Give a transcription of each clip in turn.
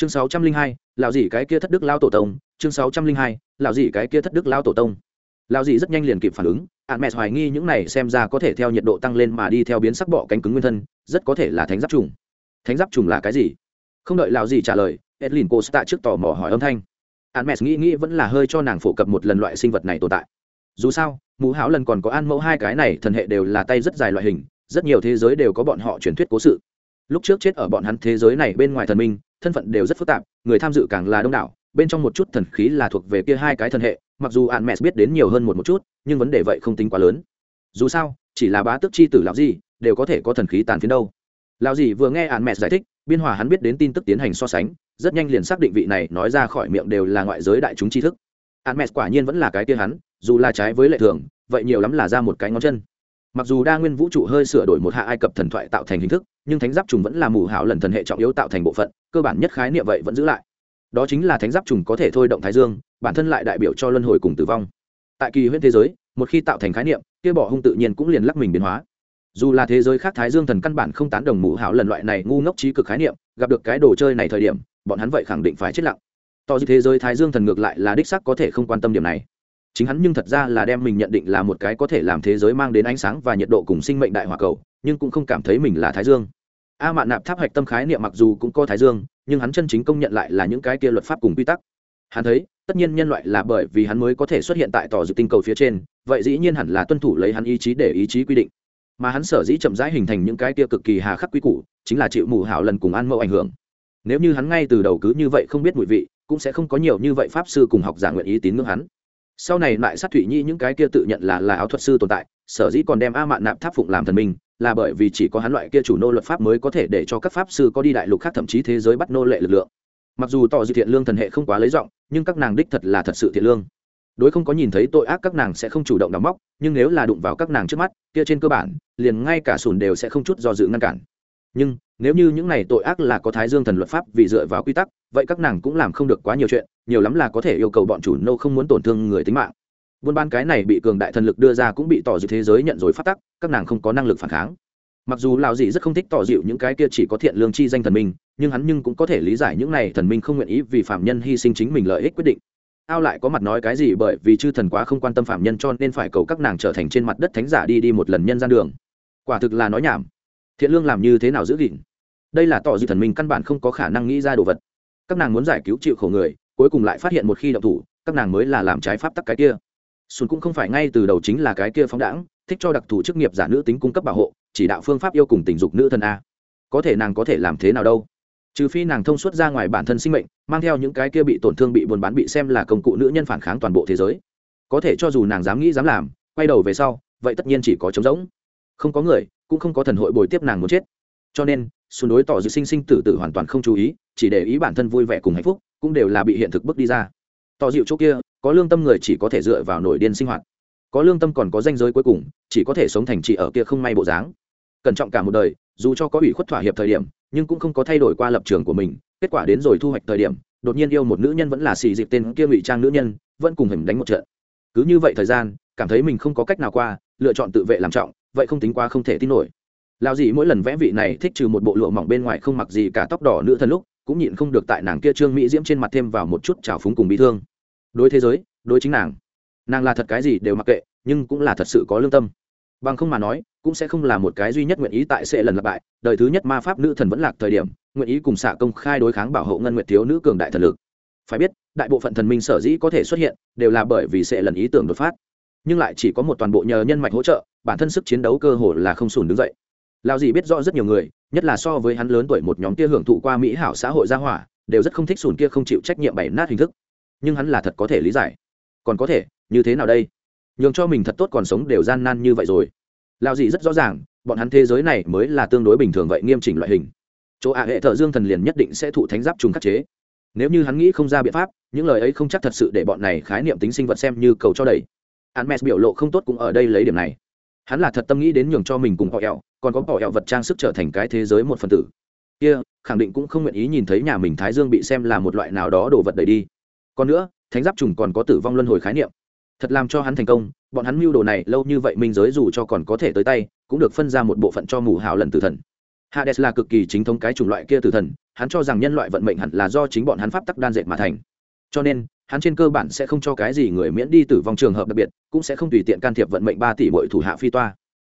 chương sáu trăm linh hai, lão gì cái kia thất đức lao tổ tông. Chương sáu trăm linh hai, lão gì cái kia thất đức lao tổ tông. Lão dị rất nhanh liền kịp phản ứng. Ạn mẹ hoài nghi những này xem ra có thể theo nhiệt độ tăng lên mà đi theo biến sắc bọ cánh cứng nguyên thân, rất có thể là thánh giáp trùng. Thánh giáp trùng là cái gì? Không đợi lão dị trả lời, edlin cô tạ trước tò mò hỏi âm thanh. Ạn mẹ nghĩ nghĩ vẫn là hơi cho nàng phổ cập một lần loại sinh vật này tồn tại. Dù sao, mũ hảo lần còn có an mẫu hai cái này, thần hệ đều là tay rất dài loại hình, rất nhiều thế giới đều có bọn họ truyền thuyết cố sự. Lúc trước chết ở bọn hắn thế giới này bên ngoài thần minh thân phận đều rất phức tạp, người tham dự càng là đông đảo, bên trong một chút thần khí là thuộc về kia hai cái thần hệ, mặc dù ạn mẹ biết đến nhiều hơn một một chút, nhưng vấn đề vậy không tính quá lớn. Dù sao, chỉ là bá tước chi tử lão gì đều có thể có thần khí tàn phiến đâu. Lão gì vừa nghe ạn mẹ giải thích, biên hòa hắn biết đến tin tức tiến hành so sánh, rất nhanh liền xác định vị này nói ra khỏi miệng đều là ngoại giới đại chúng tri thức. Ạn mẹ quả nhiên vẫn là cái kia hắn, dù là trái với lệ thường, vậy nhiều lắm là ra một cái ngón chân mặc dù đa nguyên vũ trụ hơi sửa đổi một hạ ai cập thần thoại tạo thành hình thức, nhưng thánh giáp trùng vẫn là mù hảo lần thần hệ trọng yếu tạo thành bộ phận, cơ bản nhất khái niệm vậy vẫn giữ lại. Đó chính là thánh giáp trùng có thể thôi động thái dương, bản thân lại đại biểu cho luân hồi cùng tử vong. Tại kỳ huyễn thế giới, một khi tạo thành khái niệm, kia bỏ hung tự nhiên cũng liền lắc mình biến hóa. Dù là thế giới khác thái dương thần căn bản không tán đồng mù hảo lần loại này ngu ngốc trí cực khái niệm, gặp được cái đồ chơi này thời điểm, bọn hắn vậy khẳng định phải chết lặng. To dư thế giới thái dương thần ngược lại là đích sắc có thể không quan tâm điểm này chính hắn nhưng thật ra là đem mình nhận định là một cái có thể làm thế giới mang đến ánh sáng và nhiệt độ cùng sinh mệnh đại hòa cầu, nhưng cũng không cảm thấy mình là thái dương. A mạn nạp tháp hạch tâm khái niệm mặc dù cũng có thái dương, nhưng hắn chân chính công nhận lại là những cái kia luật pháp cùng quy tắc. Hắn thấy, tất nhiên nhân loại là bởi vì hắn mới có thể xuất hiện tại tỏ dự tinh cầu phía trên, vậy dĩ nhiên hẳn là tuân thủ lấy hắn ý chí để ý chí quy định. Mà hắn sở dĩ chậm rãi hình thành những cái kia cực kỳ hà khắc quy củ, chính là chịu mù hảo lần cùng an mẫu ảnh hưởng. Nếu như hắn ngay từ đầu cứ như vậy không biết mùi vị, cũng sẽ không có nhiều như vậy pháp sư cùng học giả nguyện ý tín ngưỡng hắn sau này lại sát thụy nhi những cái kia tự nhận là là áo thuật sư tồn tại, sở dĩ còn đem a mạn nạp tháp phụng làm thần minh, là bởi vì chỉ có hắn loại kia chủ nô luật pháp mới có thể để cho các pháp sư có đi đại lục khác thậm chí thế giới bắt nô lệ lực lượng. Mặc dù tỏ dị thiện lương thần hệ không quá lấy giọng, nhưng các nàng đích thật là thật sự thiện lương. Đối không có nhìn thấy tội ác các nàng sẽ không chủ động đóng móc, nhưng nếu là đụng vào các nàng trước mắt, kia trên cơ bản, liền ngay cả sùn đều sẽ không chút do dự ngăn cản nhưng nếu như những này tội ác là có thái dương thần luật pháp vì dựa vào quy tắc, vậy các nàng cũng làm không được quá nhiều chuyện, nhiều lắm là có thể yêu cầu bọn chủ nô không muốn tổn thương người tính mạng. Buôn ban cái này bị cường đại thần lực đưa ra cũng bị tỏ dịu thế giới nhận rồi phát tắc, các nàng không có năng lực phản kháng. Mặc dù lào dị rất không thích tỏ dịu những cái kia chỉ có thiện lương chi danh thần minh, nhưng hắn nhưng cũng có thể lý giải những này thần minh không nguyện ý vì phạm nhân hy sinh chính mình lợi ích quyết định. Ao lại có mặt nói cái gì bởi vì chư thần quá không quan tâm phạm nhân cho nên phải cầu các nàng trở thành trên mặt đất thánh giả đi đi một lần nhân gian đường. Quả thực là nói nhảm thiện lương làm như thế nào giữ gìn? Đây là tỏ dị thần minh căn bản không có khả năng nghĩ ra đồ vật. Các nàng muốn giải cứu chịu khổ người, cuối cùng lại phát hiện một khi động thủ, các nàng mới là làm trái pháp tắc cái kia. Xuân cũng không phải ngay từ đầu chính là cái kia phóng đãng, thích cho đặc thù chức nghiệp giả nữ tính cung cấp bảo hộ, chỉ đạo phương pháp yêu cùng tình dục nữ thần a. Có thể nàng có thể làm thế nào đâu? Trừ phi nàng thông suốt ra ngoài bản thân sinh mệnh, mang theo những cái kia bị tổn thương bị buồn bán bị xem là công cụ nữ nhân phản kháng toàn bộ thế giới. Có thể cho dù nàng dám nghĩ dám làm, quay đầu về sau, vậy tất nhiên chỉ có trống rỗng. Không có người cũng không có thần hội bồi tiếp nàng muốn chết. Cho nên, xuân đối tỏ dự sinh sinh tử tử hoàn toàn không chú ý, chỉ để ý bản thân vui vẻ cùng hạnh phúc, cũng đều là bị hiện thực bước đi ra. Tỏ dịu chỗ kia, có lương tâm người chỉ có thể dựa vào nổi điên sinh hoạt. Có lương tâm còn có danh giới cuối cùng, chỉ có thể sống thành chị ở kia không may bộ dáng. Cẩn trọng cả một đời, dù cho có ủy khuất thỏa hiệp thời điểm, nhưng cũng không có thay đổi qua lập trường của mình. Kết quả đến rồi thu hoạch thời điểm, đột nhiên yêu một nữ nhân vẫn là xì dịp tên kia ngụy trang nữ nhân, vẫn cùng hình đánh một trận. Cứ như vậy thời gian, cảm thấy mình không có cách nào qua, lựa chọn tự vệ làm trọng vậy không tính qua không thể tin nổi. Lao gì mỗi lần vẽ vị này thích trừ một bộ lụa mỏng bên ngoài không mặc gì cả tóc đỏ nữ thân lúc, cũng nhịn không được tại nàng kia trương mỹ diễm trên mặt thêm vào một chút trào phúng cùng bị thương. Đối thế giới, đối chính nàng nàng là thật cái gì đều mặc kệ, nhưng cũng là thật sự có lương tâm. Bằng không mà nói, cũng sẽ không là một cái duy nhất nguyện ý tại sẽ lần lặp bại, đời thứ nhất ma pháp nữ thần vẫn lạc thời điểm, nguyện ý cùng xạ công khai đối kháng bảo hộ ngân nguyện thiếu nữ cường đại thần lực. Phải biết, đại bộ phận thần minh sở dĩ có thể xuất hiện, đều là bởi vì sẽ lần ý tưởng đột phát. Nhưng lại chỉ có một toàn bộ nhờ nhân mạch hỗ trợ bản thân sức chiến đấu cơ hồ là không sùn đứng dậy. Lao Dì biết rõ rất nhiều người, nhất là so với hắn lớn tuổi một nhóm kia hưởng thụ qua mỹ hảo xã hội gia hỏa, đều rất không thích sùn kia không chịu trách nhiệm bày nát hình thức. Nhưng hắn là thật có thể lý giải. Còn có thể, như thế nào đây? Nhường cho mình thật tốt còn sống đều gian nan như vậy rồi. Lao Dì rất rõ ràng, bọn hắn thế giới này mới là tương đối bình thường vậy, nghiêm chỉnh loại hình. Chỗ ạ hệ thợ dương thần liền nhất định sẽ thụ thánh giáp trùng khắc chế. Nếu như hắn nghĩ không ra biện pháp, những lời ấy không chắc thật sự để bọn này khái niệm tính sinh vật xem như cầu cho đầy. Hắn mẹ biểu lộ không tốt cũng ở đây lấy điểm này hắn là thật tâm nghĩ đến nhường cho mình cùng họ ẹo còn có bỏ ẹo vật trang sức trở thành cái thế giới một phần tử. Kia, khẳng định cũng không nguyện ý nhìn thấy nhà mình thái dương bị xem là một loại nào đó đồ vật đầy đi. Còn nữa, thánh giáp trùng còn có tử vong luân hồi khái niệm. Thật làm cho hắn thành công, bọn hắn mưu đồ này lâu như vậy minh giới dù cho còn có thể tới tay, cũng được phân ra một bộ phận cho mù hào lần tử thần. Hades là cực kỳ chính thống cái chủng loại kia tử thần, hắn cho rằng nhân loại vận mệnh hẳn là do chính bọn hắn pháp tắc đan dệt mà thành. Cho nên hắn trên cơ bản sẽ không cho cái gì người miễn đi tử vong trường hợp đặc biệt, cũng sẽ không tùy tiện can thiệp vận mệnh ba tỷ bội thủ hạ phi toa.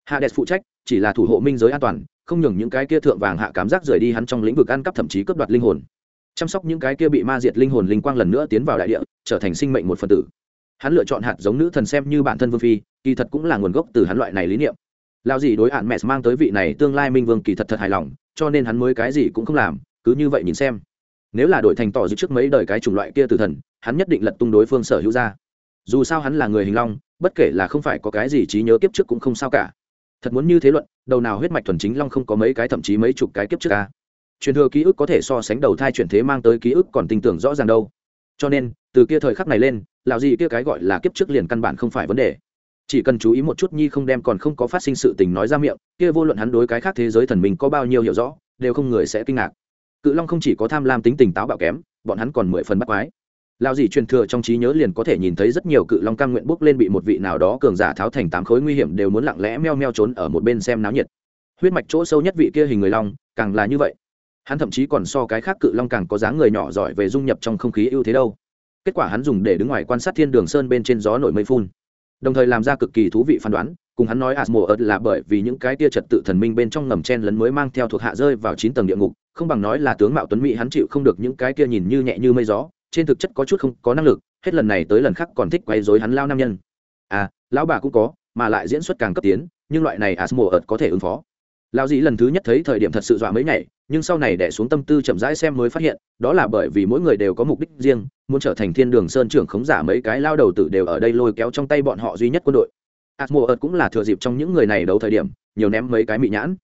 Hades phụ trách, chỉ là thủ hộ minh giới an toàn, không nhường những cái kia thượng vàng hạ cảm giác rời đi hắn trong lĩnh vực ăn cắp thậm chí cướp đoạt linh hồn. Chăm sóc những cái kia bị ma diệt linh hồn linh quang lần nữa tiến vào đại địa, trở thành sinh mệnh một phần tử. Hắn lựa chọn hạt giống nữ thần xem như bản thân vương phi, kỳ thật cũng là nguồn gốc từ hắn loại này lý niệm. Lao gì đối hạn mẹ mang tới vị này tương lai minh vương kỳ thật thật hài lòng, cho nên hắn mới cái gì cũng không làm, cứ như vậy nhìn xem nếu là đổi thành tỏ dịp trước mấy đời cái chủng loại kia từ thần, hắn nhất định lật tung đối phương sở hữu ra. Dù sao hắn là người hình long, bất kể là không phải có cái gì trí nhớ kiếp trước cũng không sao cả. Thật muốn như thế luận, đầu nào huyết mạch thuần chính long không có mấy cái thậm chí mấy chục cái kiếp trước ca truyền thừa ký ức có thể so sánh đầu thai chuyển thế mang tới ký ức còn tin tưởng rõ ràng đâu. Cho nên, từ kia thời khắc này lên lào gì kia cái gọi là kiếp trước liền căn bản không phải vấn đề. Chỉ cần chú ý một chút nhi không đem còn không có phát sinh sự tình nói ra miệng, kia vô luận hắn đối cái khác thế giới thần mình có bao nhiêu hiểu rõ, đều không người sẽ kinh ngạc cự long không chỉ có tham lam tính tình táo bạo kém, bọn hắn còn mười phần bắt quái. Lao gì truyền thừa trong trí nhớ liền có thể nhìn thấy rất nhiều cự long cam nguyện bốc lên bị một vị nào đó cường giả tháo thành tám khối nguy hiểm đều muốn lặng lẽ meo meo trốn ở một bên xem náo nhiệt. Huyết mạch chỗ sâu nhất vị kia hình người long, càng là như vậy. Hắn thậm chí còn so cái khác cự long càng có dáng người nhỏ giỏi về dung nhập trong không khí ưu thế đâu. Kết quả hắn dùng để đứng ngoài quan sát thiên đường sơn bên trên gió nổi mây phun đồng thời làm ra cực kỳ thú vị phán đoán, cùng hắn nói asmo ớt là bởi vì những cái tia trật tự thần minh bên trong ngầm chen lấn mới mang theo thuộc hạ rơi vào chín tầng địa ngục, không bằng nói là tướng mạo tuấn mỹ hắn chịu không được những cái kia nhìn như nhẹ như mây gió, trên thực chất có chút không có năng lực, hết lần này tới lần khác còn thích quay dối hắn lao nam nhân. À lão bà cũng có, mà lại diễn xuất càng cấp tiến, nhưng loại này asmo ớt có thể ứng phó. Lão dĩ lần thứ nhất thấy thời điểm thật sự dọa mấy ngày nhưng sau này đẻ xuống tâm tư chậm rãi xem mới phát hiện, đó là bởi vì mỗi người đều có mục đích riêng, muốn trở thành thiên đường sơn trưởng khống giả mấy cái lao đầu tử đều ở đây lôi kéo trong tay bọn họ duy nhất quân đội. Asmo ợt cũng là thừa dịp trong những người này đấu thời điểm, nhiều ném mấy cái mị nhãn.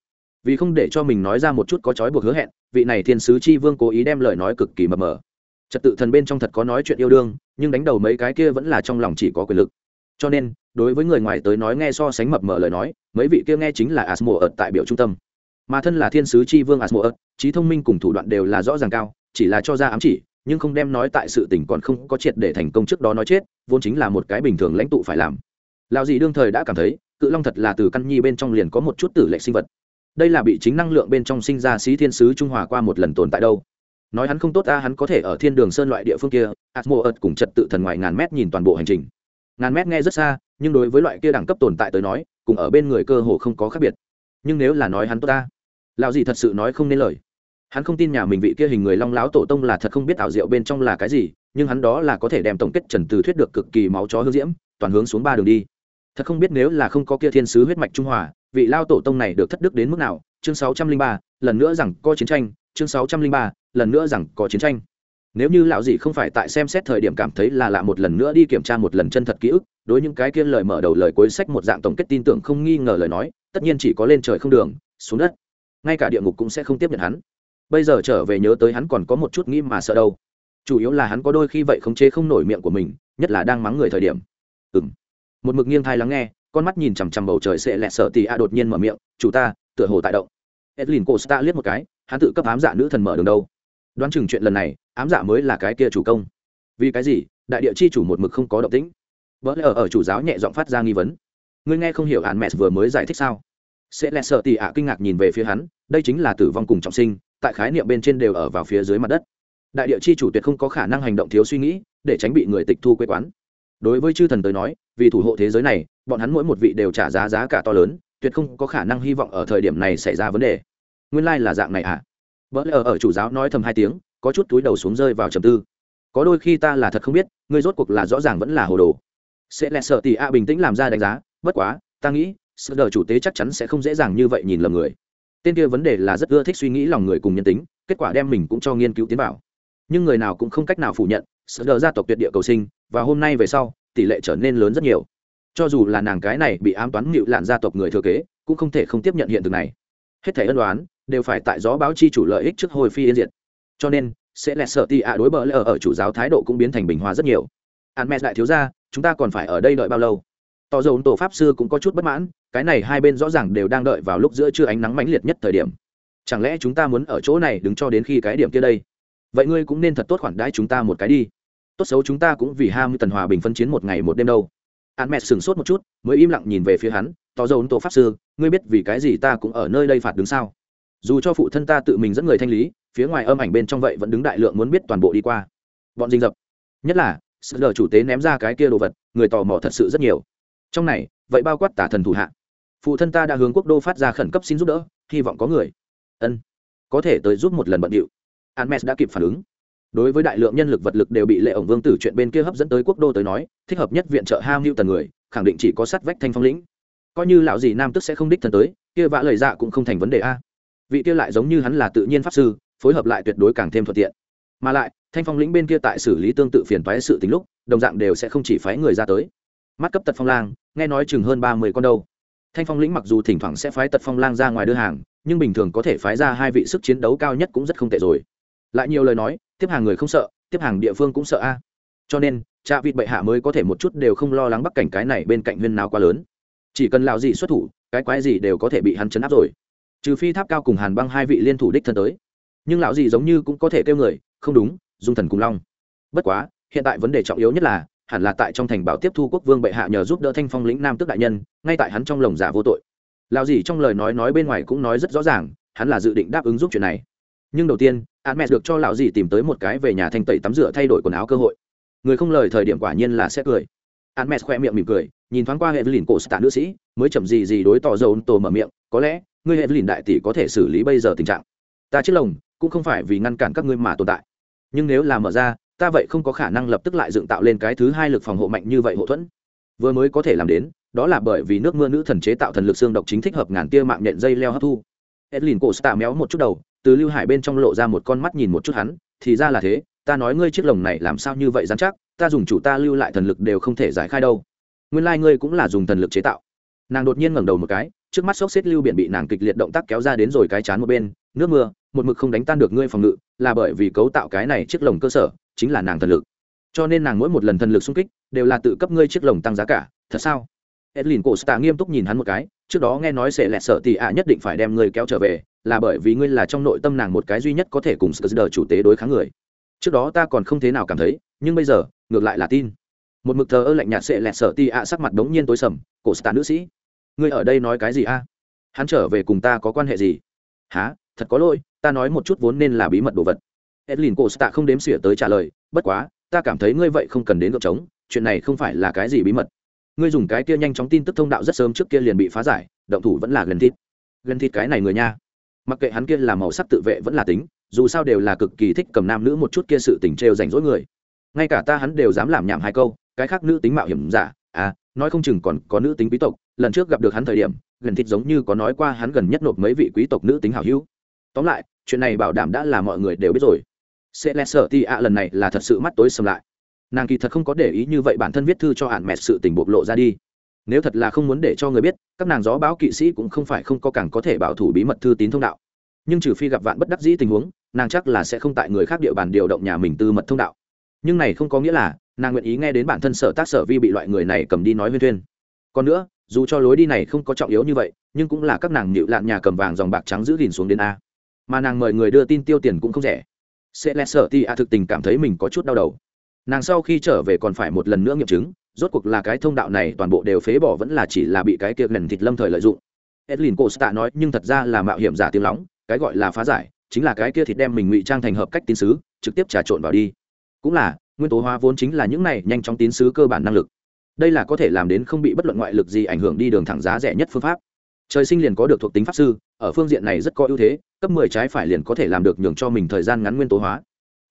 Vì không để cho mình nói ra một chút có trói buộc hứa hẹn, vị này thiên sứ chi vương cố ý đem lời nói cực kỳ mập mờ. Trật tự thần bên trong thật có nói chuyện yêu đương, nhưng đánh đầu mấy cái kia vẫn là trong lòng chỉ có quyền lực. Cho nên, đối với người ngoài tới nói nghe so sánh mập mờ lời nói, mấy vị kia nghe chính là asmo ớt tại biểu trung tâm mà thân là thiên sứ chi vương asmo trí thông minh cùng thủ đoạn đều là rõ ràng cao, chỉ là cho ra ám chỉ, nhưng không đem nói tại sự tình còn không có triệt để thành công trước đó nói chết, vốn chính là một cái bình thường lãnh tụ phải làm. Lão dị đương thời đã cảm thấy, cự long thật là từ căn nhi bên trong liền có một chút tử lệ sinh vật. Đây là bị chính năng lượng bên trong sinh ra sĩ thiên sứ trung hòa qua một lần tồn tại đâu. Nói hắn không tốt ta hắn có thể ở thiên đường sơn loại địa phương kia atmo cùng trật tự thần ngoài ngàn mét nhìn toàn bộ hành trình. Ngàn mét nghe rất xa, nhưng đối với loại kia đẳng cấp tồn tại tới nói, cùng ở bên người cơ hồ không có khác biệt. Nhưng nếu là nói hắn tốt ta lão gì thật sự nói không nên lời. Hắn không tin nhà mình vị kia hình người long láo tổ tông là thật không biết ảo diệu bên trong là cái gì, nhưng hắn đó là có thể đem tổng kết trần từ thuyết được cực kỳ máu chó hương diễm, toàn hướng xuống ba đường đi. Thật không biết nếu là không có kia thiên sứ huyết mạch trung hòa, vị lao tổ tông này được thất đức đến mức nào? Chương sáu trăm linh ba, lần nữa rằng có chiến tranh. Chương sáu trăm linh ba, lần nữa rằng có chiến tranh. Nếu như lão dị không phải tại xem xét thời điểm cảm thấy là lạ một lần nữa đi kiểm tra một lần chân thật ký ức, đối những cái kia lời mở đầu lời cuối sách một dạng tổng kết tin tưởng không nghi ngờ lời nói, tất nhiên chỉ có lên trời không đường, xuống đất ngay cả địa ngục cũng sẽ không tiếp nhận hắn. Bây giờ trở về nhớ tới hắn còn có một chút nghĩ mà sợ đâu. Chủ yếu là hắn có đôi khi vậy khống chế không nổi miệng của mình nhất là đang mắng người thời điểm. Ừng một mực nghiêng thai lắng nghe con mắt nhìn chằm chằm bầu trời sẽ lẹ sợ tì a đột nhiên mở miệng chủ ta tựa hồ tại động. Edlin cô sta liếc một cái hắn tự cấp ám dạ nữ thần mở đường đâu. Đoán chừng chuyện lần này ám dạ mới là cái kia chủ công. Vì cái gì? Đại địa chi chủ một mực không có động tĩnh. Vỡ lẽ ở, ở chủ giáo nhẹ giọng phát ra nghi vấn. Ngươi nghe không hiểu hạn mẹ vừa mới giải thích sao? Sẽ lẹ sợ tị ạ kinh ngạc nhìn về phía hắn đây chính là tử vong cùng trọng sinh tại khái niệm bên trên đều ở vào phía dưới mặt đất. Đại địa chi chủ tuyệt không có khả năng hành động thiếu suy nghĩ để tránh bị người tịch thu quê quán. Đối với chư thần tới nói vì thủ hộ thế giới này bọn hắn mỗi một vị đều trả giá giá cả to lớn tuyệt không có khả năng hy vọng ở thời điểm này xảy ra vấn đề. Nguyên lai、like、là dạng này à vỡ lờ ở, ở chủ giáo nói thầm hai tiếng có chút túi đầu xuống rơi vào trầm tư. Có đôi khi ta là thật không biết ngươi rốt cuộc là rõ ràng vẫn là hồ đồ. Sẽ lẹ sợ tị a bình tĩnh làm ra đánh giá bất quá ta nghĩ sự đờ chủ tế chắc chắn sẽ không dễ dàng như vậy nhìn lầm người. Tên kia vấn đề là rất ưa thích suy nghĩ lòng người cùng nhân tính, kết quả đem mình cũng cho nghiên cứu tiến bảo nhưng người nào cũng không cách nào phủ nhận, sự đờ gia tộc tuyệt địa cầu sinh, và hôm nay về sau, tỷ lệ trở nên lớn rất nhiều. Cho dù là nàng cái này bị ám toán nghịu lạn gia tộc người thừa kế, cũng không thể không tiếp nhận hiện thực này. Hết thể ân đoán đều phải tại gió báo chi chủ lợi ích trước hồi phi yên diệt. Cho nên, sẽ lẹ sợ tị ạ đối bờ lỡ ở chủ giáo thái độ cũng biến thành bình hòa rất nhiều. An mẹ đại thiếu ra chúng ta còn phải ở đây đợi bao lâu? Tỏ dầu tổ pháp sư cũng có chút bất mãn, cái này hai bên rõ ràng đều đang đợi vào lúc giữa trưa ánh nắng mãnh liệt nhất thời điểm. Chẳng lẽ chúng ta muốn ở chỗ này đứng cho đến khi cái điểm kia đây? Vậy ngươi cũng nên thật tốt khoản đãi chúng ta một cái đi. Tốt xấu chúng ta cũng vì ham tần hòa bình phân chiến một ngày một đêm đâu. An mẹ sửng sốt một chút, mới im lặng nhìn về phía hắn, tỏ dầu tổ pháp sư, ngươi biết vì cái gì ta cũng ở nơi đây phạt đứng sao? Dù cho phụ thân ta tự mình dẫn người thanh lý, phía ngoài âm ảnh bên trong vậy vẫn đứng đại lượng muốn biết toàn bộ đi qua. Bọn dinh dập. Nhất là sự lờ chủ tế ném ra cái kia đồ vật, người tò mò thật sự rất nhiều trong này, vậy bao quát tả thần thủ hạ. Phụ thân ta đã hướng quốc đô phát ra khẩn cấp xin giúp đỡ, hy vọng có người. Ân, có thể tới giúp một lần bận điệu. Hermes đã kịp phản ứng. Đối với đại lượng nhân lực vật lực đều bị lệ ổng vương tử chuyện bên kia hấp dẫn tới quốc đô tới nói, thích hợp nhất viện trợ ham hữu tần người, khẳng định chỉ có sát vách thanh phong lĩnh. Coi như lão gì nam tức sẽ không đích thân tới, kia vã lời dạ cũng không thành vấn đề a. Vị kia lại giống như hắn là tự nhiên pháp sư, phối hợp lại tuyệt đối càng thêm thuận tiện. Mà lại, thanh phong lĩnh bên kia tại xử lý tương tự phiền toái sự tính lúc, đồng dạng đều sẽ không chỉ phái người ra tới. Mắt cấp tật phong lang nghe nói chừng hơn ba mươi con đâu. Thanh phong lĩnh mặc dù thỉnh thoảng sẽ phái tật phong lang ra ngoài đưa hàng, nhưng bình thường có thể phái ra hai vị sức chiến đấu cao nhất cũng rất không tệ rồi. Lại nhiều lời nói, tiếp hàng người không sợ, tiếp hàng địa phương cũng sợ a. Cho nên cha vịt bệ hạ mới có thể một chút đều không lo lắng bắc cảnh cái này bên cạnh huyên nào quá lớn. Chỉ cần lão gì xuất thủ, cái quái gì đều có thể bị hắn chấn áp rồi. Trừ phi tháp cao cùng hàn băng hai vị liên thủ đích thân tới. Nhưng lão gì giống như cũng có thể kêu người, không đúng, dung thần cùng long. Bất quá, hiện tại vấn đề trọng yếu nhất là hẳn là tại trong thành bảo tiếp thu quốc vương bệ hạ nhờ giúp đỡ thanh phong lĩnh nam tước đại nhân, ngay tại hắn trong lồng giả vô tội. Lão gì trong lời nói nói bên ngoài cũng nói rất rõ ràng, hắn là dự định đáp ứng giúp chuyện này. Nhưng đầu tiên hắn mẹ được cho lão gì tìm tới một cái về nhà thanh tẩy tắm rửa thay đổi quần áo cơ hội. Người không lời thời điểm quả nhiên là sẽ cười. Hắn mẹ khoe miệng mỉm cười, nhìn thoáng qua hệ lìn cổ stạ nữ sĩ, mới chậm gì gì đối tỏ dầu tổ mở miệng, có lẽ, ngươi hệ lìn đại tỷ có thể xử lý bây giờ tình trạng. Ta chiếc lồng, cũng không phải vì ngăn cản các ngươi mà tồn tại. Nhưng nếu là mở ra ta vậy không có khả năng lập tức lại dựng tạo lên cái thứ hai lực phòng hộ mạnh như vậy hộ thuẫn. Vừa mới có thể làm đến, đó là bởi vì nước mưa nữ thần chế tạo thần lực xương độc chính thích hợp ngàn tia mạng nhện dây leo hấp thu. Edlin cổ stạ méo một chút đầu, từ lưu hải bên trong lộ ra một con mắt nhìn một chút hắn, thì ra là thế, ta nói ngươi chiếc lồng này làm sao như vậy dán chắc, ta dùng chủ ta lưu lại thần lực đều không thể giải khai đâu. Nguyên lai、like、ngươi cũng là dùng thần lực chế tạo. Nàng đột nhiên ngẩng đầu một cái, trước mắt sốc xếp lưu biển bị nàng kịch liệt động tác kéo ra đến rồi cái chán một bên, nước mưa một mực không đánh tan được ngươi phòng ngự, là bởi vì cấu tạo cái này chiếc lồng cơ sở, chính là nàng thần lực. Cho nên nàng mỗi một lần thần lực xung kích, đều là tự cấp ngươi chiếc lồng tăng giá cả, thật sao? Edlin cổ stạ nghiêm túc nhìn hắn một cái, trước đó nghe nói sẽ lẹt sợ thì ạ nhất định phải đem ngươi kéo trở về, là bởi vì ngươi là trong nội tâm nàng một cái duy nhất có thể cùng sờ chủ tế đối kháng người. Trước đó ta còn không thế nào cảm thấy, nhưng bây giờ, ngược lại là tin. Một mực thờ ơ lạnh nhạt sẽ lẹt sợ ti ạ sắc mặt đống nhiên tối sầm cổ stạ nữ sĩ, ngươi ở đây nói cái gì a? Hắn trở về cùng ta có quan hệ gì? Há thật có lỗi ta nói một chút vốn nên là bí mật đồ vật. Edlin cổ stạ không đếm xỉa tới trả lời, bất quá, ta cảm thấy ngươi vậy không cần đến gợp trống, chuyện này không phải là cái gì bí mật. Ngươi dùng cái kia nhanh chóng tin tức thông đạo rất sớm trước kia liền bị phá giải, động thủ vẫn là gần thịt gần thịt cái này người nha. Mặc kệ hắn kia là màu sắc tự vệ vẫn là tính, dù sao đều là cực kỳ thích cầm nam nữ một chút kia sự tình trêu rảnh rỗi người. Ngay cả ta hắn đều dám làm nhảm hai câu, cái khác nữ tính mạo hiểm giả à nói không chừng còn có nữ tính quý tộc, lần trước gặp được hắn thời điểm gần thịt giống như có nói qua hắn gần nhất nộp mấy vị quý tộc nữ tính hảo hữu tóm lại, chuyện này bảo đảm đã là mọi người đều biết rồi. Sẽ lẽ sợ ti ạ, lần này là thật sự mắt tối sầm lại. Nàng kỳ thật không có để ý như vậy bản thân viết thư cho hạn mẹ sự tình bộc lộ ra đi. Nếu thật là không muốn để cho người biết, các nàng gió báo kỵ sĩ cũng không phải không có càng có thể bảo thủ bí mật thư tín thông đạo. Nhưng trừ phi gặp vạn bất đắc dĩ tình huống, nàng chắc là sẽ không tại người khác địa bàn điều động nhà mình tư mật thông đạo. Nhưng này không có nghĩa là, nàng nguyện ý nghe đến bản thân sở tác sở vi bị loại người này cầm đi nói huyên thuyên. Còn nữa, dù cho lối đi này không có trọng yếu như vậy, nhưng cũng là các nàng nhịu lạn nhà cầm vàng dòng bạc trắng giữ gìn xuống đến a mà nàng mời người đưa tin tiêu tiền cũng không rẻ. Sẽ lẽ sợ ti a thực tình cảm thấy mình có chút đau đầu. Nàng sau khi trở về còn phải một lần nữa nghiệm chứng, rốt cuộc là cái thông đạo này toàn bộ đều phế bỏ vẫn là chỉ là bị cái kia lần thịt lâm thời lợi dụng. Edlin costa nói, nhưng thật ra là mạo hiểm giả tiếng lóng, cái gọi là phá giải, chính là cái kia thịt đem mình ngụy trang thành hợp cách tín sứ, trực tiếp trà trộn vào đi. Cũng là, nguyên tố hóa vốn chính là những này nhanh chóng tín sứ cơ bản năng lực. Đây là có thể làm đến không bị bất luận ngoại lực gì ảnh hưởng đi đường thẳng giá rẻ nhất phương pháp. Trời sinh liền có được thuộc tính pháp sư, ở phương diện này rất có ưu thế cấp mười trái phải liền có thể làm được nhường cho mình thời gian ngắn nguyên tố hóa.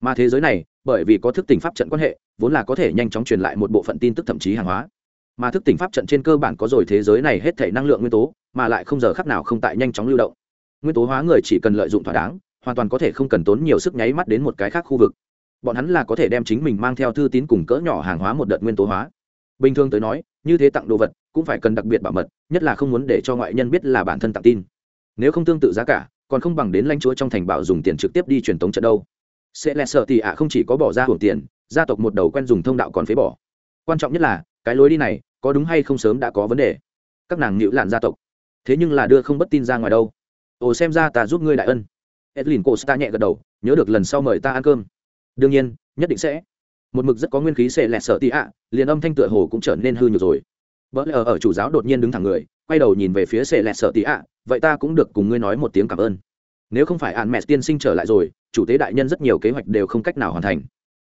Mà thế giới này, bởi vì có thức tỉnh pháp trận quan hệ, vốn là có thể nhanh chóng truyền lại một bộ phận tin tức thậm chí hàng hóa. Mà thức tỉnh pháp trận trên cơ bản có rồi thế giới này hết thể năng lượng nguyên tố, mà lại không giờ khắc nào không tại nhanh chóng lưu động. Nguyên tố hóa người chỉ cần lợi dụng thỏa đáng, hoàn toàn có thể không cần tốn nhiều sức nháy mắt đến một cái khác khu vực. Bọn hắn là có thể đem chính mình mang theo thư tín cùng cỡ nhỏ hàng hóa một đợt nguyên tố hóa. Bình thường tới nói, như thế tặng đồ vật cũng phải cần đặc biệt bảo mật, nhất là không muốn để cho ngoại nhân biết là bản thân tặng tin. Nếu không tương tự giá cả còn không bằng đến lãnh chúa trong thành bảo dùng tiền trực tiếp đi truyền tống trận đâu. Sẽ lẹ sợ thì ạ, không chỉ có bỏ ra hưởng tiền, gia tộc một đầu quen dùng thông đạo còn phế bỏ. Quan trọng nhất là, cái lối đi này, có đúng hay không sớm đã có vấn đề. Các nàng nhịu lạn gia tộc. Thế nhưng là đưa không bất tin ra ngoài đâu. Ồ, xem ra ta giúp ngươi đại ân. Edlin cô ta nhẹ gật đầu, nhớ được lần sau mời ta ăn cơm. Đương nhiên, nhất định sẽ. Một mực rất có nguyên khí sẽ lẹt sợ tị ạ, liền âm thanh tựa hồ cũng trở nên hư nhược rồi. Vợ lẽ ở chủ giáo đột nhiên đứng thẳng người, quay đầu nhìn về phía sẽ lẹt sợ tị ạ vậy ta cũng được cùng ngươi nói một tiếng cảm ơn. Nếu không phải ạn mẹ tiên sinh trở lại rồi, chủ tế đại nhân rất nhiều kế hoạch đều không cách nào hoàn thành.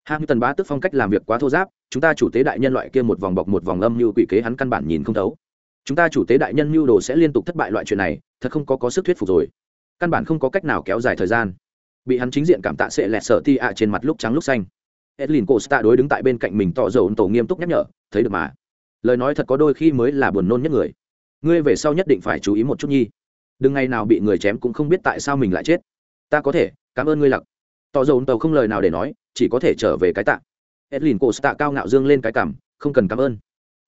Ham tần bá tức phong cách làm việc quá thô giáp, chúng ta chủ tế đại nhân loại kia một vòng bọc một vòng âm như quỷ kế hắn căn bản nhìn không thấu. Chúng ta chủ tế đại nhân mưu đồ sẽ liên tục thất bại loại chuyện này, thật không có có sức thuyết phục rồi. Căn bản không có cách nào kéo dài thời gian. Bị hắn chính diện cảm tạ sẽ lẹt sợ ti ạ trên mặt lúc trắng lúc xanh. Edlin costa đối đứng tại bên cạnh mình tỏ dầu tổ nghiêm túc nhắc nhở, thấy được mà. Lời nói thật có đôi khi mới là buồn nôn nhất người. Ngươi về sau nhất định phải chú ý một chút nhi đừng ngày nào bị người chém cũng không biết tại sao mình lại chết. Ta có thể cảm ơn ngươi lặc. Tỏ dầu tàu không lời nào để nói chỉ có thể trở về cái tạ. Edlin tạ cao ngạo dương lên cái cảm không cần cảm ơn.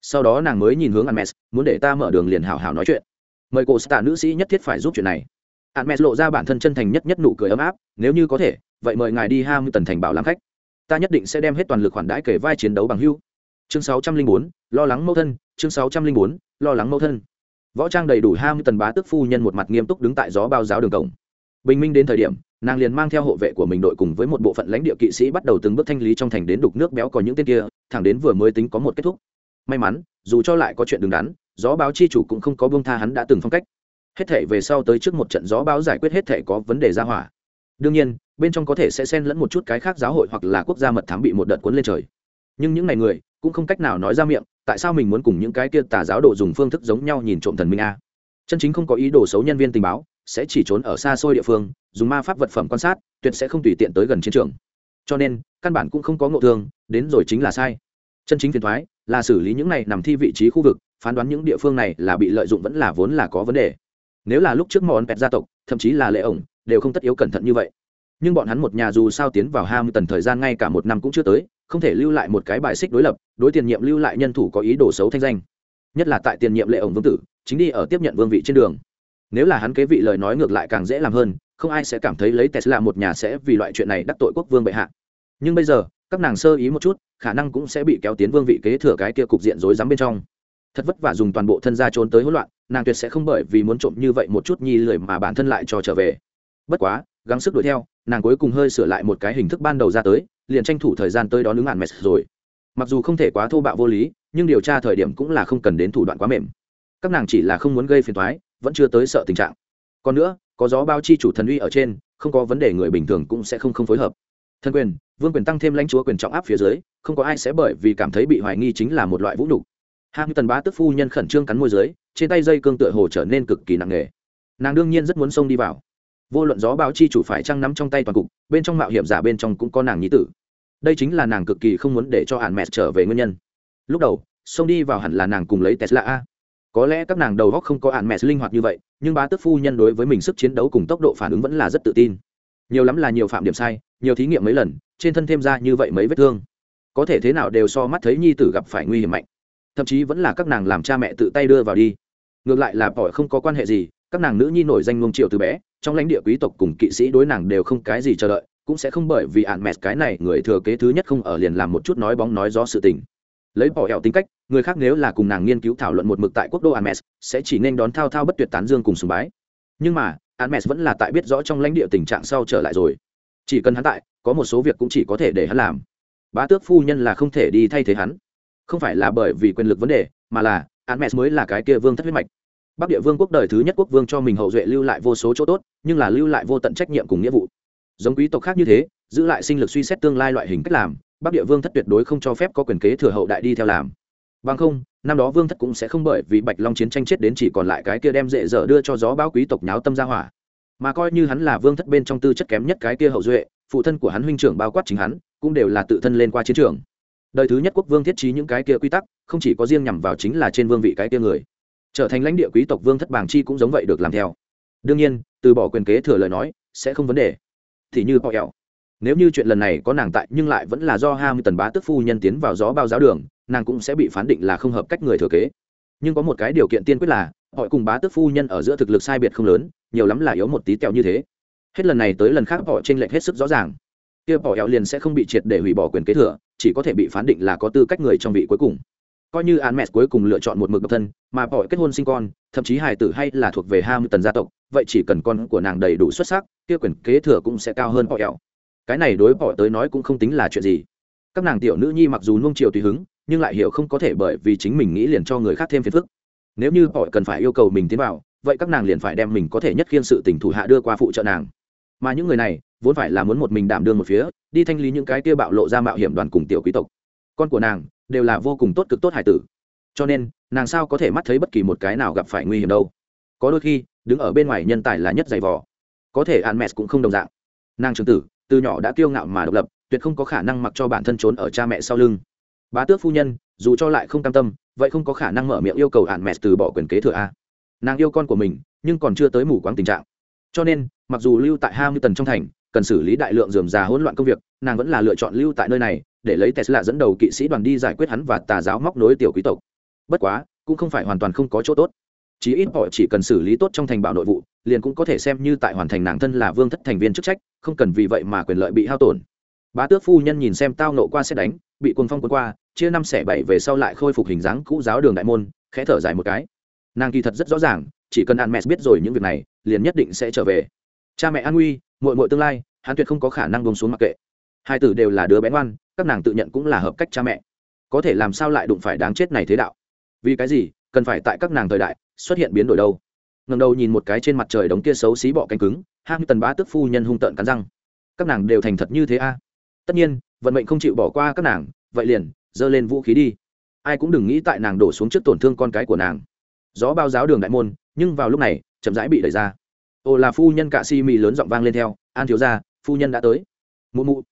Sau đó nàng mới nhìn hướng Hermes, muốn để ta mở đường liền hảo hảo nói chuyện. Mời cô tạ nữ sĩ nhất thiết phải giúp chuyện này. Hermes lộ ra bản thân chân thành nhất nhất nụ cười ấm áp nếu như có thể vậy mời ngài đi ham tần thành bảo làm khách. Ta nhất định sẽ đem hết toàn lực khoản đãi kể vai chiến đấu bằng hưu. Chương 604, lo lắng mẫu thân chương 604, lo lắng mẫu thân võ trang đầy đủ ham tần bá tức phu nhân một mặt nghiêm túc đứng tại gió bao giáo đường cổng. Bình minh đến thời điểm, nàng liền mang theo hộ vệ của mình đội cùng với một bộ phận lãnh địa kỵ sĩ bắt đầu từng bước thanh lý trong thành đến đục nước béo có những tên kia, thẳng đến vừa mới tính có một kết thúc. May mắn, dù cho lại có chuyện đứng đắn, gió báo chi chủ cũng không có buông tha hắn đã từng phong cách. Hết thể về sau tới trước một trận gió báo giải quyết hết thể có vấn đề ra hỏa. Đương nhiên, bên trong có thể sẽ xen lẫn một chút cái khác giáo hội hoặc là quốc gia mật thám bị một đợt cuốn lên trời. Nhưng những ngày người cũng không cách nào nói ra miệng, tại sao mình muốn cùng những cái kia tà giáo đồ dùng phương thức giống nhau nhìn trộm thần minh a? Chân chính không có ý đồ xấu nhân viên tình báo, sẽ chỉ trốn ở xa xôi địa phương, dùng ma pháp vật phẩm quan sát, tuyệt sẽ không tùy tiện tới gần chiến trường. Cho nên, căn bản cũng không có ngộ thương, đến rồi chính là sai. Chân chính phiền thoái là xử lý những này nằm thi vị trí khu vực, phán đoán những địa phương này là bị lợi dụng vẫn là vốn là có vấn đề. Nếu là lúc trước món pẹt gia tộc, thậm chí là lệ ổng, đều không tất yếu cẩn thận như vậy. Nhưng bọn hắn một nhà dù sao tiến vào hai mươi tần thời gian ngay cả một năm cũng chưa tới không thể lưu lại một cái bài xích đối lập, đối tiền nhiệm lưu lại nhân thủ có ý đồ xấu thanh danh. Nhất là tại tiền nhiệm lệ ổng vương tử, chính đi ở tiếp nhận vương vị trên đường. Nếu là hắn kế vị lời nói ngược lại càng dễ làm hơn, không ai sẽ cảm thấy lấy tesla một nhà sẽ vì loại chuyện này đắc tội quốc vương bệ hạ. Nhưng bây giờ, các nàng sơ ý một chút, khả năng cũng sẽ bị kéo tiến vương vị kế thừa cái kia cục diện rối rắm bên trong. Thật vất vả dùng toàn bộ thân gia trốn tới hỗn loạn, nàng tuyệt sẽ không bởi vì muốn trộm như vậy một chút nhi lười mà bản thân lại cho trở về. Bất quá, gắng sức đuổi theo, nàng cuối cùng hơi sửa lại một cái hình thức ban đầu ra tới liền tranh thủ thời gian tới đón ứng ngạn mệt rồi. Mặc dù không thể quá thô bạo vô lý, nhưng điều tra thời điểm cũng là không cần đến thủ đoạn quá mềm. Các nàng chỉ là không muốn gây phiền thoái vẫn chưa tới sợ tình trạng. Còn nữa, có gió bao chi chủ thần uy ở trên, không có vấn đề người bình thường cũng sẽ không không phối hợp. Thân quyền, vương quyền tăng thêm lãnh chúa quyền trọng áp phía dưới, không có ai sẽ bởi vì cảm thấy bị hoài nghi chính là một loại vũ nhục. Hạng tần bá tức phu nhân khẩn trương cắn môi dưới, trên tay dây cương tựa hồ trở nên cực kỳ nặng nề. Nàng đương nhiên rất muốn xông đi vào. Vô luận gió báo chi chủ phải trăng nắm trong tay toàn cục, bên trong mạo hiểm giả bên trong cũng có nàng nhí tử đây chính là nàng cực kỳ không muốn để cho hạn mẹ trở về nguyên nhân. Lúc đầu, xông đi vào hẳn là nàng cùng lấy tesla a. Có lẽ các nàng đầu góc không có hạn mẹ linh hoạt như vậy, nhưng bá tức phu nhân đối với mình sức chiến đấu cùng tốc độ phản ứng vẫn là rất tự tin. Nhiều lắm là nhiều phạm điểm sai, nhiều thí nghiệm mấy lần, trên thân thêm ra như vậy mấy vết thương. Có thể thế nào đều so mắt thấy nhi tử gặp phải nguy hiểm mạnh. Thậm chí vẫn là các nàng làm cha mẹ tự tay đưa vào đi. Ngược lại là bỏi không có quan hệ gì, các nàng nữ nhi nổi danh ngông triệu từ bé, trong lãnh địa quý tộc cùng kỵ sĩ đối nàng đều không cái gì chờ đợi cũng sẽ không bởi vì ạn mẹt cái này người thừa kế thứ nhất không ở liền làm một chút nói bóng nói gió sự tình. Lấy bỏ hẹo tính cách, người khác nếu là cùng nàng nghiên cứu thảo luận một mực tại quốc đô ạn mẹt sẽ chỉ nên đón thao thao bất tuyệt tán dương cùng sùng bái. Nhưng mà ạn mẹt vẫn là tại biết rõ trong lãnh địa tình trạng sau trở lại rồi. Chỉ cần hắn tại, có một số việc cũng chỉ có thể để hắn làm. Bá tước phu nhân là không thể đi thay thế hắn. Không phải là bởi vì quyền lực vấn đề, mà là Hermes mới là cái kia vương thất huyết mạch. Bắc địa vương quốc đời thứ nhất quốc vương cho mình hậu duệ lưu lại vô số chỗ tốt, nhưng là lưu lại vô tận trách nhiệm cùng nghĩa vụ giống quý tộc khác như thế, giữ lại sinh lực suy xét tương lai loại hình cách làm, bắc địa vương thất tuyệt đối không cho phép có quyền kế thừa hậu đại đi theo làm. Bằng không, năm đó vương thất cũng sẽ không bởi vì bạch long chiến tranh chết đến chỉ còn lại cái kia đem dễ dở đưa cho gió báo quý tộc nháo tâm ra hỏa. Mà coi như hắn là vương thất bên trong tư chất kém nhất cái kia hậu duệ, phụ thân của hắn huynh trưởng bao quát chính hắn, cũng đều là tự thân lên qua chiến trường. Đời thứ nhất quốc vương thiết trí những cái kia quy tắc, không chỉ có riêng nhằm vào chính là trên vương vị cái kia người. Trở thành lãnh địa quý tộc vương thất bảng chi cũng giống vậy được làm theo. Đương nhiên, từ bỏ quyền kế thừa lời nói, sẽ không vấn đề thì như họ ẹo nếu như chuyện lần này có nàng tại, nhưng lại vẫn là do hai mươi tần bá tức phu nhân tiến vào gió bao giáo đường, nàng cũng sẽ bị phán định là không hợp cách người thừa kế. Nhưng có một cái điều kiện tiên quyết là, họ cùng bá tức phu nhân ở giữa thực lực sai biệt không lớn, nhiều lắm là yếu một tí tẹo như thế. Hết lần này tới lần khác, họ trên lệch hết sức rõ ràng. Kia bỏ eo liền sẽ không bị triệt để hủy bỏ quyền kế thừa, chỉ có thể bị phán định là có tư cách người trong vị cuối cùng coi như án mẹ cuối cùng lựa chọn một mực độc thân, mà bỏ kết hôn sinh con, thậm chí hài tử hay là thuộc về hai mươi tần gia tộc, vậy chỉ cần con của nàng đầy đủ xuất sắc, kia quyền kế thừa cũng sẽ cao hơn bỏ kẹo cái này đối bỏ tới nói cũng không tính là chuyện gì. Các nàng tiểu nữ nhi mặc dù nung chiều tùy hứng, nhưng lại hiểu không có thể bởi vì chính mình nghĩ liền cho người khác thêm phiền phức. Nếu như họ cần phải yêu cầu mình tiến vào, vậy các nàng liền phải đem mình có thể nhất khiên sự tình thủ hạ đưa qua phụ trợ nàng. Mà những người này, vốn phải là muốn một mình đảm đương một phía, đi thanh lý những cái kia bạo lộ ra mạo hiểm đoàn cùng tiểu quý tộc con của nàng đều là vô cùng tốt cực tốt hải tử. Cho nên, nàng sao có thể mắt thấy bất kỳ một cái nào gặp phải nguy hiểm đâu. Có đôi khi, đứng ở bên ngoài nhân tài là nhất dày vò. Có thể an mẹ cũng không đồng dạng. Nàng trường tử, từ nhỏ đã kiêu ngạo mà độc lập, tuyệt không có khả năng mặc cho bản thân trốn ở cha mẹ sau lưng. Bá tước phu nhân, dù cho lại không cam tâm, vậy không có khả năng mở miệng yêu cầu hạn mẹ từ bỏ quyền kế thừa a. Nàng yêu con của mình, nhưng còn chưa tới mù quáng tình trạng. Cho nên, mặc dù lưu tại hai mươi tần trong thành, cần xử lý đại lượng dườm già hỗn loạn công việc, nàng vẫn là lựa chọn lưu tại nơi này để lấy tesla dẫn đầu kỵ sĩ đoàn đi giải quyết hắn và tà giáo móc nối tiểu quý tộc. Bất quá, cũng không phải hoàn toàn không có chỗ tốt. Chí ít họ chỉ cần xử lý tốt trong thành bảo nội vụ, liền cũng có thể xem như tại hoàn thành nàng thân là vương thất thành viên chức trách, không cần vì vậy mà quyền lợi bị hao tổn. Bá tước phu nhân nhìn xem tao nộ qua xét đánh, bị quân phong cuốn qua, chia năm xẻ bảy về sau lại khôi phục hình dáng cũ giáo đường đại môn, khẽ thở dài một cái. Nàng kỳ thật rất rõ ràng, chỉ cần an mẹ biết rồi những việc này, liền nhất định sẽ trở về. Cha mẹ an nguy, muội muội tương lai, hắn tuyệt không có khả năng bông xuống mặc kệ hai tử đều là đứa bé ngoan các nàng tự nhận cũng là hợp cách cha mẹ. Có thể làm sao lại đụng phải đáng chết này thế đạo? Vì cái gì cần phải tại các nàng thời đại xuất hiện biến đổi đâu? Ngầm đầu nhìn một cái trên mặt trời đống kia xấu xí bọ cánh cứng hang tần bá tức phu nhân hung tợn cắn răng. Các nàng đều thành thật như thế a? Tất nhiên vận mệnh không chịu bỏ qua các nàng vậy liền giơ lên vũ khí đi. Ai cũng đừng nghĩ tại nàng đổ xuống trước tổn thương con cái của nàng. Gió bao giáo đường đại môn nhưng vào lúc này chậm rãi bị đẩy ra. Ô là phu nhân cạ si mì lớn giọng vang lên theo an thiếu gia, phu nhân đã tới. Mụ mụ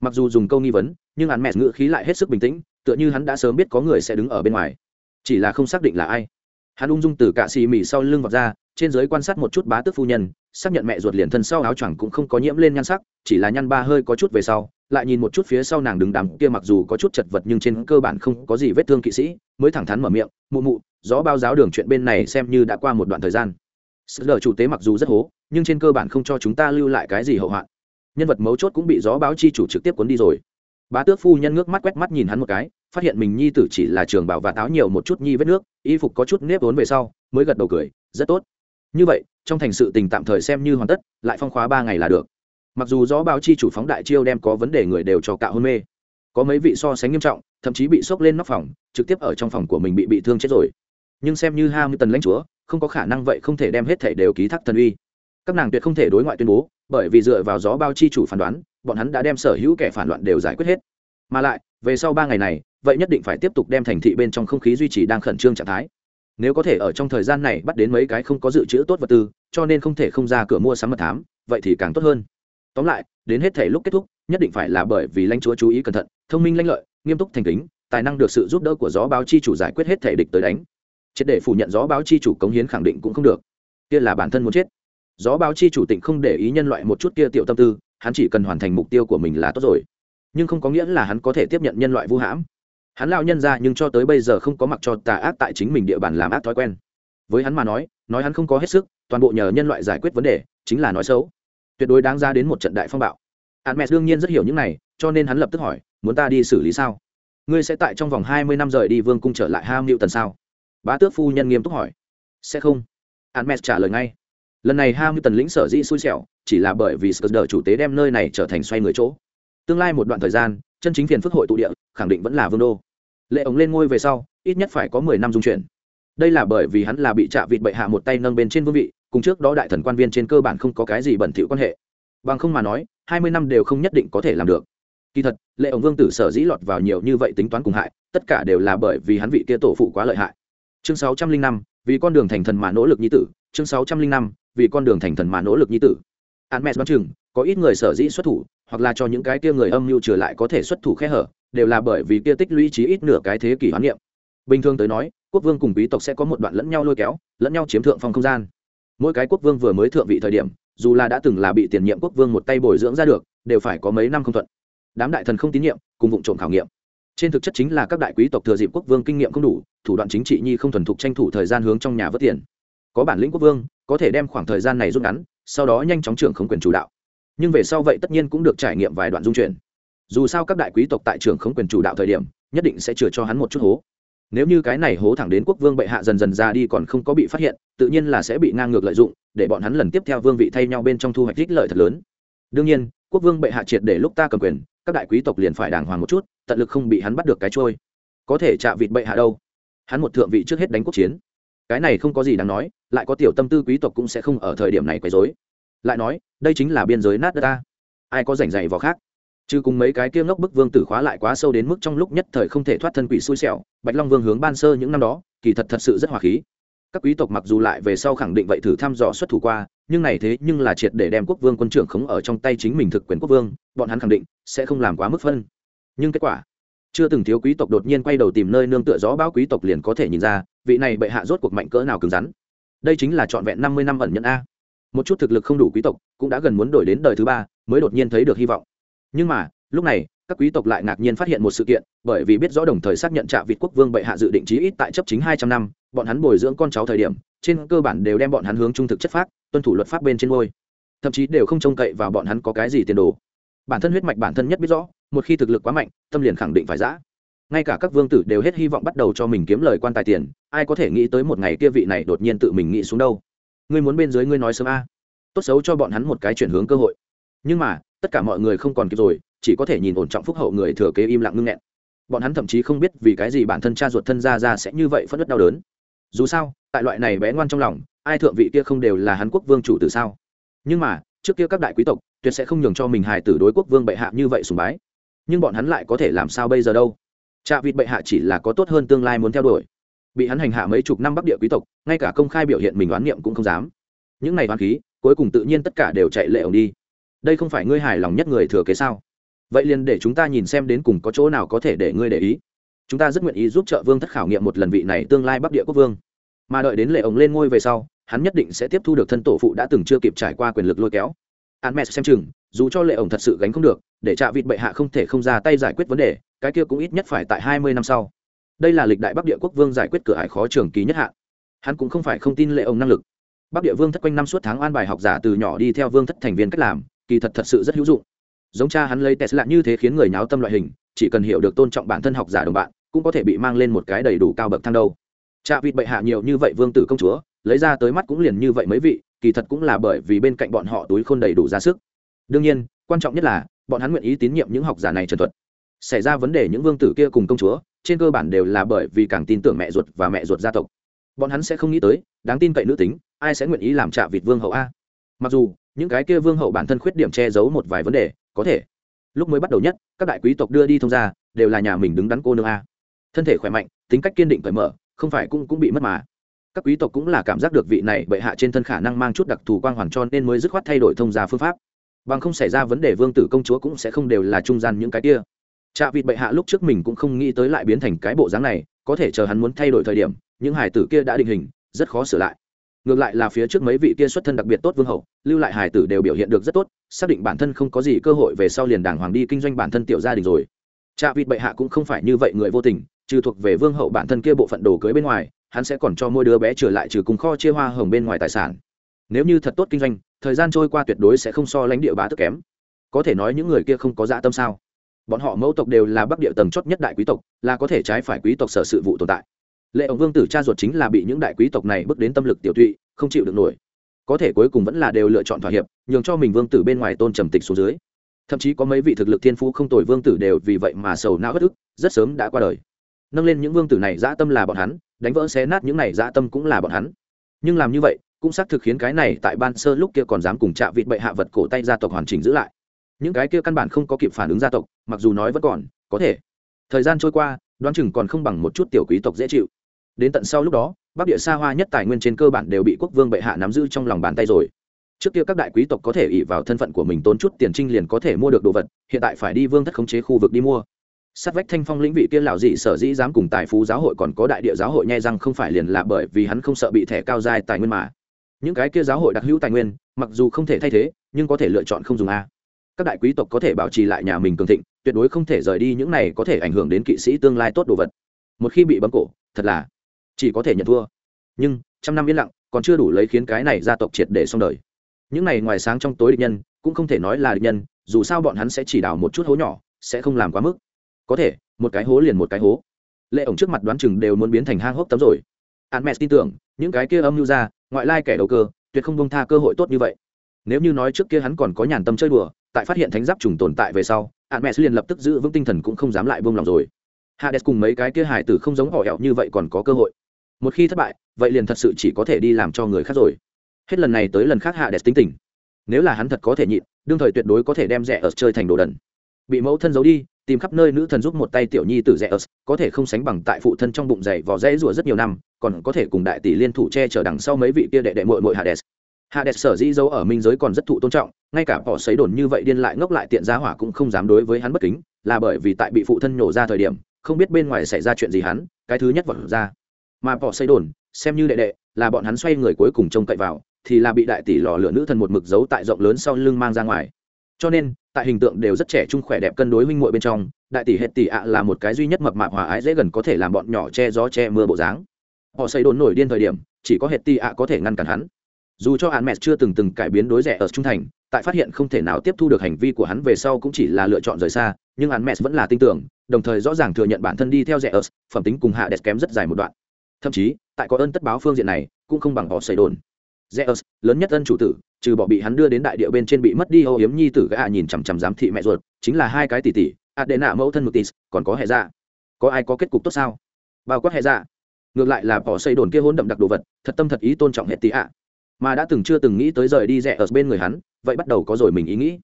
mặc dù dùng câu nghi vấn, nhưng hắn mẹ ngữ khí lại hết sức bình tĩnh, tựa như hắn đã sớm biết có người sẽ đứng ở bên ngoài. Chỉ là không xác định là ai. Hắn ung dung từ cạ xì mì sau lưng vọt ra, trên giới quan sát một chút bá tước phu nhân, xác nhận mẹ ruột liền thân sau áo choàng cũng không có nhiễm lên nhan sắc, chỉ là nhăn ba hơi có chút về sau, lại nhìn một chút phía sau nàng đứng đằng kia mặc dù có chút chật vật nhưng trên cơ bản không có gì vết thương kỵ sĩ, mới thẳng thắn mở miệng, mụ mụ, gió bao giáo đường chuyện bên này xem như đã qua một đoạn thời gian. Sự lờ chủ tế mặc dù rất hố, nhưng trên cơ bản không cho chúng ta lưu lại cái gì hậu hoạn nhân vật mấu chốt cũng bị gió báo chi chủ trực tiếp cuốn đi rồi. Bá tước phu nhân ngước mắt quét mắt nhìn hắn một cái, phát hiện mình nhi tử chỉ là trường bảo và táo nhiều một chút nhi vết nước, y phục có chút nếp vốn về sau, mới gật đầu cười, rất tốt. Như vậy, trong thành sự tình tạm thời xem như hoàn tất, lại phong khóa ba ngày là được. Mặc dù gió báo chi chủ phóng đại chiêu đem có vấn đề người đều cho cạo hôn mê. Có mấy vị so sánh nghiêm trọng, thậm chí bị sốc lên nóc phòng, trực tiếp ở trong phòng của mình bị bị thương chết rồi. Nhưng xem như hai mươi tần lãnh chúa, không có khả năng vậy không thể đem hết thể đều ký thác thần uy các nàng tuyệt không thể đối ngoại tuyên bố, bởi vì dựa vào gió bao chi chủ phán đoán, bọn hắn đã đem sở hữu kẻ phản loạn đều giải quyết hết. Mà lại, về sau ba ngày này, vậy nhất định phải tiếp tục đem thành thị bên trong không khí duy trì đang khẩn trương trạng thái. Nếu có thể ở trong thời gian này bắt đến mấy cái không có dự trữ tốt vật tư, cho nên không thể không ra cửa mua sắm mật thám, vậy thì càng tốt hơn. Tóm lại, đến hết thể lúc kết thúc, nhất định phải là bởi vì lãnh chúa chú ý cẩn thận, thông minh lãnh lợi, nghiêm túc thành kính, tài năng được sự giúp đỡ của gió báo chi chủ giải quyết hết thể địch tới đánh. Triệt để phủ nhận gió báo chi chủ cống hiến khẳng định cũng không được. Kia là bản thân muốn chết gió báo chi chủ tịnh không để ý nhân loại một chút kia tiểu tâm tư hắn chỉ cần hoàn thành mục tiêu của mình là tốt rồi nhưng không có nghĩa là hắn có thể tiếp nhận nhân loại vu hãm hắn lao nhân ra nhưng cho tới bây giờ không có mặc cho tà ác tại chính mình địa bàn làm ác thói quen với hắn mà nói nói hắn không có hết sức toàn bộ nhờ nhân loại giải quyết vấn đề chính là nói xấu tuyệt đối đáng ra đến một trận đại phong bạo Hermes đương nhiên rất hiểu những này, cho nên hắn lập tức hỏi, muốn ta đi xử lý sao? Ngươi sẽ tại trong vòng hai mươi năm rời đi vương cung trở lại Ham Newton sao? Bá tước phu nhân nghiêm túc hỏi. Sẽ không. Hermes trả lời ngay. Lần này Ham lĩnh sở dĩ xui xẻo, chỉ là bởi vì Skudder chủ tế đem nơi này trở thành xoay người chỗ. Tương lai một đoạn thời gian, chân chính phiền phức hội tụ địa, khẳng định vẫn là vương đô. Lệ ống lên ngôi về sau, ít nhất phải có mười năm dung chuyển. Đây là bởi vì hắn là bị trạ vịt bệ hạ một tay nâng bên trên vương vị, cùng trước đó đại thần quan viên trên cơ bản không có cái gì bẩn thỉu quan hệ bằng không mà nói hai mươi năm đều không nhất định có thể làm được kỳ thật lệ ổng vương tử sở dĩ lọt vào nhiều như vậy tính toán cùng hại tất cả đều là bởi vì hắn vị kia tổ phụ quá lợi hại chương sáu trăm linh năm vì con đường thành thần mà nỗ lực nhi tử chương sáu trăm linh năm vì con đường thành thần mà nỗ lực như tử. An mẹ đoán chừng, có ít người sở dĩ xuất thủ, hoặc là cho những cái kia người âm mưu trở lại có thể xuất thủ khe hở, đều là bởi vì kia tích lũy trí ít nửa cái thế kỷ hoán niệm. Bình thường tới nói, quốc vương cùng quý tộc sẽ có một đoạn lẫn nhau lôi kéo, lẫn nhau chiếm thượng phong không gian. Mỗi cái quốc vương vừa mới thượng vị thời điểm, dù là đã từng là bị tiền nhiệm quốc vương một tay bồi dưỡng ra được, đều phải có mấy năm không thuận. Đám đại thần không tín nhiệm, cùng vụ trộm khảo nghiệm. Trên thực chất chính là các đại quý tộc thừa dịp quốc vương kinh nghiệm không đủ, thủ đoạn chính trị nhi không thuần thục tranh thủ thời gian hướng trong nhà vớt tiền có bản lĩnh quốc vương, có thể đem khoảng thời gian này rút ngắn, sau đó nhanh chóng trưởng không quyền chủ đạo. Nhưng về sau vậy tất nhiên cũng được trải nghiệm vài đoạn dung chuyển. Dù sao các đại quý tộc tại trường không quyền chủ đạo thời điểm, nhất định sẽ chừa cho hắn một chút hố. Nếu như cái này hố thẳng đến quốc vương bệ hạ dần dần ra đi còn không có bị phát hiện, tự nhiên là sẽ bị ngang ngược lợi dụng, để bọn hắn lần tiếp theo vương vị thay nhau bên trong thu hoạch ích lợi thật lớn. Đương nhiên, quốc vương bệ hạ triệt để lúc ta cầm quyền, các đại quý tộc liền phải đàng hoàng một chút, tận lực không bị hắn bắt được cái trôi. Có thể chạ vịt bệ hạ đâu? Hắn một thượng vị trước hết đánh quốc chiến. Cái này không có gì đáng nói lại có tiểu tâm tư quý tộc cũng sẽ không ở thời điểm này quấy rối. lại nói, đây chính là biên giới nát đất ta. Ai có rảnh rày vào khác? Chứ cùng mấy cái kia ngốc bức vương tử khóa lại quá sâu đến mức trong lúc nhất thời không thể thoát thân quỷ xui xẻo, bạch long vương hướng ban sơ những năm đó, kỳ thật thật sự rất hòa khí. Các quý tộc mặc dù lại về sau khẳng định vậy thử thăm dò xuất thủ qua, nhưng này thế nhưng là triệt để đem quốc vương quân trưởng khống ở trong tay chính mình thực quyền quốc vương, bọn hắn khẳng định sẽ không làm quá mức phân. Nhưng kết quả, chưa từng thiếu quý tộc đột nhiên quay đầu tìm nơi nương tựa gió báo quý tộc liền có thể nhìn ra, vị này bệ hạ rốt cuộc mạnh cỡ nào cứng rắn đây chính là trọn vẹn năm mươi năm ẩn nhận a. Một chút thực lực không đủ quý tộc, cũng đã gần muốn đổi đến đời thứ ba, mới đột nhiên thấy được hy vọng. Nhưng mà, lúc này, các quý tộc lại ngạc nhiên phát hiện một sự kiện, bởi vì biết rõ đồng thời xác nhận trạ vịt quốc vương bệ hạ dự định chí ít tại chấp chính hai trăm năm, bọn hắn bồi dưỡng con cháu thời điểm, trên cơ bản đều đem bọn hắn hướng trung thực chất phác, tuân thủ luật pháp bên trên ngôi. Thậm chí đều không trông cậy vào bọn hắn có cái gì tiền đồ. Bản thân huyết mạch bản thân nhất biết rõ, một khi thực lực quá mạnh, tâm liền khẳng định phải giã ngay cả các vương tử đều hết hy vọng bắt đầu cho mình kiếm lời quan tài tiền, ai có thể nghĩ tới một ngày kia vị này đột nhiên tự mình nghĩ xuống đâu. Ngươi muốn bên dưới ngươi nói sớm a. Tốt xấu cho bọn hắn một cái chuyển hướng cơ hội. Nhưng mà, tất cả mọi người không còn kịp rồi, chỉ có thể nhìn ổn trọng phúc hậu người thừa kế im lặng ngưng nghẹn. Bọn hắn thậm chí không biết vì cái gì bản thân cha ruột thân ra ra sẽ như vậy phất đất đau đớn. Dù sao, tại loại này bé ngoan trong lòng, ai thượng vị kia không đều là hắn quốc vương chủ từ sao? Nhưng mà, trước kia các đại quý tộc, tuyệt sẽ không nhường cho mình hài tử đối quốc vương bệ hạ như vậy sùng bái. Nhưng bọn hắn lại có thể làm sao bây giờ đâu? Trạ vịt bệ hạ chỉ là có tốt hơn tương lai muốn theo đuổi. Bị hắn hành hạ mấy chục năm bắc địa quý tộc, ngay cả công khai biểu hiện mình oán niệm cũng không dám. Những này oán khí, cuối cùng tự nhiên tất cả đều chạy lệ ổng đi. Đây không phải ngươi hài lòng nhất người thừa kế sao? Vậy liền để chúng ta nhìn xem đến cùng có chỗ nào có thể để ngươi để ý. Chúng ta rất nguyện ý giúp trợ vương thất khảo nghiệm một lần vị này tương lai bắc địa quốc vương. Mà đợi đến lệ ổng lên ngôi về sau, hắn nhất định sẽ tiếp thu được thân tổ phụ đã từng chưa kịp trải qua quyền lực lôi kéo. Hắn mẹ xem chừng, dù cho lệ ổng thật sự gánh không được để trạ vịt bệ hạ không thể không ra tay giải quyết vấn đề cái kia cũng ít nhất phải tại hai mươi năm sau. Đây là lịch đại bắc địa quốc vương giải quyết cửa hải khó trường kỳ nhất hạ, hắn cũng không phải không tin lệ ông năng lực. Bắc địa vương thất quanh năm suốt tháng an bài học giả từ nhỏ đi theo vương thất thành viên cách làm kỳ thật thật sự rất hữu dụng. Giống cha hắn lấy tesla như thế khiến người nháo tâm loại hình chỉ cần hiểu được tôn trọng bản thân học giả đồng bạn cũng có thể bị mang lên một cái đầy đủ cao bậc thang đâu. Cha vịt bệ hạ nhiều như vậy vương tử công chúa lấy ra tới mắt cũng liền như vậy mấy vị kỳ thật cũng là bởi vì bên cạnh bọn họ túi khôn đầy đủ ra sức. Đương nhiên quan trọng nhất là bọn hắn nguyện ý tín nhiệm những học giả này trần thuật. Xảy ra vấn đề những vương tử kia cùng công chúa, trên cơ bản đều là bởi vì càng tin tưởng mẹ ruột và mẹ ruột gia tộc. Bọn hắn sẽ không nghĩ tới, đáng tin cậy nữ tính, ai sẽ nguyện ý làm trạ vịt vương hậu a? Mặc dù, những cái kia vương hậu bản thân khuyết điểm che giấu một vài vấn đề, có thể. Lúc mới bắt đầu nhất, các đại quý tộc đưa đi thông ra đều là nhà mình đứng đắn cô nương a. Thân thể khỏe mạnh, tính cách kiên định cởi mở, không phải cũng cũng bị mất mà. Các quý tộc cũng là cảm giác được vị này bệ hạ trên thân khả năng mang chút đặc thù quang hoàn cho nên mới dứt khoát thay đổi thông gia phương pháp bằng không xảy ra vấn đề vương tử công chúa cũng sẽ không đều là trung gian những cái kia. Chạ vịt bệ hạ lúc trước mình cũng không nghĩ tới lại biến thành cái bộ dáng này, có thể chờ hắn muốn thay đổi thời điểm, những hải tử kia đã định hình, rất khó sửa lại. Ngược lại là phía trước mấy vị kia xuất thân đặc biệt tốt vương hậu, lưu lại hải tử đều biểu hiện được rất tốt, xác định bản thân không có gì cơ hội về sau liền đàng hoàng đi kinh doanh bản thân tiểu gia đình rồi. Chạ vịt bệ hạ cũng không phải như vậy người vô tình, trừ thuộc về vương hậu bản thân kia bộ phận đồ cưới bên ngoài, hắn sẽ còn cho mỗi đứa bé trở lại trừ cùng kho chia hoa hồng bên ngoài tài sản. Nếu như thật tốt kinh doanh thời gian trôi qua tuyệt đối sẽ không so lãnh địa bá tức kém. Có thể nói những người kia không có dạ tâm sao? Bọn họ mẫu tộc đều là bắc địa tầng chót nhất đại quý tộc, là có thể trái phải quý tộc sở sự vụ tồn tại. Lệ ông vương tử cha ruột chính là bị những đại quý tộc này bước đến tâm lực tiểu tụy, không chịu được nổi. Có thể cuối cùng vẫn là đều lựa chọn thỏa hiệp, nhường cho mình vương tử bên ngoài tôn trầm tịch xuống dưới. Thậm chí có mấy vị thực lực thiên phú không tồi vương tử đều vì vậy mà sầu não bất ức, rất sớm đã qua đời. Nâng lên những vương tử này dã tâm là bọn hắn, đánh vỡ xé nát những này dã tâm cũng là bọn hắn. Nhưng làm như vậy cũng xác thực khiến cái này tại ban sơ lúc kia còn dám cùng chạ vịt bệ hạ vật cổ tay gia tộc hoàn chỉnh giữ lại. Những cái kia căn bản không có kịp phản ứng gia tộc, mặc dù nói vẫn còn, có thể. Thời gian trôi qua, đoán chừng còn không bằng một chút tiểu quý tộc dễ chịu. Đến tận sau lúc đó, bắc địa xa hoa nhất tài nguyên trên cơ bản đều bị quốc vương bệ hạ nắm giữ trong lòng bàn tay rồi. Trước kia các đại quý tộc có thể ỉ vào thân phận của mình tốn chút tiền trinh liền có thể mua được đồ vật, hiện tại phải đi vương thất khống chế khu vực đi mua. Sát vách thanh phong lĩnh vị kia lão dị sở dĩ dám cùng tài phú giáo hội còn có đại địa giáo hội nhai rằng không phải liền là bởi vì hắn không sợ bị thẻ cao dài tài nguyên mà những cái kia giáo hội đặc hữu tài nguyên, mặc dù không thể thay thế, nhưng có thể lựa chọn không dùng a. Các đại quý tộc có thể bảo trì lại nhà mình cường thịnh, tuyệt đối không thể rời đi những này có thể ảnh hưởng đến kỵ sĩ tương lai tốt đồ vật. Một khi bị bấm cổ, thật là chỉ có thể nhận thua. Nhưng, trăm năm yên lặng, còn chưa đủ lấy khiến cái này gia tộc triệt để xong đời. Những này ngoài sáng trong tối địch nhân, cũng không thể nói là địch nhân, dù sao bọn hắn sẽ chỉ đào một chút hố nhỏ, sẽ không làm quá mức. Có thể, một cái hố liền một cái hố. Lệ ổng trước mặt đoán chừng đều muốn biến thành hang hốc tấm rồi. An mẹ tin tưởng, những cái kia âm mưu ra ngoại lai kẻ đầu cơ, tuyệt không bông tha cơ hội tốt như vậy. Nếu như nói trước kia hắn còn có nhàn tâm chơi đùa, tại phát hiện thánh giáp trùng tồn tại về sau hạn mẹ liền lập tức giữ vững tinh thần cũng không dám lại buông lòng rồi. Hades cùng mấy cái kia hải tử không giống họ hẹo như vậy còn có cơ hội. Một khi thất bại, vậy liền thật sự chỉ có thể đi làm cho người khác rồi. Hết lần này tới lần khác hades tính tình. Nếu là hắn thật có thể nhịn, đương thời tuyệt đối có thể đem rẻ ở chơi thành đồ đần bị mẫu thân giấu đi, tìm khắp nơi nữ thần giúp một tay tiểu nhi tử rẻ ớt có thể không sánh bằng tại phụ thân trong bụng dày vò rẽ rủa rất nhiều năm, còn có thể cùng đại tỷ liên thủ che chở đằng sau mấy vị kia đệ đệ mội mội hades. Hades sở dĩ dấu ở minh giới còn rất thụ tôn trọng, ngay cả bỏ xấy đồn như vậy điên lại ngốc lại tiện giá hỏa cũng không dám đối với hắn bất kính, là bởi vì tại bị phụ thân nhổ ra thời điểm, không biết bên ngoài xảy ra chuyện gì hắn, cái thứ nhất vật ra. Mà bỏ xấy đồn, xem như đệ đệ, là bọn hắn xoay người cuối cùng trông cậy vào, thì là bị đại tỷ lò lửa nữ thần một mực giấu tại rộng lớn sau lưng mang ra ngoài. Cho nên tại hình tượng đều rất trẻ trung khỏe đẹp cân đối huynh muội bên trong, đại tỷ hệt tỷ ạ là một cái duy nhất mập mạp hòa ái dễ gần có thể làm bọn nhỏ che gió che mưa bộ dáng. Họ xây đồn nổi điên thời điểm, chỉ có hệt tỷ ạ có thể ngăn cản hắn. Dù cho hắn mẹ chưa từng từng cải biến đối rẻ ở trung thành, tại phát hiện không thể nào tiếp thu được hành vi của hắn về sau cũng chỉ là lựa chọn rời xa, nhưng hắn mẹ vẫn là tin tưởng, đồng thời rõ ràng thừa nhận bản thân đi theo rẻ ở, phẩm tính cùng hạ đẹp kém rất dài một đoạn. Thậm chí, tại có ơn tất báo phương diện này, cũng không bằng họ xây đồn. Zeus, lớn nhất ân chủ tử, trừ bỏ bị hắn đưa đến đại địa bên trên bị mất đi ô yếm nhi tử gã nhìn chằm chằm giám thị mẹ ruột, chính là hai cái tỷ tỷ, Adena mẫu thân Mutis, còn có hệ dạ. Có ai có kết cục tốt sao? Bao quát hệ dạ. Ngược lại là bỏ xây đồn kia hỗn đậm đặc đồ vật, thật tâm thật ý tôn trọng hệ tỷ ạ. Mà đã từng chưa từng nghĩ tới rời đi rẻ ở bên người hắn, vậy bắt đầu có rồi mình ý nghĩ.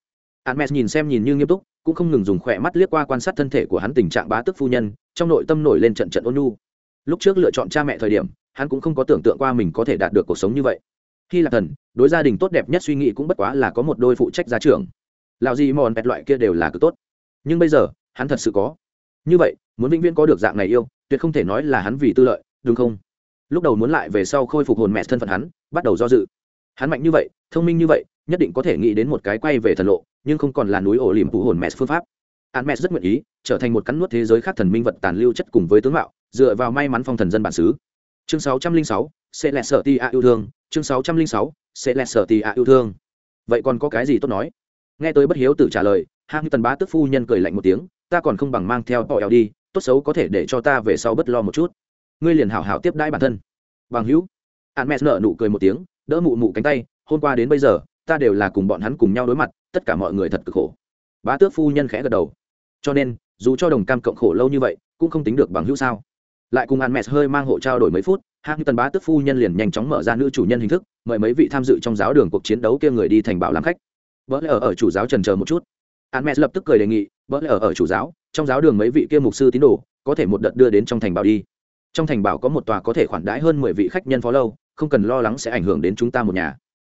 Hermes nhìn xem nhìn như nghiêm túc, cũng không ngừng dùng khỏe mắt liếc qua quan sát thân thể của hắn tình trạng bá tức phu nhân, trong nội tâm nổi lên trận trận ôn nhu. Lúc trước lựa chọn cha mẹ thời điểm, hắn cũng không có tưởng tượng qua mình có thể đạt được cuộc sống như vậy hy lạp thần đối gia đình tốt đẹp nhất suy nghĩ cũng bất quá là có một đôi phụ trách gia trưởng. Lào gì mòn bẹt loại kia đều là cực tốt. Nhưng bây giờ, hắn thật sự có. Như vậy, muốn vĩnh viễn có được dạng này yêu, tuyệt không thể nói là hắn vì tư lợi, đúng không? Lúc đầu muốn lại về sau khôi phục hồn mẹ thân phận hắn, bắt đầu do dự. Hắn mạnh như vậy, thông minh như vậy, nhất định có thể nghĩ đến một cái quay về thần lộ, nhưng không còn là núi ổ liềm phụ hồn mẹ phương pháp. Hắn mẹ rất nguyện ý, trở thành một cắn nuốt thế giới khác thần minh vật tàn lưu chất cùng với tướng mạo, dựa vào may mắn phong thần dân bản xứ. Chương sáu trăm linh sáu, sẽ lẹ sợ ti a yêu thương chương sáu trăm linh sáu, sẽ lẹ sợ ti a yêu thương. Vậy còn có cái gì tốt nói? Nghe tới bất hiếu tử trả lời hang tần bá tức phu nhân cười lạnh một tiếng, ta còn không bằng mang theo tọ eo đi, tốt xấu có thể để cho ta về sau bất lo một chút. Ngươi liền hảo hảo tiếp đãi bản thân. Bằng hữu. An mẹ nợ nụ cười một tiếng, đỡ mụ mụ cánh tay, hôm qua đến bây giờ, ta đều là cùng bọn hắn cùng nhau đối mặt, tất cả mọi người thật cực khổ. Bá tước phu nhân khẽ gật đầu. Cho nên, dù cho đồng cam cộng khổ lâu như vậy, cũng không tính được bằng hữu sao. Lại cùng An mẹ hơi mang hộ trao đổi mấy phút hạng tần bá tức phu nhân liền nhanh chóng mở ra nữ chủ nhân hình thức, mời mấy vị tham dự trong giáo đường cuộc chiến đấu kia người đi thành bảo làm khách. Vỡ lẽ ở ở chủ giáo trần chờ một chút. An mẹ lập tức cười đề nghị vỡ lẽ ở ở chủ giáo, trong giáo đường mấy vị kia mục sư tín đồ, có thể một đợt đưa đến trong thành bảo đi. Trong thành bảo có một tòa có thể khoản đãi hơn mười vị khách nhân phó lâu, không cần lo lắng sẽ ảnh hưởng đến chúng ta một nhà.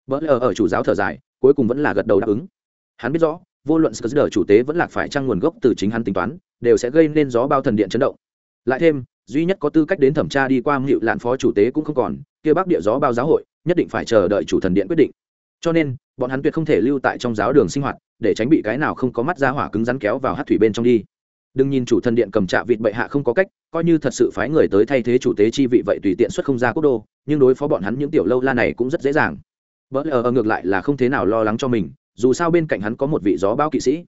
Vỡ lẽ ở ở chủ giáo thở dài, cuối cùng vẫn là gật đầu đáp ứng. Hắn biết rõ, vô luận sờ chủ tế vẫn là phải trăng nguồn gốc từ chính hắn tính toán, đều sẽ gây nên gió bao thần điện chấn động. Lại thêm duy nhất có tư cách đến thẩm tra đi qua ngự lạn phó chủ tế cũng không còn, kia bắc địa gió bao giáo hội nhất định phải chờ đợi chủ thần điện quyết định. Cho nên, bọn hắn tuyệt không thể lưu tại trong giáo đường sinh hoạt, để tránh bị cái nào không có mắt ra hỏa cứng rắn kéo vào hát thủy bên trong đi. Đừng nhìn chủ thần điện cầm trạ vịt bệ hạ không có cách, coi như thật sự phái người tới thay thế chủ tế chi vị vậy tùy tiện xuất không ra quốc đô, nhưng đối phó bọn hắn những tiểu lâu la này cũng rất dễ dàng. Vỡ lờ ngược lại là không thế nào lo lắng cho mình, dù sao bên cạnh hắn có một vị gió bao kỵ sĩ.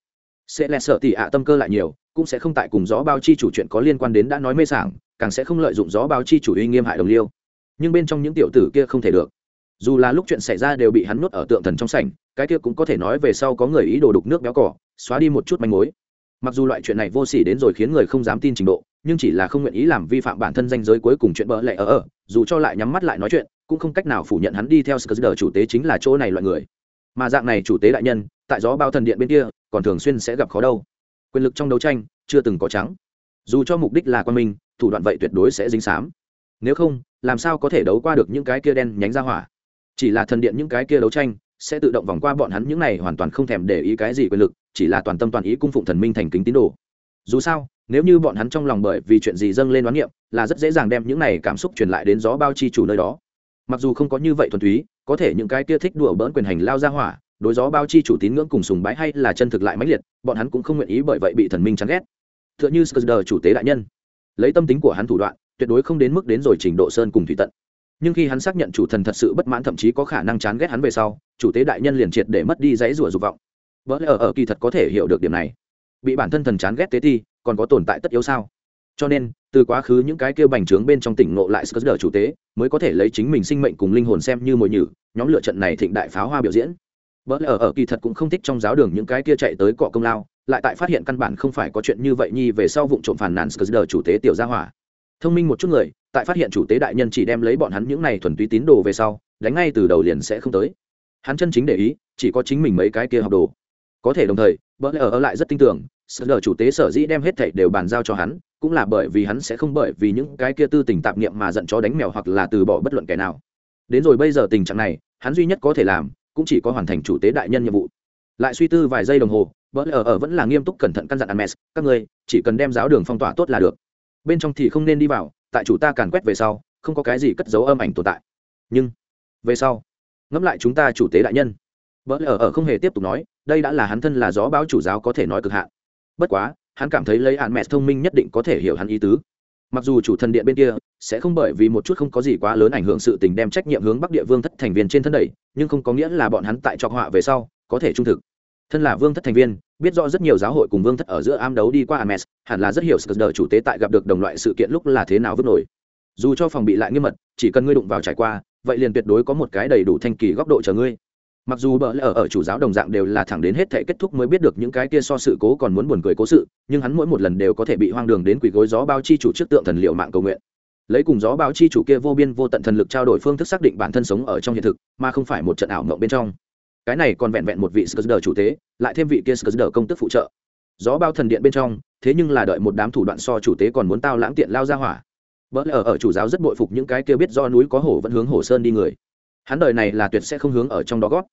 Sẽ lẹ sợ tỉ ạ tâm cơ lại nhiều, cũng sẽ không tại cùng gió bao chi chủ chuyện có liên quan đến đã nói mê sảng càng sẽ không lợi dụng gió báo chi chủ uy nghiêm hại đồng liêu. Nhưng bên trong những tiểu tử kia không thể được. Dù là lúc chuyện xảy ra đều bị hắn nuốt ở tượng thần trong sảnh, cái kia cũng có thể nói về sau có người ý đồ đục nước béo cỏ xóa đi một chút manh mối. Mặc dù loại chuyện này vô sỉ đến rồi khiến người không dám tin trình độ, nhưng chỉ là không nguyện ý làm vi phạm bản thân danh giới cuối cùng chuyện bỡ lại ở ở, dù cho lại nhắm mắt lại nói chuyện, cũng không cách nào phủ nhận hắn đi theo sờ chủ tế chính là chỗ này loại người. Mà dạng này chủ tế đại nhân, tại gió bao thần điện bên kia, còn thường xuyên sẽ gặp khó đâu. Quyền lực trong đấu tranh, chưa từng có trắng. Dù cho mục đích là quan minh thủ đoạn vậy tuyệt đối sẽ dính sám nếu không, làm sao có thể đấu qua được những cái kia đen nhánh ra hỏa? Chỉ là thần điện những cái kia đấu tranh, sẽ tự động vòng qua bọn hắn những này hoàn toàn không thèm để ý cái gì quyền lực, chỉ là toàn tâm toàn ý cung phụng thần minh thành kính tín đồ. Dù sao, nếu như bọn hắn trong lòng bởi vì chuyện gì dâng lên đoán niệm, là rất dễ dàng đem những này cảm xúc truyền lại đến gió bao chi chủ nơi đó. Mặc dù không có như vậy thuần túy, có thể những cái kia thích đùa bỡn quyền hành lao ra hỏa, đối gió bao chi chủ tín ngưỡng cùng sùng bái hay là chân thực lại mãnh liệt, bọn hắn cũng không nguyện ý bởi vậy bị thần minh chán ghét. T h ư ợ n h ư chủ tế đại nhân lấy tâm tính của hắn thủ đoạn, tuyệt đối không đến mức đến rồi trình độ sơn cùng thủy tận. Nhưng khi hắn xác nhận chủ thần thật sự bất mãn thậm chí có khả năng chán ghét hắn về sau, chủ tế đại nhân liền triệt để mất đi dãy rủa dục vọng. Vỡ lẽ ở ở kỳ thật có thể hiểu được điểm này. Bị bản thân thần chán ghét tế thi còn có tồn tại tất yếu sao? Cho nên, từ quá khứ những cái kêu bành trướng bên trong tỉnh ngộ lại sờ chủ tế, mới có thể lấy chính mình sinh mệnh cùng linh hồn xem như mồi nhử, nhóm lựa trận này thịnh đại pháo hoa biểu diễn. Vỡ lẽ ở ở kỳ thật cũng không thích trong giáo đường những cái kia chạy tới cọ công lao lại tại phát hiện căn bản không phải có chuyện như vậy nhi về sau vụ trộm phản nàn sờ chủ tế tiểu gia hỏa. Thông minh một chút người, tại phát hiện chủ tế đại nhân chỉ đem lấy bọn hắn những này thuần túy tín đồ về sau, đánh ngay từ đầu liền sẽ không tới. Hắn chân chính để ý, chỉ có chính mình mấy cái kia học đồ. Có thể đồng thời bỡ lẽ ở lại rất tin tưởng sở lờ chủ tế sở dĩ đem hết thảy đều bàn giao cho hắn, cũng là bởi vì hắn sẽ không bởi vì những cái kia tư tình tạp niệm mà giận chó đánh mèo hoặc là từ bỏ bất luận kẻ nào. Đến rồi bây giờ tình trạng này, hắn duy nhất có thể làm, cũng chỉ có hoàn thành chủ tế đại nhân nhiệm vụ. Lại suy tư vài giây đồng hồ bỡ ở ở vẫn là nghiêm túc cẩn thận căn dặn Hermes, các ngươi chỉ cần đem giáo đường phong tỏa tốt là được. Bên trong thì không nên đi vào tại chủ ta càn quét về sau không có cái gì cất giấu âm ảnh tồn tại. Nhưng về sau ngẫm lại chúng ta chủ tế đại nhân. Vợ ở ở không hề tiếp tục nói đây đã là hắn thân là gió báo chủ giáo có thể nói cực hạn. Bất quá hắn cảm thấy lấy hạn thông minh nhất định có thể hiểu hắn ý tứ. Mặc dù chủ thần điện bên kia sẽ không bởi vì một chút không có gì quá lớn ảnh hưởng sự tình đem trách nhiệm hướng bắc địa vương thất thành viên trên thân đẩy nhưng không có nghĩa là bọn hắn tại trọc họa về sau có thể trung thực thân là vương thất thành viên biết rõ rất nhiều giáo hội cùng vương thất ở giữa am đấu đi qua Ames, hẳn là rất hiểu sự chủ tế tại gặp được đồng loại sự kiện lúc là thế nào vứt nổi. Dù cho phòng bị lại nghiêm mật, chỉ cần ngươi đụng vào trải qua, vậy liền tuyệt đối có một cái đầy đủ thanh kỳ góc độ chờ ngươi. Mặc dù bỡ lẽ ở, ở chủ giáo đồng dạng đều là thẳng đến hết thể kết thúc mới biết được những cái kia so sự cố còn muốn buồn cười cố sự, nhưng hắn mỗi một lần đều có thể bị hoang đường đến quỷ gối gió bao chi chủ trước tượng thần liệu mạng cầu nguyện. Lấy cùng gió bao chi chủ kia vô biên vô tận thần lực trao đổi phương thức xác định bản thân sống ở trong hiện thực, mà không phải một trận ảo mộng bên trong cái này còn vẹn vẹn một vị sờ chủ tế, lại thêm vị kia sờ công tức phụ trợ. Gió bao thần điện bên trong, thế nhưng là đợi một đám thủ đoạn so chủ tế còn muốn tao lãng tiện lao ra hỏa. Vợ ở ở chủ giáo rất bội phục những cái kia biết do núi có hổ vẫn hướng hổ sơn đi người. Hắn đời này là tuyệt sẽ không hướng ở trong đó gót.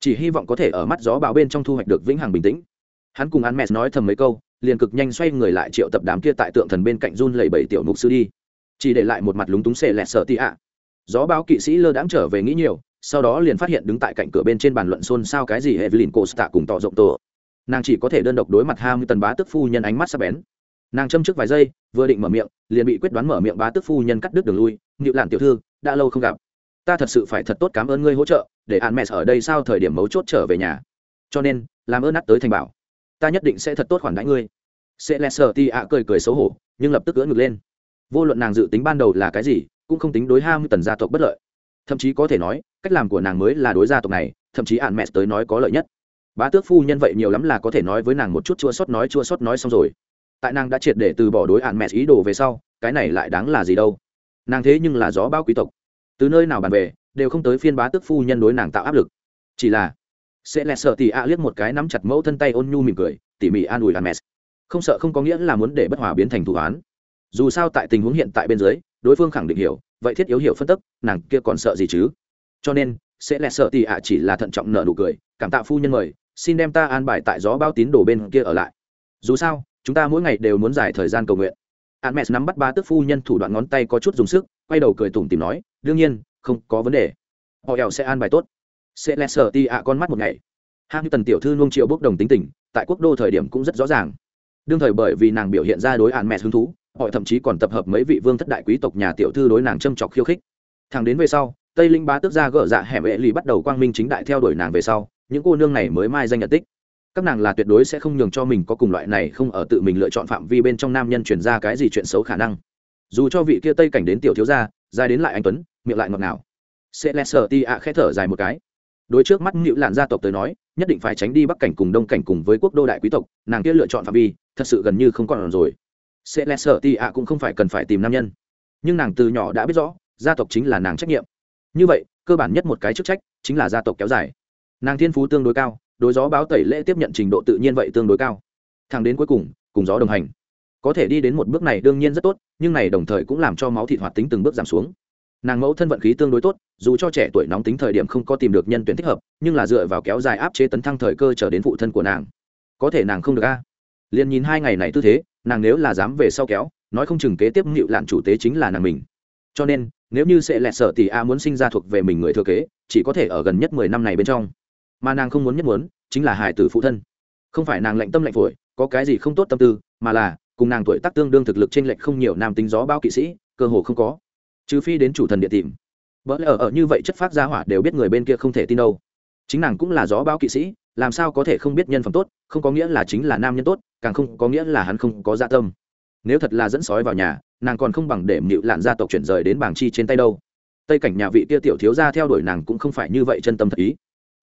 Chỉ hy vọng có thể ở mắt gió bão bên trong thu hoạch được vĩnh hằng bình tĩnh. Hắn cùng hắn mẹ nói thầm mấy câu, liền cực nhanh xoay người lại triệu tập đám kia tại tượng thần bên cạnh run lẩy bẩy tiểu mục sư đi. Chỉ để lại một mặt lúng túng xệ lẹt sợ tị ạ. Gió báo kỵ sĩ lơ đãng trở về nghĩ nhiều sau đó liền phát hiện đứng tại cạnh cửa bên trên bàn luận xôn xao cái gì Evelyn Costa cùng tỏ rộng tổ. Nàng chỉ có thể đơn độc đối mặt Ham tần bá tức phu nhân ánh mắt sắc bén. Nàng châm trước vài giây, vừa định mở miệng, liền bị quyết đoán mở miệng bá tức phu nhân cắt đứt đường lui, "Ngự làn tiểu thư, đã lâu không gặp. Ta thật sự phải thật tốt cảm ơn ngươi hỗ trợ, để An Mẹ ở đây sao thời điểm mấu chốt trở về nhà. Cho nên, làm ơn nát tới thành bảo. Ta nhất định sẽ thật tốt khoản đãi ngươi." Celestia cười cười xấu hổ, nhưng lập tức ưỡn ngực lên. Vô luận nàng dự tính ban đầu là cái gì, cũng không tính đối Ham tần gia tộc bất lợi thậm chí có thể nói, cách làm của nàng mới là đối gia tộc này, thậm chí ạn mẹ tới nói có lợi nhất. Bá tước phu nhân vậy nhiều lắm là có thể nói với nàng một chút chua sót nói chua sót nói xong rồi. Tại nàng đã triệt để từ bỏ đối ạn mẹ ý đồ về sau, cái này lại đáng là gì đâu. Nàng thế nhưng là gió bao quý tộc. Từ nơi nào bàn về, đều không tới phiên bá tước phu nhân đối nàng tạo áp lực. Chỉ là, sẽ lẹ sợ tỉ ạ liếc một cái nắm chặt mẫu thân tay ôn nhu mỉm cười, tỉ mỉ an ủi ạn mẹ không sợ không có nghĩa là muốn để bất hòa biến thành thủ án. Dù sao tại tình huống hiện tại bên dưới, đối phương khẳng định hiểu vậy thiết yếu hiểu phân tức, nàng kia còn sợ gì chứ? Cho nên, sẽ lẹ sợ tì ạ chỉ là thận trọng nợ nụ cười, cảm tạ phu nhân mời, xin đem ta an bài tại gió bao tín đồ bên kia ở lại. Dù sao, chúng ta mỗi ngày đều muốn dài thời gian cầu nguyện. An mẹ nắm bắt ba tức phu nhân thủ đoạn ngón tay có chút dùng sức, quay đầu cười tủm tìm nói, đương nhiên, không có vấn đề. Họ ẻo sẽ an bài tốt. Sẽ lẹ sợ tì ạ con mắt một ngày. Hai như tần tiểu thư nông triệu bốc đồng tính tình, tại quốc đô thời điểm cũng rất rõ ràng. Đương thời bởi vì nàng biểu hiện ra đối an mẹ hứng thú họ thậm chí còn tập hợp mấy vị vương thất đại quý tộc nhà tiểu thư đối nàng châm chọc khiêu khích. Thằng đến về sau, tây linh bá tước ra gỡ dạ hẻm vệ lì bắt đầu quang minh chính đại theo đuổi nàng về sau, những cô nương này mới mai danh nhận tích. Các nàng là tuyệt đối sẽ không nhường cho mình có cùng loại này không ở tự mình lựa chọn phạm vi bên trong nam nhân truyền ra cái gì chuyện xấu khả năng. Dù cho vị kia tây cảnh đến tiểu thiếu gia, dài đến lại anh tuấn, miệng lại ngọt ngào. Sẽ lẹ sợ ti ạ khẽ thở dài một cái. Đối trước mắt nhịu lạn gia tộc tới nói, nhất định phải tránh đi bắc cảnh cùng đông cảnh cùng với quốc đô đại quý tộc, nàng kia lựa chọn phạm vi, thật sự gần như không còn rồi sẽ lẽ sợ tị ạ cũng không phải cần phải tìm nam nhân. Nhưng nàng từ nhỏ đã biết rõ, gia tộc chính là nàng trách nhiệm. Như vậy, cơ bản nhất một cái chức trách chính là gia tộc kéo dài. Nàng thiên phú tương đối cao, đối gió báo tẩy lễ tiếp nhận trình độ tự nhiên vậy tương đối cao. Thẳng đến cuối cùng cùng gió đồng hành. Có thể đi đến một bước này đương nhiên rất tốt, nhưng này đồng thời cũng làm cho máu thịt hoạt tính từng bước giảm xuống. Nàng mẫu thân vận khí tương đối tốt, dù cho trẻ tuổi nóng tính thời điểm không có tìm được nhân tuyển thích hợp, nhưng là dựa vào kéo dài áp chế tấn thăng thời cơ trở đến phụ thân của nàng. Có thể nàng không được a. Liền nhìn hai ngày này tư thế nàng nếu là dám về sau kéo, nói không chừng kế tiếp ngự lạn chủ tế chính là nàng mình. Cho nên, nếu như sẽ lẹt sợ thì a muốn sinh ra thuộc về mình người thừa kế, chỉ có thể ở gần nhất mười năm này bên trong. Mà nàng không muốn nhất muốn, chính là hải tử phụ thân. Không phải nàng lạnh tâm lạnh phổi, có cái gì không tốt tâm tư, mà là, cùng nàng tuổi tác tương đương thực lực trên lệch không nhiều nam tính gió bao kỵ sĩ, cơ hồ không có. Trừ phi đến chủ thần địa tìm. Vợ ở ở như vậy chất phát ra hỏa đều biết người bên kia không thể tin đâu. Chính nàng cũng là gió bao kỵ sĩ làm sao có thể không biết nhân phẩm tốt, không có nghĩa là chính là nam nhân tốt, càng không có nghĩa là hắn không có dạ tâm. Nếu thật là dẫn sói vào nhà, nàng còn không bằng để mịu lạn gia tộc chuyển rời đến bảng chi trên tay đâu. Tây cảnh nhà vị kia tiểu thiếu gia theo đuổi nàng cũng không phải như vậy chân tâm thật ý.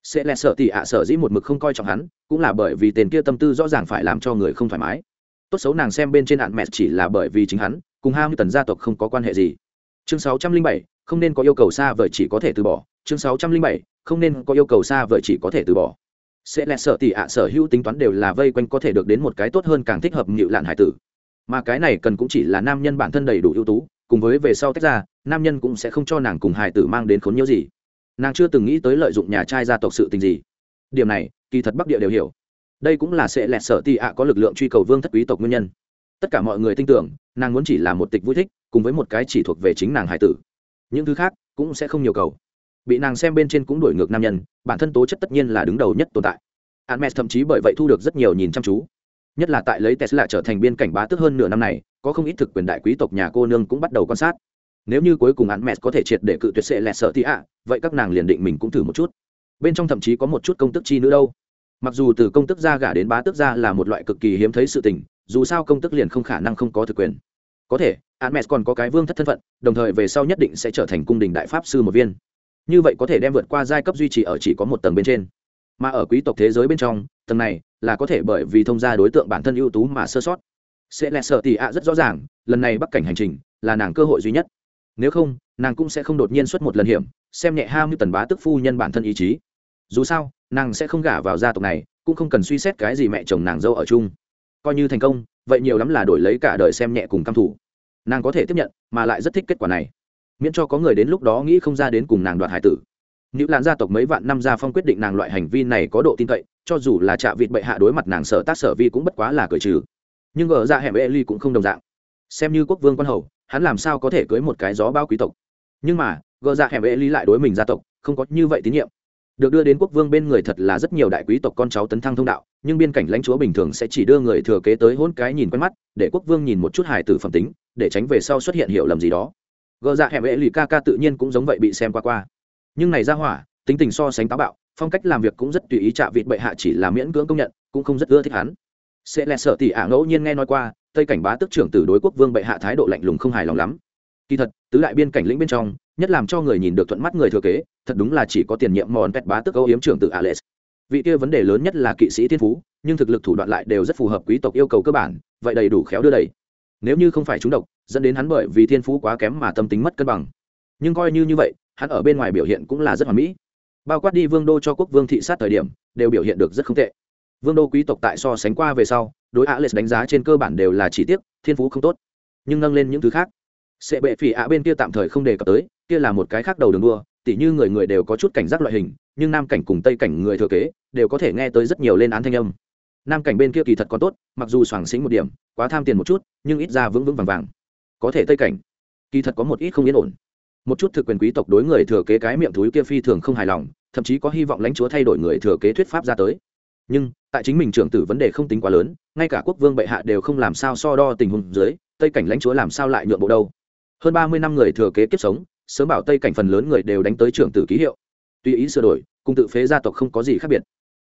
Sẽ lẹ sợ tị ạ sợ dĩ một mực không coi trọng hắn, cũng là bởi vì tiền kia tâm tư rõ ràng phải làm cho người không thoải mái. Tốt xấu nàng xem bên trên hạn mẹ chỉ là bởi vì chính hắn, cùng ham tần gia tộc không có quan hệ gì. Chương sáu trăm linh bảy, không nên có yêu cầu xa vời chỉ có thể từ bỏ. Chương sáu trăm linh bảy, không nên có yêu cầu xa vời chỉ có thể từ bỏ sẽ lẹ sợ tỷ ạ, sở hữu tính toán đều là vây quanh có thể được đến một cái tốt hơn càng thích hợp nhịu lạn hải tử. Mà cái này cần cũng chỉ là nam nhân bản thân đầy đủ ưu tú, cùng với về sau tách ra, nam nhân cũng sẽ không cho nàng cùng hải tử mang đến khốn nhớ gì. Nàng chưa từng nghĩ tới lợi dụng nhà trai gia tộc sự tình gì. Điểm này, kỳ thật bắc địa đều hiểu. Đây cũng là sẽ lẹt sợ tị ạ có lực lượng truy cầu vương thất quý tộc nguyên nhân. Tất cả mọi người tin tưởng, nàng muốn chỉ là một tịch vui thích, cùng với một cái chỉ thuộc về chính nàng hải tử. Những thứ khác cũng sẽ không nhiều cầu bị nàng xem bên trên cũng đổi ngược nam nhân, bản thân tố chất tất nhiên là đứng đầu nhất tồn tại. Hermes thậm chí bởi vậy thu được rất nhiều nhìn chăm chú. Nhất là tại lấy tesla trở thành biên cảnh bá tước hơn nửa năm này, có không ít thực quyền đại quý tộc nhà cô nương cũng bắt đầu quan sát. Nếu như cuối cùng Hermes có thể triệt để cự tuyệt sẽ lẹ sợ thì ạ, vậy các nàng liền định mình cũng thử một chút. Bên trong thậm chí có một chút công tức chi nữa đâu. Mặc dù từ công tức gia gả đến bá tước gia là một loại cực kỳ hiếm thấy sự tình, dù sao công tức liền không khả năng không có thực quyền. Có thể Hermes còn có cái vương thất thân phận, đồng thời về sau nhất định sẽ trở thành cung đình đại pháp sư một viên như vậy có thể đem vượt qua giai cấp duy trì ở chỉ có một tầng bên trên. Mà ở quý tộc thế giới bên trong, tầng này là có thể bởi vì thông gia đối tượng bản thân ưu tú mà sơ sót. Sẽ lẹ sợ tị ạ rất rõ ràng, lần này bắc cảnh hành trình là nàng cơ hội duy nhất. Nếu không, nàng cũng sẽ không đột nhiên xuất một lần hiểm, xem nhẹ ham như tần bá tức phu nhân bản thân ý chí. Dù sao, nàng sẽ không gả vào gia tộc này, cũng không cần suy xét cái gì mẹ chồng nàng dâu ở chung. Coi như thành công, vậy nhiều lắm là đổi lấy cả đời xem nhẹ cùng căm thủ nàng có thể tiếp nhận, mà lại rất thích kết quả này miễn cho có người đến lúc đó nghĩ không ra đến cùng nàng đoạt hải tử. Nữ lan gia tộc mấy vạn năm gia phong quyết định nàng loại hành vi này có độ tin cậy, cho dù là trạ vịt bệ hạ đối mặt nàng sở tác sở vi cũng bất quá là cởi trừ. Nhưng ở ra dạ hẻm eli cũng không đồng dạng. Xem như quốc vương quan hầu, hắn làm sao có thể cưới một cái gió bao quý tộc? Nhưng mà, gờ ra hẻm eli lại đối mình gia tộc, không có như vậy tín nhiệm. Được đưa đến quốc vương bên người thật là rất nhiều đại quý tộc con cháu tấn thăng thông đạo, nhưng biên cảnh lãnh chúa bình thường sẽ chỉ đưa người thừa kế tới hôn cái nhìn quen mắt, để quốc vương nhìn một chút hài tử phẩm tính, để tránh về sau xuất hiện hiểu lầm gì đó gỡ ra hẻm lì ca ca tự nhiên cũng giống vậy bị xem qua qua. Nhưng này ra hỏa, tính tình so sánh táo bạo, phong cách làm việc cũng rất tùy ý chạ vịt bệ hạ chỉ là miễn cưỡng công nhận, cũng không rất ưa thích hắn. Sẽ lẹ sợ tỉ ả ngẫu nhiên nghe nói qua, tây cảnh bá tức trưởng từ đối quốc vương bệ hạ thái độ lạnh lùng không hài lòng lắm. Kỳ thật, tứ đại biên cảnh lĩnh bên trong, nhất làm cho người nhìn được thuận mắt người thừa kế, thật đúng là chỉ có tiền nhiệm mòn pet bá tức âu yếm trưởng từ alex. Vị kia vấn đề lớn nhất là kỵ sĩ thiên phú, nhưng thực lực thủ đoạn lại đều rất phù hợp quý tộc yêu cầu cơ bản, vậy đầy đủ khéo đưa đẩy nếu như không phải chúng độc dẫn đến hắn bởi vì thiên phú quá kém mà tâm tính mất cân bằng. Nhưng coi như như vậy, hắn ở bên ngoài biểu hiện cũng là rất hoàn mỹ. Bao quát đi vương đô cho quốc vương thị sát thời điểm, đều biểu hiện được rất không tệ. Vương đô quý tộc tại so sánh qua về sau, đối á lệch đánh giá trên cơ bản đều là chỉ tiếc, thiên phú không tốt. Nhưng nâng lên những thứ khác. Sẽ bệ phỉ ạ bên kia tạm thời không đề cập tới, kia là một cái khác đầu đường đua, tỉ như người người đều có chút cảnh giác loại hình, nhưng nam cảnh cùng tây cảnh người thừa kế, đều có thể nghe tới rất nhiều lên án thanh âm. Nam cảnh bên kia kỳ thật còn tốt, mặc dù soảng xính một điểm, quá tham tiền một chút, nhưng ít ra vững vững vàng vàng có thể tây cảnh. Kỳ thật có một ít không yên ổn. Một chút thực quyền quý tộc đối người thừa kế cái miệng thúi kia phi thường không hài lòng, thậm chí có hy vọng lãnh chúa thay đổi người thừa kế thuyết pháp ra tới. Nhưng, tại chính mình trưởng tử vấn đề không tính quá lớn, ngay cả quốc vương bệ hạ đều không làm sao so đo tình huống dưới, tây cảnh lãnh chúa làm sao lại nhượng bộ đâu. Hơn ba mươi năm người thừa kế kiếp sống, sớm bảo tây cảnh phần lớn người đều đánh tới trưởng tử ký hiệu. Tuy ý sửa đổi, cùng tự phế gia tộc không có gì khác biệt.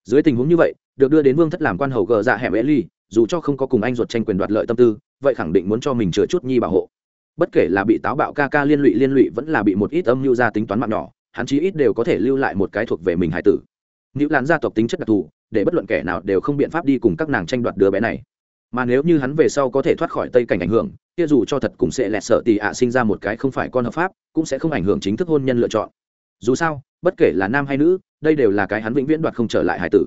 Dưới tình huống như vậy, được đưa đến vương thất làm quan hầu gờ dạ hẻm ly dù cho không có cùng anh ruột tranh quyền đoạt lợi tâm tư vậy khẳng định muốn cho mình chừa chút nhi bảo hộ. Bất kể là bị táo bạo ca ca liên lụy liên lụy vẫn là bị một ít âm mưu ra tính toán mạng nhỏ, hắn chí ít đều có thể lưu lại một cái thuộc về mình hải tử. Nữ lán gia tộc tính chất đặc thù, để bất luận kẻ nào đều không biện pháp đi cùng các nàng tranh đoạt đứa bé này. Mà nếu như hắn về sau có thể thoát khỏi tây cảnh ảnh hưởng, kia dù cho thật cũng sẽ lẹt sợ tì ạ sinh ra một cái không phải con hợp pháp, cũng sẽ không ảnh hưởng chính thức hôn nhân lựa chọn. Dù sao, bất kể là nam hay nữ, đây đều là cái hắn vĩnh viễn đoạt không trở lại hải tử.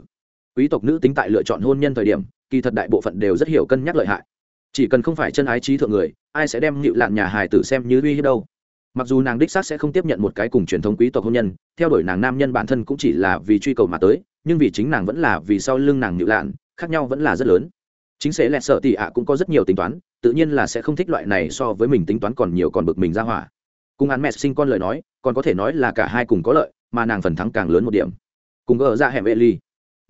Quý tộc nữ tính tại lựa chọn hôn nhân thời điểm, kỳ thật đại bộ phận đều rất hiểu cân nhắc lợi hại chỉ cần không phải chân ái trí thượng người, ai sẽ đem nhịu lạn nhà hài tử xem như uy hiếp đâu? Mặc dù nàng đích xác sẽ không tiếp nhận một cái cùng truyền thống quý tộc hôn nhân, theo đuổi nàng nam nhân bản thân cũng chỉ là vì truy cầu mà tới, nhưng vì chính nàng vẫn là vì sau lưng nàng nhịu lạn, khác nhau vẫn là rất lớn. Chính sẽ lẹt sợ tị ạ cũng có rất nhiều tính toán, tự nhiên là sẽ không thích loại này so với mình tính toán còn nhiều còn bực mình ra hỏa. Cùng án mẹ sinh con lời nói, còn có thể nói là cả hai cùng có lợi, mà nàng phần thắng càng lớn một điểm. Cùng ở ra hẻm vệ ly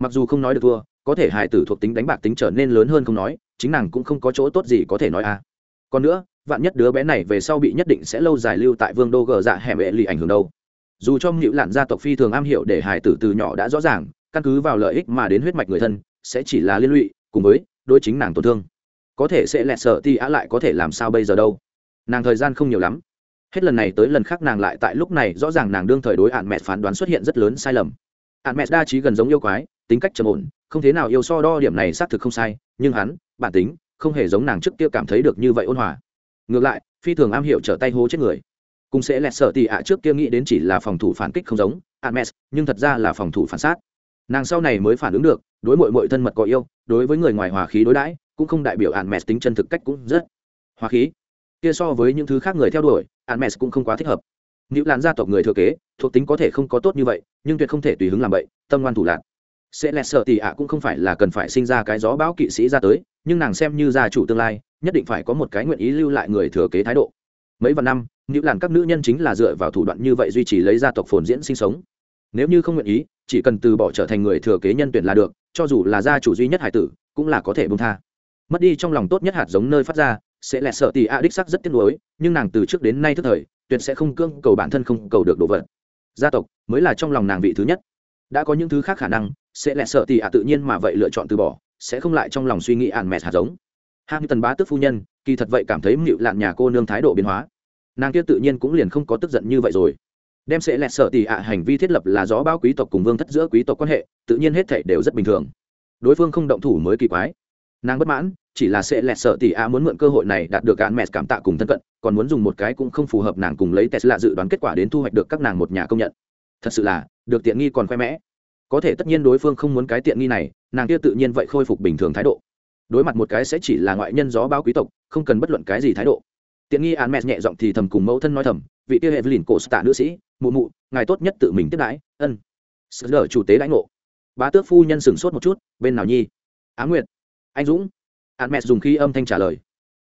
mặc dù không nói được thua, có thể hài tử thuộc tính đánh bạc tính trở nên lớn hơn không nói chính nàng cũng không có chỗ tốt gì có thể nói à. Còn nữa, vạn nhất đứa bé này về sau bị nhất định sẽ lâu dài lưu tại vương đô gờ dạ hẻm vệ lì ảnh hưởng đâu. Dù cho ngữ lạn gia tộc phi thường am hiểu để hài tử từ nhỏ đã rõ ràng, căn cứ vào lợi ích mà đến huyết mạch người thân, sẽ chỉ là liên lụy, cùng với đôi chính nàng tổn thương. Có thể sẽ lẹt sợ ti á lại có thể làm sao bây giờ đâu. Nàng thời gian không nhiều lắm. Hết lần này tới lần khác nàng lại tại lúc này rõ ràng nàng đương thời đối hạn mẹ phán đoán xuất hiện rất lớn sai lầm. Hạn mẹ đa trí gần giống yêu quái, tính cách trầm ổn, không thế nào yêu so đo điểm này xác thực không sai, nhưng hắn bản tính, không hề giống nàng trước kia cảm thấy được như vậy ôn hòa. Ngược lại, phi thường am hiểu trở tay hố chết người. Cùng sẽ lẹt sợ tị ạ trước kia nghĩ đến chỉ là phòng thủ phản kích không giống admes nhưng thật ra là phòng thủ phản sát. Nàng sau này mới phản ứng được, đối mội mội thân mật có yêu, đối với người ngoài hòa khí đối đãi, cũng không đại biểu admes tính chân thực cách cũng rất hòa khí. Kia so với những thứ khác người theo đuổi admes cũng không quá thích hợp. Nữ làn gia tộc người thừa kế, thuộc tính có thể không có tốt như vậy, nhưng tuyệt không thể tùy hứng làm vậy tâm ngoan thủ lạc sẽ lẹt sợ tị ạ cũng không phải là cần phải sinh ra cái gió bão kỵ sĩ ra tới nhưng nàng xem như gia chủ tương lai, nhất định phải có một cái nguyện ý lưu lại người thừa kế thái độ. Mấy vạn năm, nữ làn các nữ nhân chính là dựa vào thủ đoạn như vậy duy trì lấy gia tộc phồn diễn sinh sống. Nếu như không nguyện ý, chỉ cần từ bỏ trở thành người thừa kế nhân tuyển là được, cho dù là gia chủ duy nhất hải tử, cũng là có thể bông tha. Mất đi trong lòng tốt nhất hạt giống nơi phát ra, sẽ lẹ sợ tì a đích sắc rất tiếc nuối, nhưng nàng từ trước đến nay thức thời, tuyệt sẽ không cương cầu bản thân không cầu được đồ vật. Gia tộc mới là trong lòng nàng vị thứ nhất. Đã có những thứ khác khả năng, sẽ lẹ sợ tì a tự nhiên mà vậy lựa chọn từ bỏ sẽ không lại trong lòng suy nghĩ ạn mẹt hạt giống. Hai tần bá tức phu nhân, kỳ thật vậy cảm thấy mịu lạn nhà cô nương thái độ biến hóa. Nàng kia tự nhiên cũng liền không có tức giận như vậy rồi. Đem sẽ lẹt sợ tỉ ạ, hành vi thiết lập là gió bao quý tộc cùng vương thất giữa quý tộc quan hệ, tự nhiên hết thảy đều rất bình thường. Đối phương không động thủ mới kỳ quái. Nàng bất mãn, chỉ là sẽ lẹt sợ tỉ ạ muốn mượn cơ hội này đạt được án mẹt cảm tạ cùng thân cận, còn muốn dùng một cái cũng không phù hợp nàng cùng lấy tesla dự đoán kết quả đến thu hoạch được các nàng một nhà công nhận. Thật sự là, được tiện nghi còn khoe mẽ có thể tất nhiên đối phương không muốn cái tiện nghi này, nàng kia tự nhiên vậy khôi phục bình thường thái độ. Đối mặt một cái sẽ chỉ là ngoại nhân gió báo quý tộc, không cần bất luận cái gì thái độ. Tiện nghi án mẹ nhẹ giọng thì thầm cùng mẫu thân nói thầm, vị tiêu hệ lìn cổ tạ nữ sĩ, mụ mụ, ngài tốt nhất tự mình tiếp đãi, ân. Sờ đỡ chủ tế đãi ngộ. Bá tước phu nhân sửng sốt một chút, bên nào nhi? Á nguyệt. Anh dũng. Án mẹ dùng khi âm thanh trả lời.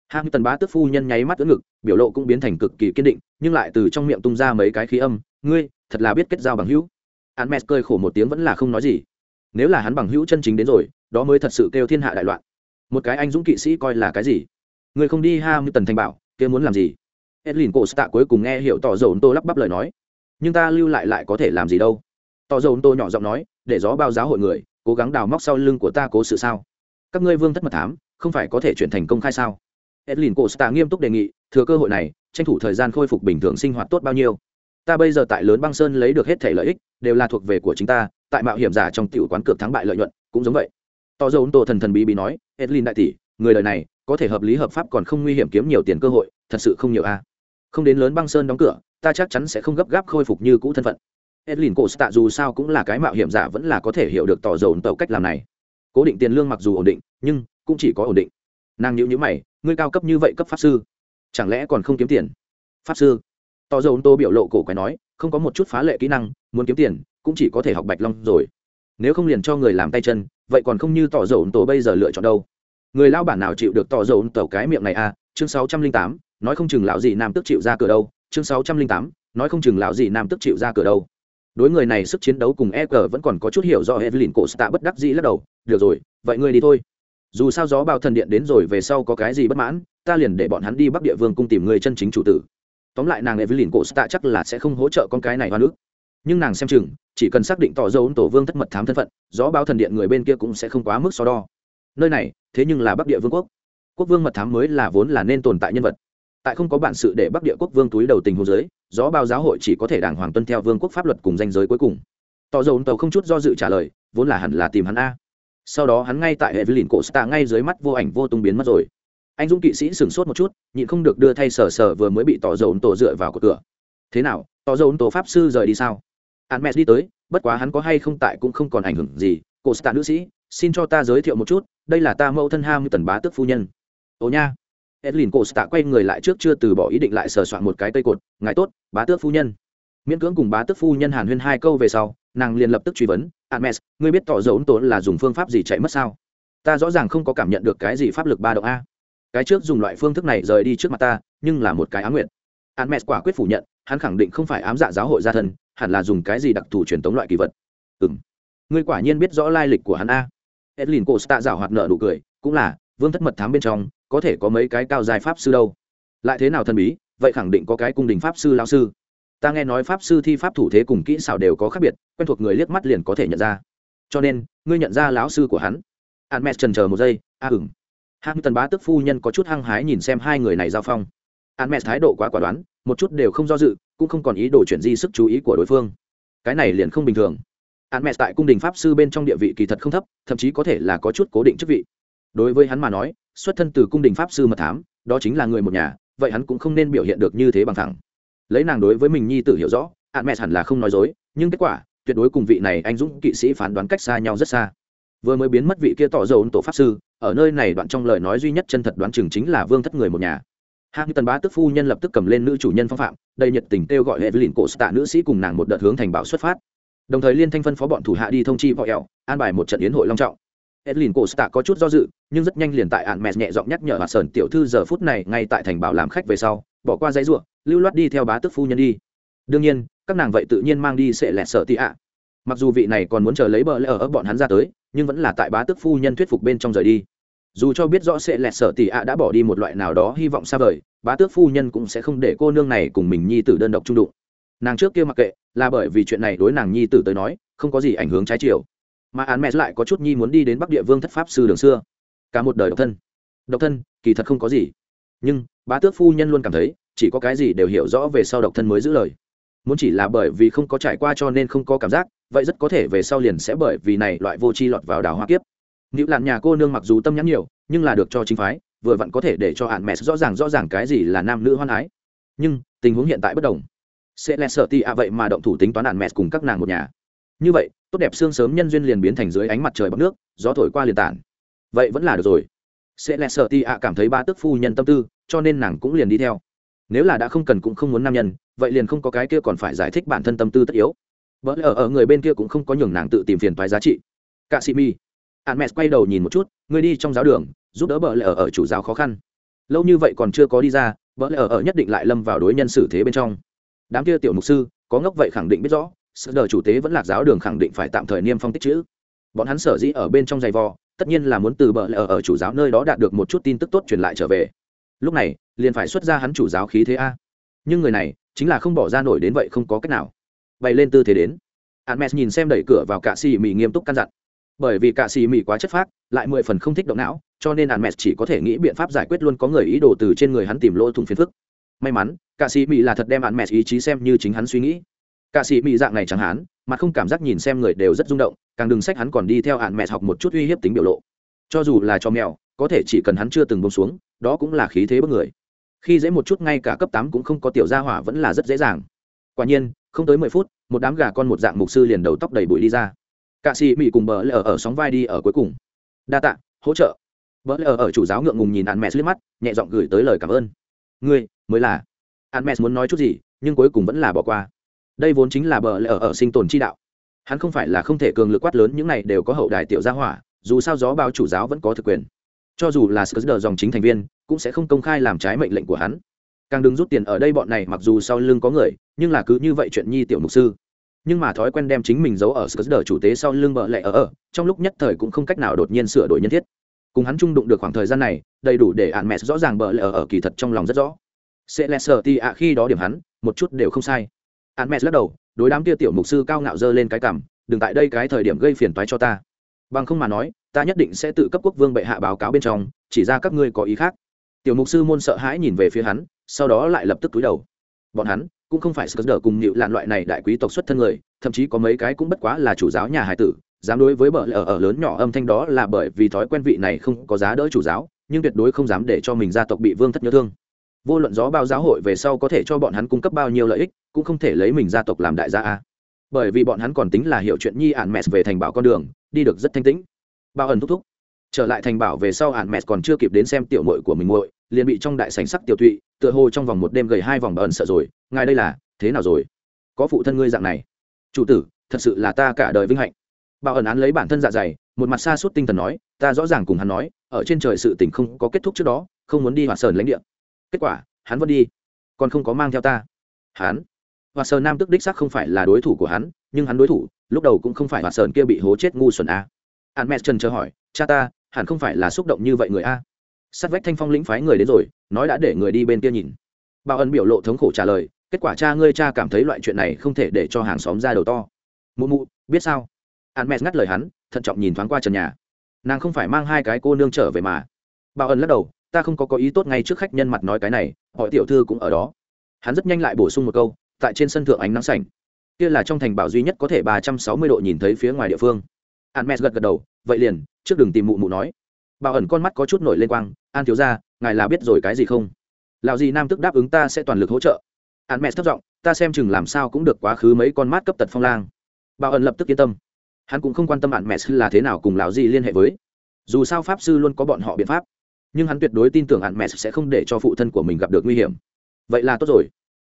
Hang tần bá tước phu nhân nháy mắt ưỡn ngực, biểu lộ cũng biến thành cực kỳ kiên định, nhưng lại từ trong miệng tung ra mấy cái khí âm, ngươi, thật là biết kết giao bằng hữu hắn mẹ cười khổ một tiếng vẫn là không nói gì. Nếu là hắn bằng hữu chân chính đến rồi, đó mới thật sự kêu thiên hạ đại loạn. Một cái anh dũng kỵ sĩ coi là cái gì? Người không đi ham tần thành bảo, kia muốn làm gì? Edlin cổ tạ cuối cùng nghe hiểu tỏ dầu tô lắp bắp lời nói. Nhưng ta lưu lại lại có thể làm gì đâu? Tỏ dầu tô nhỏ giọng nói, để gió bao giáo hội người, cố gắng đào móc sau lưng của ta cố sự sao? Các ngươi vương thất mật thám, không phải có thể chuyển thành công khai sao? Edlin cổ tạ nghiêm túc đề nghị, thừa cơ hội này, tranh thủ thời gian khôi phục bình thường sinh hoạt tốt bao nhiêu? Ta bây giờ tại lớn băng sơn lấy được hết thể lợi ích đều là thuộc về của chính ta, tại mạo hiểm giả trong tiểu quán cược thắng bại lợi nhuận, cũng giống vậy. Tỏ dầu tô thần thần bí bí nói, edlin đại tỷ, người đời này, có thể hợp lý hợp pháp còn không nguy hiểm kiếm nhiều tiền cơ hội, thật sự không nhiều a. Không đến lớn băng sơn đóng cửa, ta chắc chắn sẽ không gấp gáp khôi phục như cũ thân phận. Edlin cổ tạ dù sao cũng là cái mạo hiểm giả vẫn là có thể hiểu được tỏ dầu tàu cách làm này. Cố định tiền lương mặc dù ổn định, nhưng cũng chỉ có ổn định. Nàng nhữ nhữ mày, ngươi cao cấp như vậy cấp pháp sư, chẳng lẽ còn không kiếm tiền? Pháp sư. Tỏ dầu tô biểu lộ cổ quái nói không có một chút phá lệ kỹ năng, muốn kiếm tiền, cũng chỉ có thể học bạch long rồi. Nếu không liền cho người làm tay chân, vậy còn không như tỏ dầu tổ bây giờ lựa chọn đâu. Người lao bản nào chịu được tỏ dầu tàu cái miệng này à? Chương sáu trăm linh tám, nói không chừng lão gì nam tức chịu ra cửa đâu. Chương sáu trăm linh tám, nói không chừng lão gì nam tức chịu ra cửa đâu. Đối người này sức chiến đấu cùng e g vẫn còn có chút hiểu do evelyn cổ tạ bất đắc dĩ lắc đầu. Được rồi, vậy ngươi đi thôi. Dù sao gió bao thần điện đến rồi, về sau có cái gì bất mãn, ta liền để bọn hắn đi bắc địa vương cung tìm người chân chính chủ tử tóm lại nàng evelyn cổ tạ chắc là sẽ không hỗ trợ con cái này hoa nước. Nhưng nàng xem chừng, chỉ cần xác định tỏ dấu tổ vương thất mật thám thân phận, gió báo thần điện người bên kia cũng sẽ không quá mức so đo. Nơi này, thế nhưng là bắc địa vương quốc. Quốc vương mật thám mới là vốn là nên tồn tại nhân vật. Tại không có bản sự để bắc địa quốc vương túi đầu tình hồ giới gió bao giáo hội chỉ có thể đàng hoàng tuân theo vương quốc pháp luật cùng danh giới cuối cùng. Tỏ dầu tàu không chút do dự trả lời, vốn là hẳn là tìm hắn a. Sau đó hắn ngay tại hệ với lìn cổ stạ ngay dưới mắt vô ảnh vô tung biến mất rồi anh dũng kỵ sĩ sửng sốt một chút, nhịn không được đưa thay sờ sờ vừa mới bị tỏ dầu tổ dựa vào cửa cửa. Thế nào, tỏ dầu tổ pháp sư rời đi sao? Hắn mẹ đi tới, bất quá hắn có hay không tại cũng không còn ảnh hưởng gì. Cô stạ nữ sĩ, xin cho ta giới thiệu một chút, đây là ta mẫu thân ham tần bá tước phu nhân. Ồ nha. Edlin cô tạ quay người lại trước chưa từ bỏ ý định lại sờ soạn một cái cây cột. Ngài tốt, bá tước phu nhân. Miễn cưỡng cùng bá tước phu nhân hàn huyên hai câu về sau, nàng liền lập tức truy vấn. Admes ngươi biết tỏ dấu tổ là dùng phương pháp gì chạy mất sao? Ta rõ ràng không có cảm nhận được cái gì pháp lực ba động a cái trước dùng loại phương thức này rời đi trước mặt ta nhưng là một cái ám nguyện. Admes quả quyết phủ nhận hắn khẳng định không phải ám dạ giáo hội gia thân hẳn là dùng cái gì đặc thù truyền thống loại kỳ vật. Ừ m ngươi quả nhiên biết rõ lai lịch của hắn a. Edlin cổ stạ rảo hoạt nợ nụ cười cũng là vương thất mật thám bên trong có thể có mấy cái cao dài pháp sư đâu. Lại thế nào thần bí vậy khẳng định có cái cung đình pháp sư lao sư. Ta nghe nói pháp sư thi pháp thủ thế cùng kỹ xảo đều có khác biệt quen thuộc người liếc mắt liền có thể nhận ra. Cho nên ngươi nhận ra lão sư của hắn. An mẹ trần chờ một giây a à, ừng hạng tần bá tức phu nhân có chút hăng hái nhìn xem hai người này giao phong. An mẹ thái độ quá quả đoán, một chút đều không do dự, cũng không còn ý đồ chuyển di sức chú ý của đối phương. Cái này liền không bình thường. An mẹ tại cung đình pháp sư bên trong địa vị kỳ thật không thấp, thậm chí có thể là có chút cố định chức vị. Đối với hắn mà nói, xuất thân từ cung đình pháp sư mật thám, đó chính là người một nhà, vậy hắn cũng không nên biểu hiện được như thế bằng thẳng. Lấy nàng đối với mình nhi tử hiểu rõ hạn mẹ hẳn là không nói dối, nhưng kết quả, tuyệt đối cùng vị này anh dũng kỵ sĩ phán đoán cách xa nhau rất xa vừa mới biến mất vị kia tỏ dầu tổ pháp sư, ở nơi này đoạn trong lời nói duy nhất chân thật đoán chừng chính là vương thất người một nhà. Hạng tần bá tức phu nhân lập tức cầm lên nữ chủ nhân phong phạm, đầy nhiệt tình kêu gọi hệ lìn cổ tạ nữ sĩ cùng nàng một đợt hướng thành bảo xuất phát. Đồng thời liên thanh phân phó bọn thủ hạ đi thông chi võ ẹo an bài một trận yến hội long trọng. Edlin cổ tạ có chút do dự, nhưng rất nhanh liền tại ạn mẹ nhẹ giọng nhắc nhở hạt sơn tiểu thư, giờ phút này ngay tại thành bảo làm khách về sau, bỏ qua dãy ruộng lưu loát đi theo bá tức phu nhân đi. Đương nhiên, các nàng vậy tự nhiên mang đi sẽ lẹt sợ tị ạ. Mặc dù vị này còn muốn chờ lấy bờ lẽ ở bọn hắn ra tới nhưng vẫn là tại bá tước phu nhân thuyết phục bên trong rời đi. Dù cho biết rõ sẽ lẹt sợ tỷ ạ đã bỏ đi một loại nào đó hy vọng xa vời, bá tước phu nhân cũng sẽ không để cô nương này cùng mình nhi tử đơn độc trung đụng. Nàng trước kia mặc kệ, là bởi vì chuyện này đối nàng nhi tử tới nói, không có gì ảnh hưởng trái chiều. Mà án mẹ lại có chút nhi muốn đi đến bắc địa vương thất pháp sư đường xưa. Cả một đời độc thân. Độc thân, kỳ thật không có gì. Nhưng, bá tước phu nhân luôn cảm thấy, chỉ có cái gì đều hiểu rõ về sau độc thân mới giữ lời. Muốn chỉ là bởi vì không có trải qua cho nên không có cảm giác vậy rất có thể về sau liền sẽ bởi vì này loại vô tri lọt vào đào hoa kiếp. Nữ làn nhà cô nương mặc dù tâm nhắn nhiều, nhưng là được cho chính phái, vừa vặn có thể để cho hạn mẹ rõ ràng rõ ràng cái gì là nam nữ hoan ái. Nhưng, tình huống hiện tại bất đồng. Sẽ lẹ sợ tị ạ vậy mà động thủ tính toán hạn mẹ cùng các nàng một nhà. Như vậy, tốt đẹp xương sớm nhân duyên liền biến thành dưới ánh mặt trời bọc nước, gió thổi qua liền tản. Vậy vẫn là được rồi. Sẽ lẹ sợ tị ạ cảm thấy ba tức phu nhân tâm tư, cho nên nàng cũng liền đi theo. Nếu là đã không cần cũng không muốn nam nhân, vậy liền không có cái kia còn phải giải thích bản thân tâm tư tất yếu vợ ở ở người bên kia cũng không có nhường nàng tự tìm phiền toái giá trị. Cạ sĩ mi hạn mẹ quay đầu nhìn một chút người đi trong giáo đường, giúp đỡ bợ lệ ở ở chủ giáo khó khăn. Lâu như vậy còn chưa có đi ra bợ lệ ở ở nhất định lại lâm vào đối nhân xử thế bên trong. Đám kia tiểu mục sư, có ngốc vậy khẳng định biết rõ, sự đờ chủ tế vẫn lạc giáo đường khẳng định phải tạm thời niêm phong tích chữ. Bọn hắn sở dĩ ở bên trong giày vò, tất nhiên là muốn từ bợ lệ ở ở chủ giáo nơi đó đạt được một chút tin tức tốt truyền lại trở về. Lúc này, liền phải xuất ra hắn chủ giáo khí thế a. Nhưng người này, chính là không bỏ ra nổi đến vậy không có cách nào bày lên tư thế đến. Hermes nhìn xem đẩy cửa vào cả xì mì nghiêm túc căn dặn. Bởi vì cả xì mì quá chất phác, lại mười phần không thích động não, cho nên Hermes chỉ có thể nghĩ biện pháp giải quyết luôn có người ý đồ từ trên người hắn tìm lỗ thủng phiền phức. May mắn cả xì mì là thật đem Hermes ý chí xem như chính hắn suy nghĩ. Cả xì mì dạng này chẳng hắn mà không cảm giác nhìn xem người đều rất rung động, càng đừng sách hắn còn đi theo Hermes học một chút uy hiếp tính biểu lộ. Cho dù là cho mèo, có thể chỉ cần hắn chưa từng bông xuống, đó cũng là khí thế bất người. Khi dễ một chút, ngay cả cấp tám cũng không có tiểu gia hỏa vẫn là rất dễ dàng. Quả nhiên không tới mười phút, một đám gà con một dạng mục sư liền đầu tóc đầy bụi đi ra. Cạ sĩ mỹ cùng bờ lờ ở sóng vai đi ở cuối cùng. Đa tạ, hỗ trợ. Bờ lờ ở chủ giáo ngượng ngùng nhìn ăn mẹ liếc mắt, nhẹ giọng gửi tới lời cảm ơn. Ngươi, mới là. Ăn mẹ muốn nói chút gì, nhưng cuối cùng vẫn là bỏ qua. Đây vốn chính là bờ lờ ở sinh tồn chi đạo. Hắn không phải là không thể cường lực quát lớn, những này đều có hậu đài tiểu gia hỏa, dù sao gió bao chủ giáo vẫn có thực quyền. Cho dù là sờ dòng chính thành viên, cũng sẽ không công khai làm trái mệnh lệnh của hắn càng đừng rút tiền ở đây bọn này mặc dù sau lưng có người, nhưng là cứ như vậy chuyện nhi tiểu mục sư. Nhưng mà thói quen đem chính mình giấu ở sờ chủ tế sau lưng bợ lệ ở ở, trong lúc nhất thời cũng không cách nào đột nhiên sửa đổi nhân thiết. Cùng hắn trung đụng được khoảng thời gian này, đầy đủ để hạn mẹ rõ ràng bợ lệ ở ở kỳ thật trong lòng rất rõ. Sẽ lẹ sợ thì ạ, khi đó điểm hắn, một chút đều không sai. Hạn mẹ lắc đầu, đối đám kia tiểu mục sư cao ngạo dơ lên cái cằm, đừng tại đây cái thời điểm gây phiền toái cho ta. Bằng không mà nói, ta nhất định sẽ tự cấp quốc vương bệ hạ báo cáo bên trong, chỉ ra các ngươi có ý khác. Tiểu mục sư môn sợ hãi nhìn về phía hắn sau đó lại lập tức túi đầu. Bọn hắn cũng không phải sờ cùng nhịu lạn loại này đại quý tộc xuất thân người, thậm chí có mấy cái cũng bất quá là chủ giáo nhà hải tử, dám đối với bờ lỡ ở lớn nhỏ âm thanh đó là bởi vì thói quen vị này không có giá đỡ chủ giáo, nhưng tuyệt đối không dám để cho mình gia tộc bị vương thất nhớ thương. Vô luận gió bao giáo hội về sau có thể cho bọn hắn cung cấp bao nhiêu lợi ích, cũng không thể lấy mình gia tộc làm đại gia a. Bởi vì bọn hắn còn tính là hiểu chuyện nhi ạn mẹ về thành bảo con đường, đi được rất thanh tĩnh. Bao ẩn thúc thúc. Trở lại thành bảo về sau ạn mẹ còn chưa kịp đến xem tiểu mội của mình muội liền bị trong đại sảnh sắc tiểu thụy, tựa hồ trong vòng một đêm gầy hai vòng ẩn sợ rồi, ngài đây là, thế nào rồi? Có phụ thân ngươi dạng này? Chủ tử, thật sự là ta cả đời vinh hạnh. Bảo ẩn án lấy bản thân dạ dày, một mặt xa suốt tinh thần nói, ta rõ ràng cùng hắn nói, ở trên trời sự tình không có kết thúc trước đó, không muốn đi hòa sơn lãnh địa. Kết quả, hắn vẫn đi, còn không có mang theo ta. Hắn hòa sơn nam tức đích xác không phải là đối thủ của hắn, nhưng hắn đối thủ, lúc đầu cũng không phải hòa sơn kia bị hố chết ngu xuẩn a. Hắn mẹ trần chờ hỏi, cha ta, hẳn không phải là xúc động như vậy người a? Sát vách thanh phong lĩnh phái người đến rồi, nói đã để người đi bên kia nhìn. Bảo ân biểu lộ thống khổ trả lời, kết quả cha ngươi cha cảm thấy loại chuyện này không thể để cho hàng xóm ra đầu to. Mụ mụ, biết sao? An mẹ ngắt lời hắn, thận trọng nhìn thoáng qua trần nhà. Nàng không phải mang hai cái cô nương trở về mà. Bảo ân lắc đầu, ta không có có ý tốt ngay trước khách nhân mặt nói cái này, họ tiểu thư cũng ở đó. Hắn rất nhanh lại bổ sung một câu, tại trên sân thượng ánh nắng sảnh. Kia là trong thành bảo duy nhất có thể ba trăm sáu mươi độ nhìn thấy phía ngoài địa phương. An mẹ gật gật đầu, vậy liền, trước đừng tìm mụ mụ nói bảo ẩn con mắt có chút nổi lên quang, an thiếu ra ngài là biết rồi cái gì không? Lạo gì nam tức đáp ứng ta sẽ toàn lực hỗ trợ. An mẹ thất giọng, ta xem chừng làm sao cũng được quá khứ mấy con mắt cấp tật phong lang. Bảo ẩn lập tức yên tâm. Hắn cũng không quan tâm bạn mẹ là thế nào cùng lão gì liên hệ với. Dù sao pháp sư luôn có bọn họ biện pháp, nhưng hắn tuyệt đối tin tưởng bạn mẹ sẽ không để cho phụ thân của mình gặp được nguy hiểm. Vậy là tốt rồi.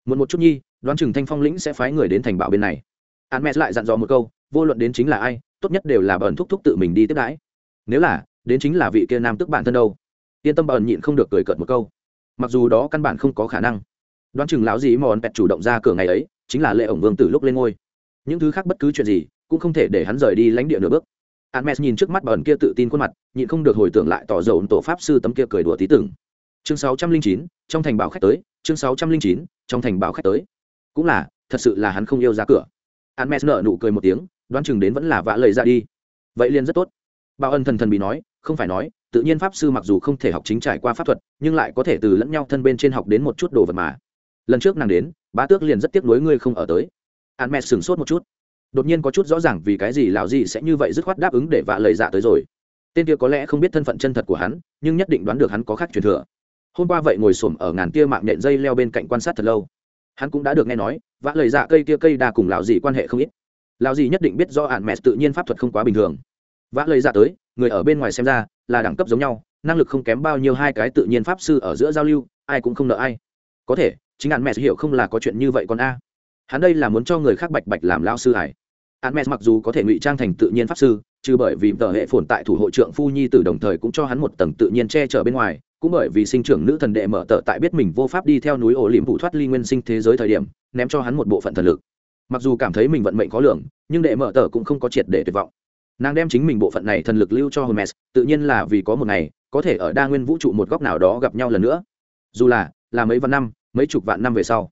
Một một chút nhi, đoán chừng thanh phong lĩnh sẽ phái người đến thành bảo bên này. Hắn mẹ lại dặn dò một câu, vô luận đến chính là ai, tốt nhất đều là bẩn thúc thúc tự mình đi tiếp đãi. Nếu là đến chính là vị kia nam tức bản thân đâu yên tâm bẩn nhịn không được cười cợt một câu mặc dù đó căn bản không có khả năng đoán chừng lão gì mòn pẹt chủ động ra cửa ngày ấy chính là lệ ổng vương từ lúc lên ngôi những thứ khác bất cứ chuyện gì cũng không thể để hắn rời đi lãnh địa nửa bước Hermes nhìn trước mắt bẩn kia tự tin khuôn mặt, nhịn không được hồi tưởng lại tỏ dầu tổ pháp sư tấm kia cười đùa tí tưởng. Chương 609, trong thành bảo khách tới, chương 609, trong thành bảo khách tới. Cũng là, thật sự là hắn không yêu ra cửa. Hermes nở nụ cười một tiếng, đoán chừng đến vẫn là vã lời ra đi. Vậy liền rất tốt. Bảo ân thần thần bị nói, không phải nói, tự nhiên pháp sư mặc dù không thể học chính trải qua pháp thuật, nhưng lại có thể từ lẫn nhau thân bên trên học đến một chút đồ vật mà. Lần trước nàng đến, bá tước liền rất tiếc nuối ngươi không ở tới. Hermes sửng sốt một chút. Đột nhiên có chút rõ ràng vì cái gì lão gì sẽ như vậy dứt khoát đáp ứng để vạ lời dạ tới rồi. Tên kia có lẽ không biết thân phận chân thật của hắn nhưng nhất định đoán được hắn có khác truyền thừa. Hôm qua vậy ngồi xổm ở ngàn tia mạng nhện dây leo bên cạnh quan sát thật lâu. Hắn cũng đã được nghe nói vạ lời dạ cây kia cây đa cùng lão gì quan hệ không ít. Lão gì nhất định biết do ạn mẹ tự nhiên pháp thuật không quá bình thường. Vã lời ra dạ tới người ở bên ngoài xem ra là đẳng cấp giống nhau năng lực không kém bao nhiêu hai cái tự nhiên pháp sư ở giữa giao lưu ai cũng không nợ ai có thể chính ạn mẹ hiểu không là có chuyện như vậy còn a hắn đây là muốn cho người khác bạch bạch làm lao sư hải mẹ mặc dù có thể ngụy trang thành tự nhiên pháp sư, trừ bởi vì tờ hệ phồn tại thủ hộ trưởng phu nhi tử đồng thời cũng cho hắn một tầng tự nhiên che chở bên ngoài, cũng bởi vì sinh trưởng nữ thần đệ mở tờ tại biết mình vô pháp đi theo núi ổ liễm vụ thoát ly nguyên sinh thế giới thời điểm, ném cho hắn một bộ phận thần lực. Mặc dù cảm thấy mình vận mệnh khó lường, nhưng đệ mở tờ cũng không có triệt để tuyệt vọng. Nàng đem chính mình bộ phận này thần lực lưu cho Hermes, tự nhiên là vì có một ngày có thể ở đa nguyên vũ trụ một góc nào đó gặp nhau lần nữa. Dù là là mấy vạn năm, mấy chục vạn năm về sau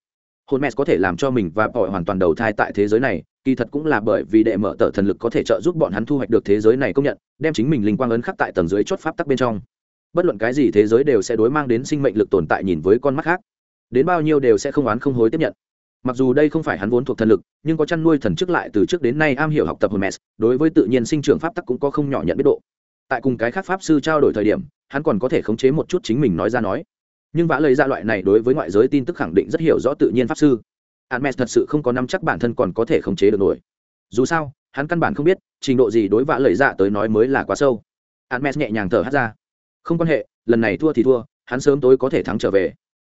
hermes có thể làm cho mình và bỏi hoàn toàn đầu thai tại thế giới này kỳ thật cũng là bởi vì đệ mở tờ thần lực có thể trợ giúp bọn hắn thu hoạch được thế giới này công nhận đem chính mình linh quang ấn khắc tại tầng dưới chốt pháp tắc bên trong. Bất luận cái gì thế giới đều sẽ đối mang đến sinh mệnh lực tồn tại nhìn với con mắt khác. Đến bao nhiêu đều sẽ không oán không hối tiếp nhận mặc dù đây không phải hắn vốn thuộc thần lực nhưng có chăn nuôi thần chức lại từ trước đến nay am hiểu học tập hermes đối với tự nhiên sinh trưởng pháp tắc cũng có không nhỏ nhận biết độ tại cùng cái khác pháp sư trao đổi thời điểm hắn còn có thể khống chế một chút chính mình nói ra nói nhưng vã lời ra loại này đối với ngoại giới tin tức khẳng định rất hiểu rõ tự nhiên pháp sư Hermes thật sự không có nắm chắc bản thân còn có thể khống chế được nổi. Dù sao, hắn căn bản không biết trình độ gì đối vã lời ra tới nói mới là quá sâu. Hermes nhẹ nhàng thở hắt ra. Không quan hệ, lần này thua thì thua, hắn sớm tối có thể thắng trở về.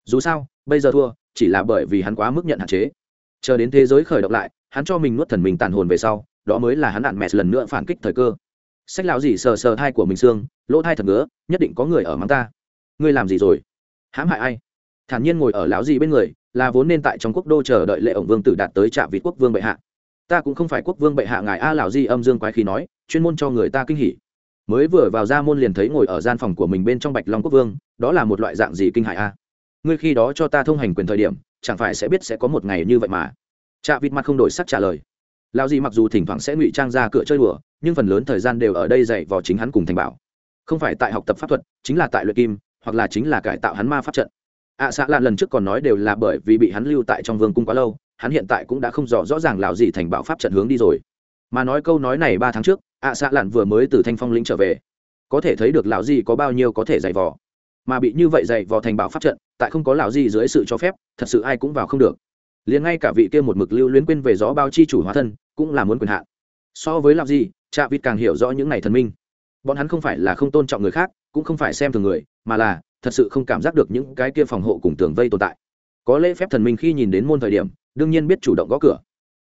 Dù sao, bây giờ thua, chỉ là bởi vì hắn quá mức nhận hạn chế. Chờ đến thế giới khởi động lại, hắn cho mình nuốt thần mình tàn hồn về sau, đó mới là hắn Hermes lần nữa phản kích thời cơ. Sách lão gì sờ sờ thai của mình xương, lỗ thai thật ngứa, nhất định có người ở mắng ta. Ngươi làm gì rồi? hãm hại ai thản nhiên ngồi ở lão gì bên người là vốn nên tại trong quốc đô chờ đợi lệ ổng vương tử đạt tới trạm vị quốc vương bệ hạ ta cũng không phải quốc vương bệ hạ ngài a lão di âm dương quái khí nói chuyên môn cho người ta kinh hỉ mới vừa vào ra môn liền thấy ngồi ở gian phòng của mình bên trong bạch long quốc vương đó là một loại dạng gì kinh hại a ngươi khi đó cho ta thông hành quyền thời điểm chẳng phải sẽ biết sẽ có một ngày như vậy mà. Chạ vịt mặt không đổi sắc trả lời. Lão gì mặc dù thỉnh thoảng sẽ ngụy trang ra cửa chơi đùa nhưng phần lớn thời gian đều ở đây dạy vào chính hắn cùng thành bảo. Không phải tại học tập pháp thuật chính là tại luyện kim hoặc là chính là cải tạo hắn ma pháp trận. Ạ à, xã lan lần trước còn nói đều là bởi vì bị hắn lưu tại trong vương cung quá lâu hắn hiện tại cũng đã không rõ rõ ràng lào gì thành bảo pháp trận hướng đi rồi. Mà nói câu nói này ba tháng trước ạ à, xã lan vừa mới từ thanh phong lĩnh trở về. Có thể thấy được lão gì có bao nhiêu có thể dày vò mà bị như vậy dày vò thành bảo pháp trận, tại không có lão gì dưới sự cho phép, thật sự ai cũng vào không được. Liền ngay cả vị kia một mực lưu luyến quên về gió bao chi chủ hóa thân, cũng là muốn quyền hạn. So với lão gì cha vịt càng hiểu rõ những này thần minh. Bọn hắn không phải là không tôn trọng người khác, cũng không phải xem thường người, mà là thật sự không cảm giác được những cái kia phòng hộ cùng tường vây tồn tại. Có lễ phép thần minh khi nhìn đến môn thời điểm, đương nhiên biết chủ động gõ cửa.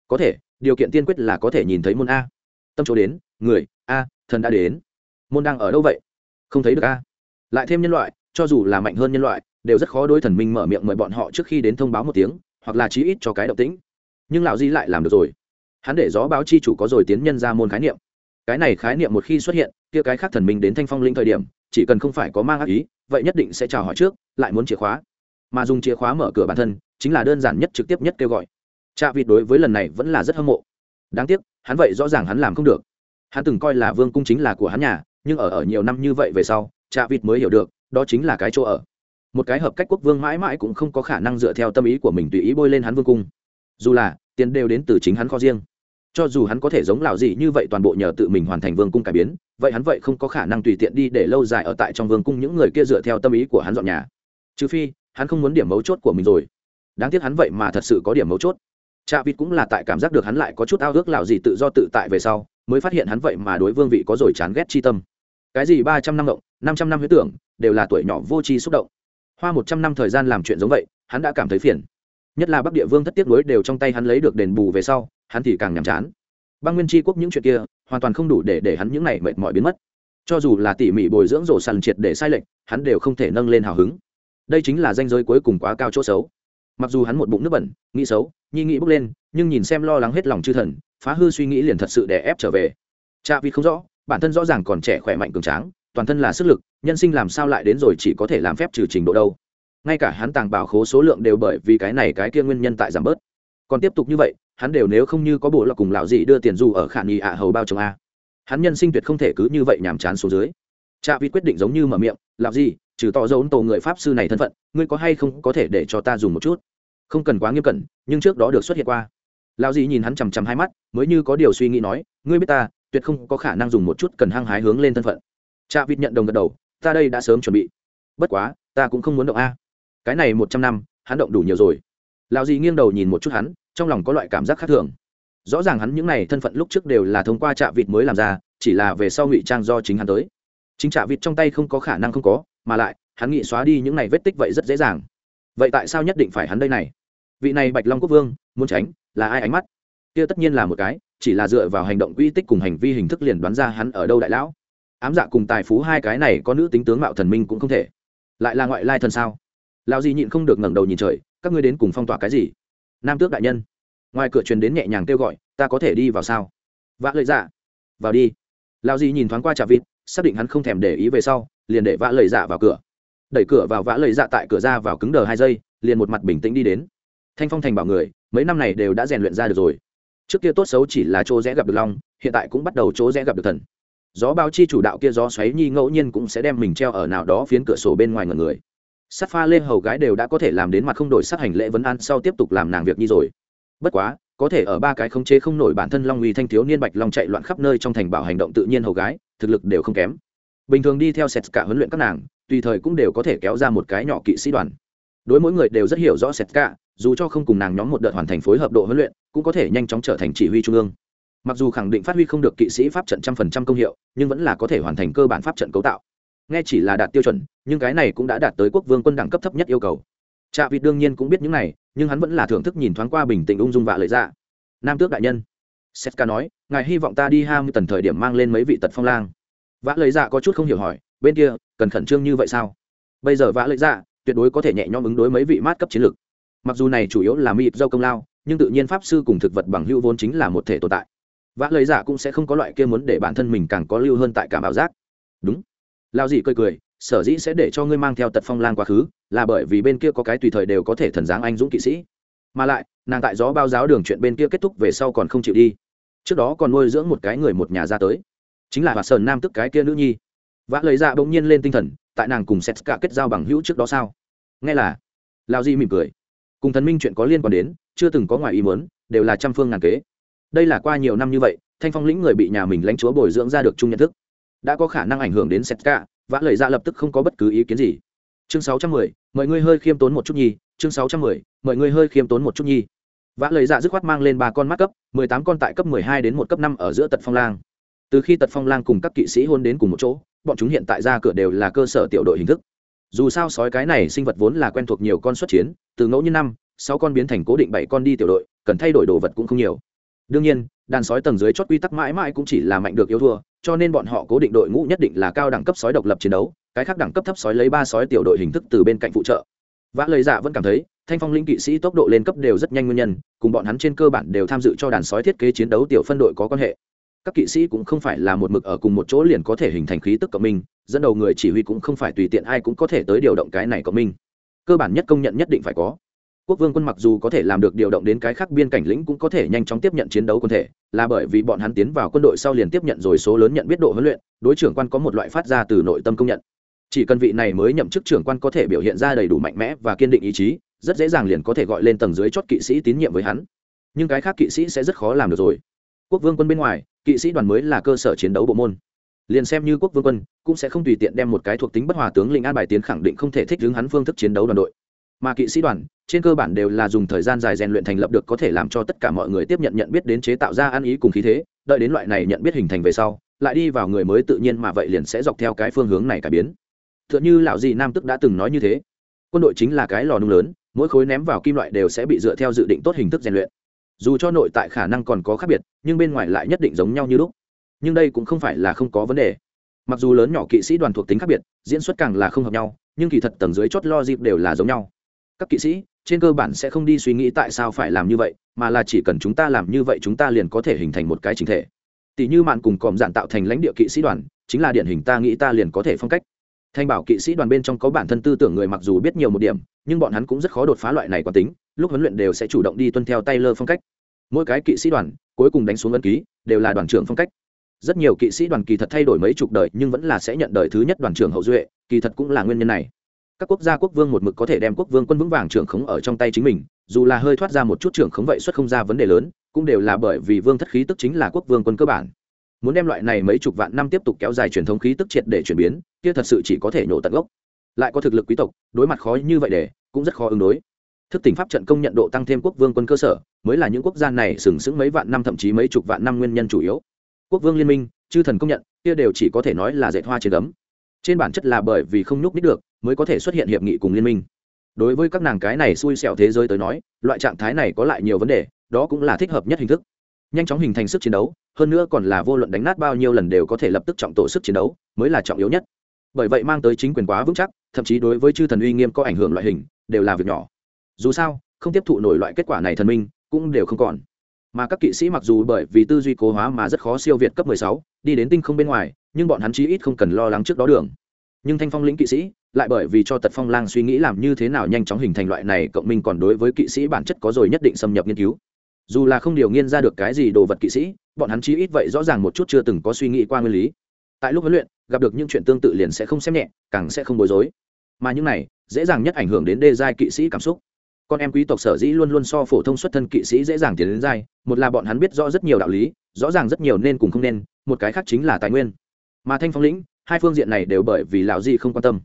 Có thể, điều kiện tiên quyết là có thể nhìn thấy môn a. Tâm chỗ đến, người, a, thần đã đến. Môn đang ở đâu vậy? Không thấy được a. Lại thêm nhân loại cho dù là mạnh hơn nhân loại, đều rất khó đối thần minh mở miệng mời bọn họ trước khi đến thông báo một tiếng, hoặc là chí ít cho cái động tĩnh. Nhưng lão di lại làm được rồi. Hắn để gió báo chi chủ có rồi tiến nhân ra môn khái niệm. Cái này khái niệm một khi xuất hiện, kia cái khác thần minh đến thanh phong linh thời điểm, chỉ cần không phải có mang ác ý, vậy nhất định sẽ chào hỏi trước, lại muốn chìa khóa. Mà dùng chìa khóa mở cửa bản thân, chính là đơn giản nhất trực tiếp nhất kêu gọi. Cha vịt đối với lần này vẫn là rất hâm mộ. Đáng tiếc, hắn vậy rõ ràng hắn làm không được. Hắn từng coi là vương cung chính là của hắn nhà, nhưng ở ở nhiều năm như vậy về sau cha vịt mới hiểu được đó chính là cái chỗ ở. Một cái hợp cách quốc vương mãi mãi cũng không có khả năng dựa theo tâm ý của mình tùy ý bôi lên hắn vương cung. Dù là, tiền đều đến từ chính hắn kho riêng. Cho dù hắn có thể giống lão gì như vậy toàn bộ nhờ tự mình hoàn thành vương cung cải biến, vậy hắn vậy không có khả năng tùy tiện đi để lâu dài ở tại trong vương cung những người kia dựa theo tâm ý của hắn dọn nhà. Trừ phi, hắn không muốn điểm mấu chốt của mình rồi. Đáng tiếc hắn vậy mà thật sự có điểm mấu chốt. Cha vịt cũng là tại cảm giác được hắn lại có chút ao ước lào gì tự do tự tại về sau, mới phát hiện hắn vậy mà đối vương vị có rồi chán ghét chi tâm cái gì ba trăm năm động, năm trăm năm huyết tưởng, đều là tuổi nhỏ vô tri xúc động. Hoa một trăm năm thời gian làm chuyện giống vậy, hắn đã cảm thấy phiền. Nhất là bắc địa vương thất tiết nối đều trong tay hắn lấy được đền bù về sau, hắn thì càng nhàm chán. Băng nguyên tri quốc những chuyện kia, hoàn toàn không đủ để để hắn những này mệt mỏi biến mất. Cho dù là tỉ mỉ bồi dưỡng rổ sàn triệt để sai lệch, hắn đều không thể nâng lên hào hứng. Đây chính là danh giới cuối cùng quá cao chỗ xấu. Mặc dù hắn một bụng nước bẩn, nghĩ xấu, nhi nghĩ bước lên, nhưng nhìn xem lo lắng hết lòng chư thần, phá hư suy nghĩ liền thật sự để ép trở về. Cha vì không rõ bản thân rõ ràng còn trẻ khỏe mạnh cường tráng, toàn thân là sức lực, nhân sinh làm sao lại đến rồi chỉ có thể làm phép trừ trình độ đâu. Ngay cả hắn tàng bảo khố số lượng đều bởi vì cái này cái kia nguyên nhân tại giảm bớt. Còn tiếp tục như vậy, hắn đều nếu không như có bộ là cùng lão gì đưa tiền dù ở khả nghi ạ hầu bao chồng a. Hắn nhân sinh tuyệt không thể cứ như vậy nhàm chán xuống dưới. Cha vi quyết định giống như mở miệng, lão gì trừ tỏ dấu tổ người pháp sư này thân phận, ngươi có hay không có thể để cho ta dùng một chút? Không cần quá nghiêm cẩn, nhưng trước đó được xuất hiện qua. Lão gì nhìn hắn chằm chằm hai mắt, mới như có điều suy nghĩ nói, ngươi biết ta tuyệt không có khả năng dùng một chút cần hăng hái hướng lên thân phận. Cha vịt nhận đồng gật đầu, ta đây đã sớm chuẩn bị. Bất quá, ta cũng không muốn động a. Cái này một trăm năm, hắn động đủ nhiều rồi. Lão gì nghiêng đầu nhìn một chút hắn, trong lòng có loại cảm giác khác thường. Rõ ràng hắn những n à y thân phận lúc trước đều là thông qua trạ vịt mới làm ra, chỉ là về sau ngụy trang do chính hắn tới. Chính trạ vịt trong tay không có khả năng không có, mà lại, hắn nghĩ xóa đi những n à y vết tích vậy rất dễ dàng. Vậy tại sao nhất định phải hắn đây này? Vị này bạch long quốc vương, muốn tránh, là ai ánh mắt? Kia tất nhiên là một cái, chỉ là dựa vào hành động uy tích cùng hành vi hình thức liền đoán ra hắn ở đâu đại lão. Ám dạ cùng tài phú hai cái này có nữ tính tướng mạo thần minh cũng không thể. Lại là ngoại lai thần sao? Lão gì nhịn không được ngẩng đầu nhìn trời, các ngươi đến cùng phong tỏa cái gì? Nam tước đại nhân. Ngoài cửa truyền đến nhẹ nhàng kêu gọi, ta có thể đi vào sao? Vã lời dạ. Vào đi. Lão gì nhìn thoáng qua trà vịt, xác định hắn không thèm để ý về sau, liền để vã lời dạ vào cửa. Đẩy cửa vào vã lời dạ tại cửa ra vào cứng đờ hai giây, liền một mặt bình tĩnh đi đến. Thanh phong thành bảo người, mấy năm này đều đã rèn luyện ra được rồi trước kia tốt xấu chỉ là chỗ rẽ gặp được long, hiện tại cũng bắt đầu chỗ rẽ gặp được thần. Gió bao chi chủ đạo kia gió xoáy nhi ngẫu nhiên cũng sẽ đem mình treo ở nào đó phiến cửa sổ bên ngoài ngần người. Sắt pha lên hầu gái đều đã có thể làm đến mặt không đổi sát hành lễ vấn an sau tiếp tục làm nàng việc nhi rồi. Bất quá, có thể ở ba cái không chế không nổi bản thân long uy thanh thiếu niên bạch long chạy loạn khắp nơi trong thành bảo hành động tự nhiên hầu gái, thực lực đều không kém. Bình thường đi theo sệt cả huấn luyện các nàng, tùy thời cũng đều có thể kéo ra một cái nhỏ kỵ sĩ đoàn đối mỗi người đều rất hiểu rõ sét cả dù cho không cùng nàng nhóm một đợt hoàn thành phối hợp độ huấn luyện, cũng có thể nhanh chóng trở thành chỉ huy trung ương. Mặc dù khẳng định phát huy không được kỵ sĩ pháp trận trăm phần trăm công hiệu, nhưng vẫn là có thể hoàn thành cơ bản pháp trận cấu tạo. Nghe chỉ là đạt tiêu chuẩn, nhưng cái này cũng đã đạt tới quốc vương quân đẳng cấp thấp nhất yêu cầu. Trạ vịt đương nhiên cũng biết những này, nhưng hắn vẫn là thưởng thức nhìn thoáng qua bình tĩnh ung dung vạ lợi dạ. Nam tước đại nhân setka nói, ngài hy vọng ta đi ham tần thời điểm mang lên mấy vị tật phong lang. Vã lợi dạ có chút không hiểu hỏi, bên kia, cần khẩn trương như vậy sao? Bây giờ vã lợi dạ tuyệt đối có thể nhẹ nhõm ứng đối mấy vị mát cấp chiến lược. Mặc dù này chủ yếu là mịt dâu công lao, nhưng tự nhiên pháp sư cùng thực vật bằng hữu vốn chính là một thể tồn tại. Vã lợi dạ cũng sẽ không có loại kia muốn để bản thân mình càng có lưu hơn tại cảm ảo giác. Đúng. Lao dị cười cười, sở dĩ sẽ để cho ngươi mang theo tật phong lang quá khứ, là bởi vì bên kia có cái tùy thời đều có thể thần dáng anh dũng kỵ sĩ. Mà lại, nàng tại gió bao giáo đường chuyện bên kia kết thúc về sau còn không chịu đi. Trước đó còn nuôi dưỡng một cái người một nhà ra tới. Chính là bà sơn nam tức cái kia nữ nhi. Vã lời dạ bỗng nhiên lên tinh thần tại nàng cùng xét cả kết giao bằng hữu trước đó sao? Nghe là. Lao di mỉm cười. Cùng thần minh chuyện có liên quan đến, chưa từng có ngoài ý muốn, đều là trăm phương ngàn kế. Đây là qua nhiều năm như vậy, thanh phong lĩnh người bị nhà mình lãnh chúa bồi dưỡng ra được chung nhận thức. Đã có khả năng ảnh hưởng đến setka vã lời ra dạ lập tức không có bất cứ ý kiến gì. Chương sáu trăm mười, mọi người hơi khiêm tốn một chút nhi chương sáu trăm mười, mọi người hơi khiêm tốn một chút nhi vã lời dạ dứt khoát mang lên ba con mắt cấp, mười tám con tại cấp mười hai đến một cấp năm ở giữa tật phong lang từ khi tật phong lang cùng các kỵ sĩ hôn đến cùng một chỗ, bọn chúng hiện tại ra cửa đều là cơ sở tiểu đội hình thức. Dù sao sói cái này sinh vật vốn là quen thuộc nhiều con xuất chiến, từ ngẫu như năm, sáu con biến thành cố định bảy con đi tiểu đội, cần thay đổi đồ vật cũng không nhiều. Đương nhiên, đàn sói tầng dưới chót quy tắc mãi mãi cũng chỉ là mạnh được yêu thua, cho nên bọn họ cố định đội ngũ nhất định là cao đẳng cấp sói độc lập chiến đấu, cái khác đẳng cấp thấp sói lấy ba sói tiểu đội hình thức từ bên cạnh phụ trợ. Vã lời dạ vẫn cảm thấy, thanh phong linh kỵ sĩ tốc độ lên cấp đều rất nhanh nguyên nhân, cùng bọn hắn trên cơ bản đều tham dự cho đàn sói thiết kế chiến đấu tiểu phân đội có quan hệ các kỵ sĩ cũng không phải là một mực ở cùng một chỗ liền có thể hình thành khí tức cộng minh, dẫn đầu người chỉ huy cũng không phải tùy tiện ai cũng có thể tới điều động cái này cộng minh. Cơ bản nhất công nhận nhất định phải có. Quốc vương quân mặc dù có thể làm được điều động đến cái khác biên cảnh lĩnh cũng có thể nhanh chóng tiếp nhận chiến đấu quân thể, là bởi vì bọn hắn tiến vào quân đội sau liền tiếp nhận rồi số lớn nhận biết độ huấn luyện, đối trưởng quan có một loại phát ra từ nội tâm công nhận. Chỉ cần vị này mới nhậm chức trưởng quan có thể biểu hiện ra đầy đủ mạnh mẽ và kiên định ý chí, rất dễ dàng liền có thể gọi lên tầng dưới chót kỵ sĩ tín nhiệm với hắn. Nhưng cái khác kỵ sĩ sẽ rất khó làm được rồi. Quốc vương quân bên ngoài kỵ sĩ đoàn mới là cơ sở chiến đấu bộ môn. Liền xem như quốc vương quân, cũng sẽ không tùy tiện đem một cái thuộc tính bất hòa tướng lĩnh an bài tiến khẳng định không thể thích hướng hắn phương thức chiến đấu đoàn đội. Mà kỵ sĩ đoàn, trên cơ bản đều là dùng thời gian dài rèn luyện thành lập được có thể làm cho tất cả mọi người tiếp nhận nhận biết đến chế tạo ra ăn ý cùng khí thế, đợi đến loại này nhận biết hình thành về sau, lại đi vào người mới tự nhiên mà vậy liền sẽ dọc theo cái phương hướng này cải biến. T h ư ợ n như lão dì nam tức đã từng nói như thế, quân đội chính là cái lò nung lớn, mỗi khối ném vào kim loại đều sẽ bị dựa theo dự định tốt hình thức rèn luyện dù cho nội tại khả năng còn có khác biệt, nhưng bên ngoài lại nhất định giống nhau như lúc. Nhưng đây cũng không phải là không có vấn đề. Mặc dù lớn nhỏ kỵ sĩ đoàn thuộc tính khác biệt, diễn xuất càng là không hợp nhau, nhưng kỳ thật tầng dưới chót lo dịp đều là giống nhau. Các kỵ sĩ, trên cơ bản sẽ không đi suy nghĩ tại sao phải làm như vậy, mà là chỉ cần chúng ta làm như vậy chúng ta liền có thể hình thành một cái chính thể. Tỷ như mạn cùng còm dạn tạo thành lãnh địa kỵ sĩ đoàn, chính là điển hình ta nghĩ ta liền có thể phong cách thanh bảo kỵ sĩ đoàn bên trong có bản thân tư tưởng người mặc dù biết nhiều một điểm, nhưng bọn hắn cũng rất khó đột phá loại này quán tính, lúc huấn luyện đều sẽ chủ động đi tuân theo tay lơ phong cách. Mỗi cái kỵ sĩ đoàn, cuối cùng đánh xuống ân ký, đều là đoàn trưởng phong cách. Rất nhiều kỵ sĩ đoàn kỳ thật thay đổi mấy chục đời, nhưng vẫn là sẽ nhận đời thứ nhất đoàn trưởng hậu duệ, kỳ thật cũng là nguyên nhân này. Các quốc gia quốc vương một mực có thể đem quốc vương quân vững vàng trưởng khống ở trong tay chính mình, dù là hơi thoát ra một chút trưởng khống vậy xuất không ra vấn đề lớn, cũng đều là bởi vì vương thất khí tức chính là quốc vương quân cơ bản. Muốn đem loại này mấy chục vạn năm tiếp tục kéo dài truyền thống khí tức triệt để chuyển biến kia thật sự chỉ có thể nhổ tận gốc. Lại có thực lực quý tộc, đối mặt khó như vậy để, cũng rất khó ứng đối. Thức tỉnh pháp trận công nhận độ tăng thêm quốc vương quân cơ sở, mới là những quốc gia này sừng sững mấy vạn năm, thậm chí mấy chục vạn năm nguyên nhân chủ yếu. Quốc vương liên minh, chư thần công nhận, kia đều chỉ có thể nói là dệt hoa trên ấm trên bản chất là bởi vì không nhúc nít được, mới có thể xuất hiện hiệp nghị cùng liên minh. Đối với các nàng cái này xui xẻo thế giới tới nói, loại trạng thái này có lại nhiều vấn đề, đó cũng là thích hợp nhất hình thức. Nhanh chóng hình thành sức chiến đấu, hơn nữa còn là vô luận đánh nát bao nhiêu lần đều có thể lập tức trọng tổ sức chiến đấu, mới là trọng yếu nhất bởi vậy mang tới chính quyền quá vững chắc thậm chí đối với chư thần uy nghiêm có ảnh hưởng loại hình đều là việc nhỏ. Dù sao không tiếp thụ nổi loại kết quả này thần minh cũng đều không còn. Mà các kỵ sĩ mặc dù bởi vì tư duy cố hóa mà rất khó siêu việt cấp 16, đi đến tinh không bên ngoài nhưng bọn hắn chí ít không cần lo lắng trước đó đường. Nhưng thanh phong lĩnh kỵ sĩ lại bởi vì cho tật phong lang suy nghĩ làm như thế nào nhanh chóng hình thành loại này cộng minh còn đối với kỵ sĩ bản chất có rồi nhất định xâm nhập nghiên cứu. Dù là không điều nghiên ra được cái gì đồ vật kỵ sĩ bọn hắn chí ít vậy rõ ràng một chút chưa từng có suy nghĩ qua nguyên lý tại lúc huấn luyện, gặp được những chuyện tương tự liền sẽ không xem nhẹ, càng sẽ không bối rối. Mà những này, dễ dàng nhất ảnh hưởng đến đê giai kỵ sĩ cảm xúc. Con em quý tộc sở dĩ luôn luôn so phổ thông xuất thân kỵ sĩ dễ dàng tiến đến giai, một là bọn hắn biết rõ rất nhiều đạo lý, rõ ràng rất nhiều nên cùng không nên, một cái khác chính là tài nguyên. Mà thanh phong lĩnh, hai phương diện này đều bởi vì lão di không quan tâm.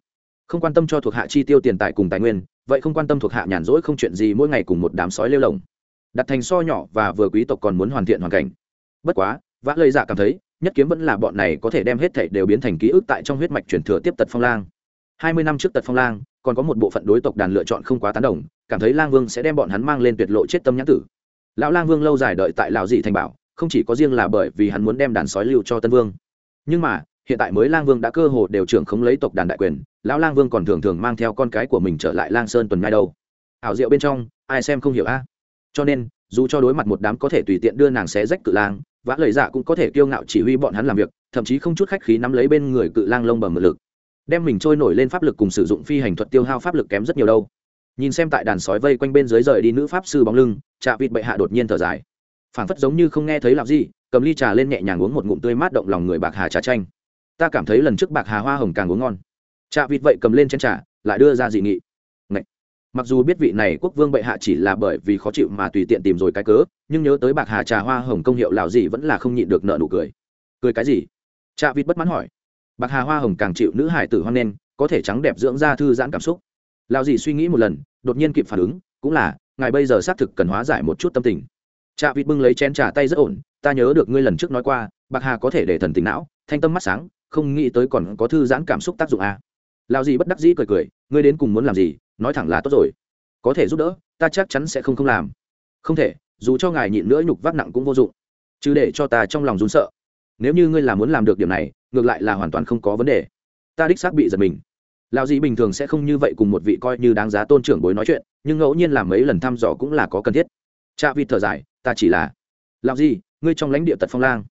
Không quan tâm cho thuộc hạ chi tiêu tiền tài cùng tài nguyên, vậy không quan tâm thuộc hạ nhàn rỗi không chuyện gì mỗi ngày cùng một đám sói lêu lồng. Đặt thành so nhỏ và vừa quý tộc còn muốn hoàn thiện hoàn cảnh. Bất quá, vã lời dạ cảm thấy nhất kiếm vẫn là bọn này có thể đem hết thảy đều biến thành ký ức tại trong huyết mạch truyền thừa tiếp tật phong lang. Hai mươi năm trước tật phong lang, còn có một bộ phận đối tộc đàn lựa chọn không quá tán đồng, cảm thấy lang vương sẽ đem bọn hắn mang lên tuyệt lộ chết tâm nhãn tử. Lão lang vương lâu dài đợi tại lão dị thành bảo, không chỉ có riêng là bởi vì hắn muốn đem đàn sói lưu cho tân vương. Nhưng mà, hiện tại mới lang vương đã cơ hồ đều trưởng khống lấy tộc đàn đại quyền, lão lang vương còn thường thường mang theo con cái của mình trở lại lang sơn tuần ngay đâu. Ảo diệu bên trong, ai xem không hiểu a? Cho nên dù cho đối mặt một đám có thể tùy tiện đưa nàng xé rách cự lang, vã lời dạ cũng có thể kiêu ngạo chỉ huy bọn hắn làm việc, thậm chí không chút khách khí nắm lấy bên người cự lang lông bầm lực. Đem mình trôi nổi lên pháp lực cùng sử dụng phi hành thuật tiêu hao pháp lực kém rất nhiều đâu. Nhìn xem tại đàn sói vây quanh bên dưới rời đi nữ pháp sư bóng lưng chạ vịt bệ hạ đột nhiên thở dài. Phảng phất giống như không nghe thấy làm gì, cầm ly trà lên nhẹ nhàng uống một ngụm tươi mát động lòng người bạc hà trà chanh. Ta cảm thấy lần trước bạc hà hoa hồng càng uống ngon. Chạ vịt vậy cầm lên chén trà, lại đưa ra dị nghị mặc dù biết vị này quốc vương bệ hạ chỉ là bởi vì khó chịu mà tùy tiện tìm rồi cái cớ, nhưng nhớ tới bạc hà trà hoa hồng công hiệu lào gì vẫn là không nhịn được nợ nụ cười. Cười cái gì? Cha vịt bất mãn hỏi. Bạc hà hoa hồng càng chịu nữ hải tử hoan nên có thể trắng đẹp dưỡng ra thư giãn cảm xúc. Lào gì suy nghĩ một lần, đột nhiên kịp phản ứng, cũng là, ngài bây giờ xác thực cần hóa giải một chút tâm tình. Cha vịt bưng lấy chén trà tay rất ổn, ta nhớ được ngươi lần trước nói qua, bạc hà có thể để thần tính não, thanh tâm mắt sáng, không nghĩ tới còn có thư giãn cảm xúc tác dụng à. lào gì bất đắc dĩ cười cười, ngươi đến cùng muốn làm gì? Nói thẳng là tốt rồi. Có thể giúp đỡ, ta chắc chắn sẽ không không làm. Không thể, dù cho ngài nhịn nữa nhục vác nặng cũng vô dụng. Chứ để cho ta trong lòng run sợ. Nếu như ngươi là muốn làm được điểm này, ngược lại là hoàn toàn không có vấn đề. Ta đích xác bị giật mình. Lao gì bình thường sẽ không như vậy cùng một vị coi như đáng giá tôn trưởng bối nói chuyện, nhưng ngẫu nhiên làm mấy lần thăm dò cũng là có cần thiết. Cha vịt thở dài, ta chỉ là lao gì ngươi trong lãnh địa tật phong lang.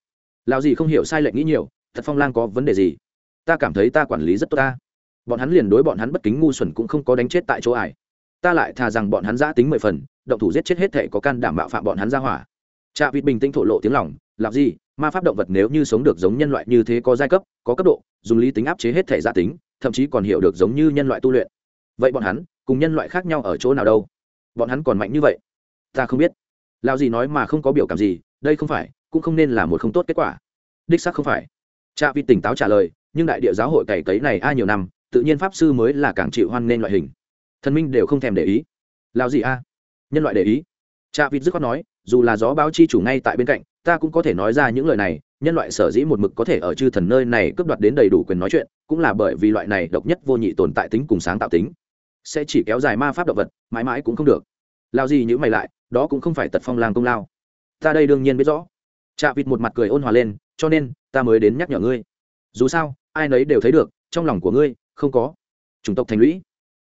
Lao gì không hiểu sai lệch nghĩ nhiều, tật phong lang có vấn đề gì? Ta cảm thấy ta quản lý rất tốt ta bọn hắn liền đối bọn hắn bất kính ngu xuẩn cũng không có đánh chết tại chỗ ải ta lại thà rằng bọn hắn giã tính mười phần, động thủ giết chết hết thể có can đảm bạo phạm bọn hắn ra hỏa. Cha vịt bình tĩnh thổ lộ tiếng lòng, làm gì? Ma pháp động vật nếu như sống được giống nhân loại như thế có giai cấp, có cấp độ, dùng lý tính áp chế hết thể giã tính, thậm chí còn hiểu được giống như nhân loại tu luyện. Vậy bọn hắn cùng nhân loại khác nhau ở chỗ nào đâu? Bọn hắn còn mạnh như vậy, ta không biết. Lao gì nói mà không có biểu cảm gì, đây không phải, cũng không nên là một không tốt kết quả. Đích xác không phải. Cha vịt tỉnh táo trả lời, nhưng đại địa giáo hội cày cấy này ai nhiều năm tự nhiên pháp sư mới là càng chịu hoan nên loại hình. Thần minh đều không thèm để ý. Lao gì a? Nhân loại để ý. Cha vịt dứt khoát nói, dù là gió báo chi chủ ngay tại bên cạnh, ta cũng có thể nói ra những lời này, nhân loại sở dĩ một mực có thể ở chư thần nơi này cướp đoạt đến đầy đủ quyền nói chuyện, cũng là bởi vì loại này độc nhất vô nhị tồn tại tính cùng sáng tạo tính. Sẽ chỉ kéo dài ma pháp động vật, mãi mãi cũng không được. Lao gì nhữ mày lại, đó cũng không phải tật phong lang công lao. Ta đây đương nhiên biết rõ. Chạ vịt một mặt cười ôn hòa lên, cho nên, ta mới đến nhắc nhở ngươi. Dù sao, ai nấy đều thấy được, trong lòng của ngươi không có. Chủng tộc thành lũy.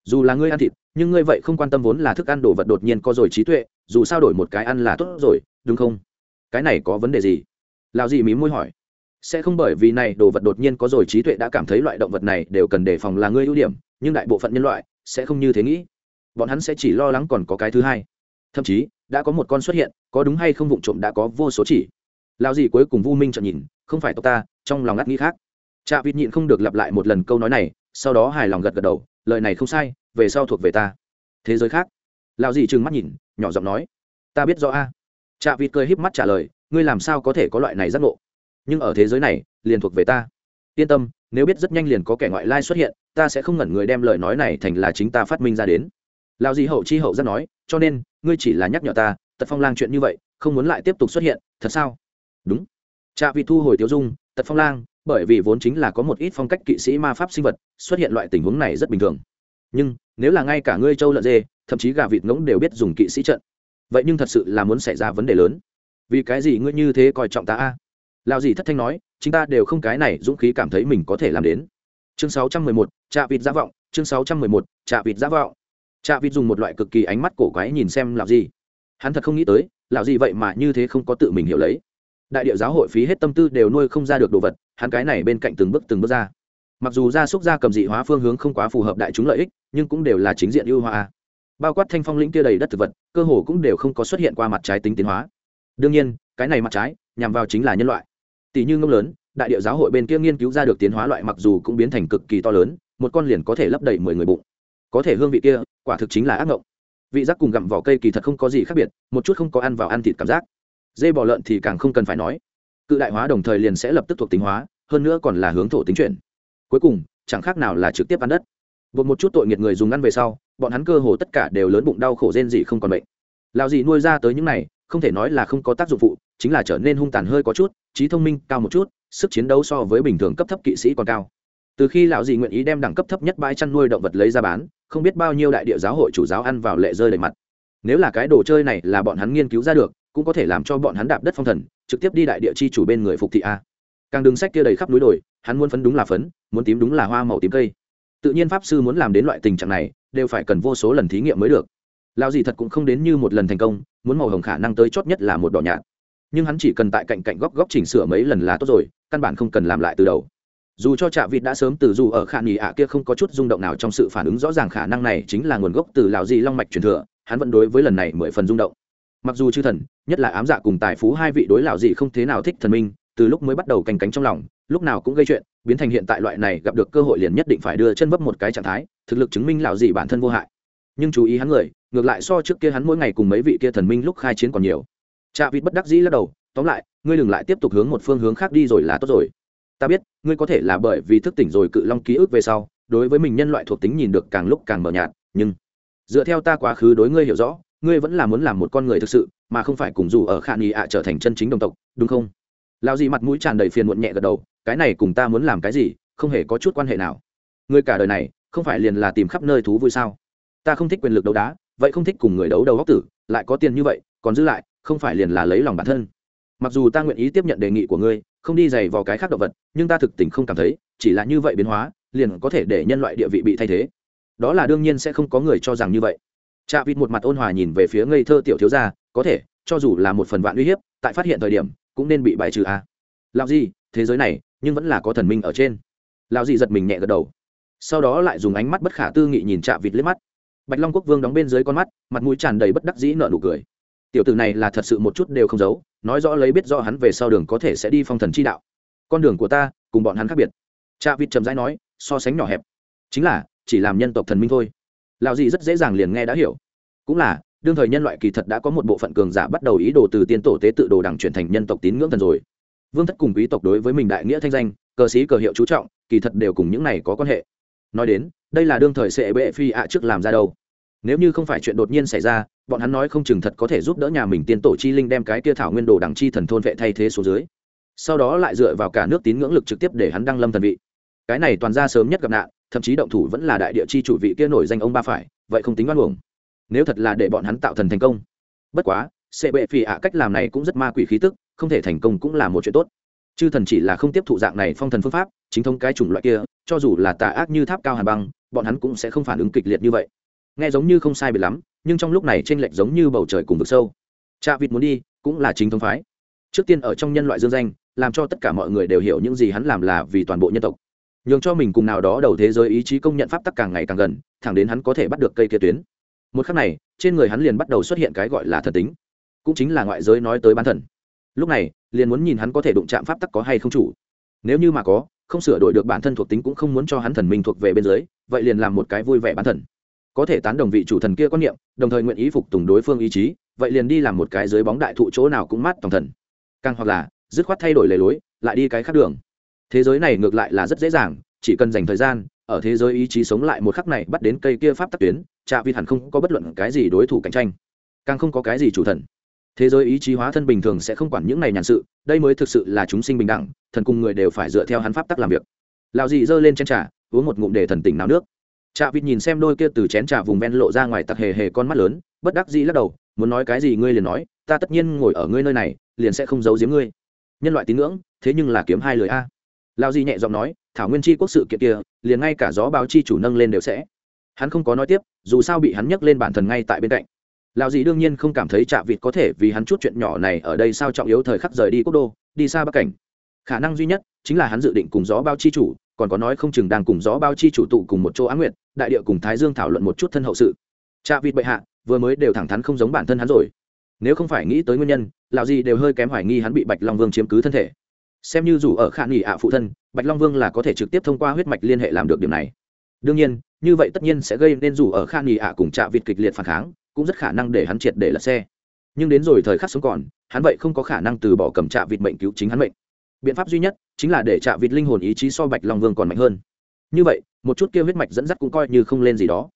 Dù là ngươi ăn thịt, nhưng ngươi vậy không quan tâm vốn là thức ăn đồ vật đột nhiên có rồi trí tuệ, dù sao đổi một cái ăn là tốt rồi, đúng không? Cái này có vấn đề gì? Lão gì mí môi hỏi. Sẽ không bởi vì này đồ vật đột nhiên có rồi trí tuệ đã cảm thấy loại động vật này đều cần đề phòng là ngươi ưu điểm, nhưng đại bộ phận nhân loại sẽ không như thế nghĩ. Bọn hắn sẽ chỉ lo lắng còn có cái thứ hai. Thậm chí, đã có một con xuất hiện, có đúng hay không vụng trộm đã có vô số chỉ. Lao gì cuối cùng vu minh chợt nhìn, không phải tộc ta, trong lòng ngắt nghĩ khác. Cha vịt nhịn không được lặp lại một lần câu nói này sau đó hài lòng gật gật đầu, lời này không sai, về sau thuộc về ta. Thế giới khác. Lao dì trừng mắt nhìn, nhỏ giọng nói, ta biết rõ a. Chạ vịt cười híp mắt trả lời, ngươi làm sao có thể có loại này giác ngộ? Nhưng ở thế giới này, liền thuộc về ta. Yên tâm, nếu biết rất nhanh liền có kẻ ngoại lai xuất hiện, ta sẽ không ngẩn người đem lời nói này thành là chính ta phát minh ra đến. Lao dì hậu chi hậu rất nói, cho nên, ngươi chỉ là nhắc nhở ta, tật phong lang chuyện như vậy, không muốn lại tiếp tục xuất hiện, thật sao? Đúng. Chạ vị thu hồi tiêu dung, tật phong lang bởi vì vốn chính là có một ít phong cách kỵ sĩ ma pháp sinh vật xuất hiện loại tình huống này rất bình thường. Nhưng nếu là ngay cả ngươi châu lợn dê thậm chí gà vịt ngỗng đều biết dùng kỵ sĩ trận vậy nhưng thật sự là muốn xảy ra vấn đề lớn. Vì cái gì ngươi như thế coi trọng ta a? Lao gì thất thanh nói chúng ta đều không cái này dũng khí cảm thấy mình có thể làm đến. Chương 611, trạ vịt giả vọng chương 611, trạ vịt giả vọng. Trạ vịt dùng một loại cực kỳ ánh mắt cổ quái nhìn xem lão gì hắn thật không nghĩ tới lão gì vậy mà như thế không có tự mình hiểu lấy. Đại địa giáo hội phí hết tâm tư đều nuôi không ra được đồ vật hắn cái này bên cạnh từng bước từng bước ra. Mặc dù gia súc gia cầm dị hóa phương hướng không quá phù hợp đại chúng lợi ích, nhưng cũng đều là chính diện ưu hóa. Bao quát thanh phong lĩnh kia đầy đất thực vật, cơ hồ cũng đều không có xuất hiện qua mặt trái tính tiến hóa. Đương nhiên, cái này mặt trái, nhằm vào chính là nhân loại. Tỷ như ngông lớn, đại địa giáo hội bên kia nghiên cứu ra được tiến hóa loại mặc dù cũng biến thành cực kỳ to lớn, một con liền có thể lấp đầy mười người bụng. Có thể hương vị kia, quả thực chính là ác ngộng. Vị giác cùng gặm vỏ cây kỳ thật không có gì khác biệt, một chút không có ăn vào ăn thịt cảm giác. Dê bò lợn thì càng không cần phải nói cự đại hóa đồng thời liền sẽ lập tức thuộc tính hóa, hơn nữa còn là hướng thổ tính chuyển. Cuối cùng, chẳng khác nào là trực tiếp ăn đất. Buộc một chút tội nghiệt người dùng ăn về sau, bọn hắn cơ hồ tất cả đều lớn bụng đau khổ rên dị không còn bệnh. Lào gì nuôi ra tới những này, không thể nói là không có tác dụng phụ, chính là trở nên hung tàn hơi có chút, trí thông minh cao một chút, sức chiến đấu so với bình thường cấp thấp kỵ sĩ còn cao. Từ khi lão dị nguyện ý đem đẳng cấp thấp nhất bãi chăn nuôi động vật lấy ra bán, không biết bao nhiêu đại địa giáo hội chủ giáo ăn vào lệ rơi đầy mặt. Nếu là cái đồ chơi này là bọn hắn nghiên cứu ra được cũng có thể làm cho bọn hắn đạp đất phong thần, trực tiếp đi đại địa chi chủ bên người phục thị a. Càng đường sách kia đầy khắp núi đồi, hắn muốn phấn đúng là phấn, muốn tím đúng là hoa màu tím cây. Tự nhiên pháp sư muốn làm đến loại tình trạng này, đều phải cần vô số lần thí nghiệm mới được. Lao gì thật cũng không đến như một lần thành công, muốn màu hồng khả năng tới chót nhất là một đỏ nhạt. Nhưng hắn chỉ cần tại cạnh cạnh góc góc chỉnh sửa mấy lần là tốt rồi, căn bản không cần làm lại từ đầu. Dù cho trạ vịt đã sớm từ dù ở khả nghỉ ạ kia không có chút rung động nào trong sự phản ứng, rõ ràng khả năng này chính là nguồn gốc từ lào di long mạch truyền thừa, hắn vẫn đối với lần này mười phần rung động mặc dù chư thần, nhất là ám dạ cùng tài phú hai vị đối lão dị không thế nào thích thần minh, từ lúc mới bắt đầu canh cánh trong lòng, lúc nào cũng gây chuyện, biến thành hiện tại loại này gặp được cơ hội liền nhất định phải đưa chân vấp một cái trạng thái, thực lực chứng minh lão dị bản thân vô hại. Nhưng chú ý hắn người, ngược lại so trước kia hắn mỗi ngày cùng mấy vị kia thần minh lúc khai chiến còn nhiều. Trạ vịt bất đắc dĩ lắc đầu, tóm lại, ngươi đừng lại tiếp tục hướng một phương hướng khác đi rồi là tốt rồi. Ta biết, ngươi có thể là bởi vì thức tỉnh rồi cự long ký ức về sau, đối với mình nhân loại thuộc tính nhìn được càng lúc càng mờ nhạt, nhưng dựa theo ta quá khứ đối ngươi hiểu rõ ngươi vẫn là muốn làm một con người thực sự, mà không phải cùng dù ở khả nghi ạ trở thành chân chính đồng tộc, đúng không? Lao gì mặt mũi tràn đầy phiền muộn nhẹ gật đầu, cái này cùng ta muốn làm cái gì, không hề có chút quan hệ nào. Ngươi cả đời này, không phải liền là tìm khắp nơi thú vui sao? Ta không thích quyền lực đấu đá, vậy không thích cùng người đấu đầu góc tử, lại có tiền như vậy, còn giữ lại, không phải liền là lấy lòng bản thân. Mặc dù ta nguyện ý tiếp nhận đề nghị của ngươi, không đi giày vào cái khác động vật, nhưng ta thực tình không cảm thấy, chỉ là như vậy biến hóa, liền có thể để nhân loại địa vị bị thay thế. Đó là đương nhiên sẽ không có người cho rằng như vậy chạ vịt một mặt ôn hòa nhìn về phía ngây thơ tiểu thiếu gia, có thể, cho dù là một phần vạn uy hiếp, tại phát hiện thời điểm, cũng nên bị bài trừ a à. lao gì thế giới này, nhưng vẫn là có thần minh ở trên. Lao gì giật mình nhẹ gật đầu. Sau đó lại dùng ánh mắt bất khả tư nghị nhìn chạ vịt liếc mắt. Bạch long quốc vương đóng bên dưới con mắt, mặt mũi tràn đầy bất đắc dĩ nợ nụ cười. Tiểu tử này là thật sự một chút đều không giấu, nói rõ lấy biết rõ hắn về sau đường có thể sẽ đi phong thần chi đạo. Con đường của ta, cùng bọn hắn khác biệt. Cha vịt trầm rãi nói, so sánh nhỏ hẹp. Chính là, chỉ làm nhân tộc thần minh thôi. Lão gì rất dễ dàng liền nghe đã hiểu. Cũng là, đương thời nhân loại kỳ thật đã có một bộ phận cường giả bắt đầu ý đồ từ tiên tổ tế tự đồ đẳng chuyển thành nhân tộc tín ngưỡng thần rồi. Vương thất cùng quý tộc đối với mình đại nghĩa thanh danh, cờ sĩ cờ hiệu chú trọng, kỳ thật đều cùng những này có quan hệ. Nói đến, đây là đương thời sẽ bệ phi ạ trước làm ra đâu. Nếu như không phải chuyện đột nhiên xảy ra, bọn hắn nói không chừng thật có thể giúp đỡ nhà mình tiên tổ chi linh đem cái kia thảo nguyên đồ đằng chi thần thôn vệ thay thế xuống dưới. Sau đó lại dựa vào cả nước tín ngưỡng lực trực tiếp để hắn đăng lâm thần vị. Cái này toàn ra sớm nhất gặp nạn thậm chí động thủ vẫn là đại địa chi chủ vị kia nổi danh ông ba phải, vậy không tính oan uổng. Nếu thật là để bọn hắn tạo thần thành công. Bất quá sệ bệ phì ạ cách làm này cũng rất ma quỷ khí tức, không thể thành công cũng là một chuyện tốt. Chư thần chỉ là không tiếp thụ dạng này phong thần phương pháp, chính thống cái chủng loại kia, cho dù là tà ác như tháp cao hàn băng, bọn hắn cũng sẽ không phản ứng kịch liệt như vậy. Nghe giống như không sai biệt lắm, nhưng trong lúc này t r ê n lệch giống như bầu trời cùng vực sâu. Cha vịt muốn đi, cũng là chính thống phái. Trước tiên ở trong nhân loại dương danh, làm cho tất cả mọi người đều hiểu những gì hắn làm là vì toàn bộ nhân tộc nhường cho mình cùng nào đó đầu thế giới ý chí công nhận pháp tắc càng ngày càng gần, thẳng đến hắn có thể bắt được cây kia tuyến. Một khắc này, trên người hắn liền bắt đầu xuất hiện cái gọi là thần tính, cũng chính là ngoại giới nói tới bán thần. Lúc này, liền muốn nhìn hắn có thể đụng chạm pháp tắc có hay không chủ. Nếu như mà có, không sửa đổi được bản thân thuộc tính cũng không muốn cho hắn thần minh thuộc về bên dưới, vậy liền làm một cái vui vẻ bán thần. Có thể tán đồng vị chủ thần kia quan niệm, đồng thời nguyện ý phục tùng đối phương ý chí, vậy liền đi làm một cái dưới bóng đại thụ chỗ nào cũng mát tổng thần. Càng hoặc là, dứt khoát thay đổi lề lối, lại đi cái khác đường thế giới này ngược lại là rất dễ dàng, chỉ cần dành thời gian, ở thế giới ý chí sống lại một khắc này bắt đến cây kia pháp tắc tuyến, trạ vịt hẳn không có bất luận cái gì đối thủ cạnh tranh. Càng không có cái gì chủ thần. Thế giới ý chí hóa thân bình thường sẽ không quản những này nhàn sự, đây mới thực sự là chúng sinh bình đẳng, thần cùng người đều phải dựa theo hắn pháp tắc làm việc. Lào dị giơ lên chén trà, uống một ngụm để thần tỉnh nào nước. Trà vịt nhìn xem đôi kia từ chén trà vùng ven lộ ra ngoài tặc hề hề con mắt lớn, bất đắc dĩ lắc đầu, muốn nói cái gì ngươi liền nói, ta tất nhiên ngồi ở ngươi nơi này, liền sẽ không giấu giếm ngươi. Nhân loại tín ngưỡng, thế nhưng là kiếm hai lời a lao di nhẹ giọng nói, thảo nguyên chi quốc sự kiện kia, liền ngay cả gió báo chi chủ nâng lên đều sẽ. Hắn không có nói tiếp, dù sao bị hắn nhấc lên bản thân ngay tại bên cạnh. Lão di đương nhiên không cảm thấy chạ vịt có thể vì hắn chút chuyện nhỏ này ở đây sao trọng yếu thời khắc rời đi quốc đô, đi xa bắc cảnh. Khả năng duy nhất chính là hắn dự định cùng gió báo chi chủ, còn có nói không chừng đang cùng gió báo chi chủ tụ cùng một chỗ á nguyện đại địa cùng thái dương thảo luận một chút thân hậu sự. Chạ vịt bệ hạ, vừa mới đều thẳng thắn không giống bản thân hắn rồi. Nếu không phải nghĩ tới nguyên nhân lão dì đều hơi kém hoài nghi hắn bị bạch long vương chiếm cứ thân thể xem như dù ở khả nghỉ ạ phụ thân, bạch long vương là có thể trực tiếp thông qua huyết mạch liên hệ làm được điểm này. Đương nhiên, như vậy tất nhiên sẽ gây nên dù ở khả nghỉ ạ cùng trạ vịt kịch liệt phản kháng, cũng rất khả năng để hắn triệt để lật xe. Nhưng đến rồi thời khắc sống còn, hắn vậy không có khả năng từ bỏ cầm trạ vịt mệnh cứu chính hắn mệnh. Biện pháp duy nhất chính là để trạ vịt linh hồn ý chí so bạch long vương còn mạnh hơn. Như vậy, một chút kia huyết mạch dẫn dắt cũng coi như không lên gì đó.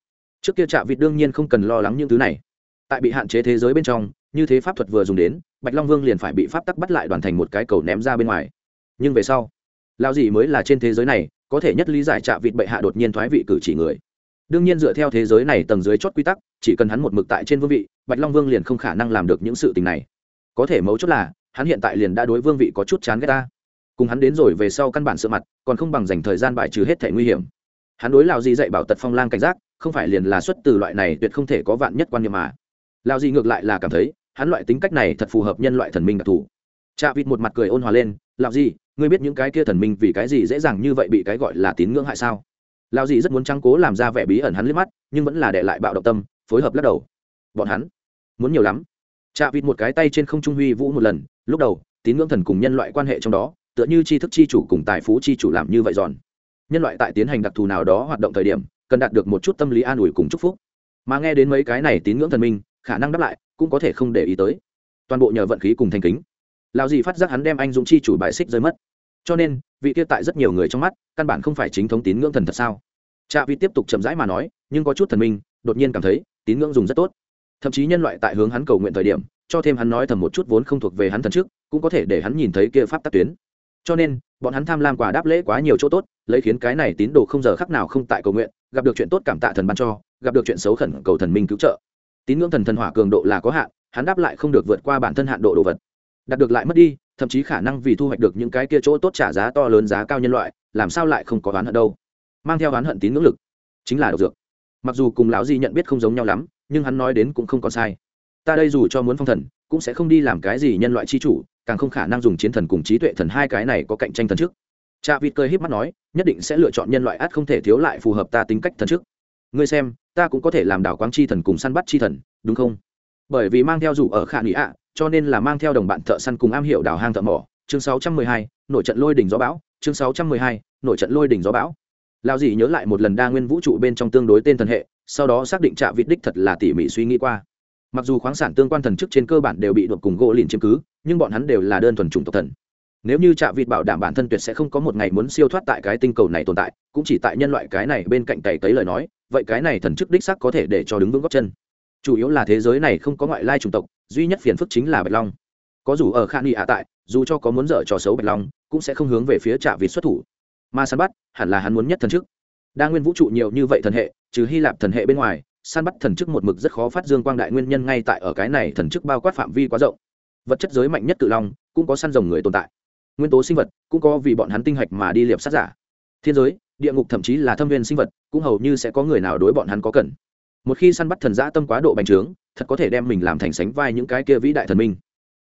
Trước kia trạ vịt đương nhiên không cần lo lắng những thứ này. Tại bị hạn chế thế giới bên trong, như thế pháp thuật vừa dùng đến, bạch long vương liền phải bị pháp tắc bắt lại đoàn thành một cái cầu ném ra bên ngoài nhưng về sau lao gì mới là trên thế giới này, có thể nhất lý giải trạ vịt bệ hạ đột nhiên thoái vị cử chỉ người. Đương nhiên dựa theo thế giới này tầng dưới chót quy tắc, chỉ cần hắn một mực tại trên vương vị, bạch long vương liền không khả năng làm được những sự tình này. Có thể mấu chốt là, hắn hiện tại liền đã đối vương vị có chút chán ghét ta. Cùng hắn đến rồi về sau căn bản sợ mặt, còn không bằng dành thời gian bài trừ hết thể nguy hiểm. Hắn đối lào gì dạy bảo tật phong lang cảnh giác, không phải liền là xuất từ loại này tuyệt không thể có vạn nhất quan niệm mà. Lào gì ngược lại là cảm thấy, hắn loại tính cách này thật phù hợp nhân loại thần minh đặc thù. Chạ vịt một mặt cười ôn hòa lên lào gì ngươi biết những cái kia thần minh vì cái gì dễ dàng như vậy bị cái gọi là tín ngưỡng hại sao? Lao dì rất muốn trắng cố làm ra vẻ bí ẩn hắn liếc mắt, nhưng vẫn là để lại bạo động tâm, phối hợp lắc đầu. Bọn hắn muốn nhiều lắm. Chạ vịt một cái tay trên không trung huy vũ một lần, lúc đầu, tín ngưỡng thần cùng nhân loại quan hệ trong đó, tựa như tri thức chi chủ cùng tài phú chi chủ làm như vậy giòn. Nhân loại tại tiến hành đặc thù nào đó hoạt động thời điểm, cần đạt được một chút tâm lý an ủi cùng chúc phúc. Mà nghe đến mấy cái này tín ngưỡng thần minh, khả năng đáp lại, cũng có thể không để ý tới. Toàn bộ nhờ vận khí cùng thành kính. Lao gì phát giác hắn đem anh dũng chi chủ bài xích rơi mất cho nên, vị kia tại rất nhiều người trong mắt, căn bản không phải chính thống tín ngưỡng thần thật sao? Cha vi tiếp tục chậm rãi mà nói, nhưng có chút thần minh, đột nhiên cảm thấy, tín ngưỡng dùng rất tốt. Thậm chí nhân loại tại hướng hắn cầu nguyện thời điểm, cho thêm hắn nói thầm một chút vốn không thuộc về hắn thần trước, cũng có thể để hắn nhìn thấy kia pháp tắc tuyến. Cho nên, bọn hắn tham lam quả đáp lễ quá nhiều chỗ tốt, lấy khiến cái này tín đồ không giờ khắc nào không tại cầu nguyện, gặp được chuyện tốt cảm tạ thần ban cho, gặp được chuyện xấu khẩn cầu thần minh cứu trợ. Tín ngưỡng thần thần hỏa cường độ là có hạn, hắn đáp lại không được vượt qua bản thân hạn độ đồ vật. Đạt được lại mất đi thậm chí khả năng vì thu hoạch được những cái kia chỗ tốt trả giá to lớn giá cao nhân loại, làm sao lại không có oán hận đâu. Mang theo oán hận tín ngưỡng lực, chính là độc dược. Mặc dù cùng lão di nhận biết không giống nhau lắm, nhưng hắn nói đến cũng không còn sai. Ta đây dù cho muốn phong thần, cũng sẽ không đi làm cái gì nhân loại chi chủ, càng không khả năng dùng chiến thần cùng trí tuệ thần hai cái này có cạnh tranh thần trước. Cha vịt cười híp mắt nói, nhất định sẽ lựa chọn nhân loại át không thể thiếu lại phù hợp ta tính cách thần trước. Ngươi xem, ta cũng có thể làm đảo quang chi thần cùng săn bắt chi thần, đúng không? Bởi vì mang theo dù ở khả nghĩ ạ cho nên là mang theo đồng bạn thợ săn cùng am hiểu đào hang thợ mỏ. Chương 612, nội trận lôi đỉnh gió bão. Chương 612, nội trận lôi đỉnh gió bão. Lao dì nhớ lại một lần đa nguyên vũ trụ bên trong tương đối tên thần hệ sau đó xác định trạ vịt đích thật là tỉ mỉ suy nghĩ qua. Mặc dù khoáng sản tương quan thần chức trên cơ bản đều bị đột cùng gỗ lìn chiếm cứ nhưng bọn hắn đều là đơn thuần chủng tộc thần. Nếu như trạ vịt bảo đảm bản thân tuyệt sẽ không có một ngày muốn siêu thoát tại cái tinh cầu này tồn tại cũng chỉ tại nhân loại cái này bên cạnh cày cấy lời nói vậy cái này thần chức đích sắc có thể để cho đứng vững góc chân. Chủ yếu là thế giới này không có ngoại lai chủng tộc duy nhất phiền phức chính là bạch long có dù ở khan nghị hạ tại dù cho có muốn dở trò xấu bạch long cũng sẽ không hướng về phía trả vịt xuất thủ mà săn bắt hẳn là hắn muốn nhất thần chức đa nguyên vũ trụ nhiều như vậy thần hệ trừ hy lạp thần hệ bên ngoài săn bắt thần chức một mực rất khó phát dương quang đại nguyên nhân ngay tại ở cái này thần chức bao quát phạm vi quá rộng vật chất giới mạnh nhất cự long cũng có săn rồng người tồn tại nguyên tố sinh vật cũng có vì bọn hắn tinh hạch mà đi liệp sát giả thiên giới địa ngục thậm chí là thâm viên sinh vật cũng hầu như sẽ có người nào đối bọn hắn có cần một khi săn bắt thần giã tâm quá độ bành trướng thật có thể đem mình làm thành sánh vai những cái kia vĩ đại thần minh.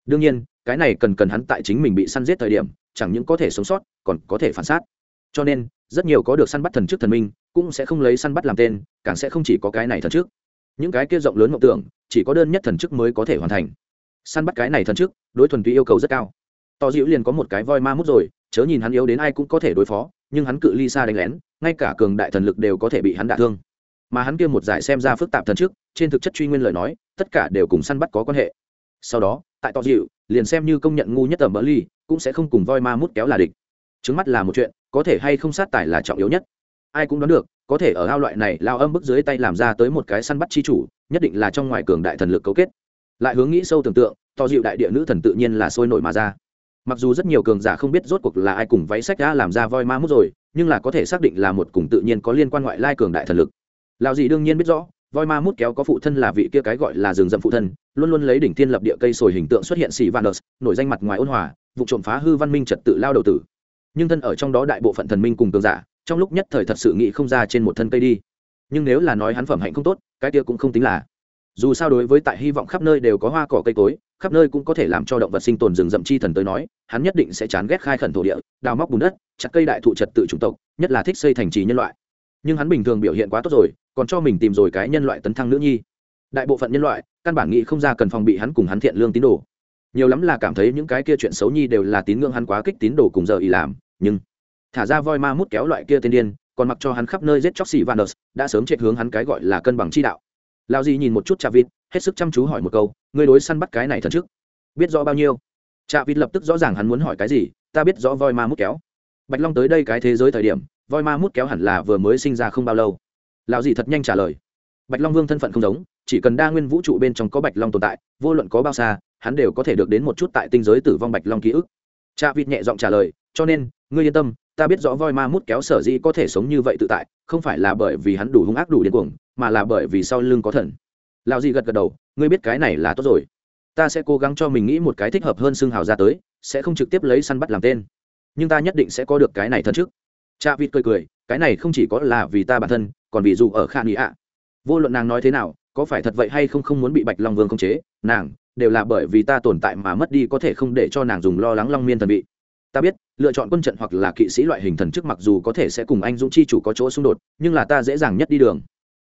Đương nhiên, cái này cần cần hắn tại chính mình bị săn giết thời điểm, chẳng những có thể sống sót, còn có thể phản xác. Cho nên, rất nhiều có được săn bắt thần trước thần minh, cũng sẽ không lấy săn bắt làm tên, càng sẽ không chỉ có cái này thần trước. Những cái kia rộng lớn mộng tưởng, chỉ có đơn nhất thần chức mới có thể hoàn thành. Săn bắt cái này thần chức đối thuần túy yêu cầu rất cao. Tò dịu liền có một cái voi ma mút rồi, chớ nhìn hắn yếu đến ai cũng có thể đối phó, nhưng hắn cự ly xa đánh lén, ngay cả cường đại thần lực đều có thể bị hắn đả thương. Mà hắn kia một giải xem ra phức tạp thần trước, trên thực chất truy nguyên lời nói tất cả đều cùng săn bắt có quan hệ. Sau đó, tại Tọ dịu, liền xem như công nhận ngu nhất tầm bỡ ly, cũng sẽ không cùng voi ma mút kéo là địch. Trứng mắt là một chuyện, có thể hay không sát tài là trọng yếu nhất. Ai cũng đoán được, có thể ở ao loại này lao âm bức dưới tay làm ra tới một cái săn bắt chi chủ, nhất định là trong ngoài cường đại thần lực cấu kết. Lại hướng nghĩ sâu tưởng tượng to dịu đại địa nữ thần tự nhiên là sôi nổi mà ra. Mặc dù rất nhiều cường giả không biết rốt cuộc là ai cùng váy sách đã làm ra voi ma mút rồi, nhưng là có thể xác định là một cùng tự nhiên có liên quan ngoại lai cường đại thần lực. Lão gì đương nhiên biết rõ voi ma mút kéo có phụ thân là vị kia cái gọi là rừng rậm phụ thân, luôn luôn lấy đỉnh thiên lập địa cây sồi hình tượng xuất hiện xì vanus nổi danh mặt ngoài ôn hòa, vụ trộm phá hư văn minh trật tự lao đầu tử. Nhưng thân ở trong đó đại bộ phận thần minh cùng cường giả, trong lúc nhất thời thật sự nghĩ không ra trên một thân cây đi. Nhưng nếu là nói hắn phẩm hạnh không tốt, cái kia cũng không tính là. Dù sao đối với tại hy vọng khắp nơi đều có hoa cỏ cây cối, khắp nơi cũng có thể làm cho động vật sinh tồn rừng rậm chi thần tới nói, hắn nhất định sẽ chán ghét khai khẩn thổ địa, đào móc bùn đất, chặt cây đại thụ trật tự chủng tộc, nhất là thích xây thành trì nhân loại. Nhưng hắn bình thường biểu hiện quá tốt rồi còn cho mình tìm rồi cái nhân loại tấn thăng nữ nhi. Đại bộ phận nhân loại, căn bản nghĩ không ra cần phòng bị hắn cùng hắn thiện lương tín đồ. Nhiều lắm là cảm thấy những cái kia chuyện xấu nhi đều là tín ngưỡng hắn quá kích tín đồ cùng giờ ý làm, nhưng thả ra voi ma mút kéo loại kia tên điên, còn mặc cho hắn khắp nơi giết chóc xì vanus đã sớm chạy hướng hắn cái gọi là cân bằng chi đạo. Lao gì nhìn một chút chạ vịt, hết sức chăm chú hỏi một câu, ngươi đối săn bắt cái này thần trước, biết rõ bao nhiêu? Chạ vịt lập tức rõ ràng hắn muốn hỏi cái gì, ta biết rõ voi ma mút kéo. Bạch long tới đây cái thế giới thời điểm, voi ma mút kéo hẳn là vừa mới sinh ra không bao lâu lão gì thật nhanh trả lời. Bạch long vương thân phận không giống, chỉ cần đa nguyên vũ trụ bên trong có bạch long tồn tại, vô luận có bao xa, hắn đều có thể được đến một chút tại tinh giới tử vong bạch long ký ức. Cha vịt nhẹ giọng trả lời, cho nên, ngươi yên tâm, ta biết rõ voi ma mút kéo sở dĩ có thể sống như vậy tự tại, không phải là bởi vì hắn đủ hung ác đủ điên cuồng, mà là bởi vì sau lưng có thần. Lão gì gật gật đầu, ngươi biết cái này là tốt rồi. Ta sẽ cố gắng cho mình nghĩ một cái thích hợp hơn xương hào ra tới, sẽ không trực tiếp lấy săn bắt làm tên. Nhưng ta nhất định sẽ có được cái này thân trước. Cha vịt cười cười cái này không chỉ có là vì ta bản thân, còn vì dù ở khan ý ạ. Vô luận nàng nói thế nào, có phải thật vậy hay không không muốn bị bạch long vương khống chế, nàng đều là bởi vì ta tồn tại mà mất đi có thể không để cho nàng dùng lo lắng long miên thần bị ta biết, lựa chọn quân trận hoặc là kỵ sĩ loại hình thần chức mặc dù có thể sẽ cùng anh dũng chi chủ có chỗ xung đột, nhưng là ta dễ dàng nhất đi đường.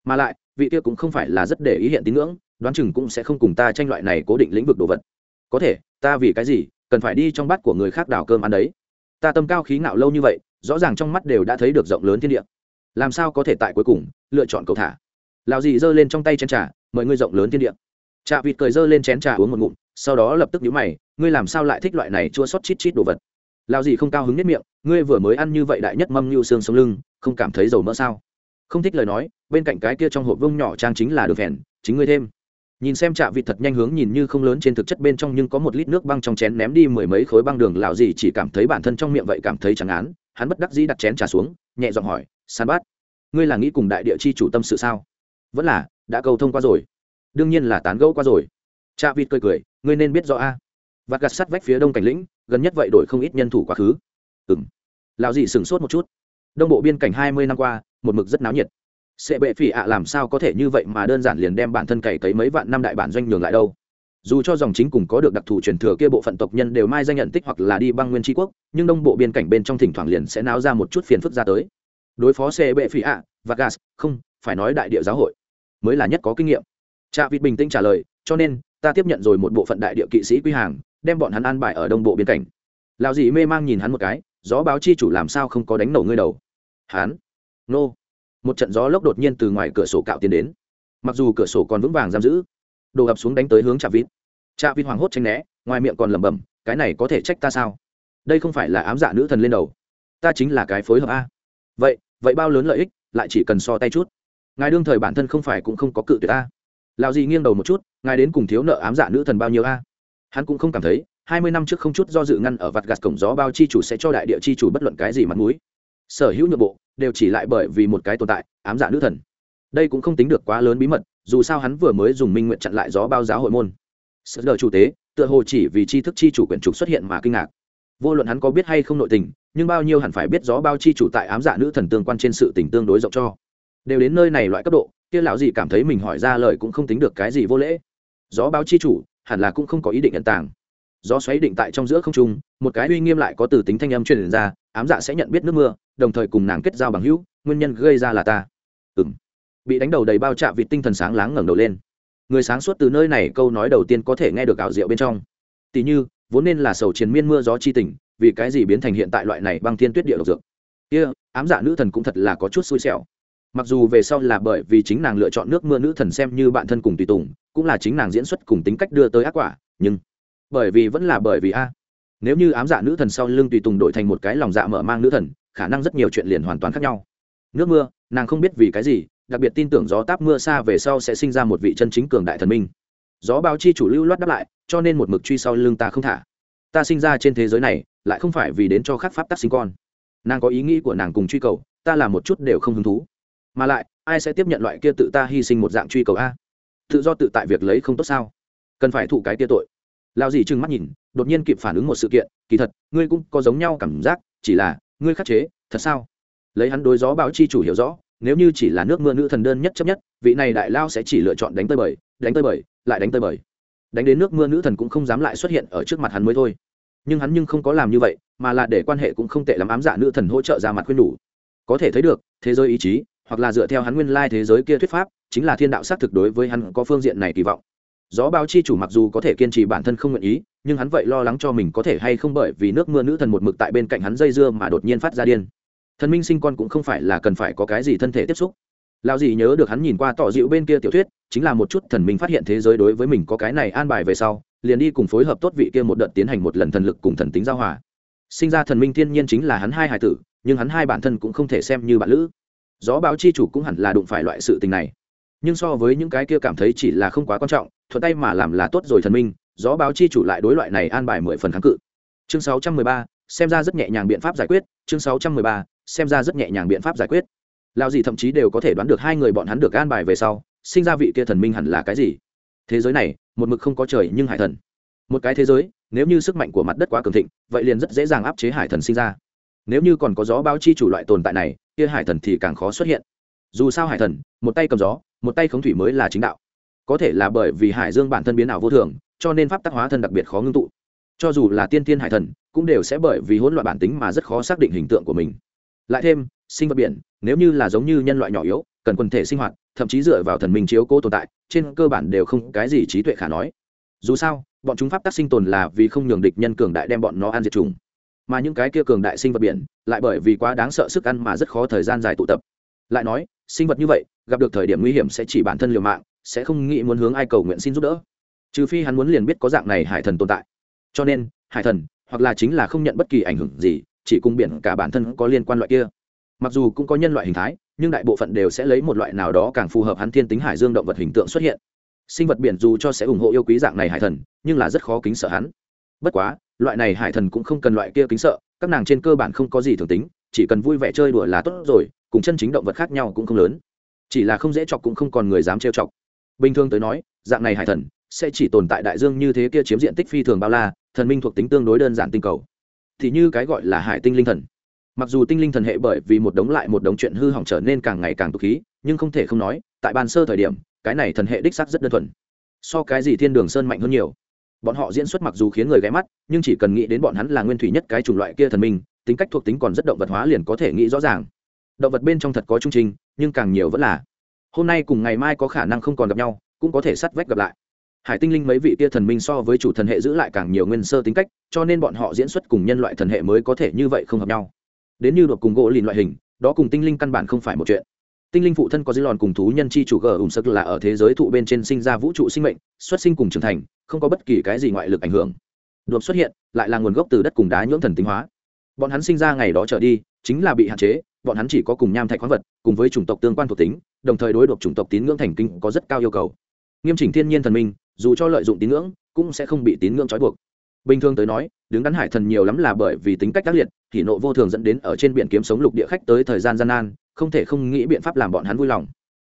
Mà lại, vị kia cũng không phải là rất để ý hiện tín ngưỡng, đoán chừng cũng sẽ không cùng ta tranh loại này cố định lĩnh vực đồ vật. Có thể, ta vì cái gì, cần phải đi trong bát của người khác đào cơm ăn đấy? Ta tâm cao khí ngạo lâu như vậy rõ ràng trong mắt đều đã thấy được rộng lớn thiên địa. Làm sao có thể tại cuối cùng lựa chọn cầu thả? Lào gì giơ lên trong tay chén trà, mời ngươi rộng lớn thiên địa. Trà vịt cười giơ lên chén trà uống một ngụm, sau đó lập tức nhíu mày, ngươi làm sao lại thích loại này chua xót chít chít đồ vật? Lào gì không cao hứng nhất miệng, ngươi vừa mới ăn như vậy đại nhất mâm nhu xương sống lưng, không cảm thấy dầu mỡ sao? Không thích lời nói, bên cạnh cái kia trong hộp vông nhỏ trang chính là đường phèn, chính ngươi thêm. Nhìn xem trà vịt thật nhanh hướng nhìn như không lớn trên thực chất bên trong nhưng có một lít nước băng trong chén ném đi mười mấy khối băng đường lào gì chỉ cảm thấy bản thân trong miệng vậy cảm thấy chẳng án hắn bất đắc dĩ đặt chén trà xuống, nhẹ giọng hỏi, san bát, ngươi là nghĩ cùng đại địa chi chủ tâm sự sao? Vẫn là, đã cầu thông qua rồi. Đương nhiên là tán gẫu qua rồi. Cha vịt cười cười, ngươi nên biết rõ a. Vạt gạt sắt vách phía đông cảnh lĩnh, gần nhất vậy đổi không ít nhân thủ quá khứ. Ừng lão dị sửng sốt một chút. Đông bộ biên cảnh hai mươi năm qua, một mực rất náo nhiệt. Sệ bệ phỉ ạ, làm sao có thể như vậy mà đơn giản liền đem bản thân cày cấy mấy vạn năm đại bản doanh nhường lại đâu? Dù cho dòng chính cùng có được đặc thù truyền thừa kia bộ phận tộc nhân đều mai danh nhận tích hoặc là đi băng nguyên tri quốc, nhưng đông bộ biên cảnh bên trong thỉnh thoảng liền sẽ náo ra một chút phiền phức ra tới. Đối phó xe bệ phỉ ạ và gas không, phải nói đại địa giáo hội, mới là nhất có kinh nghiệm. Cha vịt bình tĩnh trả lời, cho nên, ta tiếp nhận rồi một bộ phận đại địa kỵ sĩ quy hàng, đem bọn hắn an bài ở đông bộ biên cảnh. Lào dị mê mang nhìn hắn một cái, gió báo chi chủ làm sao không có đánh nổ ngươi đầu? Hắn, nô. Một trận gió lốc đột nhiên từ ngoài cửa sổ cạo tiến đến. Mặc dù cửa sổ còn vững vàng giam giữ đổ ập xuống đánh tới hướng trà vịt. Trà vịt hoảng hốt tranh né, ngoài miệng còn lẩm bẩm, cái này có thể trách ta sao? Đây không phải là ám dạ nữ thần lên đầu. Ta chính là cái phối hợp a. Vậy vậy bao lớn lợi ích, lại chỉ cần so tay chút. Ngài đương thời bản thân không phải cũng không có cự tuyệt a lào gì nghiêng đầu một chút, ngài đến cùng thiếu nợ ám dạ nữ thần bao nhiêu a? Hắn cũng không cảm thấy, hai mươi năm trước không chút do dự ngăn ở vặt gạt cổng gió bao chi chủ sẽ cho đại địa chi chủ bất luận cái gì mặt mũi. Sở hữu nhượng bộ, đều chỉ lại bởi vì một cái tồn tại, ám dạ nữ thần. Đây cũng không tính được quá lớn bí mật dù sao hắn vừa mới dùng minh nguyện chặn lại gió bao giáo hội môn. Sợ đờ chủ tế, tựa hồ chỉ vì tri thức chi chủ quyển trục xuất hiện mà kinh ngạc. Vô luận hắn có biết hay không nội tình, nhưng bao nhiêu hẳn phải biết gió bao chi chủ tại ám dạ nữ thần tương quan trên sự tình tương đối rộng cho. Đều đến nơi này loại cấp độ, kia lão gì cảm thấy mình hỏi ra lời cũng không tính được cái gì vô lễ. Gió báo chi chủ, hẳn là cũng không có ý định nhận tàng. Gió xoáy định tại trong giữa không trung, một cái uy nghiêm lại có từ tính thanh âm truyền ra, ám dạ sẽ nhận biết nước mưa, đồng thời cùng nàng kết giao bằng hữu, nguyên nhân gây ra là ta. Ừng bị đánh đầu đầy bao trạ vịt tinh thần sáng láng ngẩng đầu lên. Người sáng suốt từ nơi này câu nói đầu tiên có thể nghe được ảo diệu bên trong. Tỷ như, vốn nên là sầu chiến miên mưa gió chi tình, vì cái gì biến thành hiện tại loại này băng thiên tuyết địa độc dược? Kia, ám dạ nữ thần cũng thật là có chút xui xẻo. Mặc dù về sau là bởi vì chính nàng lựa chọn nước mưa nữ thần xem như bạn thân cùng tùy tùng, cũng là chính nàng diễn xuất cùng tính cách đưa tới ác quả, nhưng bởi vì vẫn là bởi vì a. Nếu như ám dạ nữ thần sau lưng tùy tùng đổi thành một cái lòng dạ mở mang nữ thần, khả năng rất nhiều chuyện liền hoàn toàn khác nhau. Nước mưa, nàng không biết vì cái gì đặc biệt tin tưởng gió táp mưa xa về sau sẽ sinh ra một vị chân chính cường đại thần minh. Gió báo chi chủ lưu loát đáp lại, cho nên một mực truy sau lưng ta không thả. Ta sinh ra trên thế giới này, lại không phải vì đến cho khắc pháp tác sinh con. Nàng có ý nghĩ của nàng cùng truy cầu, ta làm một chút đều không hứng thú. Mà lại, ai sẽ tiếp nhận loại kia tự ta hy sinh một dạng truy cầu a? Tự do tự tại việc lấy không tốt sao? Cần phải thụ cái tia tội. Lao gì trừng mắt nhìn, đột nhiên kịp phản ứng một sự kiện, kỳ thật, ngươi cũng có giống nhau cảm giác, chỉ là, ngươi khắc chế, thật sao? Lấy hắn đối gió báo chi chủ hiểu rõ nếu như chỉ là nước mưa nữ thần đơn nhất chấp nhất, vị này đại lao sẽ chỉ lựa chọn đánh tơi bời, đánh tơi bời, lại đánh tơi bời. Đánh đến nước mưa nữ thần cũng không dám lại xuất hiện ở trước mặt hắn mới thôi. Nhưng hắn nhưng không có làm như vậy, mà là để quan hệ cũng không tệ lắm ám giả nữ thần hỗ trợ ra mặt khuyên đủ. Có thể thấy được, thế giới ý chí, hoặc là dựa theo hắn nguyên lai thế giới kia thuyết pháp, chính là thiên đạo xác thực đối với hắn có phương diện này kỳ vọng. Gió báo chi chủ mặc dù có thể kiên trì bản thân không nguyện ý, nhưng hắn vậy lo lắng cho mình có thể hay không bởi vì nước mưa nữ thần một mực tại bên cạnh hắn dây dưa mà đột nhiên phát ra điên thần minh sinh con cũng không phải là cần phải có cái gì thân thể tiếp xúc. Lao gì nhớ được hắn nhìn qua tỏ dịu bên kia tiểu thuyết, chính là một chút thần minh phát hiện thế giới đối với mình có cái này an bài về sau, liền đi cùng phối hợp tốt vị kia một đợt tiến hành một lần thần lực cùng thần tính giao hòa. Sinh ra thần minh thiên nhiên chính là hắn hai hải tử, nhưng hắn hai bản thân cũng không thể xem như bạn lữ. Gió báo chi chủ cũng hẳn là đụng phải loại sự tình này. Nhưng so với những cái kia cảm thấy chỉ là không quá quan trọng, thuận tay mà làm là tốt rồi thần minh, gió báo chi chủ lại đối loại này an bài mười phần kháng cự. Chương sáu trăm mười ba, xem ra rất nhẹ nhàng biện pháp giải quyết, chương sáu trăm mười ba xem ra rất nhẹ nhàng biện pháp giải quyết. Lao gì thậm chí đều có thể đoán được hai người bọn hắn được an bài về sau, sinh ra vị kia thần minh hẳn là cái gì. Thế giới này, một mực không có trời nhưng hải thần. Một cái thế giới, nếu như sức mạnh của mặt đất quá cường thịnh, vậy liền rất dễ dàng áp chế hải thần sinh ra. Nếu như còn có gió báo chi chủ loại tồn tại này, kia hải thần thì càng khó xuất hiện. Dù sao hải thần, một tay cầm gió, một tay khống thủy mới là chính đạo. Có thể là bởi vì hải dương bản thân biến ảo vô thường, cho nên pháp tác hóa thân đặc biệt khó ngưng tụ. Cho dù là tiên thiên hải thần, cũng đều sẽ bởi vì hỗn loạn bản tính mà rất khó xác định hình tượng của mình lại thêm, sinh vật biển, nếu như là giống như nhân loại nhỏ yếu, cần quần thể sinh hoạt, thậm chí dựa vào thần minh chiếu cố tồn tại, trên cơ bản đều không cái gì trí tuệ khả nói. Dù sao, bọn chúng pháp tác sinh tồn là vì không nhường địch nhân cường đại đem bọn nó ăn diệt trùng mà những cái kia cường đại sinh vật biển, lại bởi vì quá đáng sợ sức ăn mà rất khó thời gian dài tụ tập. Lại nói, sinh vật như vậy, gặp được thời điểm nguy hiểm sẽ chỉ bản thân liều mạng, sẽ không nghĩ muốn hướng ai cầu nguyện xin giúp đỡ. Trừ phi hắn muốn liền biết có dạng này hải thần tồn tại. Cho nên, hải thần, hoặc là chính là không nhận bất kỳ ảnh hưởng gì chỉ cùng biển cả bản thân có liên quan loại kia. Mặc dù cũng có nhân loại hình thái, nhưng đại bộ phận đều sẽ lấy một loại nào đó càng phù hợp hắn thiên tính hải dương động vật hình tượng xuất hiện. Sinh vật biển dù cho sẽ ủng hộ yêu quý dạng này hải thần, nhưng là rất khó kính sợ hắn. Bất quá, loại này hải thần cũng không cần loại kia kính sợ, các nàng trên cơ bản không có gì thường tính, chỉ cần vui vẻ chơi đùa là tốt rồi, cùng chân chính động vật khác nhau cũng không lớn. Chỉ là không dễ chọc cũng không còn người dám trêu chọc. Bình thường tới nói, dạng này hải thần sẽ chỉ tồn tại đại dương như thế kia chiếm diện tích phi thường bao la, thần minh thuộc tính tương đối đơn giản tinh cầu thì như cái gọi là hải tinh linh thần. Mặc dù tinh linh thần hệ bởi vì một đống lại một đống chuyện hư hỏng trở nên càng ngày càng tục khí, nhưng không thể không nói, tại bàn sơ thời điểm, cái này thần hệ đích sắc rất đơn thuần. So cái gì thiên đường sơn mạnh hơn nhiều. Bọn họ diễn xuất mặc dù khiến người ghé mắt, nhưng chỉ cần nghĩ đến bọn hắn là nguyên thủy nhất cái chủng loại kia thần minh, tính cách thuộc tính còn rất động vật hóa liền có thể nghĩ rõ ràng. Động vật bên trong thật có trung trình, nhưng càng nhiều vẫn là, hôm nay cùng ngày mai có khả năng không còn gặp nhau, cũng có thể sắt vách gặp lại hải tinh linh mấy vị kia thần minh so với chủ thần hệ giữ lại càng nhiều nguyên sơ tính cách, cho nên bọn họ diễn xuất cùng nhân loại thần hệ mới có thể như vậy không hợp nhau. Đến như đột cùng gỗ lìn loại hình, đó cùng tinh linh căn bản không phải một chuyện. Tinh linh phụ thân có dư lòn cùng thú nhân chi chủ gờ ủng sức là ở thế giới thụ bên trên sinh ra vũ trụ sinh mệnh, xuất sinh cùng trưởng thành, không có bất kỳ cái gì ngoại lực ảnh hưởng. Đột xuất hiện, lại là nguồn gốc từ đất cùng đá nhưỡng thần tính hóa. Bọn hắn sinh ra ngày đó trở đi, chính là bị hạn chế, bọn hắn chỉ có cùng nham thạch khoáng vật, cùng với chủng tộc tương quan thuộc tính, đồng thời đối đột chủng tộc tín ngưỡng thành kinh có rất cao yêu cầu. Nghiêm chỉnh thiên nhiên thần minh dù cho lợi dụng tín ngưỡng, cũng sẽ không bị tín ngưỡng trói buộc. Bình thường tới nói, đứng đắn hải thần nhiều lắm là bởi vì tính cách tác liệt thì nộ vô thường dẫn đến ở trên biển kiếm sống lục địa khách tới thời gian gian nan, không thể không nghĩ biện pháp làm bọn hắn vui lòng.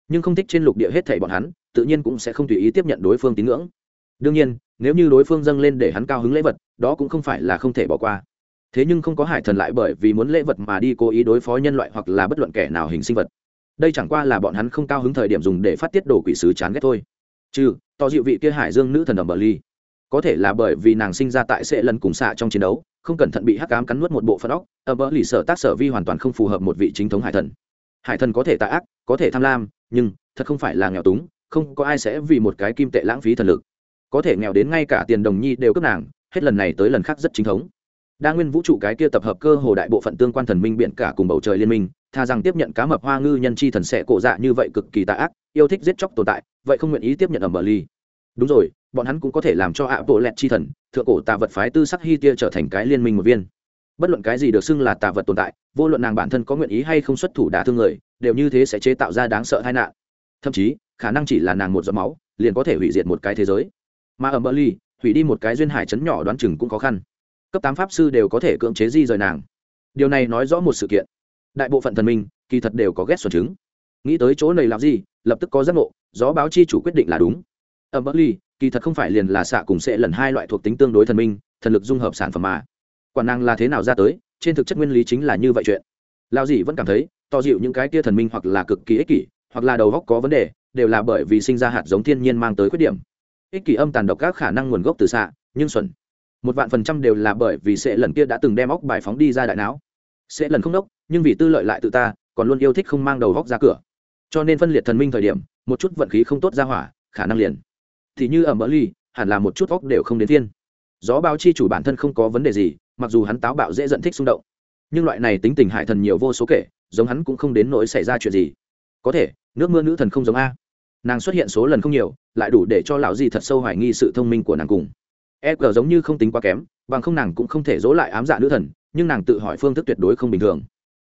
Nhưng không thích trên lục địa hết thảy bọn hắn, tự nhiên cũng sẽ không tùy ý tiếp nhận đối phương tín ngưỡng. Đương nhiên, nếu như đối phương dâng lên để hắn cao hứng lễ vật, đó cũng không phải là không thể bỏ qua. Thế nhưng không có hải thần lại bởi vì muốn lễ vật mà đi cố ý đối phó nhân loại hoặc là bất luận kẻ nào hình sinh vật. Đây chẳng qua là bọn hắn không cao hứng thời điểm dùng để phát tiết đồ quỷ sứ chán ghét thôi trừ, to dịu vị kia hải dương nữ thần ở bờ ly. Có thể là bởi vì nàng sinh ra tại sẽ lần cùng xạ trong chiến đấu, không cẩn thận bị hắc cám cắn nuốt một bộ phận óc ở bờ lì sở tác sở vi hoàn toàn không phù hợp một vị chính thống hải thần. Hải thần có thể tạ ác, có thể tham lam, nhưng thật không phải là nghèo túng, không có ai sẽ vì một cái kim tệ lãng phí thần lực. Có thể nghèo đến ngay cả tiền đồng nhi đều cướp nàng, hết lần này tới lần khác rất chính thống. Đa nguyên vũ trụ cái kia tập hợp cơ hồ đại bộ phận tương quan thần minh biện cả cùng bầu trời liên minh, tha rằng tiếp nhận cá mập hoa ngư nhân chi thần sẽ cổ dạ như vậy cực kỳ tạ ác, yêu thích giết chóc tồn tại vậy không nguyện ý tiếp nhận ở bờ ly đúng rồi, bọn hắn cũng có thể làm cho ạ bộ lẹt chi thần, thượng cổ tà vật phái tư sắc hy tia trở thành cái liên minh một viên. Bất luận cái gì được xưng là tà vật tồn tại, vô luận nàng bản thân có nguyện ý hay không xuất thủ đả thương người, đều như thế sẽ chế tạo ra đáng sợ tai nạn. Thậm chí, khả năng chỉ là nàng một giọt máu, liền có thể hủy diệt một cái thế giới. Mà ở bờ ly hủy đi một cái duyên hải chấn nhỏ đoán chừng cũng khó khăn. Cấp tám pháp sư đều có thể cưỡng chế di rời nàng. Điều này nói rõ một sự kiện. Đại bộ phận thần minh, kỳ thật đều có ghét xuẩn chứng. Nghĩ tới chỗ này làm gì, lập tức có giác ngộ gió báo chi chủ quyết định là đúng. Ở bất ly kỳ thật không phải liền là xạ cùng sẽ lần hai loại thuộc tính tương đối thần minh, thần lực dung hợp sản phẩm mà. Quản năng là thế nào ra tới, trên thực chất nguyên lý chính là như vậy chuyện. Lao gì vẫn cảm thấy, to dịu những cái tia thần minh hoặc là cực kỳ ích kỷ, hoặc là đầu góc có vấn đề, đều là bởi vì sinh ra hạt giống thiên nhiên mang tới khuyết điểm. Ích kỷ âm tàn độc các khả năng nguồn gốc từ xạ, nhưng xuẩn. Một vạn phần trăm đều là bởi vì sẽ lần kia đã từng đem óc bài phóng đi ra đại não. Sẽ lần không đốc, nhưng vì tư lợi lại tự ta, còn luôn yêu thích không mang đầu góc ra cửa. Cho nên phân liệt thần minh thời điểm một chút vận khí không tốt ra hỏa, khả năng liền. Thì như ở mỡ ly hẳn là một chút góc đều không đến thiên gió báo chi chủ bản thân không có vấn đề gì, mặc dù hắn táo bạo dễ dẫn thích xung động. Nhưng loại này tính tình hại thần nhiều vô số kể, giống hắn cũng không đến nỗi xảy ra chuyện gì. Có thể, nước mưa nữ thần không giống a. Nàng xuất hiện số lần không nhiều, lại đủ để cho lão gì thật sâu hoài nghi sự thông minh của nàng cùng. E g giống như không tính quá kém, bằng không nàng cũng không thể dỗ lại ám dạ nữ thần, nhưng nàng tự hỏi phương thức tuyệt đối không bình thường.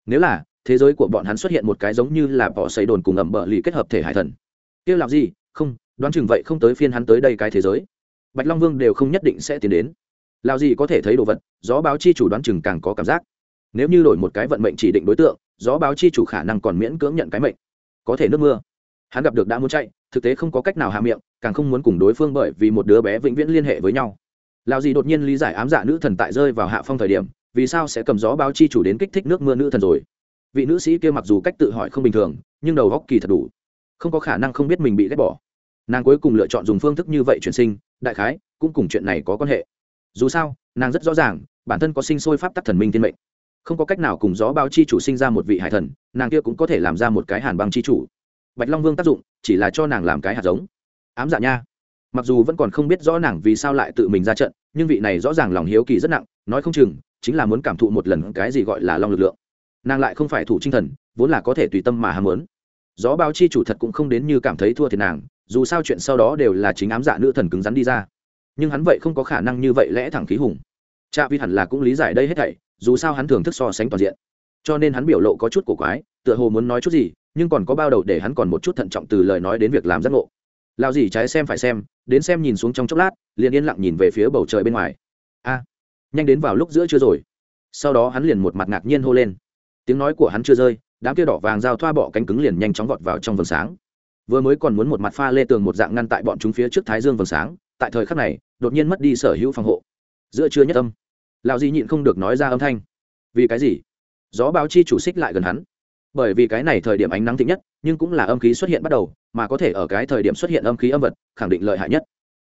Nếu là, thế giới của bọn hắn xuất hiện một cái giống như là bỏ xây đồn cùng ẩm bờ lì kết hợp thể hải thần kia làm gì? Không, đoán chừng vậy không tới phiên hắn tới đây cái thế giới. Bạch long vương đều không nhất định sẽ tiến đến. Lao gì có thể thấy đồ vật, gió báo chi chủ đoán chừng càng có cảm giác. Nếu như đổi một cái vận mệnh chỉ định đối tượng, gió báo chi chủ khả năng còn miễn cưỡng nhận cái mệnh. Có thể nước mưa. Hắn gặp được đã muốn chạy, thực tế không có cách nào hạ miệng, càng không muốn cùng đối phương bởi vì một đứa bé vĩnh viễn liên hệ với nhau. Lao gì đột nhiên lý giải ám dạ nữ thần tại rơi vào hạ phong thời điểm, vì sao sẽ cầm gió báo chi chủ đến kích thích nước mưa nữ thần rồi? Vị nữ sĩ kia mặc dù cách tự hỏi không bình thường, nhưng đầu góc kỳ thật đủ không có khả năng không biết mình bị ghét bỏ. Nàng cuối cùng lựa chọn dùng phương thức như vậy chuyển sinh, đại khái, cũng cùng chuyện này có quan hệ. Dù sao, nàng rất rõ ràng, bản thân có sinh sôi pháp tắc thần minh thiên mệnh. Không có cách nào cùng gió bao chi chủ sinh ra một vị hải thần, nàng kia cũng có thể làm ra một cái hàn băng chi chủ. Bạch long vương tác dụng, chỉ là cho nàng làm cái hạt giống. Ám dạ nha. Mặc dù vẫn còn không biết rõ nàng vì sao lại tự mình ra trận, nhưng vị này rõ ràng lòng hiếu kỳ rất nặng, nói không chừng, chính là muốn cảm thụ một lần cái gì gọi là long lực lượng. Nàng lại không phải thủ trinh thần, vốn là có thể tùy tâm mà ham muốn gió báo chi chủ thật cũng không đến như cảm thấy thua thiệt nàng, dù sao chuyện sau đó đều là chính ám dạ nữ thần cứng rắn đi ra. Nhưng hắn vậy không có khả năng như vậy lẽ thẳng khí hùng. Cha vi hẳn là cũng lý giải đây hết thảy, dù sao hắn thường thức so sánh toàn diện. Cho nên hắn biểu lộ có chút cổ quái, tựa hồ muốn nói chút gì, nhưng còn có bao đầu để hắn còn một chút thận trọng từ lời nói đến việc làm giác ngộ. Lao gì trái xem phải xem, đến xem nhìn xuống trong chốc lát, liền yên lặng nhìn về phía bầu trời bên ngoài. A, nhanh đến vào lúc giữa chưa rồi. Sau đó hắn liền một mặt ngạc nhiên hô lên. Tiếng nói của hắn chưa rơi đám kia đỏ vàng giao thoa bọ cánh cứng liền nhanh chóng vọt vào trong vầng sáng. Vừa mới còn muốn một mặt pha lê tường một dạng ngăn tại bọn chúng phía trước thái dương vầng sáng, tại thời khắc này, đột nhiên mất đi sở hữu phòng hộ. Giữa trưa nhất âm, lão di nhịn không được nói ra âm thanh. Vì cái gì? Gió báo chi chủ xích lại gần hắn. Bởi vì cái này thời điểm ánh nắng thịnh nhất, nhưng cũng là âm khí xuất hiện bắt đầu, mà có thể ở cái thời điểm xuất hiện âm khí âm vật, khẳng định lợi hại nhất.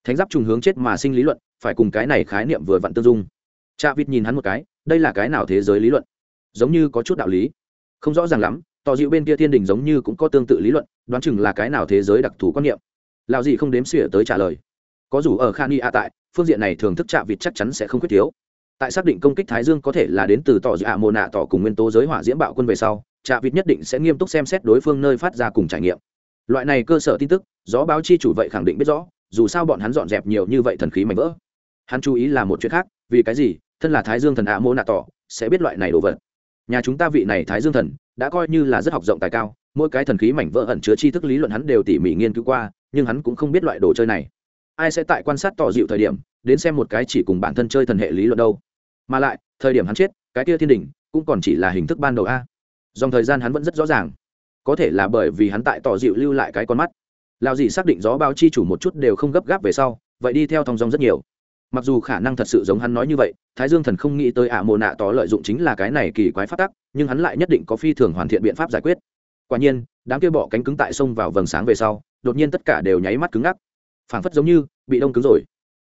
Thánh giáp trùng hướng chết mà sinh lý luận, phải cùng cái này khái niệm vừa vặn tương dung. Cha vịt nhìn hắn một cái, đây là cái nào thế giới lý luận? Giống như có chút đạo lý không rõ ràng lắm, tỏ dịu bên kia thiên đình giống như cũng có tương tự lý luận, đoán chừng là cái nào thế giới đặc thù quan niệm. Lào gì không đếm xỉa tới trả lời. Có dù ở khan y a tại, phương diện này thường thức chạm vịt chắc chắn sẽ không quyết thiếu. Tại xác định công kích thái dương có thể là đến từ tỏ dịu ạ mồ nạ tỏ cùng nguyên tố giới hỏa diễm bạo quân về sau chạm vịt nhất định sẽ nghiêm túc xem xét đối phương nơi phát ra cùng trải nghiệm. Loại này cơ sở tin tức, gió báo chi chủ vậy khẳng định biết rõ, dù sao bọn hắn dọn dẹp nhiều như vậy thần khí mạnh vỡ. Hắn chú ý là một chuyện khác, vì cái gì? Thân là thái dương thần ạ mô nạ tỏ, sẽ biết loại này đồ vật nhà chúng ta vị này thái dương thần, đã coi như là rất học rộng tài cao, mỗi cái thần khí mảnh vỡ ẩn chứa tri thức lý luận hắn đều tỉ mỉ nghiên cứu qua, nhưng hắn cũng không biết loại đồ chơi này. Ai sẽ tại quan sát tỏ dịu thời điểm, đến xem một cái chỉ cùng bản thân chơi thần hệ lý luận đâu. Mà lại, thời điểm hắn chết, cái kia thiên đình cũng còn chỉ là hình thức ban đầu a. Dòng thời gian hắn vẫn rất rõ ràng. Có thể là bởi vì hắn tại tỏ dịu lưu lại cái con mắt. Lao gì xác định gió báo chi chủ một chút đều không gấp gáp về sau, vậy đi theo thong dong rất nhiều mặc dù khả năng thật sự giống hắn nói như vậy thái dương thần không nghĩ tới ả mồ nạ tỏ lợi dụng chính là cái này kỳ quái phát tắc nhưng hắn lại nhất định có phi thường hoàn thiện biện pháp giải quyết. Quả nhiên đám kia bọ cánh cứng tại sông vào vầng sáng về sau đột nhiên tất cả đều nháy mắt cứng ngắc. Phảng phất giống như bị đông cứng rồi.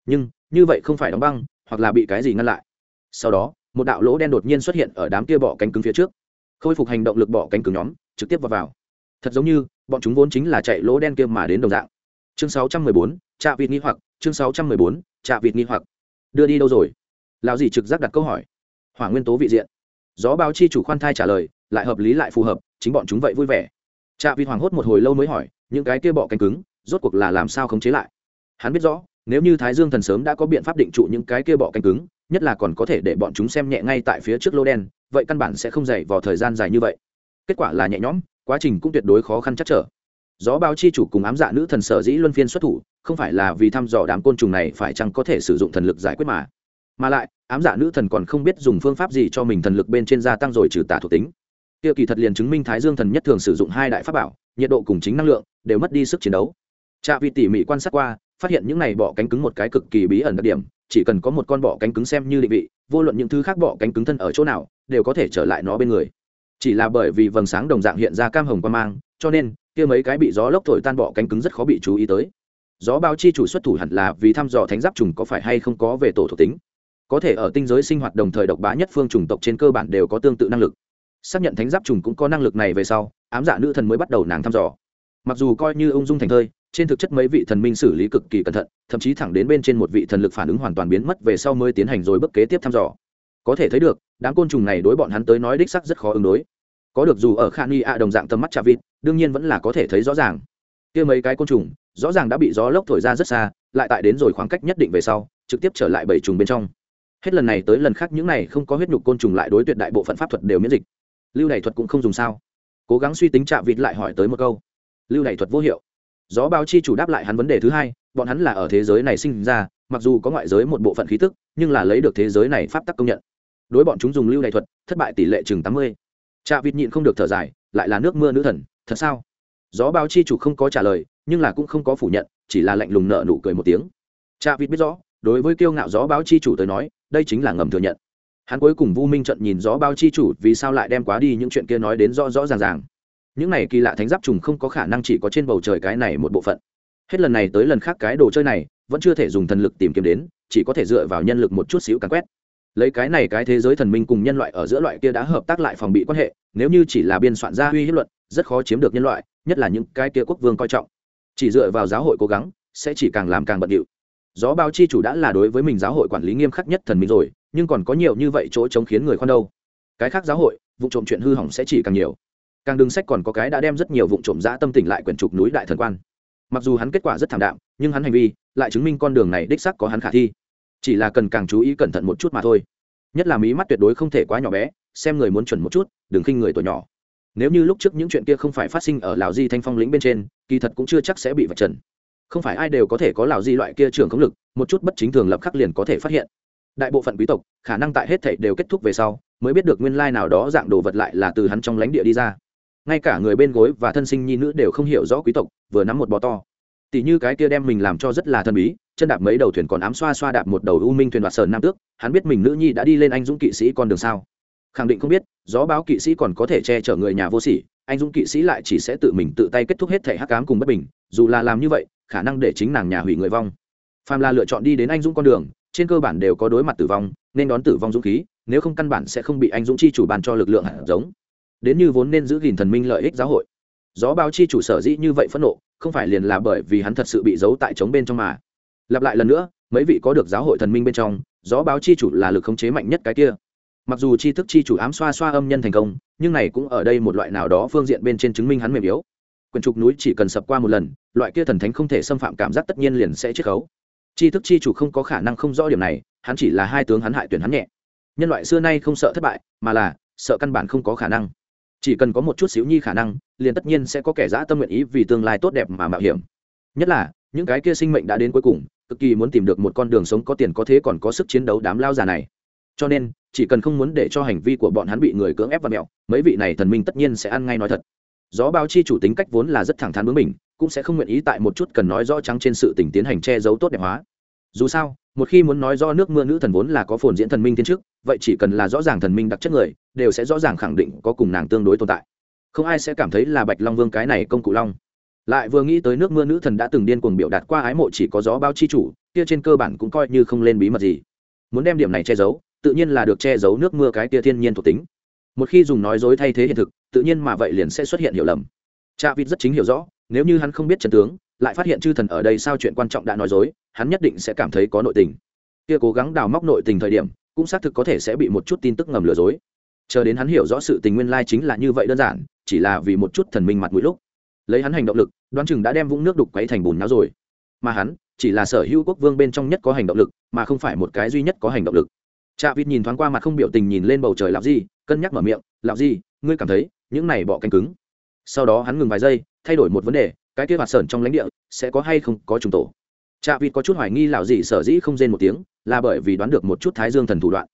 Nhưng như vậy không phải đóng băng hoặc là bị cái gì ngăn lại. Sau đó một đạo lỗ đen đột nhiên xuất hiện ở đám kia bọ cánh cứng phía trước. Khôi phục hành động lực bọ cánh cứng nhóm trực tiếp vào vào. Thật giống như bọn chúng vốn chính là chạy lỗ đen kia mà đến đồng dạng. Chương 614, trạ vịt nghi hoặc chương 614, trạ vịt nghi hoặc. Đưa đi đâu rồi? Lão dì trực giác đặt câu hỏi. Hỏa nguyên tố vị diện. Gió báo chi chủ khoan thai trả lời lại hợp lý lại phù hợp chính bọn chúng vậy vui vẻ. Trạ vịt hoàng hốt một hồi lâu mới hỏi những cái kia bọ cánh cứng rốt cuộc là làm sao khống chế lại? Hắn biết rõ nếu như thái dương thần sớm đã có biện pháp định trụ những cái kia bọ cánh cứng nhất là còn có thể để bọn chúng xem nhẹ ngay tại phía trước lô đen vậy căn bản sẽ không dày vào thời gian dài như vậy. Kết quả là nhẹ nhõm quá trình cũng tuyệt đối khó khăn chắc trở gió báo chi chủ cùng ám dạ nữ thần sở dĩ luân phiên xuất thủ, không phải là vì thăm dò đám côn trùng này phải chăng có thể sử dụng thần lực giải quyết mà. Mà lại, ám dạ nữ thần còn không biết dùng phương pháp gì cho mình thần lực bên trên gia tăng rồi trừ tả thuộc tính. Tiêu kỳ thật liền chứng minh thái dương thần nhất thường sử dụng hai đại pháp bảo, nhiệt độ cùng chính năng lượng, đều mất đi sức chiến đấu. Trạ vị tỉ mỉ quan sát qua, phát hiện những này bọ cánh cứng một cái cực kỳ bí ẩn đặc điểm, chỉ cần có một con bọ cánh cứng xem như định vị, vô luận những thứ khác bọ cánh cứng thân ở chỗ nào, đều có thể trở lại nó bên người. Chỉ là bởi vì vầng sáng đồng dạng hiện ra cam hồng quan mang, cho nên kia mấy cái bị gió lốc thổi tan bỏ cánh cứng rất khó bị chú ý tới. Gió bao chi chủ xuất thủ hẳn là vì thăm dò thánh giáp trùng có phải hay không có về tổ thuộc tính. Có thể ở tinh giới sinh hoạt đồng thời độc bá nhất phương trùng tộc trên cơ bản đều có tương tự năng lực. Xác nhận thánh giáp trùng cũng có năng lực này về sau, ám dạ nữ thần mới bắt đầu nàng thăm dò. Mặc dù coi như ung dung thành thơi, trên thực chất mấy vị thần minh xử lý cực kỳ cẩn thận, thậm chí thẳng đến bên trên một vị thần lực phản ứng hoàn toàn biến mất về sau mới tiến hành rồi bước kế tiếp thăm dò. Có thể thấy được, đám côn trùng này đối bọn hắn tới nói đích sắc rất khó ứng đối. Có được dù ở khan y a đồng dạng tầm mắt trà vịt đương nhiên vẫn là có thể thấy rõ ràng. Kia mấy cái côn trùng, rõ ràng đã bị gió lốc thổi ra rất xa, lại tại đến rồi khoảng cách nhất định về sau, trực tiếp trở lại bảy trùng bên trong. Hết lần này tới lần khác những này không có huyết nhục côn trùng lại đối tuyệt đại bộ phận pháp thuật đều miễn dịch. Lưu đày thuật cũng không dùng sao? Cố gắng suy tính chạm vịt lại hỏi tới một câu. Lưu đày thuật vô hiệu. Gió báo chi chủ đáp lại hắn vấn đề thứ hai, bọn hắn là ở thế giới này sinh ra, mặc dù có ngoại giới một bộ phận khí tức, nhưng là lấy được thế giới này pháp tắc công nhận. Đối bọn chúng dùng lưu đày thuật, thất bại tỷ lệ chừng tám mươi. Chạm vịt nhịn không được thở dài, lại là nước mưa nữ thần thật sao? Gió báo chi chủ không có trả lời, nhưng là cũng không có phủ nhận, chỉ là lạnh lùng nợ nụ cười một tiếng. Cha vịt biết rõ, đối với kiêu ngạo gió báo chi chủ tới nói, đây chính là ngầm thừa nhận. Hắn cuối cùng vu minh trận nhìn gió báo chi chủ vì sao lại đem quá đi những chuyện kia nói đến rõ rõ ràng ràng. Những này kỳ lạ thánh giáp trùng không có khả năng chỉ có trên bầu trời cái này một bộ phận. Hết lần này tới lần khác cái đồ chơi này, vẫn chưa thể dùng thần lực tìm kiếm đến, chỉ có thể dựa vào nhân lực một chút xíu càn quét. Lấy cái này cái thế giới thần minh cùng nhân loại ở giữa loại kia đã hợp tác lại phòng bị quan hệ, nếu như chỉ là biên soạn ra uy hiếp luận rất khó chiếm được nhân loại, nhất là những cái kia quốc vương coi trọng. Chỉ dựa vào giáo hội cố gắng, sẽ chỉ càng làm càng bận điệu. Gió bao chi chủ đã là đối với mình giáo hội quản lý nghiêm khắc nhất thần minh rồi, nhưng còn có nhiều như vậy chỗ chống khiến người khoan đâu. Cái khác giáo hội, vụ trộm chuyện hư hỏng sẽ chỉ càng nhiều. Càng đường sách còn có cái đã đem rất nhiều vụ trộm giã tâm tỉnh lại quyển trục núi đại thần quan. Mặc dù hắn kết quả rất thảm đạm, nhưng hắn hành vi lại chứng minh con đường này đích sắc có hắn khả thi. Chỉ là cần càng chú ý cẩn thận một chút mà thôi. Nhất là mí mắt tuyệt đối không thể quá nhỏ bé, xem người muốn chuẩn một chút, đừng khinh người tuổi nhỏ nếu như lúc trước những chuyện kia không phải phát sinh ở lào di thanh phong lĩnh bên trên, kỳ thật cũng chưa chắc sẽ bị vạch trần. Không phải ai đều có thể có lào di loại kia trường công lực, một chút bất chính thường lập khắc liền có thể phát hiện. Đại bộ phận quý tộc, khả năng tại hết thảy đều kết thúc về sau, mới biết được nguyên lai nào đó dạng đồ vật lại là từ hắn trong lãnh địa đi ra. Ngay cả người bên gối và thân sinh nhi nữ đều không hiểu rõ quý tộc, vừa nắm một bò to. Tỷ như cái kia đem mình làm cho rất là thân bí, chân đạp mấy đầu thuyền còn ám xoa xoa đạp một đầu u minh thuyền đoạt sờn nam tước, hắn biết mình nữ nhi đã đi lên anh dũng kỵ sĩ con đường sao khẳng định không biết, gió báo kỵ sĩ còn có thể che chở người nhà vô sỉ, anh dũng kỵ sĩ lại chỉ sẽ tự mình tự tay kết thúc hết thể hắc cám cùng bất bình, dù là làm như vậy, khả năng để chính nàng nhà hủy người vong. Phàm là lựa chọn đi đến anh dũng con đường, trên cơ bản đều có đối mặt tử vong, nên đón tử vong dũng khí, nếu không căn bản sẽ không bị anh dũng chi chủ bàn cho lực lượng hạt giống. Đến như vốn nên giữ gìn thần minh lợi ích giáo hội. Gió báo chi chủ sở dĩ như vậy phẫn nộ, không phải liền là bởi vì hắn thật sự bị giấu tại trống bên trong mà. Lặp lại lần nữa, mấy vị có được giáo hội thần minh bên trong, gió báo chi chủ là lực khống chế mạnh nhất cái kia mặc dù chi thức chi chủ ám xoa xoa âm nhân thành công, nhưng này cũng ở đây một loại nào đó phương diện bên trên chứng minh hắn mềm yếu. Quyển trục núi chỉ cần sập qua một lần, loại kia thần thánh không thể xâm phạm cảm giác tất nhiên liền sẽ chiết khấu. Tri thức chi chủ không có khả năng không rõ điểm này, hắn chỉ là hai tướng hắn hại tuyển hắn nhẹ. Nhân loại xưa nay không sợ thất bại, mà là sợ căn bản không có khả năng. Chỉ cần có một chút xíu nhi khả năng, liền tất nhiên sẽ có kẻ dã tâm nguyện ý vì tương lai tốt đẹp mà mạo hiểm. Nhất là, những cái kia sinh mệnh đã đến cuối cùng, cực kỳ muốn tìm được một con đường sống có tiền có thế còn có sức chiến đấu đám lao già này. Cho nên chỉ cần không muốn để cho hành vi của bọn hắn bị người cưỡng ép và mẹo, mấy vị này thần minh tất nhiên sẽ ăn ngay nói thật. Gió báo chi chủ tính cách vốn là rất thẳng thắn bướng mình cũng sẽ không nguyện ý tại một chút cần nói rõ trắng trên sự tình tiến hành che giấu tốt đẹp hóa. Dù sao, một khi muốn nói do nước mưa nữ thần vốn là có phồn diễn thần minh thiên trước vậy chỉ cần là rõ ràng thần minh đặc chất người, đều sẽ rõ ràng khẳng định có cùng nàng tương đối tồn tại. Không ai sẽ cảm thấy là bạch long vương cái này công cụ long. Lại vừa nghĩ tới nước mưa nữ thần đã từng điên cuồng biểu đạt qua ái mộ chỉ có gió bao chi chủ, kia trên cơ bản cũng coi như không lên bí mật gì. Muốn đem điểm này che giấu tự nhiên là được che giấu nước mưa cái tia thiên nhiên thuộc tính. Một khi dùng nói dối thay thế hiện thực, tự nhiên mà vậy liền sẽ xuất hiện hiểu lầm. Cha vịt rất chính hiểu rõ, nếu như hắn không biết trần tướng, lại phát hiện chư thần ở đây sao chuyện quan trọng đã nói dối, hắn nhất định sẽ cảm thấy có nội tình. Kia cố gắng đào móc nội tình thời điểm, cũng xác thực có thể sẽ bị một chút tin tức ngầm lừa dối. Chờ đến hắn hiểu rõ sự tình nguyên lai chính là như vậy đơn giản, chỉ là vì một chút thần minh mặt mũi lúc. Lấy hắn hành động lực, đoán chừng đã đem vũng nước đục quấy thành bùn nháo rồi. Mà hắn, chỉ là sở hữu quốc vương bên trong nhất có hành động lực, mà không phải một cái duy nhất có hành động lực. Trạ vịt nhìn thoáng qua mặt không biểu tình nhìn lên bầu trời lão gì, cân nhắc mở miệng lão gì, ngươi cảm thấy những này bọ cánh cứng? Sau đó hắn ngừng vài giây thay đổi một vấn đề cái kia hoạt sởn trong lãnh địa sẽ có hay không có trùng tổ? Trạ vịt có chút hoài nghi lão gì sở dĩ không rên một tiếng là bởi vì đoán được một chút thái dương thần thủ đoạn.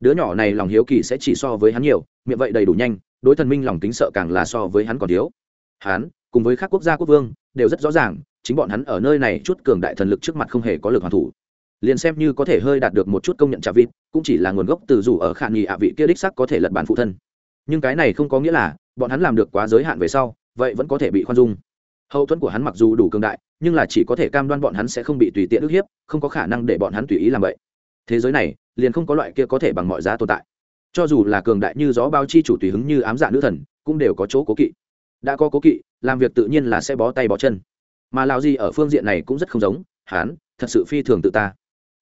Đứa nhỏ này lòng hiếu kỳ sẽ chỉ so với hắn nhiều miệng vậy đầy đủ nhanh đối thần minh lòng kính sợ càng là so với hắn còn thiếu. Hắn cùng với các quốc gia quốc vương đều rất rõ ràng chính bọn hắn ở nơi này chút cường đại thần lực trước mặt không hề có lực hoàn thủ liền xem như có thể hơi đạt được một chút công nhận trả vịt, cũng chỉ là nguồn gốc từ dù ở khả nghị ạ vị kia đích sắc có thể lật bản phụ thân. Nhưng cái này không có nghĩa là bọn hắn làm được quá giới hạn về sau, vậy vẫn có thể bị khoan dung. Hậu thuẫn của hắn mặc dù đủ cường đại, nhưng là chỉ có thể cam đoan bọn hắn sẽ không bị tùy tiện ức hiếp, không có khả năng để bọn hắn tùy ý làm vậy. Thế giới này, liền không có loại kia có thể bằng mọi giá tồn tại. Cho dù là cường đại như gió bao chi chủ tùy hứng như ám dạ nữ thần, cũng đều có chỗ cố kỵ. Đã có cố kỵ, làm việc tự nhiên là sẽ bó tay bó chân. Mà lao gì ở phương diện này cũng rất không giống hán thật sự phi thường tự ta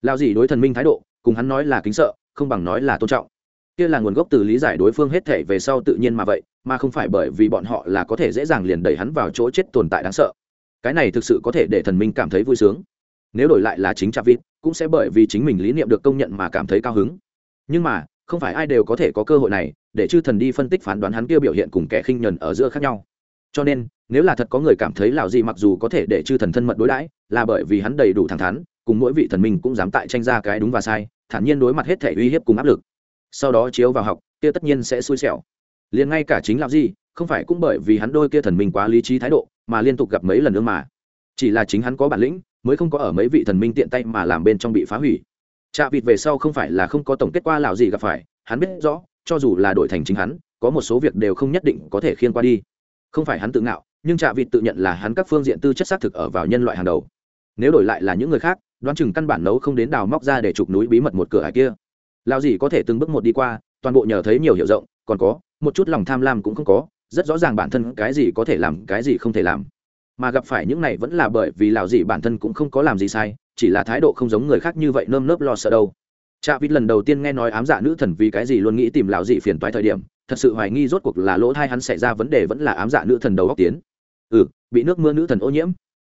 lao gì đối thần minh thái độ, cùng hắn nói là kính sợ, không bằng nói là tôn trọng. Kia là nguồn gốc từ lý giải đối phương hết thể về sau tự nhiên mà vậy, mà không phải bởi vì bọn họ là có thể dễ dàng liền đẩy hắn vào chỗ chết tồn tại đáng sợ. Cái này thực sự có thể để thần minh cảm thấy vui sướng. Nếu đổi lại là chính cha vịt, cũng sẽ bởi vì chính mình lý niệm được công nhận mà cảm thấy cao hứng. Nhưng mà, không phải ai đều có thể có cơ hội này, để chư thần đi phân tích phán đoán hắn kia biểu hiện cùng kẻ khinh nhẫn ở giữa khác nhau. Cho nên, nếu là thật có người cảm thấy lão gì mặc dù có thể để chư thần thân mật đối đãi, là bởi vì hắn đầy đủ thẳng thắn cùng mỗi vị thần minh cũng dám tại tranh ra cái đúng và sai, thản nhiên đối mặt hết thể uy hiếp cùng áp lực. Sau đó chiếu vào học, kia tất nhiên sẽ xui xẻo. Liền ngay cả chính lão gì không phải cũng bởi vì hắn đôi kia thần minh quá lý trí thái độ, mà liên tục gặp mấy lần nữa mà. Chỉ là chính hắn có bản lĩnh, mới không có ở mấy vị thần minh tiện tay mà làm bên trong bị phá hủy. Chạ vịt về sau không phải là không có tổng kết qua lão gì gặp phải, hắn biết rõ, cho dù là đổi thành chính hắn, có một số việc đều không nhất định có thể khiên qua đi. Không phải hắn tự ngạo, nhưng chạ vịt tự nhận là hắn các phương diện tư chất xác thực ở vào nhân loại hàng đầu. Nếu đổi lại là những người khác đoán chừng căn bản nấu không đến đào móc ra để chụp núi bí mật một cửa hải kia lao gì có thể từng bước một đi qua toàn bộ nhờ thấy nhiều hiệu rộng còn có một chút lòng tham lam cũng không có rất rõ ràng bản thân cái gì có thể làm cái gì không thể làm mà gặp phải những này vẫn là bởi vì lào gì bản thân cũng không có làm gì sai chỉ là thái độ không giống người khác như vậy nơm nớp lo sợ đâu Trạ Vịt lần đầu tiên nghe nói ám dạ nữ thần vì cái gì luôn nghĩ tìm lão dị phiền toái thời điểm, thật sự hoài nghi rốt cuộc là lỗ thai hắn xảy ra vấn đề vẫn là ám dạ nữ thần đầu góc tiến. Ừ, bị nước mưa nữ thần ô nhiễm.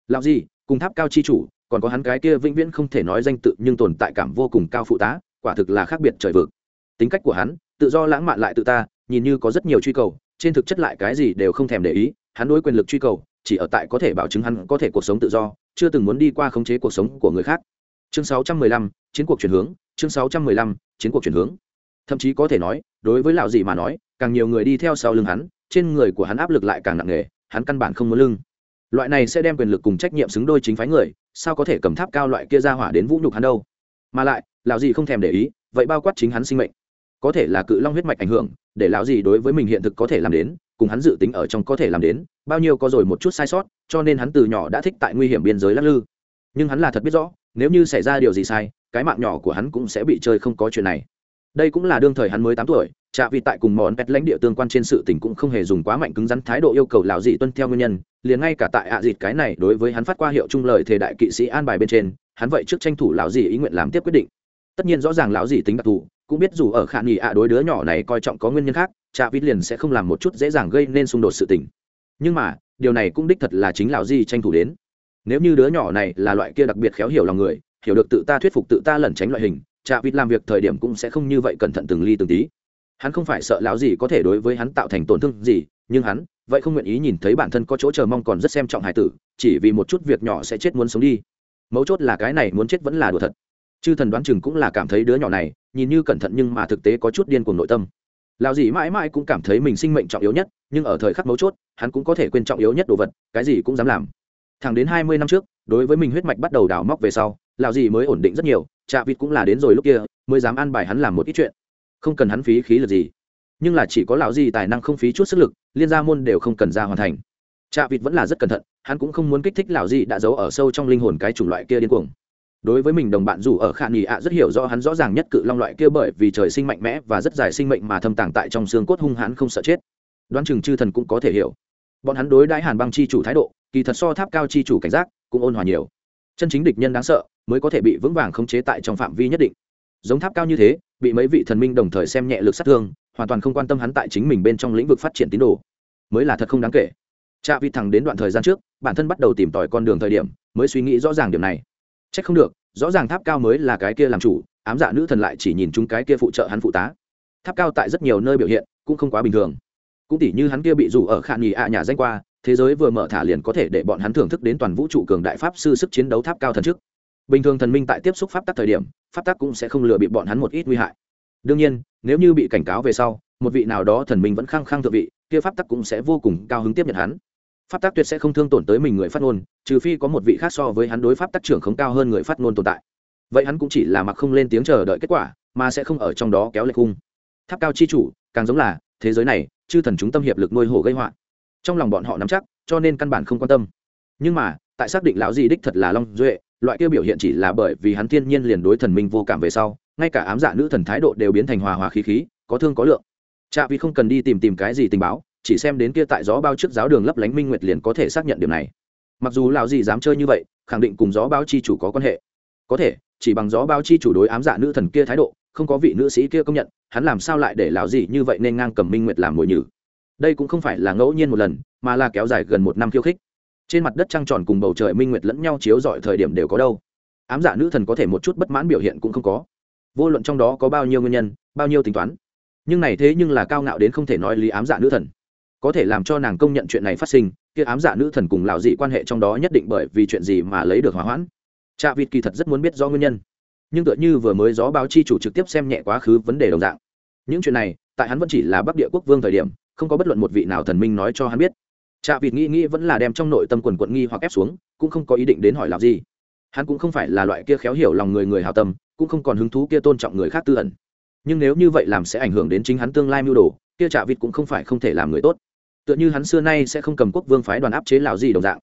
Lão gì, cùng tháp cao chi chủ, còn có hắn cái kia vĩnh viễn không thể nói danh tự nhưng tồn tại cảm vô cùng cao phụ tá, quả thực là khác biệt trời vực. Tính cách của hắn, tự do lãng mạn lại tự ta, nhìn như có rất nhiều truy cầu, trên thực chất lại cái gì đều không thèm để ý, hắn đối quyền lực truy cầu, chỉ ở tại có thể bảo chứng hắn có thể cuộc sống tự do, chưa từng muốn đi qua khống chế cuộc sống của người khác. Chương 615, chiến cuộc chuyển hướng, chương 615, chiến cuộc chuyển hướng. Thậm chí có thể nói, đối với lão gì mà nói, càng nhiều người đi theo sau lưng hắn, trên người của hắn áp lực lại càng nặng nề, hắn căn bản không muốn lưng. Loại này sẽ đem quyền lực cùng trách nhiệm xứng đôi chính phái người, sao có thể cầm tháp cao loại kia ra hỏa đến vũ nhục hắn đâu? Mà lại, lão gì không thèm để ý, vậy bao quát chính hắn sinh mệnh. Có thể là cự long huyết mạch ảnh hưởng, để lão gì đối với mình hiện thực có thể làm đến, cùng hắn dự tính ở trong có thể làm đến, bao nhiêu có rồi một chút sai sót, cho nên hắn từ nhỏ đã thích tại nguy hiểm biên giới lắc lư. Nhưng hắn là thật biết rõ, nếu như xảy ra điều gì sai, cái mạng nhỏ của hắn cũng sẽ bị chơi không có chuyện này đây cũng là đương thời hắn mới tám tuổi, trạ vì tại cùng món pet lãnh địa tương quan trên sự tình cũng không hề dùng quá mạnh cứng rắn thái độ yêu cầu lão dị tuân theo nguyên nhân, liền ngay cả tại ạ à dịt cái này đối với hắn phát qua hiệu trung lời thề đại kỵ sĩ an bài bên trên, hắn vậy trước tranh thủ lão dị ý nguyện làm tiếp quyết định. Tất nhiên rõ ràng lão dị tính đặc thù, cũng biết dù ở khả nghị ạ đối đứa nhỏ này coi trọng có nguyên nhân khác, trạ vị liền sẽ không làm một chút dễ dàng gây nên xung đột sự tình. Nhưng mà, điều này cũng đích thật là chính lão dị tranh thủ đến. Nếu như đứa nhỏ này là loại kia đặc biệt khéo hiểu lòng người, hiểu được tự ta thuyết phục tự ta lẩn tránh loại hình chạ vịt làm việc thời điểm cũng sẽ không như vậy cẩn thận từng ly từng tí. Hắn không phải sợ lão gì có thể đối với hắn tạo thành tổn thương gì, nhưng hắn vậy không nguyện ý nhìn thấy bản thân có chỗ chờ mong còn rất xem trọng hải tử, chỉ vì một chút việc nhỏ sẽ chết muốn sống đi. Mấu chốt là cái này muốn chết vẫn là đùa thật. Chư thần đoán chừng cũng là cảm thấy đứa nhỏ này, nhìn như cẩn thận nhưng mà thực tế có chút điên cuồng nội tâm. Lão gì mãi mãi cũng cảm thấy mình sinh mệnh trọng yếu nhất, nhưng ở thời khắc mấu chốt, hắn cũng có thể quên trọng yếu nhất đồ vật, cái gì cũng dám làm. Thẳng đến hai mươi năm trước, đối với mình huyết mạch bắt đầu đào móc về sau, lão gì mới ổn định rất nhiều trạ vịt cũng là đến rồi lúc kia, mới dám an bài hắn làm một ít chuyện. Không cần hắn phí khí lực gì. Nhưng là chỉ có lão gì tài năng không phí chút sức lực, liên gia môn đều không cần ra hoàn thành. Trạ vịt vẫn là rất cẩn thận, hắn cũng không muốn kích thích lão gì đã giấu ở sâu trong linh hồn cái chủng loại kia điên cuồng. Đối với mình đồng bạn dù ở khả nghỉ ạ, rất hiểu rõ hắn rõ ràng nhất cự long loại kia bởi vì trời sinh mạnh mẽ và rất dài sinh mệnh mà thâm tàng tại trong xương cốt hung hãn không sợ chết. Đoán chừng chư thần cũng có thể hiểu. Bọn hắn đối đãi hàn băng chi chủ thái độ, kỳ thật so tháp cao chi chủ cảnh giác, cũng ôn hòa nhiều. Chân chính địch nhân đáng sợ mới có thể bị vững vàng khống chế tại trong phạm vi nhất định giống tháp cao như thế bị mấy vị thần minh đồng thời xem nhẹ lực sát thương hoàn toàn không quan tâm hắn tại chính mình bên trong lĩnh vực phát triển tín đồ mới là thật không đáng kể cha vị thẳng đến đoạn thời gian trước bản thân bắt đầu tìm tòi con đường thời điểm mới suy nghĩ rõ ràng điểm này Chắc không được, rõ ràng tháp cao mới là cái kia làm chủ, ám dạ nữ thần lại chỉ nhìn chúng cái kia phụ trợ hắn phụ tá. Tháp cao tại rất nhiều nơi biểu hiện, cũng không quá bình thường. Cũng tỉ như hắn kia bị rủ ở khả nhì ạ nhà danh qua, thế giới vừa mở thả liền có thể để bọn hắn thưởng thức đến toàn vũ trụ cường đại pháp sư sức chiến đấu tháp cao thần trước. Bình thường thần minh tại tiếp xúc pháp tắc thời điểm, pháp tắc cũng sẽ không lừa bị bọn hắn một ít nguy hại. Đương nhiên, nếu như bị cảnh cáo về sau, một vị nào đó thần minh vẫn khăng khăng thượng vị, kia pháp tắc cũng sẽ vô cùng cao hứng tiếp nhận hắn. Pháp tắc tuyệt sẽ không thương tổn tới mình người phát ngôn trừ phi có một vị khác so với hắn đối pháp tắc trưởng không cao hơn người phát ngôn tồn tại. Vậy hắn cũng chỉ là mặc không lên tiếng chờ đợi kết quả mà sẽ không ở trong đó kéo lệ cung tháp cao chi chủ càng giống là thế giới này chư thần chúng tâm hiệp lực nuôi hổ gây họa. Trong lòng bọn họ nắm chắc cho nên căn bản không quan tâm. Nhưng mà tại xác định lão di đích thật là long duệ loại kia biểu hiện chỉ là bởi vì hắn thiên nhiên liền đối thần minh vô cảm về sau, ngay cả ám dạ nữ thần thái độ đều biến thành hòa hòa khí khí, có thương có lượng. Chạ vì không cần đi tìm tìm cái gì tình báo, chỉ xem đến kia tại gió bao trước giáo đường lấp lánh minh nguyệt liền có thể xác nhận điểm này. Mặc dù lão gì dám chơi như vậy, khẳng định cùng gió bao chi chủ có quan hệ. Có thể, chỉ bằng gió bao chi chủ đối ám dạ nữ thần kia thái độ, không có vị nữ sĩ kia công nhận, hắn làm sao lại để lão gì như vậy nên ngang cầm minh nguyệt làm mồi nhử? Đây cũng không phải là ngẫu nhiên một lần, mà là kéo dài gần một năm khiêu khích trên mặt đất trăng tròn cùng bầu trời minh nguyệt lẫn nhau chiếu rọi thời điểm đều có đâu. Ám dạ nữ thần có thể một chút bất mãn biểu hiện cũng không có. Vô luận trong đó có bao nhiêu nguyên nhân, bao nhiêu tính toán. Nhưng này thế nhưng là cao ngạo đến không thể nói lý ám dạ nữ thần. Có thể làm cho nàng công nhận chuyện này phát sinh, kia ám dạ nữ thần cùng lão dị quan hệ trong đó nhất định bởi vì chuyện gì mà lấy được hỏa hoãn. Cha vịt kỳ thật rất muốn biết do nguyên nhân. Nhưng tựa như vừa mới gió báo chi chủ trực tiếp xem nhẹ quá khứ vấn đề đồng dạng. Những chuyện này, tại hắn vẫn chỉ là bắc địa quốc vương thời điểm, không có bất luận một vị nào thần minh nói cho hắn biết trạ vịt nghĩ nghĩ vẫn là đem trong nội tâm quần quật nghi hoặc ép xuống, cũng không có ý định đến hỏi làm gì. Hắn cũng không phải là loại kia khéo hiểu lòng người người hảo tâm, cũng không còn hứng thú kia tôn trọng người khác tư ẩn. Nhưng nếu như vậy làm sẽ ảnh hưởng đến chính hắn tương lai mưu đồ, kia trạ vịt cũng không phải không thể làm người tốt. Tựa như hắn xưa nay sẽ không cầm quốc vương phái đoàn áp chế lão gì đồng dạng.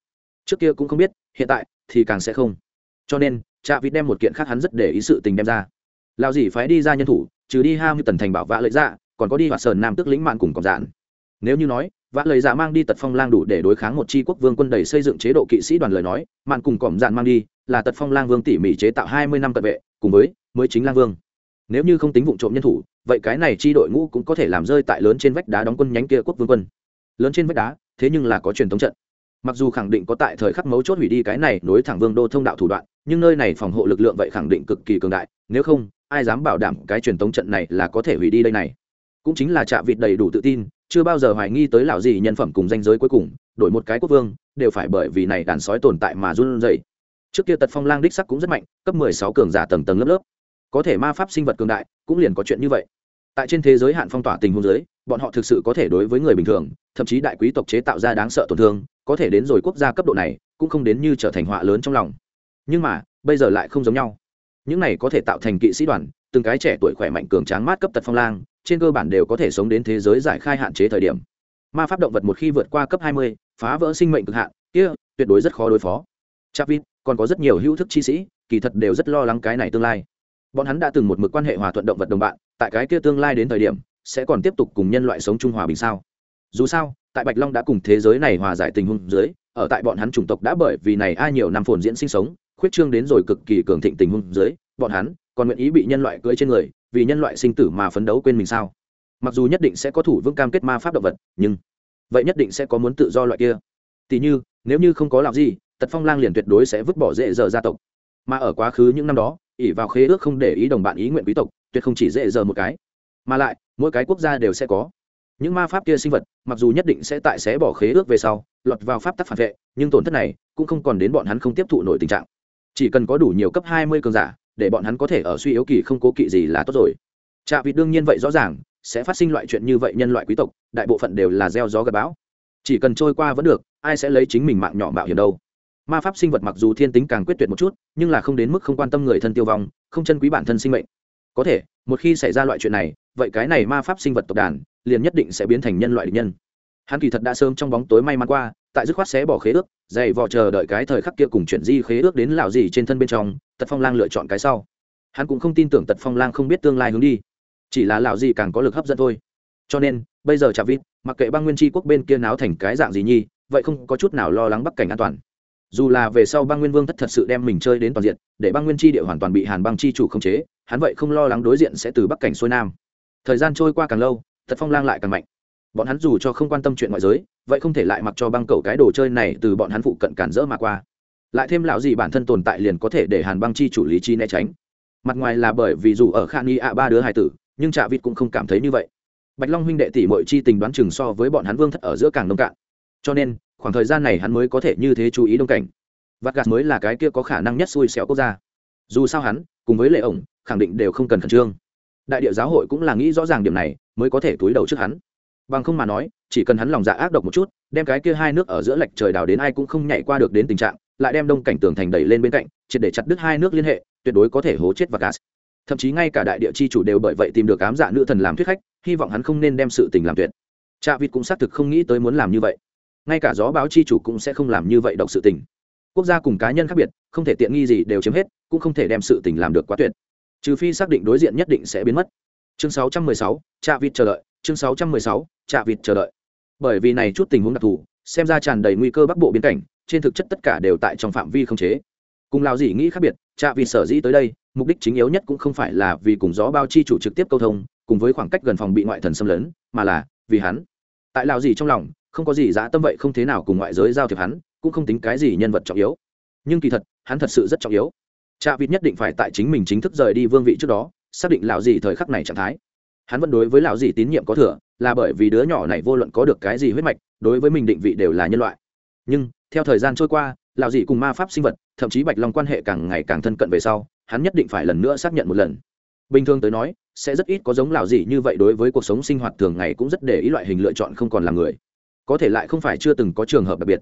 Trước kia cũng không biết, hiện tại thì càng sẽ không. Cho nên, trạ vịt đem một kiện khác hắn rất để ý sự tình đem ra. Lão gì phái đi ra nhân thủ, trừ đi ham như tần thành bảo vạ lợi dạ còn có đi hoạt sơn nam tức lĩnh mạng cùng còn dạn. Nếu như nói vã lời dạ mang đi tật phong lang đủ để đối kháng một chi quốc vương quân đầy xây dựng chế độ kỵ sĩ đoàn lời nói, mạn cùng cỏm dạn mang đi, là tật phong lang vương tỉ mỉ chế tạo hai mươi năm cận vệ, cùng với mới chính lang vương. Nếu như không tính vụ trộm nhân thủ, vậy cái này chi đội ngũ cũng có thể làm rơi tại lớn trên vách đá đóng quân nhánh kia quốc vương quân. Lớn trên vách đá, thế nhưng là có truyền thống trận. Mặc dù khẳng định có tại thời khắc mấu chốt hủy đi cái này nối thẳng vương đô thông đạo thủ đoạn, nhưng nơi này phòng hộ lực lượng vậy khẳng định cực kỳ cường đại, nếu không, ai dám bảo đảm cái truyền thống trận này là có thể hủy đi đây này? Cũng chính là trạ vịt đầy đủ tự tin chưa bao giờ hoài nghi tới lão gì nhân phẩm cùng danh giới cuối cùng, đổi một cái quốc vương, đều phải bởi vì này đàn sói tồn tại mà run rẩy. Trước kia tật phong lang đích sắc cũng rất mạnh, cấp mười sáu cường giả tầng tầng lớp lớp. Có thể ma pháp sinh vật cường đại, cũng liền có chuyện như vậy. Tại trên thế giới hạn phong tỏa tình huống giới bọn họ thực sự có thể đối với người bình thường, thậm chí đại quý tộc chế tạo ra đáng sợ tổn thương, có thể đến rồi quốc gia cấp độ này, cũng không đến như trở thành họa lớn trong lòng. Nhưng mà, bây giờ lại không giống nhau. Những này có thể tạo thành kỵ sĩ đoàn, từng cái trẻ tuổi khỏe mạnh cường tráng mát cấp tật phong lang trên cơ bản đều có thể sống đến thế giới giải khai hạn chế thời điểm. Ma pháp động vật một khi vượt qua cấp 20, phá vỡ sinh mệnh cực hạn kia tuyệt đối rất khó đối phó. Chavit còn có rất nhiều hữu thức chi sĩ kỳ thật đều rất lo lắng cái này tương lai. Bọn hắn đã từng một mực quan hệ hòa thuận động vật đồng bạn tại cái kia tương lai đến thời điểm sẽ còn tiếp tục cùng nhân loại sống chung hòa bình sao? Dù sao tại bạch long đã cùng thế giới này hòa giải tình huống dưới ở tại bọn hắn chủng tộc đã bởi vì này ai nhiều năm phồn diễn sinh sống khuyết trương đến rồi cực kỳ cường thịnh tình huống dưới bọn hắn còn nguyện ý bị nhân loại cưỡi trên người vì nhân loại sinh tử mà phấn đấu quên mình sao? Mặc dù nhất định sẽ có thủ vững cam kết ma pháp động vật, nhưng vậy nhất định sẽ có muốn tự do loại kia. Tỉ như, nếu như không có làm gì, tật phong lang liền tuyệt đối sẽ vứt bỏ dễ dở gia tộc. Mà ở quá khứ những năm đó ỉ vào khế ước không để ý đồng bạn ý nguyện quý tộc, tuyệt không chỉ dễ dở một cái. Mà lại, mỗi cái quốc gia đều sẽ có. Những ma pháp kia sinh vật, mặc dù nhất định sẽ tại sẽ bỏ khế ước về sau, lọt vào pháp tắc phản vệ, nhưng tổn thất này cũng không còn đến bọn hắn không tiếp thụ nổi tình trạng. Chỉ cần có đủ nhiều cấp hai mươi cường giả để bọn hắn có thể ở suy yếu kỳ không cố kỵ gì là tốt rồi. Trạ vịt đương nhiên vậy rõ ràng, sẽ phát sinh loại chuyện như vậy nhân loại quý tộc, đại bộ phận đều là gieo gió gặp bão. Chỉ cần trôi qua vẫn được, ai sẽ lấy chính mình mạng nhỏ mạo hiểm đâu. Ma pháp sinh vật mặc dù thiên tính càng quyết tuyệt một chút, nhưng là không đến mức không quan tâm người thân tiêu vong, không chân quý bản thân sinh mệnh. Có thể, một khi xảy ra loại chuyện này, vậy cái này ma pháp sinh vật tộc đàn liền nhất định sẽ biến thành nhân loại địch nhân. Hắn kỳ thật đã sớm trong bóng tối may mắn qua tại dứt khoát xé bỏ khế ước, dày vò chờ đợi cái thời khắc kia cùng chuyển di khế ước đến lạo gì trên thân bên trong, tật phong lang lựa chọn cái sau. Hắn cũng không tin tưởng tật phong lang không biết tương lai hướng đi, chỉ là lạo gì càng có lực hấp dẫn thôi. Cho nên, bây giờ chả vít, mặc kệ băng nguyên tri quốc bên kia náo thành cái dạng gì nhi, vậy không có chút nào lo lắng bắc cảnh an toàn. Dù là về sau băng nguyên vương thất thật sự đem mình chơi đến toàn diện, để băng nguyên tri địa hoàn toàn bị hàn băng tri chủ khống chế, hắn vậy không lo lắng đối diện sẽ từ bắc cảnh xuôi nam. Thời gian trôi qua càng lâu, tật phong lang lại càng mạnh bọn hắn dù cho không quan tâm chuyện ngoại giới, vậy không thể lại mặc cho băng cầu cái đồ chơi này từ bọn hắn phụ cận cản rỡ mà qua. Lại thêm lão gì bản thân tồn tại liền có thể để hàn băng chi chủ lý chi né tránh. Mặt ngoài là bởi vì dù ở khan nghi ạ ba đứa hài tử, nhưng trạ vịt cũng không cảm thấy như vậy. Bạch long huynh đệ tỷ mọi chi tình đoán chừng so với bọn hắn vương thất ở giữa càng nông cạn. Cho nên, khoảng thời gian này hắn mới có thể như thế chú ý đông cảnh. Vắt gạt mới là cái kia có khả năng nhất xui xẻo quốc gia. Dù sao hắn, cùng với lệ ổng, khẳng định đều không cần khẩn trương. Đại địa giáo hội cũng là nghĩ rõ ràng điểm này, mới có thể túi đầu trước hắn bằng không mà nói chỉ cần hắn lòng dạ ác độc một chút đem cái kia hai nước ở giữa lệch trời đào đến ai cũng không nhảy qua được đến tình trạng lại đem đông cảnh tường thành đẩy lên bên cạnh triệt để chặt đứt hai nước liên hệ tuyệt đối có thể hố chết và gas thậm chí ngay cả đại địa chi chủ đều bởi vậy tìm được ám dạ nữ thần làm thuyết khách hy vọng hắn không nên đem sự tình làm tuyệt. Cha vịt cũng xác thực không nghĩ tới muốn làm như vậy. Ngay cả gió báo chi chủ cũng sẽ không làm như vậy độc sự tình. Quốc gia cùng cá nhân khác biệt không thể tiện nghi gì đều chiếm hết cũng không thể đem sự tình làm được quá tuyệt. Trừ phi xác định đối diện nhất định sẽ biến mất. Chương 616, cha vịt chờ đợi chương 616, trạ vịt chờ đợi. Bởi vì này chút tình huống đặc thù xem ra tràn đầy nguy cơ bắc bộ biến cảnh trên thực chất tất cả đều tại trong phạm vi không chế. Cùng lão gì nghĩ khác biệt trạ vịt sở dĩ tới đây mục đích chính yếu nhất cũng không phải là vì cùng gió bao chi chủ trực tiếp câu thông cùng với khoảng cách gần phòng bị ngoại thần xâm lấn mà là vì hắn. Tại lão gì trong lòng không có gì dã tâm vậy không thế nào cùng ngoại giới giao thiệp hắn cũng không tính cái gì nhân vật trọng yếu. Nhưng kỳ thật hắn thật sự rất trọng yếu. Trạ vịt nhất định phải tại chính mình chính thức rời đi vương vị trước đó xác định lão gì thời khắc này trạng thái hắn vẫn đối với lão dì tín nhiệm có thừa, là bởi vì đứa nhỏ này vô luận có được cái gì huyết mạch, đối với mình định vị đều là nhân loại. Nhưng, theo thời gian trôi qua, lão dì cùng ma pháp sinh vật, thậm chí bạch long quan hệ càng ngày càng thân cận về sau, hắn nhất định phải lần nữa xác nhận một lần. Bình thường tới nói, sẽ rất ít có giống lão dì như vậy đối với cuộc sống sinh hoạt thường ngày cũng rất để ý loại hình lựa chọn không còn là người. Có thể lại không phải chưa từng có trường hợp đặc biệt.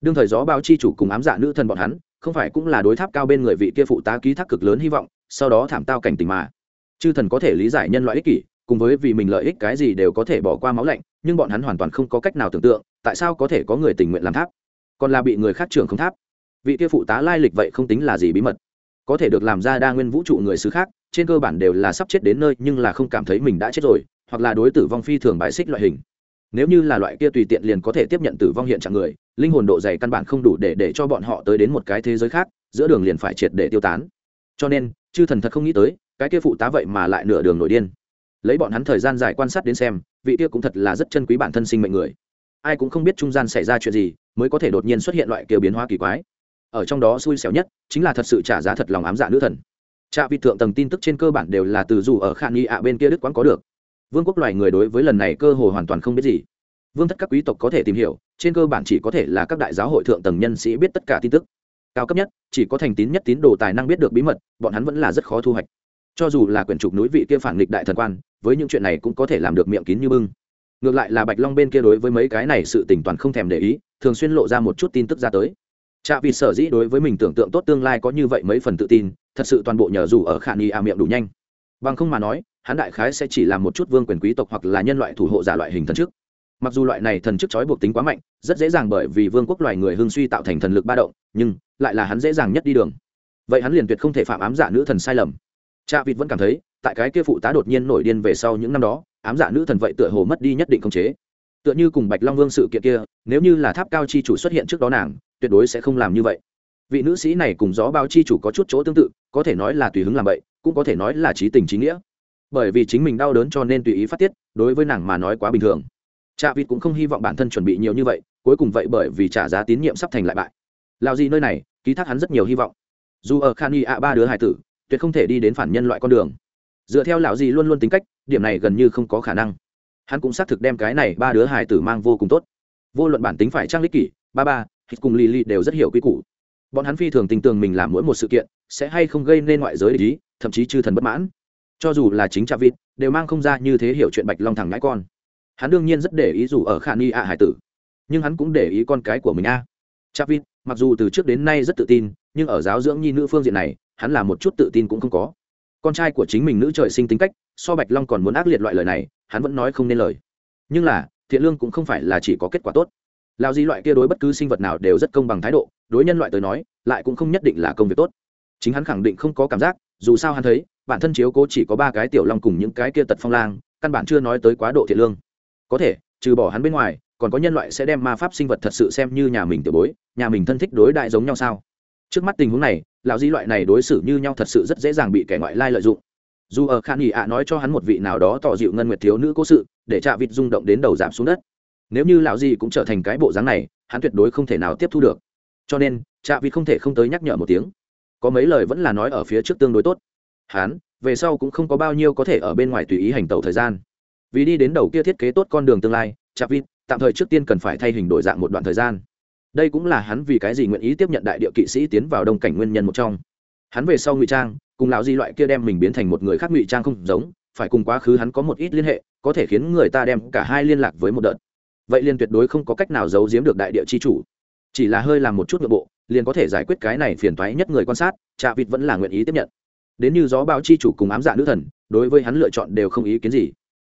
Đương thời gió báo chi chủ cùng ám dạ nữ thần bọn hắn, không phải cũng là đối tháp cao bên người vị kia phụ tá ký thác cực lớn hy vọng, sau đó thảm tao cảnh tình mà. Chư thần có thể lý giải nhân loại ích kỷ cùng với vì mình lợi ích cái gì đều có thể bỏ qua máu lạnh, nhưng bọn hắn hoàn toàn không có cách nào tưởng tượng, tại sao có thể có người tình nguyện làm tháp? Còn là bị người khác trưởng không tháp? Vị kia phụ tá lai lịch vậy không tính là gì bí mật. Có thể được làm ra đa nguyên vũ trụ người xứ khác, trên cơ bản đều là sắp chết đến nơi nhưng là không cảm thấy mình đã chết rồi, hoặc là đối tử vong phi thường bài xích loại hình. Nếu như là loại kia tùy tiện liền có thể tiếp nhận tử vong hiện trạng người, linh hồn độ dày căn bản không đủ để để cho bọn họ tới đến một cái thế giới khác, giữa đường liền phải triệt để tiêu tán. Cho nên, chư thần thật không nghĩ tới, cái kia phụ tá vậy mà lại nửa đường nổi điên lấy bọn hắn thời gian dài quan sát đến xem, vị kia cũng thật là rất chân quý bản thân sinh mệnh người. Ai cũng không biết trung gian xảy ra chuyện gì mới có thể đột nhiên xuất hiện loại kiểu biến hóa kỳ quái. Ở trong đó xui xẻo nhất chính là thật sự trả giá thật lòng ám dạ nữ thần. Trạ vị thượng tầng tin tức trên cơ bản đều là từ dù ở khả nghi ạ bên kia đức quán có được. Vương quốc loài người đối với lần này cơ hồ hoàn toàn không biết gì. Vương thất các quý tộc có thể tìm hiểu, trên cơ bản chỉ có thể là các đại giáo hội thượng tầng nhân sĩ biết tất cả tin tức. Cao cấp nhất, chỉ có thành tín nhất tín đồ tài năng biết được bí mật, bọn hắn vẫn là rất khó thu hoạch. Cho dù là quyển trục núi vị kia phản nghịch đại thần quan với những chuyện này cũng có thể làm được miệng kín như bưng. Ngược lại là bạch long bên kia đối với mấy cái này sự tỉnh toàn không thèm để ý, thường xuyên lộ ra một chút tin tức ra tới. Chạ vì sở dĩ đối với mình tưởng tượng tốt tương lai có như vậy mấy phần tự tin, thật sự toàn bộ nhờ dù ở khả nghi à miệng đủ nhanh. Bằng không mà nói, hắn đại khái sẽ chỉ làm một chút vương quyền quý tộc hoặc là nhân loại thủ hộ giả loại hình thần chức. Mặc dù loại này thần chức trói buộc tính quá mạnh, rất dễ dàng bởi vì vương quốc loài người hương suy tạo thành thần lực ba động, nhưng lại là hắn dễ dàng nhất đi đường. Vậy hắn liền tuyệt không thể phạm ám giả nữ thần sai lầm. Cha vịt vẫn cảm thấy tại cái kia phụ tá đột nhiên nổi điên về sau những năm đó, ám giả nữ thần vậy tựa hồ mất đi nhất định không chế. Tựa như cùng bạch long vương sự kiện kia, nếu như là tháp cao chi chủ xuất hiện trước đó nàng, tuyệt đối sẽ không làm như vậy. Vị nữ sĩ này cùng gió bao chi chủ có chút chỗ tương tự, có thể nói là tùy hứng làm vậy, cũng có thể nói là trí tình trí nghĩa. Bởi vì chính mình đau đớn cho nên tùy ý phát tiết, đối với nàng mà nói quá bình thường. Cha vịt cũng không hy vọng bản thân chuẩn bị nhiều như vậy, cuối cùng vậy bởi vì trả giá tín nhiệm sắp thành lại bại. Lao gì nơi này, ký thác hắn rất nhiều hy vọng. Dù ở khan y ạ ba đứa hải tử, tuyệt không thể đi đến phản nhân loại con đường dựa theo lão gì luôn luôn tính cách, điểm này gần như không có khả năng. Hắn cũng xác thực đem cái này ba đứa hải tử mang vô cùng tốt. Vô luận bản tính phải trang lích kỷ, ba ba, hít cùng lì lì đều rất hiểu quy củ. Bọn hắn phi thường tình tường mình làm mỗi một sự kiện, sẽ hay không gây nên ngoại giới để ý, thậm chí chư thần bất mãn. Cho dù là chính cha vịt đều mang không ra như thế hiểu chuyện bạch long thẳng ngãi con. Hắn đương nhiên rất để ý dù ở khả ni ạ hải tử, nhưng hắn cũng để ý con cái của mình a. Cha vịt mặc dù từ trước đến nay rất tự tin, nhưng ở giáo dưỡng nhi nữ phương diện này, hắn là một chút tự tin cũng không có con trai của chính mình nữ trời sinh tính cách, so bạch long còn muốn ác liệt loại lời này, hắn vẫn nói không nên lời. Nhưng là, thiện lương cũng không phải là chỉ có kết quả tốt. Lao di loại kia đối bất cứ sinh vật nào đều rất công bằng thái độ, đối nhân loại tới nói, lại cũng không nhất định là công việc tốt. Chính hắn khẳng định không có cảm giác, dù sao hắn thấy, bản thân chiếu cố chỉ có ba cái tiểu long cùng những cái kia tật phong lang, căn bản chưa nói tới quá độ thiện lương. Có thể, trừ bỏ hắn bên ngoài, còn có nhân loại sẽ đem ma pháp sinh vật thật sự xem như nhà mình tiểu bối, nhà mình thân thích đối đại giống nhau sao? Trước mắt tình huống này lão di loại này đối xử như nhau thật sự rất dễ dàng bị kẻ ngoại lai lợi dụng. Dù ở khan nghị ạ nói cho hắn một vị nào đó tỏ dịu ngân nguyệt thiếu nữ cố sự, để chạ vịt rung động đến đầu giảm xuống đất. Nếu như lão di cũng trở thành cái bộ dáng này, hắn tuyệt đối không thể nào tiếp thu được. Cho nên chạ vịt không thể không tới nhắc nhở một tiếng. Có mấy lời vẫn là nói ở phía trước tương đối tốt. Hắn, về sau cũng không có bao nhiêu có thể ở bên ngoài tùy ý hành tẩu thời gian. Vì đi đến đầu kia thiết kế tốt con đường tương lai chạ vịt, tạm thời trước tiên cần phải thay hình đổi dạng một đoạn thời gian đây cũng là hắn vì cái gì nguyện ý tiếp nhận đại địa kỵ sĩ tiến vào đông cảnh nguyên nhân một trong. Hắn về sau ngụy trang, cùng lão di loại kia đem mình biến thành một người khác ngụy trang không giống, phải cùng quá khứ hắn có một ít liên hệ, có thể khiến người ta đem cả hai liên lạc với một đợt. Vậy liền tuyệt đối không có cách nào giấu giếm được đại địa chi chủ. Chỉ là hơi làm một chút nội bộ, liền có thể giải quyết cái này phiền toái nhất người quan sát, trạ vịt vẫn là nguyện ý tiếp nhận. Đến như gió báo chi chủ cùng ám dạ nữ thần, đối với hắn lựa chọn đều không ý kiến gì.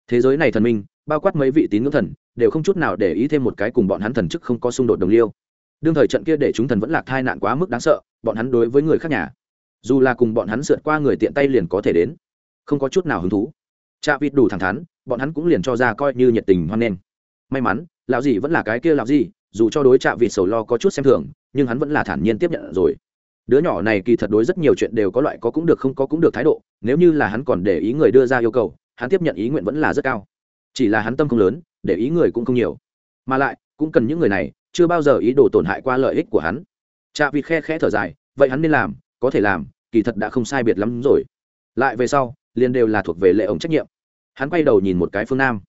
Thế giới này thần minh, bao quát mấy vị tín ngưỡng thần, đều không chút nào để ý thêm một cái cùng bọn hắn thần chức không có xung đột đồng liêu đương thời trận kia để chúng thần vẫn lạc thai nạn quá mức đáng sợ, bọn hắn đối với người khác nhà. Dù là cùng bọn hắn sượt qua người tiện tay liền có thể đến. Không có chút nào hứng thú. Cha vịt đủ thẳng thắn, bọn hắn cũng liền cho ra coi như nhiệt tình hoan nghênh. May mắn, lão gì vẫn là cái kia lão gì dù cho đối chạ vịt sầu lo có chút xem thường, nhưng hắn vẫn là thản nhiên tiếp nhận rồi. Đứa nhỏ này kỳ thật đối rất nhiều chuyện đều có loại có cũng được không có cũng được thái độ, nếu như là hắn còn để ý người đưa ra yêu cầu, hắn tiếp nhận ý nguyện vẫn là rất cao. Chỉ là hắn tâm không lớn, để ý người cũng không nhiều. Mà lại cũng cần những người này, chưa bao giờ ý đồ tổn hại qua lợi ích của hắn. Chạ vịt khe khẽ thở dài, vậy hắn nên làm, có thể làm, kỳ thật đã không sai biệt lắm rồi. Lại về sau, liền đều là thuộc về lệ ổng trách nhiệm. Hắn quay đầu nhìn một cái phương nam.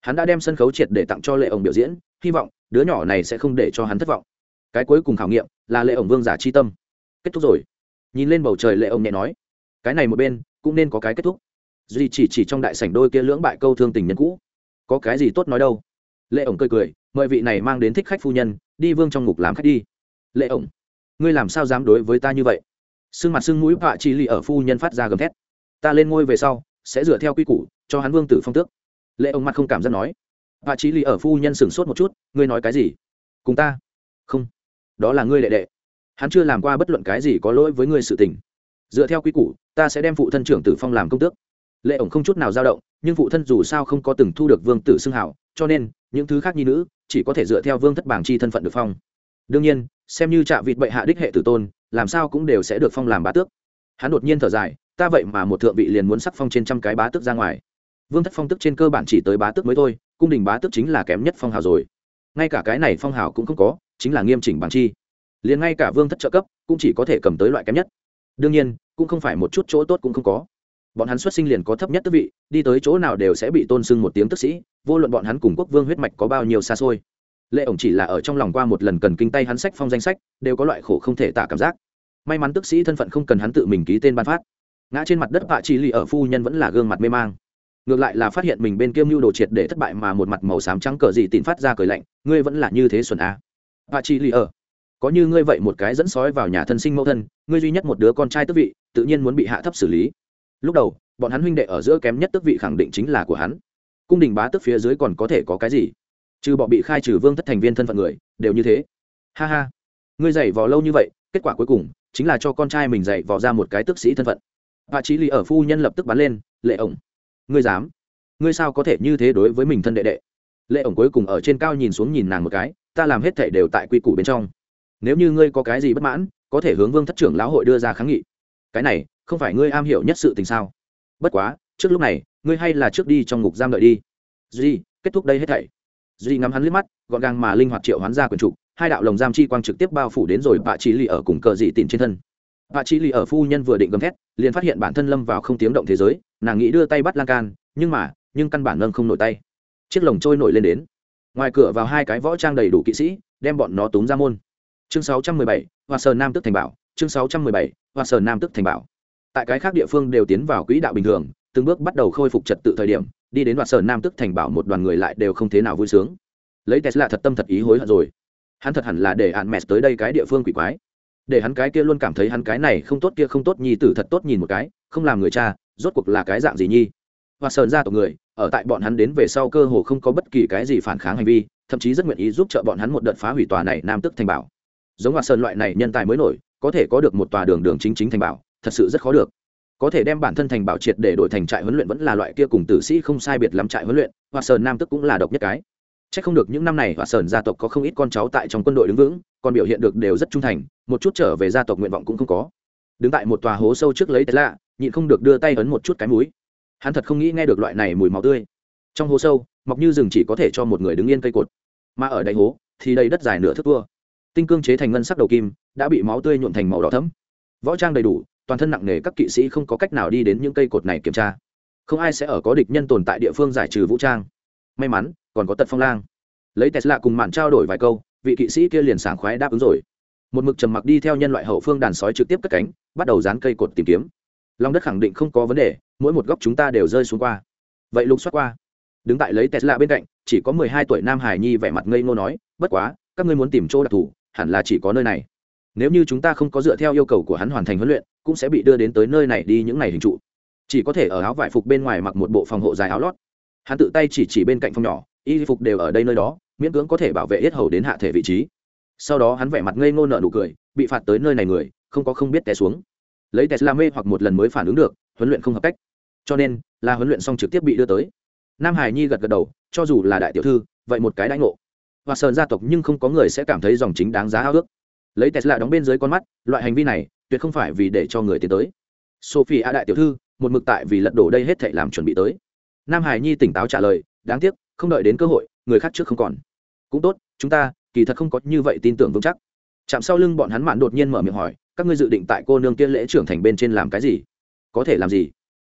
Hắn đã đem sân khấu triệt để tặng cho lệ ổng biểu diễn, hy vọng, đứa nhỏ này sẽ không để cho hắn thất vọng. Cái cuối cùng khảo nghiệm, là lệ ổng vương giả chi tâm. Kết thúc rồi. Nhìn lên bầu trời lệ ổng nhẹ nói, cái này một bên, cũng nên có cái kết thúc. Duy chỉ chỉ trong đại sảnh đôi kia lưỡng bại câu thương tình nhân cũ. Có cái gì tốt nói đâu? Lệ ổng cười cười, mời vị này mang đến thích khách phu nhân, đi vương trong ngục làm khách đi. Lệ ổng, ngươi làm sao dám đối với ta như vậy? Sưng mặt sưng mũi, họa chi lì ở phu nhân phát ra gầm thét. Ta lên ngôi về sau, sẽ dựa theo quy củ, cho hắn vương tử phong tước. Lệ ổng mặt không cảm giác nói. Họa chi lì ở phu nhân sửng sốt một chút, ngươi nói cái gì? Cùng ta? Không. Đó là ngươi đệ đệ. Hắn chưa làm qua bất luận cái gì có lỗi với ngươi sự tình. Dựa theo quy củ, ta sẽ đem phụ thân trưởng tử phong làm công tước lệ ổng không chút nào dao động, nhưng phụ thân dù sao không có từng thu được vương tử xưng hảo, cho nên, những thứ khác nhi nữ, chỉ có thể dựa theo vương thất bảng chi thân phận được phong. Đương nhiên, xem như trạ vịt bệ hạ đích hệ tử tôn, làm sao cũng đều sẽ được phong làm bá tước. Hắn đột nhiên thở dài, ta vậy mà một thượng vị liền muốn sắc phong trên trăm cái bá tước ra ngoài. Vương thất phong tức trên cơ bản chỉ tới bá tước mới thôi, cung đình bá tước chính là kém nhất phong hào rồi. Ngay cả cái này phong hào cũng không có, chính là nghiêm chỉnh bằng chi. Liền ngay cả vương thất trợ cấp, cũng chỉ có thể cầm tới loại kém nhất. Đương nhiên, cũng không phải một chút chỗ tốt cũng không có bọn hắn xuất sinh liền có thấp nhất tước vị, đi tới chỗ nào đều sẽ bị tôn sưng một tiếng tức sĩ, vô luận bọn hắn cùng quốc vương huyết mạch có bao nhiêu xa xôi. Lệ ổng chỉ là ở trong lòng qua một lần cần kinh tay hắn sách phong danh sách, đều có loại khổ không thể tả cảm giác. May mắn tức sĩ thân phận không cần hắn tự mình ký tên ban phát. Ngã trên mặt đất bạ chỉ lì ở phu nhân vẫn là gương mặt mê mang. Ngược lại là phát hiện mình bên kiêm mưu đồ triệt để thất bại mà một mặt màu xám trắng cờ gì tìm phát ra cười lạnh, ngươi vẫn là như thế xuẩn à? á bạ chỉ lì ở, có như ngươi vậy một cái dẫn sói vào nhà thân sinh mẫu thân, ngươi duy nhất một đứa con trai tức vị, tự nhiên muốn bị hạ thấp xử lý lúc đầu, bọn hắn huynh đệ ở giữa kém nhất tức vị khẳng định chính là của hắn. Cung đình bá tức phía dưới còn có thể có cái gì? Trừ bọn bị khai trừ vương thất thành viên thân phận người, đều như thế. Ha ha. Ngươi dạy vò lâu như vậy, kết quả cuối cùng chính là cho con trai mình dạy vò ra một cái tước sĩ thân phận. Và trí lì ở phu nhân lập tức bắn lên, lệ ổng, ngươi dám? Ngươi sao có thể như thế đối với mình thân đệ đệ? Lệ ổng cuối cùng ở trên cao nhìn xuống nhìn nàng một cái, ta làm hết thể đều tại quy củ bên trong. Nếu như ngươi có cái gì bất mãn, có thể hướng vương thất trưởng lão hội đưa ra kháng nghị. Cái này không phải ngươi am hiểu nhất sự tình sao? Bất quá trước lúc này ngươi hay là trước đi trong ngục giam đợi đi. Duy kết thúc đây hết thảy. Duy ngắm hắn liếc mắt gọn gàng mà linh hoạt triệu hoán ra quyền trục hai đạo lồng giam chi quang trực tiếp bao phủ đến rồi bạ chỉ lì ở cùng cờ dị tìm trên thân. Bạ chỉ lì ở phu nhân vừa định gầm thét liền phát hiện bản thân lâm vào không tiếng động thế giới nàng nghĩ đưa tay bắt lan can nhưng mà nhưng căn bản ngân không nổi tay. Chiếc lồng trôi nổi lên đến. Ngoài cửa vào hai cái võ trang đầy đủ kỵ sĩ đem bọn nó túm ra môn. Chương 617, hoa sơn nam tức thành bảo. Chương 617, hoa sơn nam tức thành bảo tại cái khác địa phương đều tiến vào quỹ đạo bình thường, từng bước bắt đầu khôi phục trật tự thời điểm, đi đến đoạn sở nam tức thành bảo một đoàn người lại đều không thế nào vui sướng. Lấy tesla thật tâm thật ý hối hận rồi. Hắn thật hẳn là để hạn mẹ tới đây cái địa phương quỷ quái. Để hắn cái kia luôn cảm thấy hắn cái này không tốt kia không tốt nhi tử thật tốt nhìn một cái, không làm người cha, rốt cuộc là cái dạng gì nhi? Và sờn ra tộc người, ở tại bọn hắn đến về sau cơ hồ không có bất kỳ cái gì phản kháng hành vi, thậm chí rất nguyện ý giúp trợ bọn hắn một đợt phá hủy tòa này nam tức thành bảo. Giống hòa sơn loại này nhân tài mới nổi, có thể có được một tòa đường đường chính chính thành bảo thật sự rất khó được. Có thể đem bản thân thành bảo triệt để đổi thành trại huấn luyện vẫn là loại kia cùng tử sĩ không sai biệt lắm trại huấn luyện hòa sơn nam tức cũng là độc nhất cái. C h ắ c không được những năm này hòa sơn gia tộc có không ít con cháu tại trong quân đội đứng vững còn biểu hiện được đều rất trung thành một chút trở về gia tộc nguyện vọng cũng không có. Đứng tại một tòa hố sâu trước lấy lạ, nhịn không được đưa tay ấn một chút cái múi hắn thật không nghĩ nghe được loại này mùi máu tươi. Trong hố sâu mọc như rừng chỉ có thể cho một người đứng yên cây cột. Mà ở đáy hố thì đầy đất dài nửa thước vua tinh cương chế thành ngân sắc đầu kim đã bị máu tươi nhuộn thành màu đỏ thấm võ trang đầy đủ toàn thân nặng nề các kỵ sĩ không có cách nào đi đến những cây cột này kiểm tra. Không ai sẽ ở có địch nhân tồn tại địa phương giải trừ vũ trang. May mắn, còn có tật phong lang. Lấy tesla cùng mạn trao đổi vài câu, vị kỵ sĩ kia liền sảng khoái đáp ứng rồi. Một mực trầm mặc đi theo nhân loại hậu phương đàn sói trực tiếp cất cánh, bắt đầu dán cây cột tìm kiếm. Lòng đất khẳng định không có vấn đề, mỗi một góc chúng ta đều rơi xuống qua. Vậy lục xoát qua. Đứng tại lấy tesla bên cạnh, chỉ có mười hai tuổi nam hải nhi vẻ mặt ngây ngô nói, bất quá, các ngươi muốn tìm chỗ đặc thù, hẳn là chỉ có nơi này. Nếu như chúng ta không có dựa theo yêu cầu của hắn hoàn thành huấn luyện cũng sẽ bị đưa đến tới nơi này đi những ngày hình trụ. Chỉ có thể ở áo vải phục bên ngoài mặc một bộ phòng hộ dài áo lót. Hắn tự tay chỉ chỉ bên cạnh phòng nhỏ, y phục đều ở đây nơi đó, miễn cưỡng có thể bảo vệ yết hầu đến hạ thể vị trí. Sau đó hắn vẻ mặt ngây ngô nợ nụ cười, bị phạt tới nơi này người, không có không biết té xuống. Lấy tesla mê hoặc một lần mới phản ứng được, huấn luyện không hợp cách. Cho nên, là huấn luyện xong trực tiếp bị đưa tới. Nam hải nhi gật gật đầu, cho dù là đại tiểu thư, vậy một cái đãi ngộ. Và sờn gia tộc nhưng không có người sẽ cảm thấy dòng chính đáng giá ao ước. Lấy tesla đóng bên dưới con mắt, loại hành vi này tuyệt không phải vì để cho người tiến tới. Sophie a đại tiểu thư, một mực tại vì lật đổ đây hết thảy làm chuẩn bị tới. Nam hải nhi tỉnh táo trả lời, đáng tiếc, không đợi đến cơ hội, người khác trước không còn. Cũng tốt, chúng ta, kỳ thật không có như vậy tin tưởng vững chắc. Chạm sau lưng bọn hắn mạn đột nhiên mở miệng hỏi, các ngươi dự định tại cô nương kia lễ trưởng thành bên trên làm cái gì? Có thể làm gì?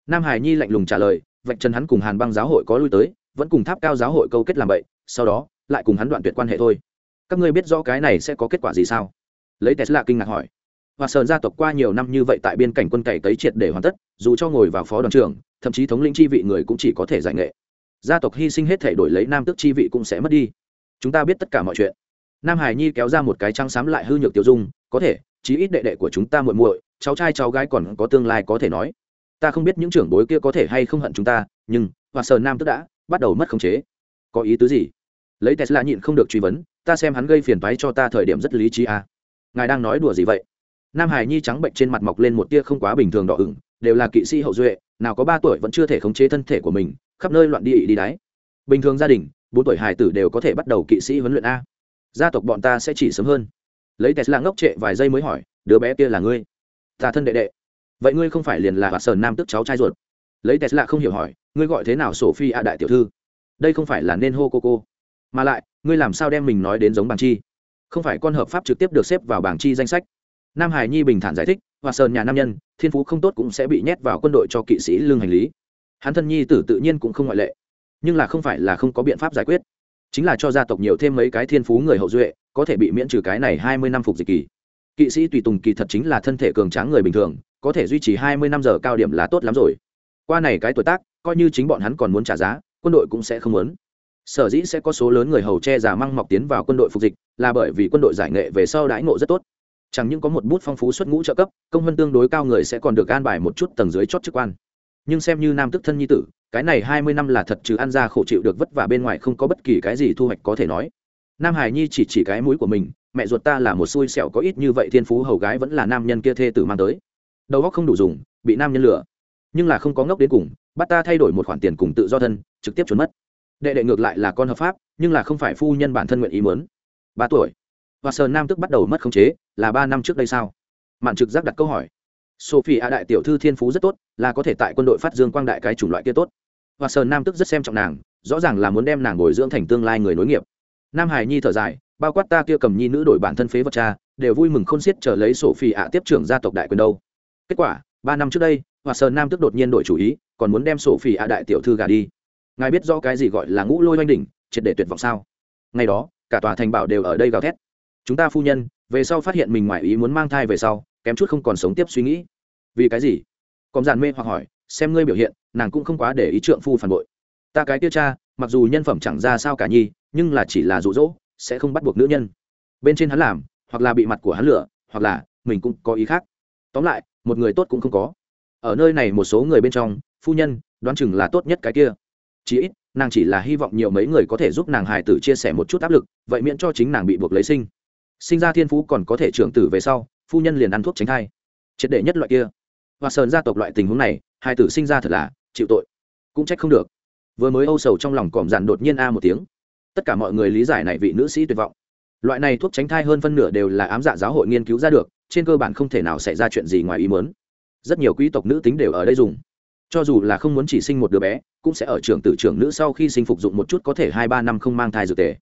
Nam hải nhi lạnh lùng trả lời, vạch trần hắn cùng hàn băng giáo hội có lui tới, vẫn cùng tháp cao giáo hội câu kết làm vậy, sau đó, lại cùng hắn đoạn tuyệt quan hệ thôi. Các ngươi biết rõ cái này sẽ có kết quả gì sao? Lấy tesla kinh ngạc hỏi và sơn gia tộc qua nhiều năm như vậy tại biên cảnh quân cày cấy triệt để hoàn tất, dù cho ngồi vào phó đoàn trưởng, thậm chí thống lĩnh chi vị người cũng chỉ có thể giải nghệ. Gia tộc hy sinh hết thể đổi lấy nam tước chi vị cũng sẽ mất đi. Chúng ta biết tất cả mọi chuyện. Nam hải nhi kéo ra một cái trăng xám lại hư nhược tiêu dung, có thể, chí ít đệ đệ của chúng ta muội muội, cháu trai cháu gái còn có tương lai có thể nói. Ta không biết những trưởng bối kia có thể hay không hận chúng ta, nhưng và sờ nam tức đã bắt đầu mất khống chế. Có ý tứ gì? Lấy tesla nhịn không được truy vấn, ta xem hắn gây phiền phái cho ta thời điểm rất lý trí à. ngài đang nói đùa gì vậy? Nam hải nhi trắng bệnh trên mặt mọc lên một tia không quá bình thường đỏ ửng, đều là kỵ sĩ hậu duệ, nào có ba tuổi vẫn chưa thể khống chế thân thể của mình, khắp nơi loạn đi ị đi đáy bình thường gia đình, bốn tuổi hải tử đều có thể bắt đầu kỵ sĩ huấn luyện a. Gia tộc bọn ta sẽ chỉ sớm hơn. Lấy tesla ngốc trệ vài giây mới hỏi, đứa bé kia là ngươi? Ta thân đệ đệ. Vậy ngươi không phải liền là hoạt sờn nam tức cháu trai ruột? Lấy tesla không hiểu hỏi, ngươi gọi thế nào sophie a đại tiểu thư? Đây không phải là nên hô cô cô, mà lại, ngươi làm sao đem mình nói đến giống bảng chi? Không phải con hợp pháp trực tiếp được xếp vào bảng chi danh sách? Nam hải nhi bình thản giải thích, hoa sơn nhà nam nhân, thiên phú không tốt cũng sẽ bị nhét vào quân đội cho kỵ sĩ lương hành lý. Hắn thân nhi tử tự nhiên cũng không ngoại lệ, nhưng là không phải là không có biện pháp giải quyết. Chính là cho gia tộc nhiều thêm mấy cái thiên phú người hậu duệ, có thể bị miễn trừ cái này hai mươi năm phục dịch kỳ. Kỵ sĩ tùy tùng kỳ thật chính là thân thể cường tráng người bình thường, có thể duy trì hai mươi năm giờ cao điểm là tốt lắm rồi. Qua này cái tuổi tác, coi như chính bọn hắn còn muốn trả giá, quân đội cũng sẽ không muốn. Sở dĩ sẽ có số lớn người hầu che giả măng mọc tiến vào quân đội phục dịch, là bởi vì quân đội giải nghệ về sau đãi ngộ rất tốt chẳng những có một bút phong phú xuất ngũ trợ cấp, công vân tương đối cao người sẽ còn được an bài một chút tầng dưới chót chức quan. Nhưng xem như nam tức thân nhi tử, cái này hai mươi năm là thật trừ ăn ra khổ chịu được vất vả bên ngoài không có bất kỳ cái gì thu hoạch có thể nói. Nam hải nhi chỉ chỉ cái mũi của mình, mẹ ruột ta là một xui xẻo có ít như vậy thiên phú hầu gái vẫn là nam nhân kia thê tử mang tới. Đầu óc không đủ dùng, bị nam nhân lừa. Nhưng là không có ngốc đến cùng, bắt ta thay đổi một khoản tiền cùng tự do thân, trực tiếp trốn mất. Đệ đệ ngược lại là con hợp pháp, nhưng là không phải phu nhân bản thân nguyện ý muốn. Ba tuổi hoa sơn nam tức bắt đầu mất khống chế, là ba năm trước đây sao? Mạn trực giác đặt câu hỏi. Sophie a đại tiểu thư thiên phú rất tốt, là có thể tại quân đội phát dương quang đại cái chủng loại kia tốt. Hoa sơn nam tức rất xem trọng nàng, rõ ràng là muốn đem nàng bồi dưỡng thành tương lai người nối nghiệp. Nam hải nhi thở dài, bao quát ta kia cầm nhi nữ đổi bản thân phế vật cha, đều vui mừng không xiết chờ lấy sổ phi ạ tiếp trưởng gia tộc đại quyền đâu. Kết quả, ba năm trước đây, hoa sơn nam tức đột nhiên đổi chủ ý, còn muốn đem sổ phi ạ đại tiểu thư gà đi. Ngài biết do cái gì gọi là ngũ lôi oanh đỉnh, triệt để tuyệt vọng sao? Ngày đó, cả tòa thành bảo đều ở đây gào thét chúng ta phu nhân, về sau phát hiện mình ngoài ý muốn mang thai về sau, kém chút không còn sống tiếp suy nghĩ. Vì cái gì? Còn giàn mê hoặc hỏi. Xem ngươi biểu hiện, nàng cũng không quá để ý trượng phu phản bội. Ta cái tiêu cha, mặc dù nhân phẩm chẳng ra sao cả nhi, nhưng là chỉ là rụ rỗ sẽ không bắt buộc nữ nhân. Bên trên hắn làm, hoặc là bị mặt của hắn lửa, hoặc là mình cũng có ý khác. Tóm lại, một người tốt cũng không có. Ở nơi này một số người bên trong, phu nhân đoán chừng là tốt nhất cái kia. Chí ít, nàng chỉ là hy vọng nhiều mấy người có thể giúp nàng hài tử chia sẻ một chút áp lực, vậy miễn cho chính nàng bị buộc lấy sinh sinh ra thiên phú còn có thể trưởng tử về sau, phu nhân liền ăn thuốc tránh thai. Triệt đệ nhất loại kia. Và sơn gia tộc loại tình huống này, hai tử sinh ra thật là chịu tội. Cũng trách không được. Vừa mới âu sầu trong lòng còm dặn đột nhiên a một tiếng. Tất cả mọi người lý giải này vị nữ sĩ tuyệt vọng. Loại này thuốc tránh thai hơn phân nửa đều là ám dạ giáo hội nghiên cứu ra được, trên cơ bản không thể nào xảy ra chuyện gì ngoài ý muốn. Rất nhiều quý tộc nữ tính đều ở đây dùng. Cho dù là không muốn chỉ sinh một đứa bé, cũng sẽ ở trường tử trưởng nữ sau khi sinh phục dụng một chút có thể hai ba năm không mang thai dược tề.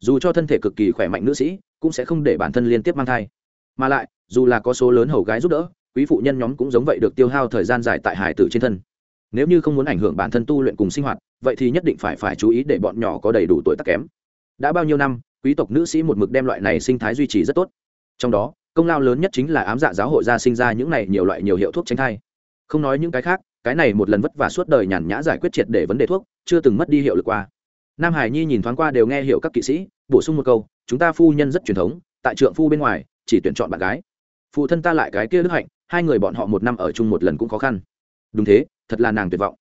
Dù cho thân thể cực kỳ khỏe mạnh nữ sĩ cũng sẽ không để bản thân liên tiếp mang thai. Mà lại, dù là có số lớn hầu gái giúp đỡ, quý phụ nhân nhóm cũng giống vậy được tiêu hao thời gian dài tại hải tử trên thân. Nếu như không muốn ảnh hưởng bản thân tu luyện cùng sinh hoạt, vậy thì nhất định phải phải chú ý để bọn nhỏ có đầy đủ tuổi tác kém. Đã bao nhiêu năm, quý tộc nữ sĩ một mực đem loại này sinh thái duy trì rất tốt. Trong đó, công lao lớn nhất chính là ám dạ giáo hội gia sinh ra những này nhiều loại nhiều hiệu thuốc tránh thai. Không nói những cái khác, cái này một lần vất vả suốt đời nhàn nhã giải quyết triệt để vấn đề thuốc, chưa từng mất đi hiệu lực qua. Nam hải nhi nhìn thoáng qua đều nghe hiểu các kỵ sĩ, bổ sung một câu chúng ta phu nhân rất truyền thống, tại trượng phu bên ngoài, chỉ tuyển chọn bạn gái. Phụ thân ta lại cái kia đức hạnh, hai người bọn họ một năm ở chung một lần cũng khó khăn. Đúng thế, thật là nàng tuyệt vọng.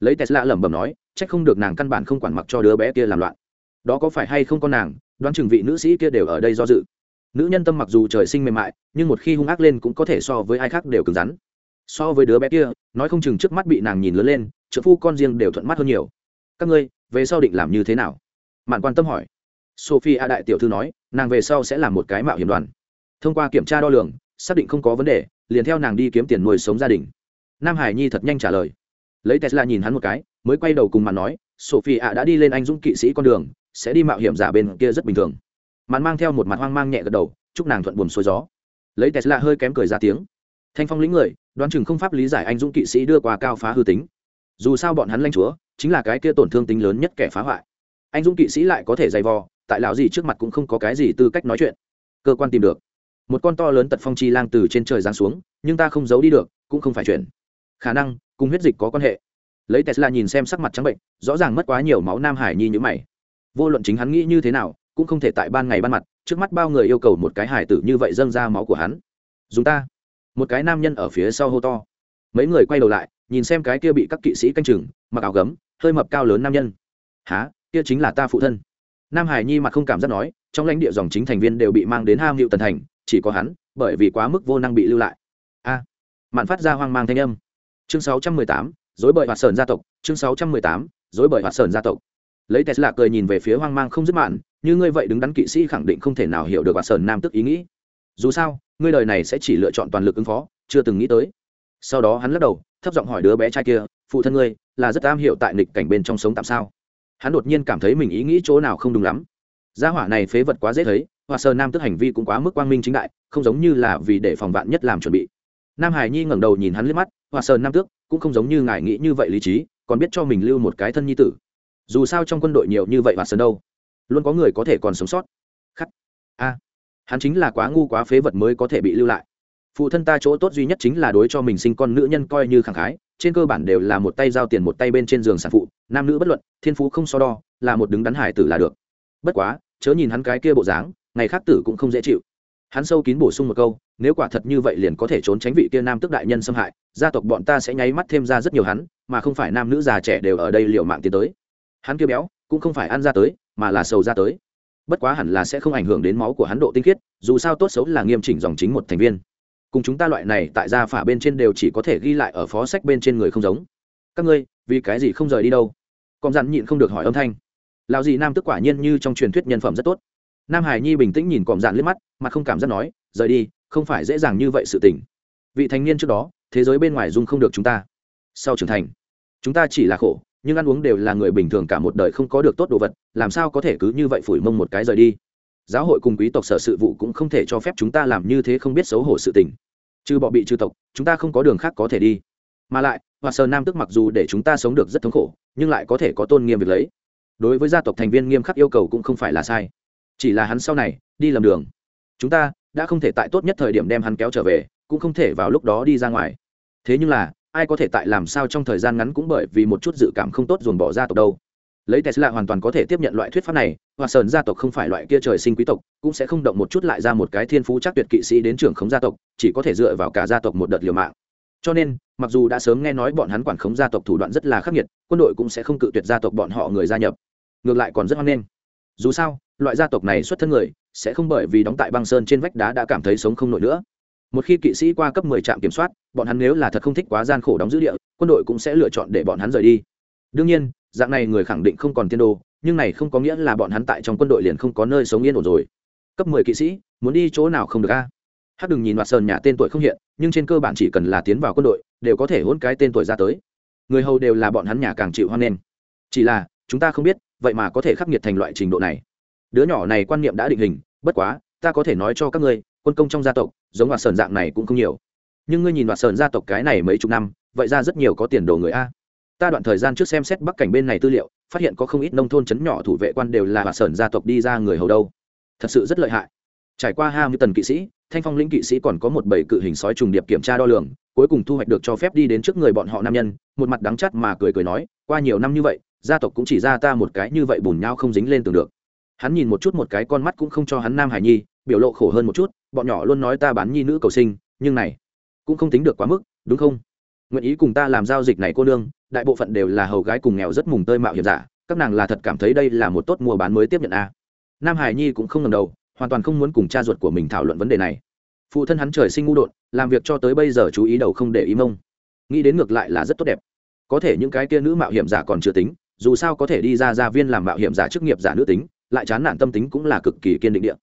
Lấy tesla lẩm bẩm nói trách không được nàng căn bản không quản mặc cho đứa bé kia làm loạn. Đó có phải hay không con nàng, đoán chừng vị nữ sĩ kia đều ở đây do dự. Nữ nhân tâm mặc dù trời sinh mềm mại, nhưng một khi hung ác lên cũng có thể so với ai khác đều cứng rắn. So với đứa bé kia, nói không chừng trước mắt bị nàng nhìn lớn lên trợ phu con riêng đều thuận mắt hơn nhiều. Các ngươi, về sau định làm như thế nào? Mạn quan tâm hỏi sophie a đại tiểu thư nói, nàng về sau sẽ làm một cái mạo hiểm đoàn. Thông qua kiểm tra đo lường, xác định không có vấn đề, liền theo nàng đi kiếm tiền nuôi sống gia đình. Nam hải nhi thật nhanh trả lời. Lấy tesla nhìn hắn một cái, mới quay đầu cùng màn nói sophie a đã đi lên anh dũng kỵ sĩ con đường, sẽ đi mạo hiểm giả bên kia rất bình thường. Màn mang theo một mặt hoang mang nhẹ gật đầu, chúc nàng thuận buồm xuôi gió. Lấy tesla hơi kém cười ra tiếng. Thanh phong lĩnh người, đoán chừng không pháp lý giải anh dũng kỵ sĩ đưa qua cao phá hư tính. Dù sao bọn hắn lanh chúa, chính là cái kia tổn thương tính lớn nhất kẻ phá hoại. Anh dũng kỵ sĩ lại có thể dày vò tại lão gì trước mặt cũng không có cái gì tư cách nói chuyện. Cơ quan tìm được. Một con to lớn tật phong chi lang từ trên trời giáng xuống, nhưng ta không giấu đi được, cũng không phải chuyện. Khả năng, cùng huyết dịch có quan hệ. Lấy tesla nhìn xem sắc mặt trắng bệnh, rõ ràng mất quá nhiều máu nam hải nhi như mày. Vô luận chính hắn nghĩ như thế nào, cũng không thể tại ban ngày ban mặt, trước mắt bao người yêu cầu một cái hải tử như vậy dâng ra máu của hắn. Dùng ta. Một cái nam nhân ở phía sau hô to. Mấy người quay đầu lại, nhìn xem cái kia bị các kỵ sĩ canh chừng, mặc áo gấm, hơi mập cao lớn nam nhân. Há kia chính là ta phụ thân nam hải nhi mặt không cảm giác nói trong lãnh địa dòng chính thành viên đều bị mang đến ham hiệu tần thành chỉ có hắn bởi vì quá mức vô năng bị lưu lại. A. À, mạn phát ra hoang mang thanh âm. Chương 618, dối bời hoạt sờn gia tộc chương 618, dối bời hoạt sờn gia tộc. Lấy tesla cười nhìn về phía hoang mang không dứt mạn như ngươi vậy đứng đắn kỵ sĩ khẳng định không thể nào hiểu được hoạt sờn nam tức ý nghĩ. Dù sao ngươi đời này sẽ chỉ lựa chọn toàn lực ứng phó chưa từng nghĩ tới. Sau đó hắn lắc đầu thấp giọng hỏi đứa bé trai kia phụ thân ngươi là rất am hiểu tại nghịch cảnh bên trong sống tạm sao? Hắn đột nhiên cảm thấy mình ý nghĩ chỗ nào không đúng lắm. Gia hỏa này phế vật quá dễ thấy hoa sơ nam tức hành vi cũng quá mức quang minh chính đại, không giống như là vì để phòng vạn nhất làm chuẩn bị. Nam hải nhi ngẩng đầu nhìn hắn liếc mắt hoa sơ nam tước, cũng không giống như ngài nghĩ như vậy lý trí, còn biết cho mình lưu một cái thân nhi tử. Dù sao trong quân đội nhiều như vậy hoa sơn đâu, luôn có người có thể còn sống sót. Khắc. A. Hắn chính là quá ngu quá phế vật mới có thể bị lưu lại phụ thân ta chỗ tốt duy nhất chính là đối cho mình sinh con nữ nhân coi như khẳng khái, trên cơ bản đều là một tay giao tiền một tay bên trên giường sản phụ, nam nữ bất luận, thiên phú không so đo, là một đứng đắn hải tử là được. Bất quá, chớ nhìn hắn cái kia bộ dáng, ngày khác tử cũng không dễ chịu. Hắn sâu kín bổ sung một câu, nếu quả thật như vậy liền có thể trốn tránh vị kia nam tức đại nhân xâm hại, gia tộc bọn ta sẽ nháy mắt thêm ra rất nhiều hắn, mà không phải nam nữ già trẻ đều ở đây liệu mạng tiến tới. Hắn kia béo, cũng không phải ăn ra tới, mà là sầu ra tới. Bất quá hẳn là sẽ không ảnh hưởng đến máu của hắn độ tinh khiết, dù sao tốt xấu là nghiêm chỉnh dòng chính một thành viên cùng chúng ta loại này tại gia phả bên trên đều chỉ có thể ghi lại ở phó sách bên trên người không giống. Các ngươi, vì cái gì không rời đi đâu? Còn dặn nhịn không được hỏi âm thanh. Lão gì nam tức quả nhiên như trong truyền thuyết nhân phẩm rất tốt. Nam hải nhi bình tĩnh nhìn còm dạn liếc mắt, mà không cảm giác nói, rời đi, không phải dễ dàng như vậy sự tình. Vị thành niên trước đó, thế giới bên ngoài dung không được chúng ta. Sau trưởng thành, chúng ta chỉ là khổ, nhưng ăn uống đều là người bình thường cả một đời không có được tốt đồ vật, làm sao có thể cứ như vậy phủi mông một cái rời đi? Giáo hội cùng quý tộc sở sự vụ cũng không thể cho phép chúng ta làm như thế không biết xấu hổ sự tình. Trừ bọ bị trừ tộc, chúng ta không có đường khác có thể đi. Mà lại, hoa sơ nam tức mặc dù để chúng ta sống được rất thống khổ, nhưng lại có thể có tôn nghiêm việc lấy. Đối với gia tộc thành viên nghiêm khắc yêu cầu cũng không phải là sai. Chỉ là hắn sau này, đi lầm đường. Chúng ta đã không thể tại tốt nhất thời điểm đem hắn kéo trở về, cũng không thể vào lúc đó đi ra ngoài. Thế nhưng là, ai có thể tại làm sao trong thời gian ngắn cũng bởi vì một chút dự cảm không tốt dồn bỏ gia tộc đâu? Lấy tesla hoàn toàn có thể tiếp nhận loại thuyết pháp này hoa sơn gia tộc không phải loại kia trời sinh quý tộc, cũng sẽ không động một chút lại ra một cái thiên phú chắc tuyệt kỵ sĩ đến trưởng khống gia tộc, chỉ có thể dựa vào cả gia tộc một đợt liều mạng. Cho nên, mặc dù đã sớm nghe nói bọn hắn quản khống gia tộc thủ đoạn rất là khắc nghiệt, quân đội cũng sẽ không cự tuyệt gia tộc bọn họ người gia nhập. Ngược lại còn rất hoan nghênh. Dù sao, loại gia tộc này xuất thân người, sẽ không bởi vì đóng tại băng sơn trên vách đá đã cảm thấy sống không nổi nữa. Một khi kỵ sĩ qua cấp 10 trạm kiểm soát, bọn hắn nếu là thật không thích quá gian khổ đóng dữ địa, quân đội cũng sẽ lựa chọn để bọn hắn rời đi. Đương nhiên dạng này người khẳng định không còn tiên đồ nhưng này không có nghĩa là bọn hắn tại trong quân đội liền không có nơi sống yên ổn rồi. Cấp 10 kỵ sĩ, muốn đi chỗ nào không được a? Hắc đừng nhìn mặt sơn nhà tên tuổi không hiện, nhưng trên cơ bản chỉ cần là tiến vào quân đội, đều có thể hôn cái tên tuổi ra tới. Người hầu đều là bọn hắn nhà càng chịu hoan nghênh. Chỉ là, chúng ta không biết, vậy mà có thể khắc nghiệt thành loại trình độ này. Đứa nhỏ này quan niệm đã định hình, bất quá, ta có thể nói cho các ngươi, quân công trong gia tộc, giống hoạt sơn dạng này cũng không nhiều. Nhưng ngươi nhìn hoạt sơn gia tộc cái này mấy chục năm, vậy ra rất nhiều có tiền đồ người a ta đoạn thời gian trước xem xét bắc cảnh bên này tư liệu, phát hiện có không ít nông thôn chấn nhỏ thủ vệ quan đều là hòa sơn gia tộc đi ra người hầu đâu. Thật sự rất lợi hại. Trải qua hai mươi tần kỵ sĩ, thanh phong lĩnh kỵ sĩ còn có một bảy cự hình sói trùng điệp kiểm tra đo lường, cuối cùng thu hoạch được cho phép đi đến trước người bọn họ nam nhân, một mặt đắng chắt mà cười cười nói, qua nhiều năm như vậy, gia tộc cũng chỉ ra ta một cái như vậy bùn nhau không dính lên tường được. Hắn nhìn một chút một cái con mắt cũng không cho hắn nam hải nhi, biểu lộ khổ hơn một chút, bọn nhỏ luôn nói ta bán nhi nữ cầu sinh, nhưng này cũng không tính được quá mức, đúng không? Nguyện ý cùng ta làm giao dịch này cô nương, đại bộ phận đều là hầu gái cùng nghèo rất mùng tơi mạo hiểm giả, các nàng là thật cảm thấy đây là một tốt mua bán mới tiếp nhận a. Nam hải nhi cũng không ngần đầu, hoàn toàn không muốn cùng cha ruột của mình thảo luận vấn đề này. Phụ thân hắn trời sinh ngu đột, làm việc cho tới bây giờ chú ý đầu không để ý mông. Nghĩ đến ngược lại là rất tốt đẹp. Có thể những cái kia nữ mạo hiểm giả còn chưa tính, dù sao có thể đi ra gia viên làm mạo hiểm giả chức nghiệp giả nữ tính, lại chán nản tâm tính cũng là cực kỳ kiên định địa.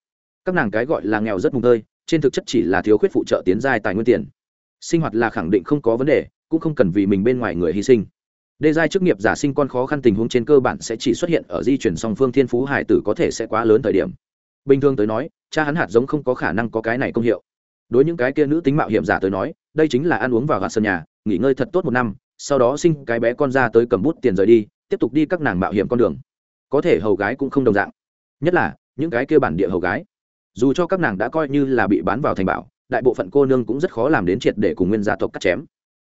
Các nàng cái gọi là nghèo rất mùng tơi, trên thực chất chỉ là thiếu khuyết phụ trợ tiến giai tài nguyên tiền. Sinh hoạt là khẳng định không có vấn đề cũng không cần vì mình bên ngoài người hy sinh. Đề giai chức nghiệp giả sinh con khó khăn tình huống trên cơ bản sẽ chỉ xuất hiện ở di chuyển song phương thiên phú hải tử có thể sẽ quá lớn thời điểm. Bình thường tới nói, cha hắn hạt giống không có khả năng có cái này công hiệu. Đối những cái kia nữ tính mạo hiểm giả tới nói, đây chính là ăn uống vào gạt sân nhà, nghỉ ngơi thật tốt một năm, sau đó sinh cái bé con ra tới cầm bút tiền rời đi, tiếp tục đi các nàng mạo hiểm con đường. Có thể hầu gái cũng không đồng dạng. Nhất là, những cái kia bản địa hầu gái. Dù cho các nàng đã coi như là bị bán vào thành bảo, đại bộ phận cô nương cũng rất khó làm đến triệt để cùng nguyên gia tộc cắt chém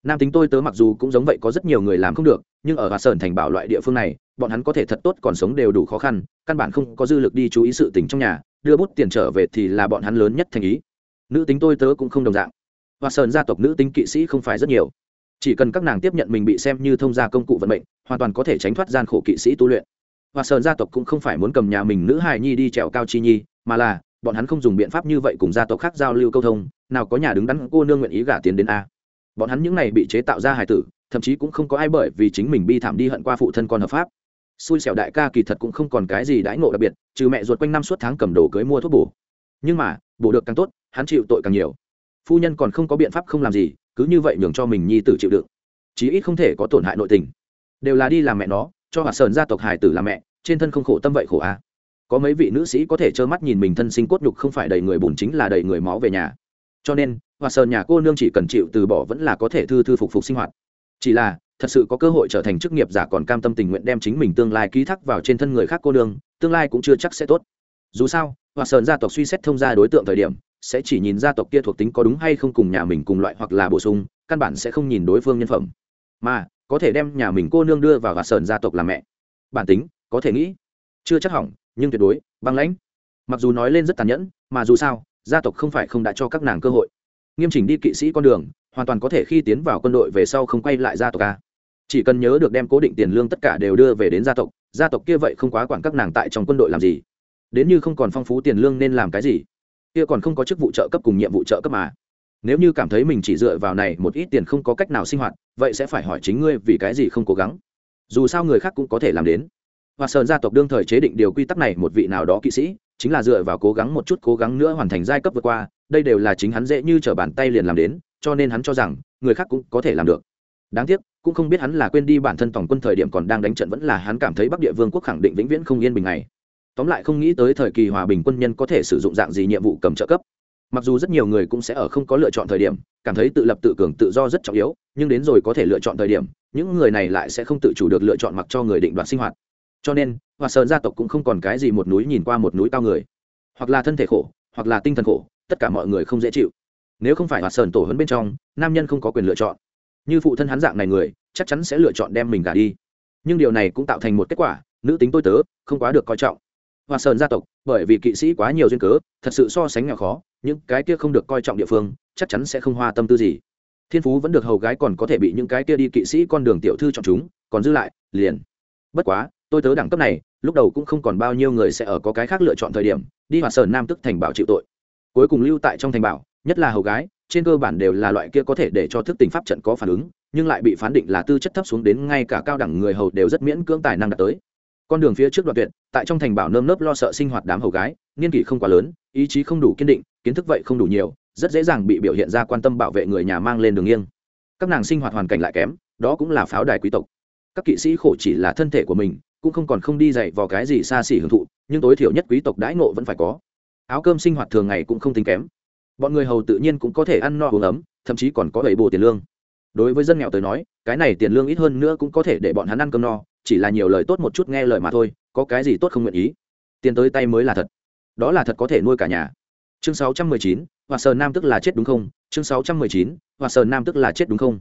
nam tính tôi tớ mặc dù cũng giống vậy có rất nhiều người làm không được, nhưng ở hà sơn thành bảo loại địa phương này, bọn hắn có thể thật tốt còn sống đều đủ khó khăn, căn bản không có dư lực đi chú ý sự tình trong nhà, đưa bút tiền trở về thì là bọn hắn lớn nhất thành ý. Nữ tính tôi tớ cũng không đồng dạng. Hoa sơn gia tộc nữ tính kỵ sĩ không phải rất nhiều. Chỉ cần các nàng tiếp nhận mình bị xem như thông gia công cụ vận mệnh, hoàn toàn có thể tránh thoát gian khổ kỵ sĩ tu luyện. Hoa sơn gia tộc cũng không phải muốn cầm nhà mình nữ hài nhi đi trèo cao chi nhi, mà là, bọn hắn không dùng biện pháp như vậy cùng gia tộc khác giao lưu câu thông, nào có nhà đứng đắn cô nương nguyện ý gả tiền đến a bọn hắn những này bị chế tạo ra hài tử, thậm chí cũng không có ai bởi vì chính mình bi thảm đi hận qua phụ thân con hợp pháp. Xui xẻo đại ca kỳ thật cũng không còn cái gì đãi ngộ đặc biệt, trừ mẹ ruột quanh năm suốt tháng cầm đồ cưới mua thuốc bổ. Nhưng mà, bổ được càng tốt, hắn chịu tội càng nhiều. Phu nhân còn không có biện pháp không làm gì, cứ như vậy nhường cho mình nhi tử chịu đựng. Chí ít không thể có tổn hại nội tình. Đều là đi làm mẹ nó, cho hạt sơn gia tộc hài tử làm mẹ, trên thân không khổ tâm vậy khổ à. có mấy vị nữ sĩ có thể trơ mắt nhìn mình thân sinh cốt nhục không phải đầy người bùn chính là đầy người máu về nhà. Cho nên hoa sơn nhà cô nương chỉ cần chịu từ bỏ vẫn là có thể thư thư phục phục sinh hoạt. Chỉ là, thật sự có cơ hội trở thành chức nghiệp giả còn cam tâm tình nguyện đem chính mình tương lai ký thác vào trên thân người khác cô nương, tương lai cũng chưa chắc sẽ tốt. Dù sao, hoa sơn gia tộc suy xét thông gia đối tượng thời điểm, sẽ chỉ nhìn gia tộc kia thuộc tính có đúng hay không cùng nhà mình cùng loại hoặc là bổ sung, căn bản sẽ không nhìn đối phương nhân phẩm. Mà, có thể đem nhà mình cô nương đưa vào hoa sơn gia tộc làm mẹ. Bản tính, có thể nghĩ, chưa chắc hỏng, nhưng tuyệt đối, băng lãnh. Mặc dù nói lên rất tàn nhẫn, mà dù sao, gia tộc không phải không đã cho các nàng cơ hội nghiêm chỉnh đi kỵ sĩ con đường, hoàn toàn có thể khi tiến vào quân đội về sau không quay lại gia tộc a. Chỉ cần nhớ được đem cố định tiền lương tất cả đều đưa về đến gia tộc gia tộc kia vậy không quá quản các nàng tại trong quân đội làm gì. Đến như không còn phong phú tiền lương nên làm cái gì? Kia còn không có chức vụ trợ cấp cùng nhiệm vụ trợ cấp mà. Nếu như cảm thấy mình chỉ dựa vào này một ít tiền không có cách nào sinh hoạt, vậy sẽ phải hỏi chính ngươi vì cái gì không cố gắng. Dù sao người khác cũng có thể làm đến. Và sơn gia tộc đương thời chế định điều quy tắc này một vị nào đó kỵ sĩ, chính là dựa vào cố gắng một chút cố gắng nữa hoàn thành giai cấp vượt qua đây đều là chính hắn dễ như t bàn tay liền làm đến, cho nên hắn cho rằng, người khác cũng có thể làm được. Đáng tiếc, cũng không biết hắn là quên đi bản thân tổng quân thời điểm còn đang đánh trận vẫn là hắn cảm thấy bắc địa vương quốc khẳng định vĩnh viễn không yên bình này. Tóm lại không nghĩ tới thời kỳ hòa bình quân nhân có thể sử dụng dạng gì nhiệm vụ cầm trợ cấp. Mặc dù rất nhiều người cũng sẽ ở không có lựa chọn thời điểm, cảm thấy tự lập tự cường tự do rất trọng yếu, nhưng đến rồi có thể lựa chọn thời điểm, những người này lại sẽ không tự chủ được lựa chọn mặc cho người định đoạt sinh hoạt. Cho nên hòa sơn gia tộc cũng không còn cái gì một núi nhìn qua một núi cao người. Hoặc là thân thể khổ, hoặc là tinh thần khổ tất cả mọi người không dễ chịu. Nếu không phải hòa sơn tổ hấn bên trong, nam nhân không có quyền lựa chọn. Như phụ thân hắn dạng này người, chắc chắn sẽ lựa chọn đem mình gả đi. Nhưng điều này cũng tạo thành một kết quả, nữ tính tôi tớ, không quá được coi trọng. Hòa sơn gia tộc, bởi vì kỵ sĩ quá nhiều duyên cớ, thật sự so sánh nghèo khó, những cái kia không được coi trọng địa phương, chắc chắn sẽ không hoa tâm tư gì. Thiên phú vẫn được hầu gái còn có thể bị những cái kia đi kỵ sĩ con đường tiểu thư chọn chúng, còn dư lại, liền. Bất quá, tôi tớ đẳng cấp này, lúc đầu cũng không còn bao nhiêu người sẽ ở có cái khác lựa chọn thời điểm, đi hòa sơn nam tức thành bảo chịu tội cuối cùng lưu tại trong thành bảo, nhất là hầu gái, trên cơ bản đều là loại kia có thể để cho thức tình pháp trận có phản ứng, nhưng lại bị phán định là tư chất thấp xuống đến ngay cả cao đẳng người hầu đều rất miễn cưỡng tài năng đạt tới. Con đường phía trước đoạn tuyệt, tại trong thành bảo nơm nớp lo sợ sinh hoạt đám hầu gái niên kỷ không quá lớn, ý chí không đủ kiên định, kiến thức vậy không đủ nhiều, rất dễ dàng bị biểu hiện ra quan tâm bảo vệ người nhà mang lên đường nghiêng. Các nàng sinh hoạt hoàn cảnh lại kém, đó cũng là pháo đài quý tộc. Các kỵ sĩ khổ chỉ là thân thể của mình, cũng không còn không đi dạy vào cái gì xa xỉ hưởng thụ, nhưng tối thiểu nhất quý tộc đãi ngộ vẫn phải có áo cơm sinh hoạt thường ngày cũng không tính kém. Bọn người hầu tự nhiên cũng có thể ăn no uống ấm thậm chí còn có đầy bồ tiền lương. Đối với dân nghèo tới nói cái này tiền lương ít hơn nữa cũng có thể để bọn hắn ăn cơm no chỉ là nhiều lời tốt một chút nghe lời mà thôi có cái gì tốt không nguyện ý. Tiền tới tay mới là thật. Đó là thật có thể nuôi cả nhà. Chương 619, và sờ nam tức là chết đúng không? Chương 619, và sờ nam tức là chết đúng không?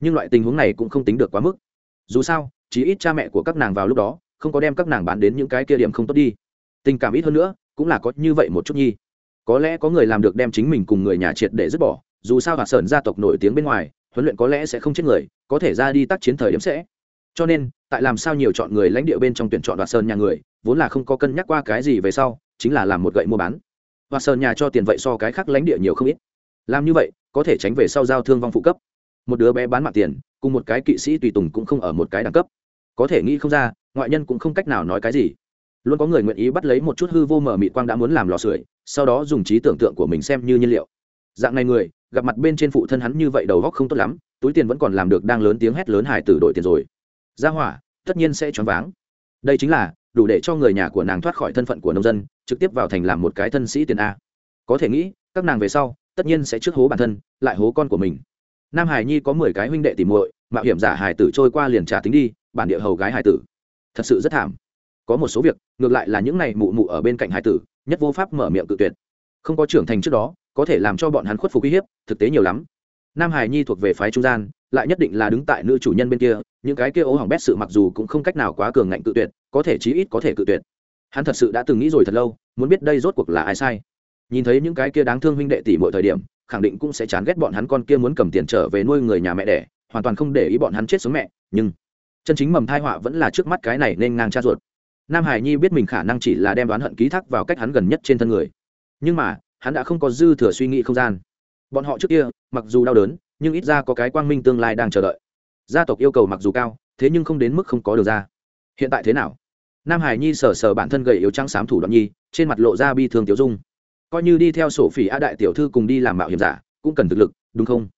Nhưng loại tình huống này cũng không tính được quá mức. Dù sao chỉ ít cha mẹ của các nàng vào lúc đó không có đem các nàng bán đến những cái kia điểm không tốt đi. Tình cảm ít hơn nữa cũng là có như vậy một chút nhi. Có lẽ có người làm được đem chính mình cùng người nhà triệt để dứt bỏ, dù sao hạt sơn gia tộc nổi tiếng bên ngoài, huấn luyện có lẽ sẽ không chết người, có thể ra đi tác chiến thời điểm sẽ. Cho nên, tại làm sao nhiều chọn người lãnh địa bên trong tuyển chọn đoạt sơn nhà người, vốn là không có cân nhắc qua cái gì về sau, chính là làm một gậy mua bán. Đoạt sơn nhà cho tiền vậy so cái khác lãnh địa nhiều không ít. Làm như vậy, có thể tránh về sau giao thương vong phụ cấp. Một đứa bé bán mạng tiền, cùng một cái kỵ sĩ tùy tùng cũng không ở một cái đẳng cấp. Có thể nghĩ không ra, ngoại nhân cũng không cách nào nói cái gì luôn có người nguyện ý bắt lấy một chút hư vô mở mịt quang đã muốn làm lò sưởi, sau đó dùng trí tưởng tượng của mình xem như nhiên liệu. Dạng này người, gặp mặt bên trên phụ thân hắn như vậy đầu góc không tốt lắm, túi tiền vẫn còn làm được đang lớn tiếng hét lớn hải tử đổi tiền rồi. Ra hỏa, tất nhiên sẽ choáng váng. Đây chính là, đủ để cho người nhà của nàng thoát khỏi thân phận của nông dân, trực tiếp vào thành làm một cái thân sĩ tiền a. Có thể nghĩ, các nàng về sau, tất nhiên sẽ trước hố bản thân, lại hố con của mình. Nam hải nhi có mười cái huynh đệ tìm muội, mạo hiểm giả hải tử trôi qua liền trả tính đi, bản địa hầu gái hải tử. Thật sự rất thảm có một số việc, ngược lại là những này mụ mụ ở bên cạnh hải tử, nhất vô pháp mở miệng tự tuyệt. Không có trưởng thành trước đó, có thể làm cho bọn hắn khuất phục uy hiếp, thực tế nhiều lắm. Nam hải nhi thuộc về phái trung gian, lại nhất định là đứng tại nữ chủ nhân bên kia, những cái kia ố hỏng bét sự mặc dù cũng không cách nào quá cường ngạnh tự tuyệt, có thể chí ít có thể tự tuyệt. Hắn thật sự đã từng nghĩ rồi thật lâu, muốn biết đây rốt cuộc là ai sai. Nhìn thấy những cái kia đáng thương huynh đệ tỷ mọi thời điểm, khẳng định cũng sẽ chán ghét bọn hắn con kia muốn cầm tiền trở về nuôi người nhà mẹ đẻ, hoàn toàn không để ý bọn hắn chết sống mẹ, nhưng chân chính mầm thai họa vẫn là trước mắt cái này nên ngang cha ruột nam hải nhi biết mình khả năng chỉ là đem đoán hận ký thác vào cách hắn gần nhất trên thân người. Nhưng mà, hắn đã không có dư thừa suy nghĩ không gian. Bọn họ trước kia, mặc dù đau đớn, nhưng ít ra có cái quang minh tương lai đang chờ đợi. Gia tộc yêu cầu mặc dù cao, thế nhưng không đến mức không có được ra. Hiện tại thế nào? Nam hải nhi sờ sờ bản thân gầy yếu trắng xám thủ đoạn nhi, trên mặt lộ ra bi thương tiểu dung. Coi như đi theo sổ phỉ a đại tiểu thư cùng đi làm mạo hiểm giả, cũng cần thực lực, đúng không?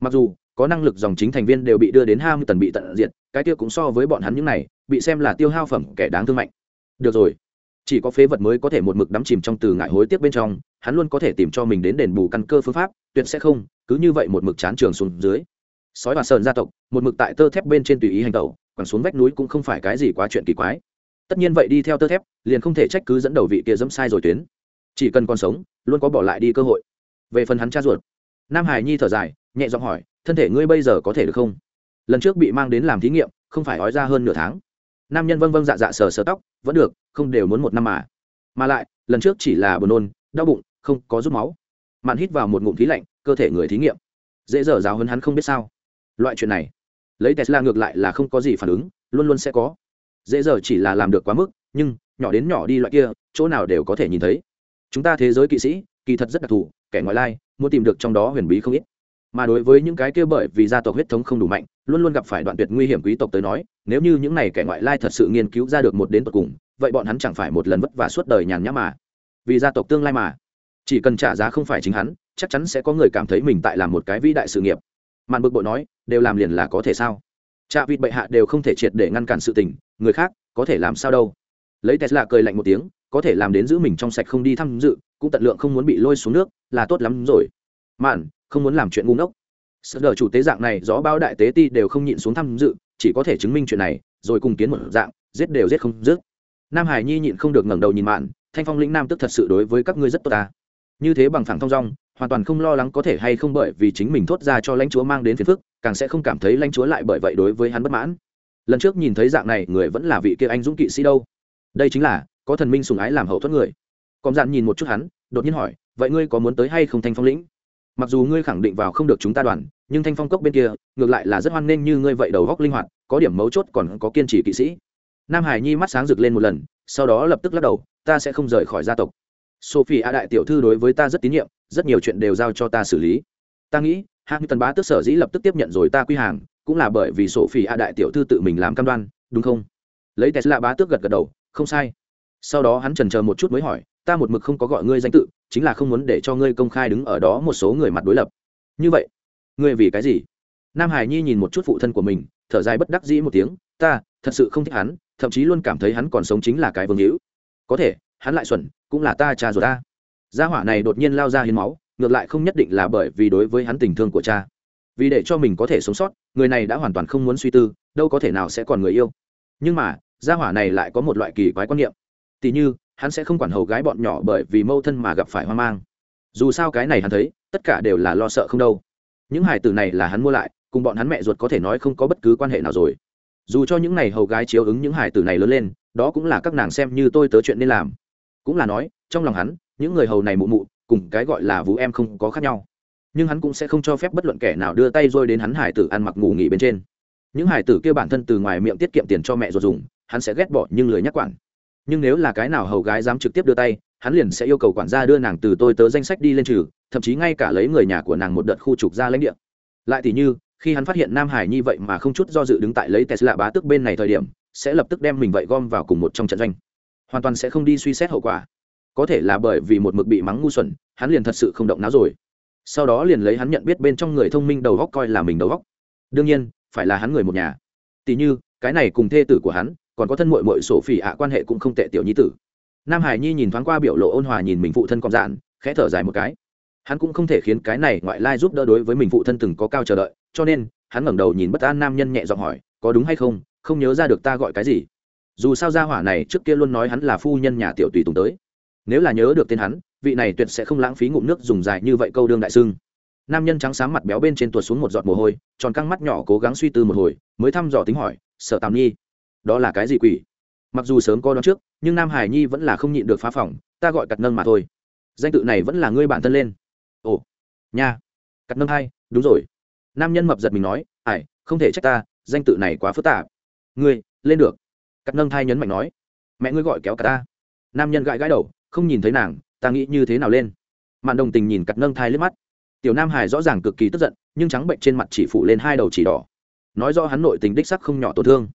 Mặc dù, có năng lực dòng chính thành viên đều bị đưa đến Ham tần bị tận diệt, cái kia cũng so với bọn hắn những này, bị xem là tiêu hao phẩm kẻ đáng thương mạnh được rồi. Chỉ có phế vật mới có thể một mực đắm chìm trong từ ngại hối tiếc bên trong, hắn luôn có thể tìm cho mình đến đền bù căn cơ phương pháp, tuyệt sẽ không, cứ như vậy một mực chán trường xuống dưới. Sói và sơn gia tộc, một mực tại tơ thép bên trên tùy ý hành tẩu còn xuống vách núi cũng không phải cái gì quá chuyện kỳ quái. Tất nhiên vậy đi theo tơ thép, liền không thể trách cứ dẫn đầu vị kia dẫm sai rồi tuyến. Chỉ cần còn sống, luôn có bỏ lại đi cơ hội. Về phần hắn cha ruột, nam hải nhi thở dài, nhẹ giọng hỏi, thân thể ngươi bây giờ có thể được không? Lần trước bị mang đến làm thí nghiệm, không phải ói ra hơn nửa tháng. Nam nhân vâng vâng dạ dạ sờ sờ tóc vẫn được, không đều muốn một năm mà. Mà lại, lần trước chỉ là buồn nôn, đau bụng, không có rút máu. Mạn hít vào một ngụm khí lạnh, cơ thể người thí nghiệm. Dễ dở giáo hơn hắn không biết sao. Loại chuyện này, lấy tesla ngược lại là không có gì phản ứng, luôn luôn sẽ có. Dễ dở chỉ là làm được quá mức, nhưng, nhỏ đến nhỏ đi loại kia, chỗ nào đều có thể nhìn thấy. Chúng ta thế giới kỵ sĩ, kỳ thật rất đặc thù, kẻ ngoại lai, muốn tìm được trong đó huyền bí không ít mà đối với những cái kia bởi vì gia tộc huyết thống không đủ mạnh, luôn luôn gặp phải đoạn tuyệt nguy hiểm quý tộc tới nói, nếu như những này kẻ ngoại lai thật sự nghiên cứu ra được một đến tận cùng, vậy bọn hắn chẳng phải một lần vất vả suốt đời nhàn nhã mà. Vì gia tộc tương lai mà. Chỉ cần trả giá không phải chính hắn, chắc chắn sẽ có người cảm thấy mình tại làm một cái vĩ đại sự nghiệp. Màn bực bội nói, đều làm liền là có thể sao? Cha vịt bệ hạ đều không thể triệt để ngăn cản sự tình, người khác có thể làm sao đâu? Lấy tesla cười lạnh một tiếng, có thể làm đến giữ mình trong sạch không đi tham dự, cũng tận lượng không muốn bị lôi xuống nước, là tốt lắm rồi. Mạn không muốn làm chuyện ngu ngốc. Sợ đờ chủ tế dạng này rõ bao đại tế ti đều không nhịn xuống tham dự, chỉ có thể chứng minh chuyện này, rồi cùng kiến một dạng, giết đều giết không dứt. Nam hải nhi nhịn không được ngẩng đầu nhìn mạn, thanh phong lĩnh nam tức thật sự đối với các ngươi rất tốt ta. Như thế bằng phẳng thong dong, hoàn toàn không lo lắng có thể hay không bởi vì chính mình thốt ra cho lãnh chúa mang đến phiền phức, càng sẽ không cảm thấy lãnh chúa lại bởi vậy đối với hắn bất mãn. Lần trước nhìn thấy dạng này, người vẫn là vị kia anh dũng kỵ sĩ đâu. Đây chính là, có thần minh sùng ái làm hậu thuẫn người. Còn dạn nhìn một chút hắn, đột nhiên hỏi, vậy ngươi có muốn tới hay không thanh phong lĩnh? Mặc dù ngươi khẳng định vào không được chúng ta đoàn, nhưng thanh phong cốc bên kia, ngược lại là rất hoan nghênh như ngươi vậy đầu góc linh hoạt, có điểm mấu chốt còn có kiên trì kỵ sĩ. Nam hải nhi mắt sáng rực lên một lần, sau đó lập tức lắc đầu, ta sẽ không rời khỏi gia tộc. Sophie a đại tiểu thư đối với ta rất tín nhiệm, rất nhiều chuyện đều giao cho ta xử lý. Ta nghĩ hạng tần bá tức sở dĩ lập tức tiếp nhận rồi ta quy hàng, cũng là bởi vì sophie a đại tiểu thư tự mình làm cam đoan, đúng không? Lấy tesla bá tước gật gật đầu, không sai. Sau đó hắn trần chờ một chút mới hỏi ta một mực không có gọi ngươi danh tự, chính là không muốn để cho ngươi công khai đứng ở đó một số người mặt đối lập. Như vậy, ngươi vì cái gì? Nam hải nhi nhìn một chút phụ thân của mình, thở dài bất đắc dĩ một tiếng, ta, thật sự không thích hắn, thậm chí luôn cảm thấy hắn còn sống chính là cái vương hữu. Có thể, hắn lại xuẩn, cũng là ta cha rồi ta. Gia hỏa này đột nhiên lao ra hiến máu, ngược lại không nhất định là bởi vì đối với hắn tình thương của cha. Vì để cho mình có thể sống sót, người này đã hoàn toàn không muốn suy tư, đâu có thể nào sẽ còn người yêu. Nhưng mà, gia hỏa này lại có một loại kỳ quái quan niệm. Tỉ như hắn sẽ không quản hầu gái bọn nhỏ bởi vì mâu thân mà gặp phải hoang mang. Dù sao cái này hắn thấy, tất cả đều là lo sợ không đâu. Những hải tử này là hắn mua lại, cùng bọn hắn mẹ ruột có thể nói không có bất cứ quan hệ nào rồi. Dù cho những n à y hầu gái chiếu ứng những hải tử này lớn lên, đó cũng là các nàng xem như tôi tớ chuyện nên làm. Cũng là nói, trong lòng hắn, những người hầu này mụ mụ, cùng cái gọi là vũ em không có khác nhau. Nhưng hắn cũng sẽ không cho phép bất luận kẻ nào đưa tay rồi đến hắn hải tử ăn mặc ngủ nghỉ bên trên. Những hải tử kia bản thân từ ngoài miệng tiết kiệm tiền cho mẹ ruột dùng, hắn sẽ ghét bỏ nhưng lười nhắc quản nhưng nếu là cái nào hầu gái dám trực tiếp đưa tay, hắn liền sẽ yêu cầu quản gia đưa nàng từ tôi tớ danh sách đi lên trừ, thậm chí ngay cả lấy người nhà của nàng một đợt khu trục ra lãnh địa. Lại thì như, khi hắn phát hiện nam hải như vậy mà không chút do dự đứng tại lấy tesla bá tức bên này thời điểm, sẽ lập tức đem mình vậy gom vào cùng một trong trận doanh. Hoàn toàn sẽ không đi suy xét hậu quả. Có thể là bởi vì một mực bị mắng ngu xuẩn, hắn liền thật sự không động não rồi. Sau đó liền lấy hắn nhận biết bên trong người thông minh đầu góc coi là mình đầu góc. Đương nhiên, phải là hắn người một nhà. Tỉ như, cái này cùng thê tử của hắn còn có thân mội mội sổ phỉ ạ, quan hệ cũng không tệ tiểu nhi tử. Nam hải nhi nhìn thoáng qua biểu lộ ôn hòa nhìn mình phụ thân cọm dạn, khẽ thở dài một cái. Hắn cũng không thể khiến cái này ngoại lai giúp đỡ đối với mình phụ thân từng có cao chờ đợi, cho nên, hắn ngẩng đầu nhìn bất an nam nhân nhẹ giọng hỏi, có đúng hay không? Không nhớ ra được ta gọi cái gì? Dù sao gia hỏa này trước kia luôn nói hắn là phu nhân nhà tiểu tùy tùng tới. Nếu là nhớ được tên hắn, vị này tuyệt sẽ không lãng phí ngụm nước dùng dài như vậy câu đương đại sưng nam nhân trắng sáng mặt béo bên trên tuột xuống một giọt mồ hôi, tròn căng mắt nhỏ cố gắng suy tư một hồi, mới thăm dò tính hỏi sợ tàm nhi đó là cái gì quỷ? Mặc dù sớm có đón trước, nhưng nam hải nhi vẫn là không nhịn được phá phỏng ta gọi cặt nâng mà thôi. Danh tự này vẫn là ngươi bản thân lên. Ồ, nha. Cặt nâng hai, đúng rồi. Nam nhân mập giật mình nói ải không thể trách ta, danh tự này quá phức tạp. Ngươi, lên được. Cắt nâng thai nhấn mạnh nói, mẹ ngươi gọi kéo cả ta. Nam nhân gãi gãi đầu, không nhìn thấy nàng, ta nghĩ như thế nào lên. Mạn đồng tình nhìn cắt nâng thai lên mắt. Tiểu nam hải rõ ràng cực kỳ tức giận, nhưng trắng bệnh trên mặt chỉ phụ lên hai đầu chỉ đỏ. Nói do hắn nội tình đích sắc không nhỏ tổn thương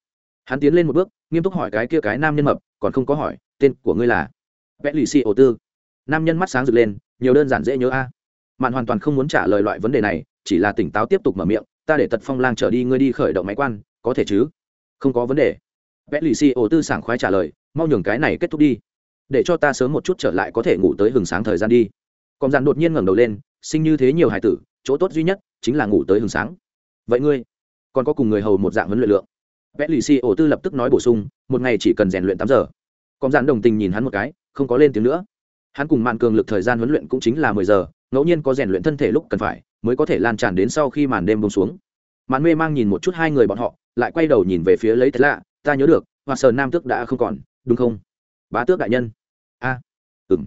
hắn tiến lên một bước, nghiêm túc hỏi cái kia cái nam nhân mập, còn không có hỏi, tên của ngươi là? Vẽ lì xì ổ tư. Nam nhân mắt sáng rực lên, nhiều đơn giản dễ nhớ a. Mạn hoàn toàn không muốn trả lời loại vấn đề này, chỉ là tỉnh táo tiếp tục mở miệng, ta để tật phong lang trở đi, ngươi đi khởi động máy quan, có thể chứ? Không có vấn đề. Vẽ lì xì ổ tư sảng khoái trả lời, mau nhường cái này kết thúc đi. Để cho ta sớm một chút trở lại có thể ngủ tới hừng sáng thời gian đi. Còn dàn đột nhiên ngẩng đầu lên, sinh như thế nhiều hải tử, chỗ tốt duy nhất chính là ngủ tới hừng sáng. Vậy ngươi, còn có cùng người hầu một dạng huấn luyện lượng vẽ lì xì ổ tư lập tức nói bổ sung một ngày chỉ cần rèn luyện tám giờ. Còn dàn đồng tình nhìn hắn một cái không có lên tiếng nữa. Hắn cùng mạn cường lực thời gian huấn luyện cũng chính là mười giờ ngẫu nhiên có rèn luyện thân thể lúc cần phải mới có thể lan tràn đến sau khi màn đêm bông xuống. Màn mê mang nhìn một chút hai người bọn họ lại quay đầu nhìn về phía lấy thế lạ ta nhớ được hoặc sờ nam tước đã không còn đúng không? Bá tước đại nhân. A à, ừng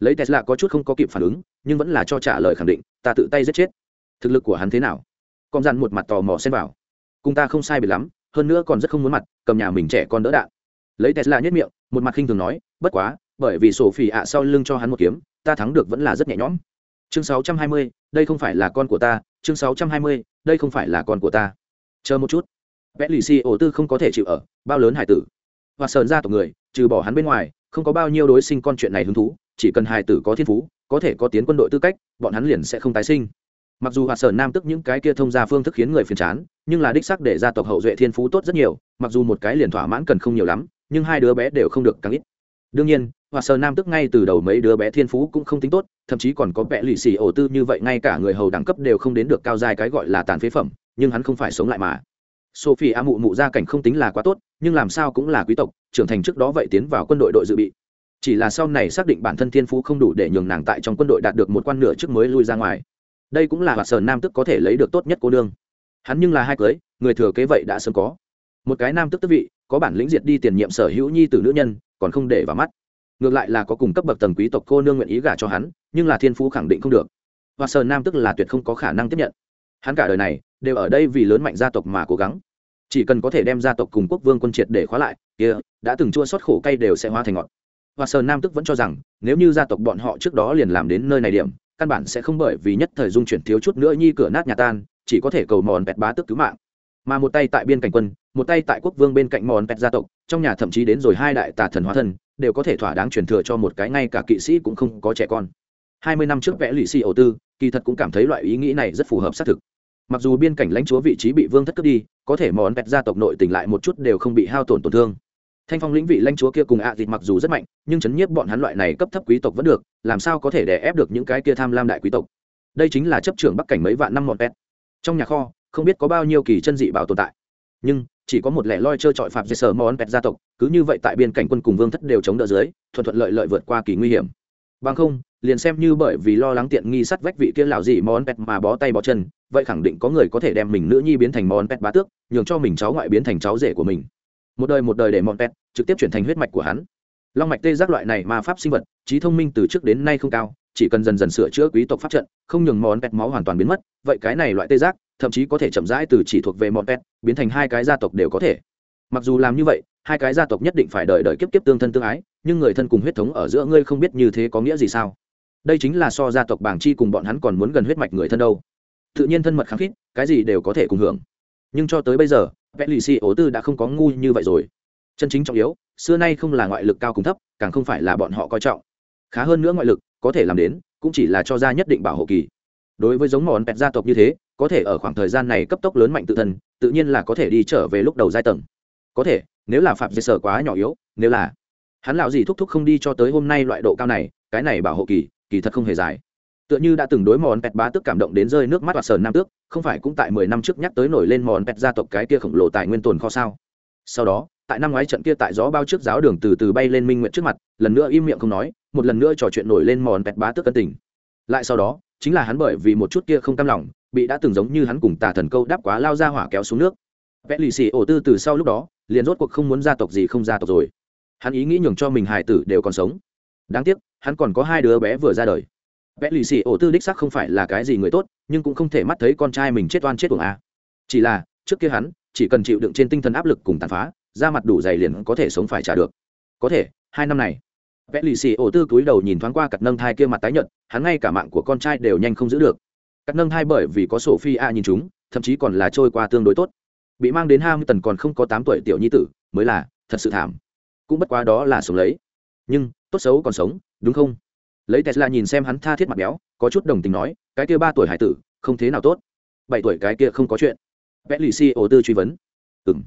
lấy tesla có chút không có kịp phản ứng nhưng vẫn là cho trả lời khẳng định ta tự tay giết chết. Thực lực của hắn thế nào? Con dặn một mặt tò mò xem vào. Cùng ta không sai biệt lắm hơn nữa còn rất không muốn mặt cầm nhà mình trẻ con đỡ đạn. Lấy tesla nhất miệng một mặt khinh thường nói bất quá bởi vì sổ phỉ ạ sau lưng cho hắn một kiếm ta thắng được vẫn là rất nhẹ nhõm. Chương 620, đây không phải là con của ta. Chương 620, đây không phải là con của ta. Chờ một chút. Vẽ lì xì ổ tư không có thể chịu ở bao lớn hải tử. Và sờn ra tộc người trừ bỏ hắn bên ngoài không có bao nhiêu đối sinh con chuyện này hứng thú chỉ cần hải tử có thiên phú có thể có tiến quân đội tư cách bọn hắn liền sẽ không tái sinh. Mặc dù hạt sở nam tức những cái kia thông gia phương thức khiến người phiền chán nhưng là đích sắc để gia tộc hậu duệ thiên phú tốt rất nhiều, mặc dù một cái liền thỏa mãn cần không nhiều lắm, nhưng hai đứa bé đều không được càng ít. Đương nhiên và sờ nam tức ngay từ đầu mấy đứa bé thiên phú cũng không tính tốt, thậm chí còn có vẻ lì xì ổ tư như vậy, ngay cả người hầu đẳng cấp đều không đến được cao dài cái gọi là tàn phế phẩm, nhưng hắn không phải sống lại mà. Sophie a mụ mụ gia cảnh không tính là quá tốt, nhưng làm sao cũng là quý tộc, trưởng thành trước đó vậy tiến vào quân đội đội dự bị. Chỉ là sau này xác định bản thân thiên phú không đủ để nhường nàng tại trong quân đội đạt được một quan nửa trước mới lui ra ngoài. Đây cũng là hòa sờ nam tức có thể lấy được tốt nhất cô đương hắn nhưng là hai cưới, người thừa kế vậy đã sớm có. Một cái nam tức tức vị, có bản lĩnh diệt đi tiền nhiệm sở hữu nhi từ nữ nhân, còn không để vào mắt. Ngược lại là có cùng cấp bậc tầng quý tộc cô nương nguyện ý gả cho hắn, nhưng là thiên phú khẳng định không được. Và sờ nam tức là tuyệt không có khả năng tiếp nhận. Hắn cả đời này đều ở đây vì lớn mạnh gia tộc mà cố gắng. Chỉ cần có thể đem gia tộc cùng quốc vương quân triệt để khóa lại, kia, đã từng chua xót khổ cay đều sẽ hóa thành ngọt và sờ nam tức vẫn cho rằng, nếu như gia tộc bọn họ trước đó liền làm đến nơi này điểm, căn bản sẽ không bởi vì nhất thời dung chuyển thiếu chút nữa nhi cửa nát nhà tan chỉ có thể cầu mòn pẹt bá tức cứu mạng. Mà một tay tại biên cảnh quân, một tay tại quốc vương bên cạnh mòn pẹt gia tộc, trong nhà thậm chí đến rồi hai đại tà thần hóa thân, đều có thể thỏa đáng truyền thừa cho một cái ngay cả kỵ sĩ cũng không có trẻ con. Hai mươi năm trước vẽ lụy xì ổ tư, kỳ thật cũng cảm thấy loại ý nghĩ này rất phù hợp xác thực. Mặc dù biên cảnh lãnh chúa vị trí bị vương thất cướp đi, có thể mòn pẹt gia tộc nội tỉnh lại một chút đều không bị hao tổn tổn thương. Thanh phong lĩnh vị lãnh chúa kia cùng ạ à thịt mặc dù rất mạnh, nhưng chấn nhiếp bọn hắn loại này cấp thấp quý tộc vẫn được, làm sao có thể đè ép được những cái kia tham lam đại quý tộc? Đây chính là chấp trưởng bắc cảnh mấy vạn năm mòn pet trong nhà kho, không biết có bao nhiêu kỳ chân dị bảo tồn tại. Nhưng, chỉ có một lẻ loi trơ trọi phạm dây sở món pẹt gia tộc, cứ như vậy tại biên cảnh quân cùng vương thất đều chống đỡ dưới, thuận thuận lợi lợi vượt qua kỳ nguy hiểm. Bằng không, liền xem như bởi vì lo lắng tiện nghi sắt vách vị kia lão dị món pẹt mà bó tay bó chân, vậy khẳng định có người có thể đem mình nữ nhi biến thành món pẹt bá tước, nhường cho mình cháu ngoại biến thành cháu rể của mình. Một đời một đời để món pẹt trực tiếp chuyển thành huyết mạch của hắn. Long mạch tê giác loại này ma pháp sinh vật, trí thông minh từ trước đến nay không cao chỉ cần dần dần sửa chữa quý tộc pháp trận, không nhường món pet máu hoàn toàn biến mất, vậy cái này loại tê giác, thậm chí có thể chậm rãi từ chỉ thuộc về món pet, biến thành hai cái gia tộc đều có thể. Mặc dù làm như vậy, hai cái gia tộc nhất định phải đợi đợi kiếp kiếp tương thân tương ái, nhưng người thân cùng huyết thống ở giữa ngươi không biết như thế có nghĩa gì sao? Đây chính là so gia tộc bảng chi cùng bọn hắn còn muốn gần huyết mạch người thân đâu. Tự nhiên thân mật kháng khít, cái gì đều có thể cùng hưởng. Nhưng cho tới bây giờ vẽ lì xì ố tư đã không có ngu như vậy rồi. Chân chính trọng yếu, xưa nay không là ngoại lực cao cùng thấp, càng không phải là bọn họ coi trọng. Khá hơn nữa ngoại lực có thể làm đến, cũng chỉ là cho ra nhất định bảo hộ kỳ. Đối với giống mòn pẹt gia tộc như thế, có thể ở khoảng thời gian này cấp tốc lớn mạnh tự thân, tự nhiên là có thể đi trở về lúc đầu giai tầng. Có thể, nếu là phạm dây sở quá nhỏ yếu, nếu là hắn lão gì thúc thúc không đi cho tới hôm nay loại độ cao này, cái này bảo hộ kỳ kỳ thật không hề dài. Tựa như đã từng đối mòn pẹt bá tức cảm động đến rơi nước mắt và sờn nam tước, không phải cũng tại mười năm trước nhắc tới nổi lên mòn pẹt gia tộc cái kia khổng lồ tài nguyên tồn kho sao? Sau đó, tại năm ngoái trận kia tại gió bao trước giáo đường từ từ bay lên minh nguyện trước mặt, lần nữa im miệng không nói một lần nữa trò chuyện nổi lên mòn pẹt bá tức cân tình. Lại sau đó, chính là hắn bởi vì một chút kia không cam lòng, bị đã từng giống như hắn cùng tà thần câu đáp quá lao ra hỏa kéo xuống nước. Vẽ lì xì ổ tư từ sau lúc đó, liền rốt cuộc không muốn gia tộc gì không gia tộc rồi. Hắn ý nghĩ nhường cho mình hải tử đều còn sống. Đáng tiếc, hắn còn có hai đứa bé vừa ra đời. Vẽ lì xì ổ tư đích sắc không phải là cái gì người tốt, nhưng cũng không thể mắt thấy con trai mình chết oan chết tuồng a à. chỉ là, trước kia hắn, chỉ cần chịu đựng trên tinh thần áp lực cùng tàn phá, ra mặt đủ dày liền có thể sống phải trả được. Có thể, hai năm này vẽ lì xì ổ tư cúi đầu nhìn thoáng qua cặp nâng thai kia mặt tái nhợt, hắn ngay cả mạng của con trai đều nhanh không giữ được. Cặp nâng thai bởi vì có sổ phi a nhìn chúng, thậm chí còn là trôi qua tương đối tốt. Bị mang đến hai mươi tần còn không có tám tuổi tiểu nhi tử, mới là thật sự thảm. Cũng bất quá đó là sống lấy. Nhưng, tốt xấu còn sống, đúng không? Lấy tesla nhìn xem hắn tha thiết mặt béo, có chút đồng tình nói, cái kia ba tuổi hải tử, không thế nào tốt. Bảy tuổi cái kia không có chuyện. Vẽ lì xì ổ tư truy vấn. Ừ m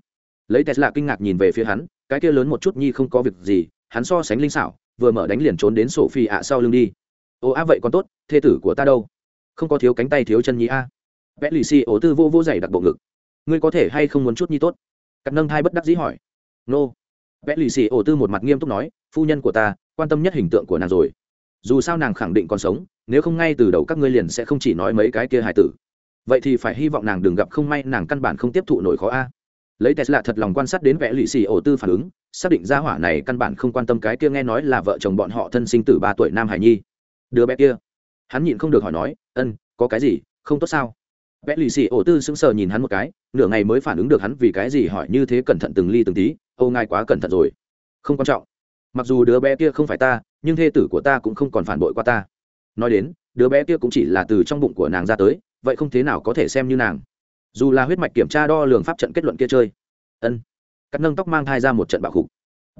lấy tesla kinh ngạc nhìn về phía hắn, cái kia lớn một chút nhi không có việc gì, hắn so sánh linh xảo vừa mở đánh liền trốn đến sổ phi ạ sau lưng đi. Ô a vậy còn tốt, thê tử của ta đâu? Không có thiếu cánh tay thiếu chân nhí a. Vẽ lì xì ổ tư vô vô dày đặc bộ ngực. Ngươi có thể hay không muốn chút nhi tốt? Cặp nâng thai bất đắc dĩ hỏi. Nô. Vẽ lì xì ổ tư một mặt nghiêm túc nói, phu nhân của ta, quan tâm nhất hình tượng của nàng rồi. Dù sao nàng khẳng định còn sống, nếu không ngay từ đầu các ngươi liền sẽ không chỉ nói mấy cái kia hài tử. Vậy thì phải hy vọng nàng đừng gặp không may, nàng căn bản không tiếp thụ nổi khó a lấy tesla thật lòng quan sát đến vẽ lì xì ổ tư phản ứng, xác định ra hỏa này căn bản không quan tâm cái kia nghe nói là vợ chồng bọn họ thân sinh tử ba tuổi nam hải nhi. Đứa bé kia. Hắn nhịn không được hỏi nói, ân, có cái gì? Không tốt sao? Vẽ lì xì ổ tư sững sờ nhìn hắn một cái, nửa ngày mới phản ứng được hắn vì cái gì hỏi như thế cẩn thận từng ly từng tí âu ngài quá cẩn thận rồi. Không quan trọng. Mặc dù đứa bé kia không phải ta, nhưng thê tử của ta cũng không còn phản bội qua ta. Nói đến, đứa bé kia cũng chỉ là từ trong bụng của nàng ra tới, vậy không thế nào có thể xem như nàng dù là huyết mạch kiểm tra đo lường pháp trận kết luận kia chơi. Ân. Cắt nâng tóc mang thai ra một trận bạo khục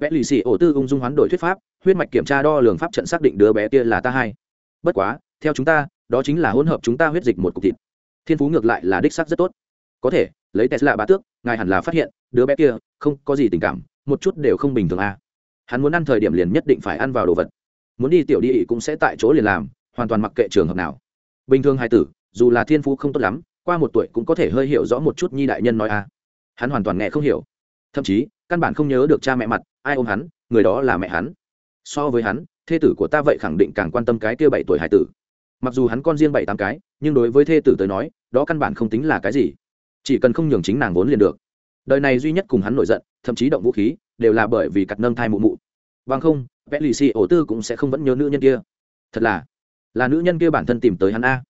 vẽ lì xì ổ tư ung dung hoán đổi thuyết pháp, huyết mạch kiểm tra đo lường pháp trận xác định đứa bé kia là ta hai. Bất quá, theo chúng ta, đó chính là hỗn hợp chúng ta huyết dịch một cục thịt. Thiên phú ngược lại là đích sắc rất tốt. Có thể, lấy tesla bá tước, ngài hẳn là phát hiện, đứa bé kia không có gì tình cảm, một chút đều không bình thường à. hắn muốn ăn thời điểm liền nhất định phải ăn vào đồ vật. Muốn đi tiểu đi ị cũng sẽ tại chỗ liền làm, hoàn toàn mặc kệ trường hợp nào. Bình thường hai tử, dù là thiên phú không tốt lắm qua một tuổi cũng có thể hơi hiểu rõ một chút nhi đại nhân nói a. Hắn hoàn toàn nghe không hiểu. Thậm chí, căn bản không nhớ được cha mẹ mặt, ai ôm hắn, người đó là mẹ hắn. So với hắn, thê tử của ta vậy khẳng định càng quan tâm cái kia bảy tuổi hải tử. Mặc dù hắn con riêng bảy tám cái, nhưng đối với thê tử tới nói, đó căn bản không tính là cái gì. Chỉ cần không nhường chính nàng vốn liền được. Đời này duy nhất cùng hắn nổi giận, thậm chí động vũ khí, đều là bởi vì cặt nâng thai mụ mụ. Bằng không vẽ lì xì ổ tư cũng sẽ không vẫn nhớ nữ nhân kia. Thật là là nữ nhân kia bản thân tìm tới hắn a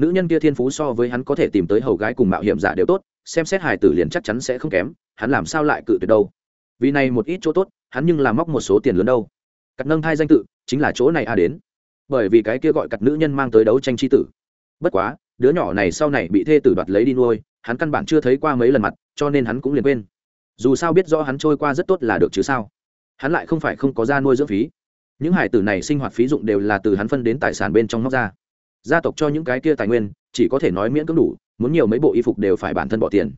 nữ nhân kia thiên phú so với hắn có thể tìm tới hầu gái cùng mạo hiểm giả đều tốt, xem xét hài tử liền chắc chắn sẽ không kém, hắn làm sao lại cự tuyệt đâu? Vì này một ít chỗ tốt, hắn nhưng làm móc một số tiền lớn đâu. Cặt nâng thai danh tự, chính là chỗ này a đến. Bởi vì cái kia gọi cặt nữ nhân mang tới đấu tranh tri tử. Bất quá, đứa nhỏ này sau này bị thê tử đoạt lấy đi nuôi, hắn căn bản chưa thấy qua mấy lần mặt, cho nên hắn cũng liền quên. Dù sao biết rõ hắn trôi qua rất tốt là được chứ sao? Hắn lại không phải không có ra nuôi dưỡng phí. Những hải tử này sinh hoạt phí dụng đều là từ hắn phân đến tài sản bên trong móc ra gia tộc cho những cái kia tài nguyên, chỉ có thể nói miễn cưỡng đủ, muốn nhiều mấy bộ y phục đều phải bản thân bỏ tiền.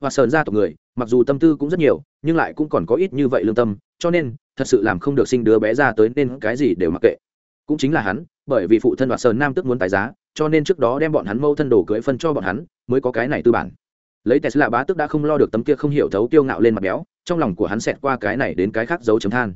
Và sờn gia tộc người, mặc dù tâm tư cũng rất nhiều, nhưng lại cũng còn có ít như vậy lương tâm, cho nên, thật sự làm không được sinh đứa bé ra tới nên cái gì đều mặc kệ. Cũng chính là hắn, bởi vì phụ thân và sờn nam tức muốn tài giá, cho nên trước đó đem bọn hắn mâu thân đồ cưới phân cho bọn hắn, mới có cái này tư bản. Lấy tesla bá tức đã không lo được tấm kia không hiểu thấu tiêu ngạo lên mặt béo, trong lòng của hắn xẹt qua cái này đến cái khác dấu chấm than.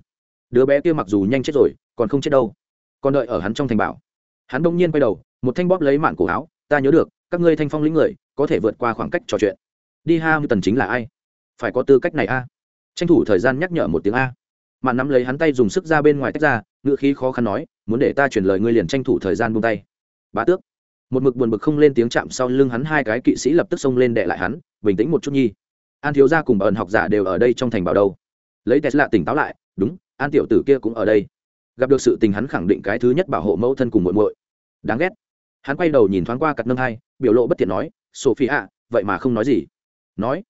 Đứa bé kia mặc dù nhanh chết rồi, còn không chết đâu. Còn đợi ở hắn trong thành bảo hắn đông nhiên quay đầu, một thanh bóp lấy mạn cổ áo, ta nhớ được, các ngươi thanh phong lĩnh người, có thể vượt qua khoảng cách trò chuyện. Đi ha tần chính là ai? Phải có tư cách này a. Tranh thủ thời gian nhắc nhở một tiếng a. Mạn nắm lấy hắn tay dùng sức ra bên ngoài tách ra ngựa khí khó khăn nói, muốn để ta truyền lời ngươi liền tranh thủ thời gian buông tay. Bá tước. Một mực buồn bực không lên tiếng chạm sau lưng hắn hai cái kỵ sĩ lập tức xông lên đệ lại hắn, bình tĩnh một chút nhi. An thiếu gia cùng ẩn học giả đều ở đây trong thành bảo đâu lấy tesla tỉnh táo lại, đúng, an tiểu tử kia cũng ở đây gặp được sự tình hắn khẳng định cái thứ nhất bảo hộ mẫu thân cùng muội muội. Đáng ghét. Hắn quay đầu nhìn thoáng qua cặp nâng hai, biểu lộ bất tiện nói sophie ạ vậy mà không nói gì. Nói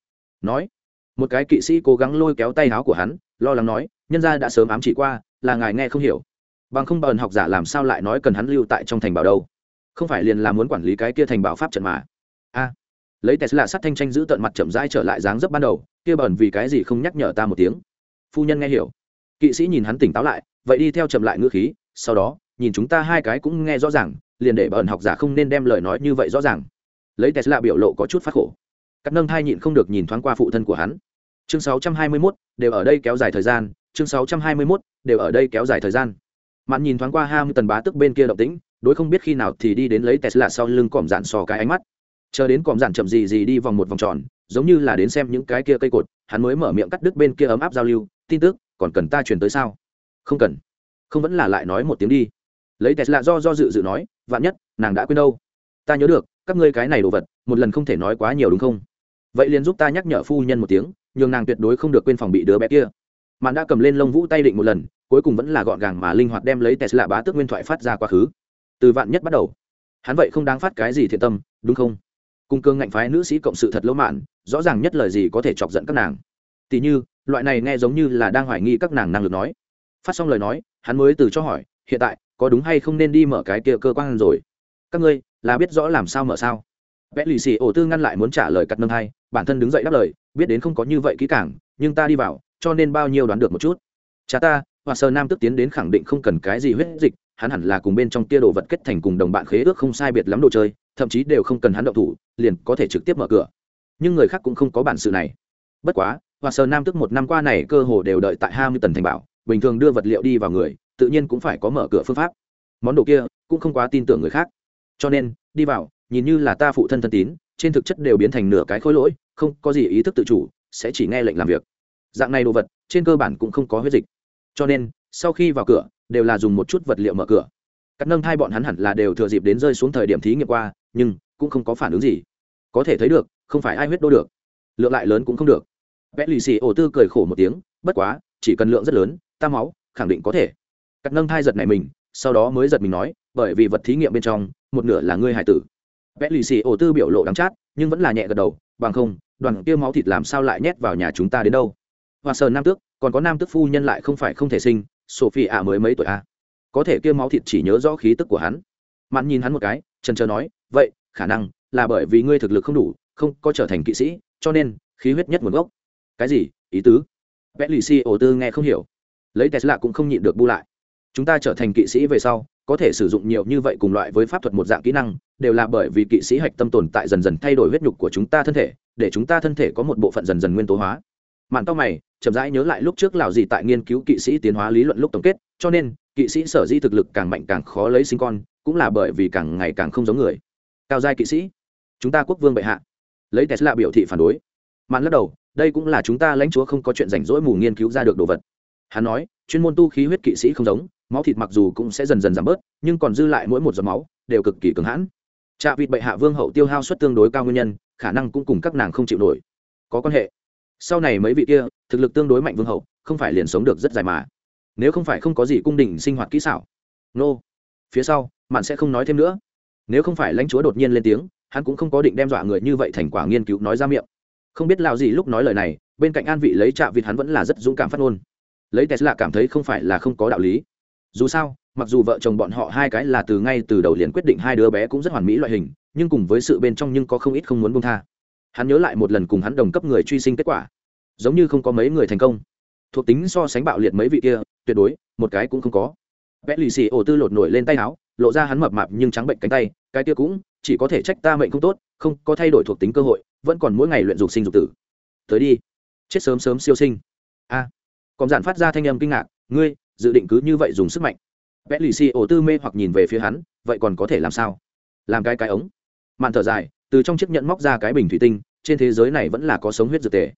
nói. Một cái kỵ sĩ cố gắng lôi kéo tay áo của hắn, lo lắng nói, nhân gia đã sớm ám chỉ qua, là ngài nghe không hiểu. Bằng không bờn học giả làm sao lại nói cần hắn lưu tại trong thành bảo đâu? Không phải liền là muốn quản lý cái kia thành bảo pháp trận mà. A. Lấy tesla sắt thanh tranh giữ tận mặt chậm rãi trở lại dáng dấp ban đầu, kia bờn vì cái gì không nhắc nhở ta một tiếng? Phu nhân nghe hiểu. Kỵ sĩ nhìn hắn tỉnh táo lại vậy đi theo chậm lại ngữ khí sau đó nhìn chúng ta hai cái cũng nghe rõ ràng liền để bờn học giả không nên đem lời nói như vậy rõ ràng. Lấy tesla biểu lộ có chút phát khổ. Cắt nâng thai nhịn không được nhìn thoáng qua phụ thân của hắn. Chương 621, đều ở đây kéo dài thời gian. Chương 621, đều ở đây kéo dài thời gian. Mạn nhìn thoáng qua ham tần bá tức bên kia động tĩnh đối không biết khi nào thì đi đến lấy tesla sau lưng còm dạn sò cái ánh mắt. Chờ đến còm dạn chậm gì gì đi vòng một vòng tròn giống như là đến xem những cái kia cây cột hắn mới mở miệng cắt đứt bên kia ấm áp giao lưu. Tin tức còn cần ta truyền tới sao? Không cần. Không vẫn là lại nói một tiếng đi. Lấy tesla do do dự dự nói, vạn nhất, nàng đã quên đâu? Ta nhớ được, các ngươi cái này đồ vật, một lần không thể nói quá nhiều đúng không? Vậy liền giúp ta nhắc nhở phu nhân một tiếng, nhường nàng tuyệt đối không được quên phòng bị đứa bé kia. Mạn đã cầm lên lông vũ tay định một lần, cuối cùng vẫn là gọn gàng mà linh hoạt đem lấy tesla bá tước nguyên thoại phát ra quá khứ. Từ vạn nhất bắt đầu. Hắn vậy không đáng phát cái gì thiện tâm, đúng không? Cung cương ngạnh phái nữ sĩ cộng sự thật lỗ mạn, rõ ràng nhất lời gì có thể chọc giận các nàng. Tỉ như, loại này nghe giống như là đang hoài nghi các nàng năng lực nói phát xong lời nói, hắn mới từ cho hỏi, hiện tại, có đúng hay không nên đi mở cái kia cơ quan rồi? Các ngươi, là biết rõ làm sao mở sao? Vẽ lì xì ổ tư ngăn lại muốn trả lời cắt nâng hai, bản thân đứng dậy đáp lời, biết đến không có như vậy kỹ càng, nhưng ta đi vào, cho nên bao nhiêu đoán được một chút. Cha ta và sơ nam tức tiến đến khẳng định không cần cái gì huyết dịch, hắn hẳn là cùng bên trong tia đồ vật kết thành cùng đồng bạn khế ước không sai biệt lắm đồ chơi, thậm chí đều không cần hắn động thủ, liền có thể trực tiếp mở cửa. Nhưng người khác cũng không có bản sự này. Bất quá và sơ nam tức một năm qua này cơ hồ đều đợi tại hai mươi tần thành bảo bình thường đưa vật liệu đi vào người, tự nhiên cũng phải có mở cửa phương pháp. Món đồ kia cũng không quá tin tưởng người khác. Cho nên, đi vào, nhìn như là ta phụ thân thân tín, trên thực chất đều biến thành nửa cái khối lỗi, không có gì ý thức tự chủ, sẽ chỉ nghe lệnh làm việc. Dạng này đồ vật, trên cơ bản cũng không có huyết dịch. Cho nên, sau khi vào cửa, đều là dùng một chút vật liệu mở cửa. Cắt nâng thai bọn hắn hẳn là đều thừa dịp đến rơi xuống thời điểm thí nghiệm qua, nhưng cũng không có phản ứng gì. Có thể thấy được, không phải ai huyết đô được. Lượng lại lớn cũng không được. Vẽ lì xì ổ tư cười khổ một tiếng, bất quá, chỉ cần lượng rất lớn ta máu, khẳng định có thể. Cắt nâng thai giật này mình, sau đó mới giật mình nói, bởi vì vật thí nghiệm bên trong, một nửa là ngươi hải tử. Vẽ lì xì ổ tư biểu lộ đắng chát, nhưng vẫn là nhẹ gật đầu, bằng không, đoàn kia máu thịt làm sao lại nhét vào nhà chúng ta đến đâu? Hoa sơn nam tước, còn có nam tước phu nhân lại không phải không thể sinh sophie ạ mới mấy tuổi a à. có thể kia máu thịt chỉ nhớ rõ khí tức của hắn. Mặn nhìn hắn một cái trần trờ nói, vậy, khả năng là bởi vì ngươi thực lực không đủ, không có trở thành kỵ sĩ, cho nên khí huyết nhất nguồn gốc. Cái gì? Ý tứ? Vẽ lì xì ổ tư nghe không hiểu lấy tesla cũng không nhịn được bu lại. Chúng ta trở thành kỵ sĩ về sau, có thể sử dụng nhiều như vậy cùng loại với pháp thuật một dạng kỹ năng, đều là bởi vì kỵ sĩ hạch tâm tồn tại dần dần thay đổi huyết nhục của chúng ta thân thể, để chúng ta thân thể có một bộ phận dần dần nguyên tố hóa. Mạn tóc mày, chậm rãi nhớ lại lúc trước lào gì tại nghiên cứu kỵ sĩ tiến hóa lý luận lúc tổng kết, cho nên, kỵ sĩ sở di thực lực càng mạnh càng khó lấy sinh con, cũng là bởi vì càng ngày càng không giống người. Cao giai kỵ sĩ, chúng ta quốc vương bệ hạ. Lấy tesla biểu thị phản đối. Mạn lắc đầu, đây cũng là chúng ta lãnh chúa không có chuyện rảnh rỗi mù nghiên cứu ra được đồ vật hắn nói, chuyên môn tu khí huyết kỵ sĩ không giống, máu thịt mặc dù cũng sẽ dần dần giảm bớt, nhưng còn dư lại mỗi một giọt máu, đều cực kỳ cứng hãn. Trạ vịt bệ hạ vương hậu tiêu hao suất tương đối cao nguyên nhân, khả năng cũng cùng các nàng không chịu nổi. Có quan hệ. Sau này mấy vị kia, thực lực tương đối mạnh vương hậu, không phải liền sống được rất dài mà. Nếu không phải không có gì cung đình sinh hoạt kỹ xảo. Nô. Phía sau, mạn sẽ không nói thêm nữa. Nếu không phải lãnh chúa đột nhiên lên tiếng, hắn cũng không có định đem dọa người như vậy thành quả nghiên cứu nói ra miệng. Không biết lao gì lúc nói lời này, bên cạnh an vị lấy trạ vịt hắn vẫn là rất dũng cảm phát ngôn lấy tesla cảm thấy không phải là không có đạo lý. Dù sao, mặc dù vợ chồng bọn họ hai cái là từ ngay từ đầu liền quyết định hai đứa bé cũng rất hoàn mỹ loại hình, nhưng cùng với sự bên trong nhưng có không ít không muốn bông tha. Hắn nhớ lại một lần cùng hắn đồng cấp người truy sinh kết quả. Giống như không có mấy người thành công. Thuộc tính so sánh bạo liệt mấy vị kia, tuyệt đối, một cái cũng không có. Vẽ lì xì ổ tư lột nổi lên tay áo, lộ ra hắn mập mạp nhưng trắng bệnh cánh tay, cái kia cũng, chỉ có thể trách ta mệnh không tốt, không có thay đổi thuộc tính cơ hội, vẫn còn mỗi ngày luyện dục sinh dục tử. Tới đi. Chết sớm sớm siêu sinh. A còn giản phát ra thanh âm kinh ngạc, ngươi, dự định cứ như vậy dùng sức mạnh. Vẽ lì xì ổ tư mê hoặc nhìn về phía hắn, vậy còn có thể làm sao? Làm cái cái ống. Màn thở dài, từ trong chiếc nhẫn móc ra cái bình thủy tinh, trên thế giới này vẫn là có sống huyết dược tề.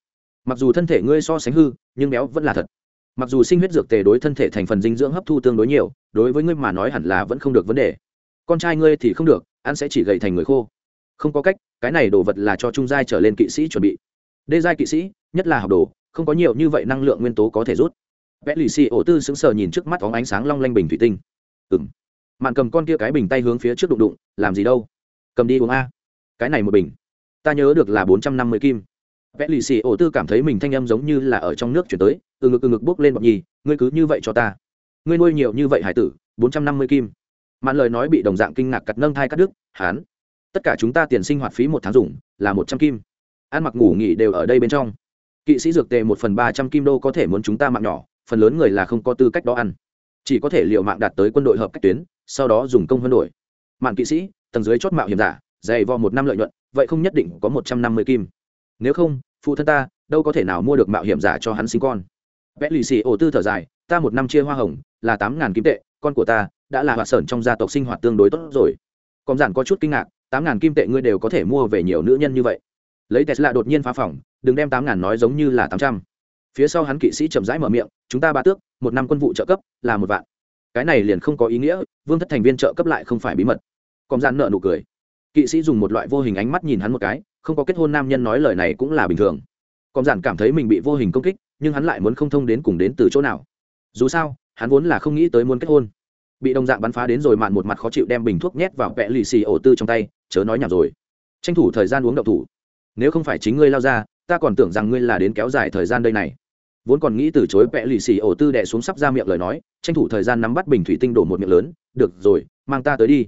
Mặc dù thân thể ngươi so sánh hư, nhưng béo vẫn là thật. Mặc dù sinh huyết dược tề đối thân thể thành phần dinh dưỡng hấp thu tương đối nhiều, đối với ngươi mà nói hẳn là vẫn không được vấn đề. Con trai ngươi thì không được, ăn sẽ chỉ gầy thành người khô. Không có cách, cái này đồ vật là cho trung giai trở lên kỵ sĩ chuẩn bị. Đê giai kỵ sĩ, nhất là học đồ không có nhiều như vậy năng lượng nguyên tố có thể rút. Vẽ lì xì ổ tư sững sờ nhìn trước mắt có ánh sáng long lanh bình thủy tinh. Ừng mạn cầm con kia cái bình tay hướng phía trước đụng đụng, làm gì đâu? Cầm đi uống a. Cái này một bình. Ta nhớ được là bốn trăm năm mươi kim. Vẽ lì xì ổ tư cảm thấy mình thanh âm giống như là ở trong nước chuyển tới, từ ngực từ ngực bốc lên bọc nhì, ngươi cứ như vậy cho ta. Ngươi nuôi nhiều như vậy hải tử, bốn trăm năm mươi kim. Mạn lời nói bị đồng dạng kinh ngạc cặt nâng thai cắt đứt, hán, tất cả chúng ta tiền sinh hoạt phí một tháng dùng là một trăm kim. Ăn mặc ngủ nghỉ đều ở đây bên trong kỵ sĩ dược tề một phần ba trăm kim đô có thể muốn chúng ta mạng nhỏ, phần lớn người là không có tư cách đó ăn. Chỉ có thể liệu mạng đạt tới quân đội hợp cách tuyến, sau đó dùng công hơn đổi. Mạng kỵ sĩ, tầng dưới chót mạo hiểm giả, dày vò một năm lợi nhuận, vậy không nhất định có một trăm năm mươi kim. Nếu không, phụ thân ta, đâu có thể nào mua được mạo hiểm giả cho hắn sinh con. Vẽ lì xì ổ tư thở dài, ta một năm chia hoa hồng, là tám ngàn kim tệ, con của ta đã là hoạt sởn trong gia tộc sinh hoạt tương đối tốt rồi. Còn giản có chút kinh ngạc, tám ngàn kim tệ ngươi đều có thể mua về nhiều nữ nhân như vậy. Lấy tesla đột nhiên phá phỏng đừng đem tám ngàn nói giống như là tám trăm. Phía sau hắn kỵ sĩ chậm rãi mở miệng, chúng ta ba tước, một năm quân vụ trợ cấp là một vạn. Cái này liền không có ý nghĩa, vương thất thành viên trợ cấp lại không phải bí mật. Còn gian nợ nụ cười. Kỵ sĩ dùng một loại vô hình ánh mắt nhìn hắn một cái, không có kết hôn nam nhân nói lời này cũng là bình thường. Còn giản cảm thấy mình bị vô hình công kích, nhưng hắn lại muốn không thông đến cùng đến từ chỗ nào. Dù sao, hắn vốn là không nghĩ tới muốn kết hôn. Bị đồng dạng bắn phá đến rồi mạn một mặt khó chịu đem bình thuốc nhét vào vẽ lì xì ổ tư trong tay, chớ nói nhảm rồi. Tranh thủ thời gian uống đậu thủ. Nếu không phải chính ngươi lao ra ta còn tưởng rằng ngươi là đến kéo dài thời gian đây này. Vốn còn nghĩ từ chối vẽ lì xì ổ tư đẻ xuống sắp ra miệng lời nói, tranh thủ thời gian nắm bắt bình thủy tinh đổ một miệng lớn, được rồi, mang ta tới đi.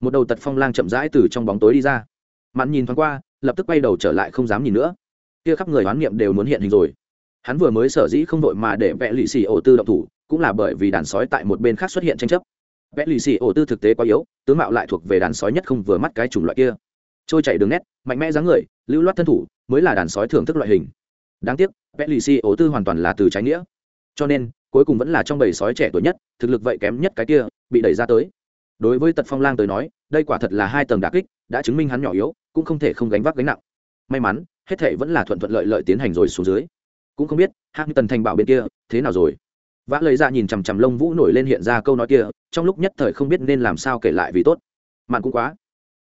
Một đầu tật phong lang chậm rãi từ trong bóng tối đi ra. Mặn nhìn thoáng qua, lập tức quay đầu trở lại không dám nhìn nữa. Kia khắp người oán niệm đều muốn hiện hình rồi. Hắn vừa mới sở dĩ không đội mà để vẽ lì xì ổ tư động thủ, cũng là bởi vì đàn sói tại một bên khác xuất hiện tranh chấp. Vẽ lì xì ổ tư thực tế quá yếu, tướng mạo lại thuộc về đàn sói nhất không vừa mắt cái chủng loại kia. Trôi chảy đường nét, mạnh mẽ dáng người lưu loát thân thủ mới là đàn sói thưởng thức loại hình. Đáng tiếc vẽ lì xì ố tư hoàn toàn là từ trái nghĩa. Cho nên, cuối cùng vẫn là trong bầy sói trẻ tuổi nhất, thực lực vậy kém nhất cái kia, bị đẩy ra tới. Đối với tật phong lang tới nói, đây quả thật là hai tầng đà kích, đã chứng minh hắn nhỏ yếu, cũng không thể không gánh vác gánh nặng. May mắn, hết thệ vẫn là thuận thuận lợi lợi tiến hành rồi xuống dưới. Cũng không biết hạng tần thành bảo bên kia, thế nào rồi? Vã lời ra dạ nhìn chằm chằm lông vũ nổi lên hiện ra câu nói kia, trong lúc nhất thời không biết nên làm sao kể lại vì tốt. Mạn cũng quá.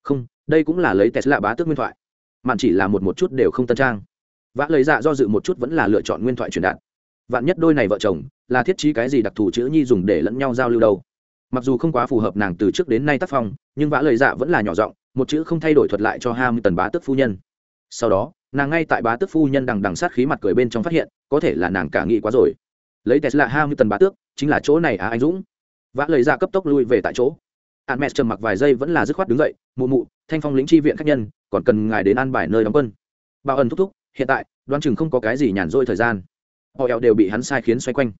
Không, đây cũng là lấy tesla bá tước nguyên thoại mạn chỉ là một một chút đều không tân trang. Vã lời dạ do dự một chút vẫn là lựa chọn nguyên thoại truyền đạt. Vạn nhất đôi này vợ chồng là thiết trí cái gì đặc thù chữ nhi dùng để lẫn nhau giao lưu đâu? Mặc dù không quá phù hợp nàng từ trước đến nay tác phong, nhưng vã lời dạ vẫn là nhỏ giọng, một chữ không thay đổi thuật lại cho hai mươi tần bá tước phu nhân. Sau đó, nàng ngay tại bá tước phu nhân đằng đằng sát khí mặt cười bên trong phát hiện, có thể là nàng cả nghĩ quá rồi. Lấy tesla hai mươi tần bá tước, chính là chỗ này à anh dũng. Vã lời dạ cấp tốc lui về tại chỗ. A mẹ trầm mặc vài giây vẫn là dứt khoát đứng dậy, mụ mụ, thanh phong lĩnh tri viện khách nhân còn cần ngài đến an bài nơi đóng quân. Bảo ẩn thúc thúc, hiện tại đoan chừng không có cái gì nhàn rỗi thời gian. Họ eo đều bị hắn sai khiến xoay quanh.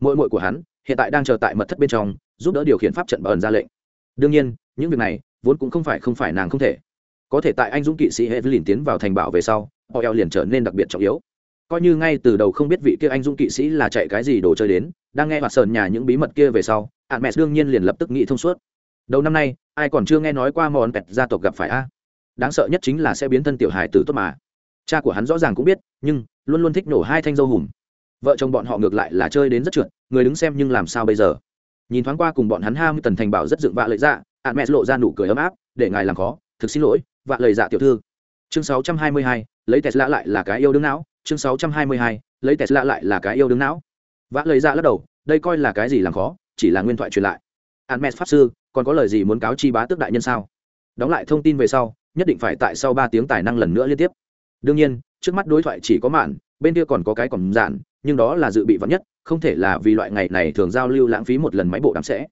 Mội mội của hắn, hiện tại đang chờ tại mật thất bên trong, giúp đỡ điều khiển pháp trận Bảo ẩn ra lệnh. Đương nhiên, những việc này, vốn cũng không phải không phải nàng không thể. Có thể tại anh dũng kỵ sĩ Evelyn tiến vào thành bảo về sau, họ eo liền trở nên đặc biệt trọng yếu. Coi như ngay từ đầu không biết vị kia anh dũng kỵ sĩ là chạy cái gì đồ chơi đến, đang nghe hoạt sờn nhà những bí mật kia về sau hạn mẹ đương nhiên liền lập tức nghĩ thông suốt. Đầu năm nay, ai còn chưa nghe nói qua món pẹt gia tộc gặp phải a? Đáng sợ nhất chính là sẽ biến thân tiểu hài tử tốt mà. Cha của hắn rõ ràng cũng biết nhưng luôn luôn thích nổ hai thanh dâu hùm. Vợ chồng bọn họ ngược lại là chơi đến rất trượt người đứng xem nhưng làm sao bây giờ? Nhìn thoáng qua cùng bọn hắn ham tần thành bảo rất dựng vạ lợi dạ ạn mẹ lộ ra nụ cười ấm áp để ngài làm khó thực xin lỗi vạ lời dạ tiểu thư. Chương 622, lấy tesla lại là cái yêu đương não chương 622, lấy tesla lại là cái yêu đương não. Vạ lời dạ lắc đầu đây coi là cái gì làm khó chỉ là nguyên thoại truyền lại. Ạn mẹ pháp sư còn có lời gì muốn cáo chi bá tước đại nhân sao? Đóng lại thông tin về sau nhất định phải tại sau ba tiếng tài năng lần nữa liên tiếp. Đương nhiên trước mắt đối thoại chỉ có mạn bên kia còn có cái còn giản, nhưng đó là dự bị vắn nhất không thể là vì loại ngày này thường giao lưu lãng phí một lần máy bộ đám sẽ.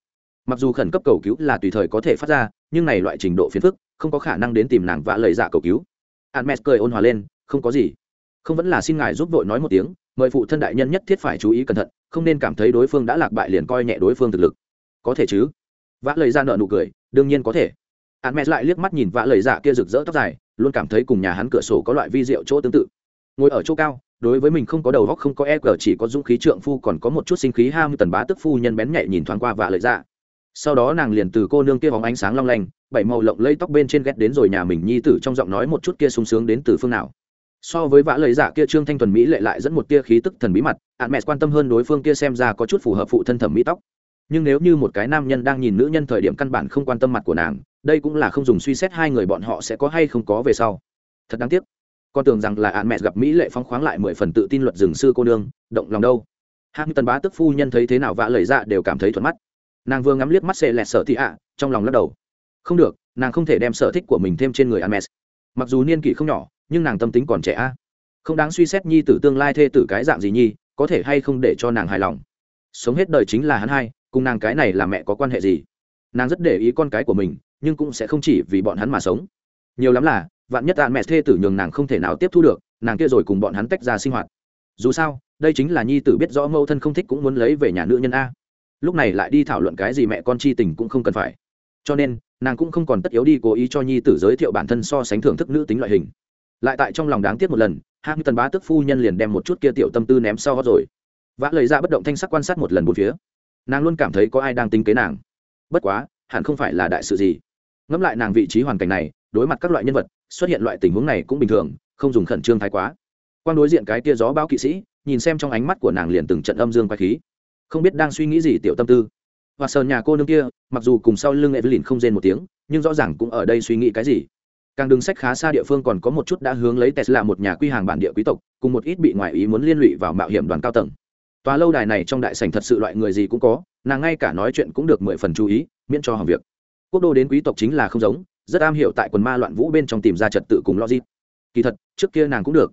Mặc dù khẩn cấp cầu cứu là tùy thời có thể phát ra nhưng này loại trình độ phiền phức không có khả năng đến tìm nàng vã lời dạ cầu cứu. Hermes cười ôn hòa lên không có gì. Không vẫn là xin ngài giúp vội nói một tiếng mời phụ thân đại nhân nhất thiết phải chú ý cẩn thận không nên cảm thấy đối phương đã lạc bại liền coi nhẹ đối phương thực lực. Có thể chứ? Vã lời dạ ra nợ nụ cười đương nhiên có thể. Hermes lại liếc mắt nhìn vã lời dạ kia rực rỡ tóc dài, luôn cảm thấy cùng nhà hắn cửa sổ có loại vi rượu chỗ tương tự. Ngồi ở chỗ cao, đối với mình không có đầu góc không có e cờ chỉ có dũng khí trượng phu, còn có một chút sinh khí ham tần bá tức phu nhân bén nhạy nhìn thoáng qua vạ lợi dạ. Sau đó nàng liền từ cô nương kia vòng ánh sáng long lanh, bảy màu lộng lây tóc bên trên ghét đến rồi nhà mình nhi tử trong giọng nói một chút kia sung sướng đến từ phương nào. So với vã lời dạ kia trương thanh thuần mỹ lệ lại dẫn một tia khí tức thần bí mặt ạn mẹ quan tâm hơn đối phương kia xem ra có chút phù hợp phụ thân thẩm mỹ tóc nhưng nếu như một cái nam nhân đang nhìn nữ nhân thời điểm căn bản không quan tâm mặt của nàng đây cũng là không dùng suy xét hai người bọn họ sẽ có hay không có về sau thật đáng tiếc con tưởng rằng là ạn mẹ gặp mỹ lệ phong khoáng lại mười phần tự tin luật rừng sư cô nương động lòng đâu hai tần bá tức phu nhân thấy thế nào vã lời dạ đều cảm thấy thuận mắt nàng vừa ngắm liếc mắt xệ lẹt sợ thị ạ trong lòng lắc đầu không được nàng không thể đem sở thích của mình thêm trên người Hermes. Mặc dù niên kỷ không nhỏ, nhưng nàng tâm tính còn trẻ a. Không đáng suy xét nhi tử tương lai thê tử cái dạng gì nhi, có thể hay không để cho nàng hài lòng. Sống hết đời chính là hắn hai, cùng nàng cái này là mẹ có quan hệ gì? Nàng rất để ý con cái của mình, nhưng cũng sẽ không chỉ vì bọn hắn mà sống. Nhiều lắm là, vạn nhất đạn mẹ thê tử nhường nàng không thể nào tiếp thu được, nàng kia rồi cùng bọn hắn tách ra sinh hoạt. Dù sao, đây chính là nhi tử biết rõ mâu thân không thích cũng muốn lấy về nhà nữ nhân a. Lúc này lại đi thảo luận cái gì mẹ con chi tình cũng không cần phải cho nên nàng cũng không còn tất yếu đi cố ý cho nhi tử giới thiệu bản thân so sánh thưởng thức nữ tính loại hình lại tại trong lòng đáng tiếc một lần hai tần bá tức phu nhân liền đem một chút kia tiểu tâm tư ném sau rồi vã lời ra dạ bất động thanh sắc quan sát một lần một phía nàng luôn cảm thấy có ai đang tính kế nàng. Bất quá, hẳn không phải là đại sự gì. Ngẫm lại nàng vị trí hoàn cảnh này, đối mặt các loại nhân vật, xuất hiện loại tình huống này cũng bình thường, không dùng khẩn trương thái quá. Quan đối diện cái tia gió báo kỵ sĩ, nhìn xem trong ánh mắt của nàng liền từng trận âm dương quay khí. Không biết đang suy nghĩ gì tiểu tâm tư. Và sờ nhà cô nương kia, mặc dù cùng sau lưng evelyn không rên một tiếng, nhưng rõ ràng cũng ở đây suy nghĩ cái gì. Càng đường sách khá xa địa phương còn có một chút đã hướng lấy tesla một nhà quy hàng bản địa quý tộc, cùng một ít bị ngoại ý muốn liên lụy vào mạo hiểm đoàn cao tầng tòa lâu đài này trong đại sảnh thật sự loại người gì cũng có, nàng ngay cả nói chuyện cũng được mười phần chú ý, miễn cho hỏng việc. Quốc đô đến quý tộc chính là không giống, rất am hiểu tại quần ma loạn vũ bên trong tìm ra trật tự cùng logic. Kỳ thật, trước kia nàng cũng được.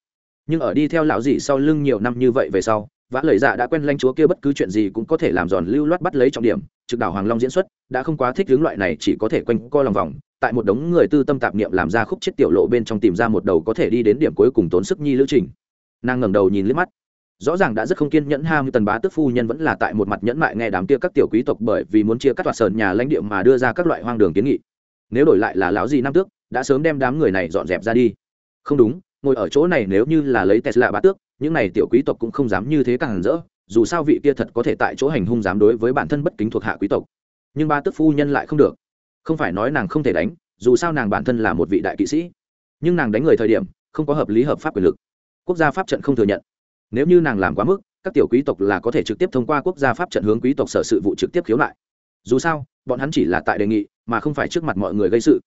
Nhưng ở đi theo lão dị sau lưng nhiều năm như vậy về sau, vã lời dạ đã quen lanh chúa kia bất cứ chuyện gì cũng có thể làm giòn lưu loát bắt lấy trọng điểm, trực đảo hoàng long diễn xuất, đã không quá thích hướng loại này chỉ có thể quanh co lòng vòng, tại một đống người tư tâm tạp niệm làm ra khúc chết tiểu lộ bên trong tìm ra một đầu có thể đi đến điểm cuối cùng tốn sức nhi lữ trình. Nàng ngẩng đầu nhìn liếc mắt rõ ràng đã rất không kiên nhẫn ham tần bá tức phu nhân vẫn là tại một mặt nhẫn mại nghe đám kia các tiểu quý tộc bởi vì muốn chia cắt toạt sờn nhà lãnh địa mà đưa ra các loại hoang đường kiến nghị. Nếu đổi lại là lão gì năm tước, đã sớm đem đám người này dọn dẹp ra đi. Không đúng, ngồi ở chỗ này nếu như là lấy tesla bá tước, những này tiểu quý tộc cũng không dám như thế càng rỡ, dù sao vị kia thật có thể tại chỗ hành hung dám đối với bản thân bất kính thuộc hạ quý tộc. Nhưng ba tức phu nhân lại không được. Không phải nói nàng không thể đánh, dù sao nàng bản thân là một vị đại kỵ sĩ. Nhưng nàng đánh người thời điểm, không có hợp lý hợp pháp quyền lực. Quốc gia pháp trận không thừa nhận nếu như nàng làm quá mức, các tiểu quý tộc là có thể trực tiếp thông qua quốc gia pháp trận hướng quý tộc sở sự vụ trực tiếp khiếu nại. Dù sao, bọn hắn chỉ là tại đề nghị, mà không phải trước mặt mọi người gây sự.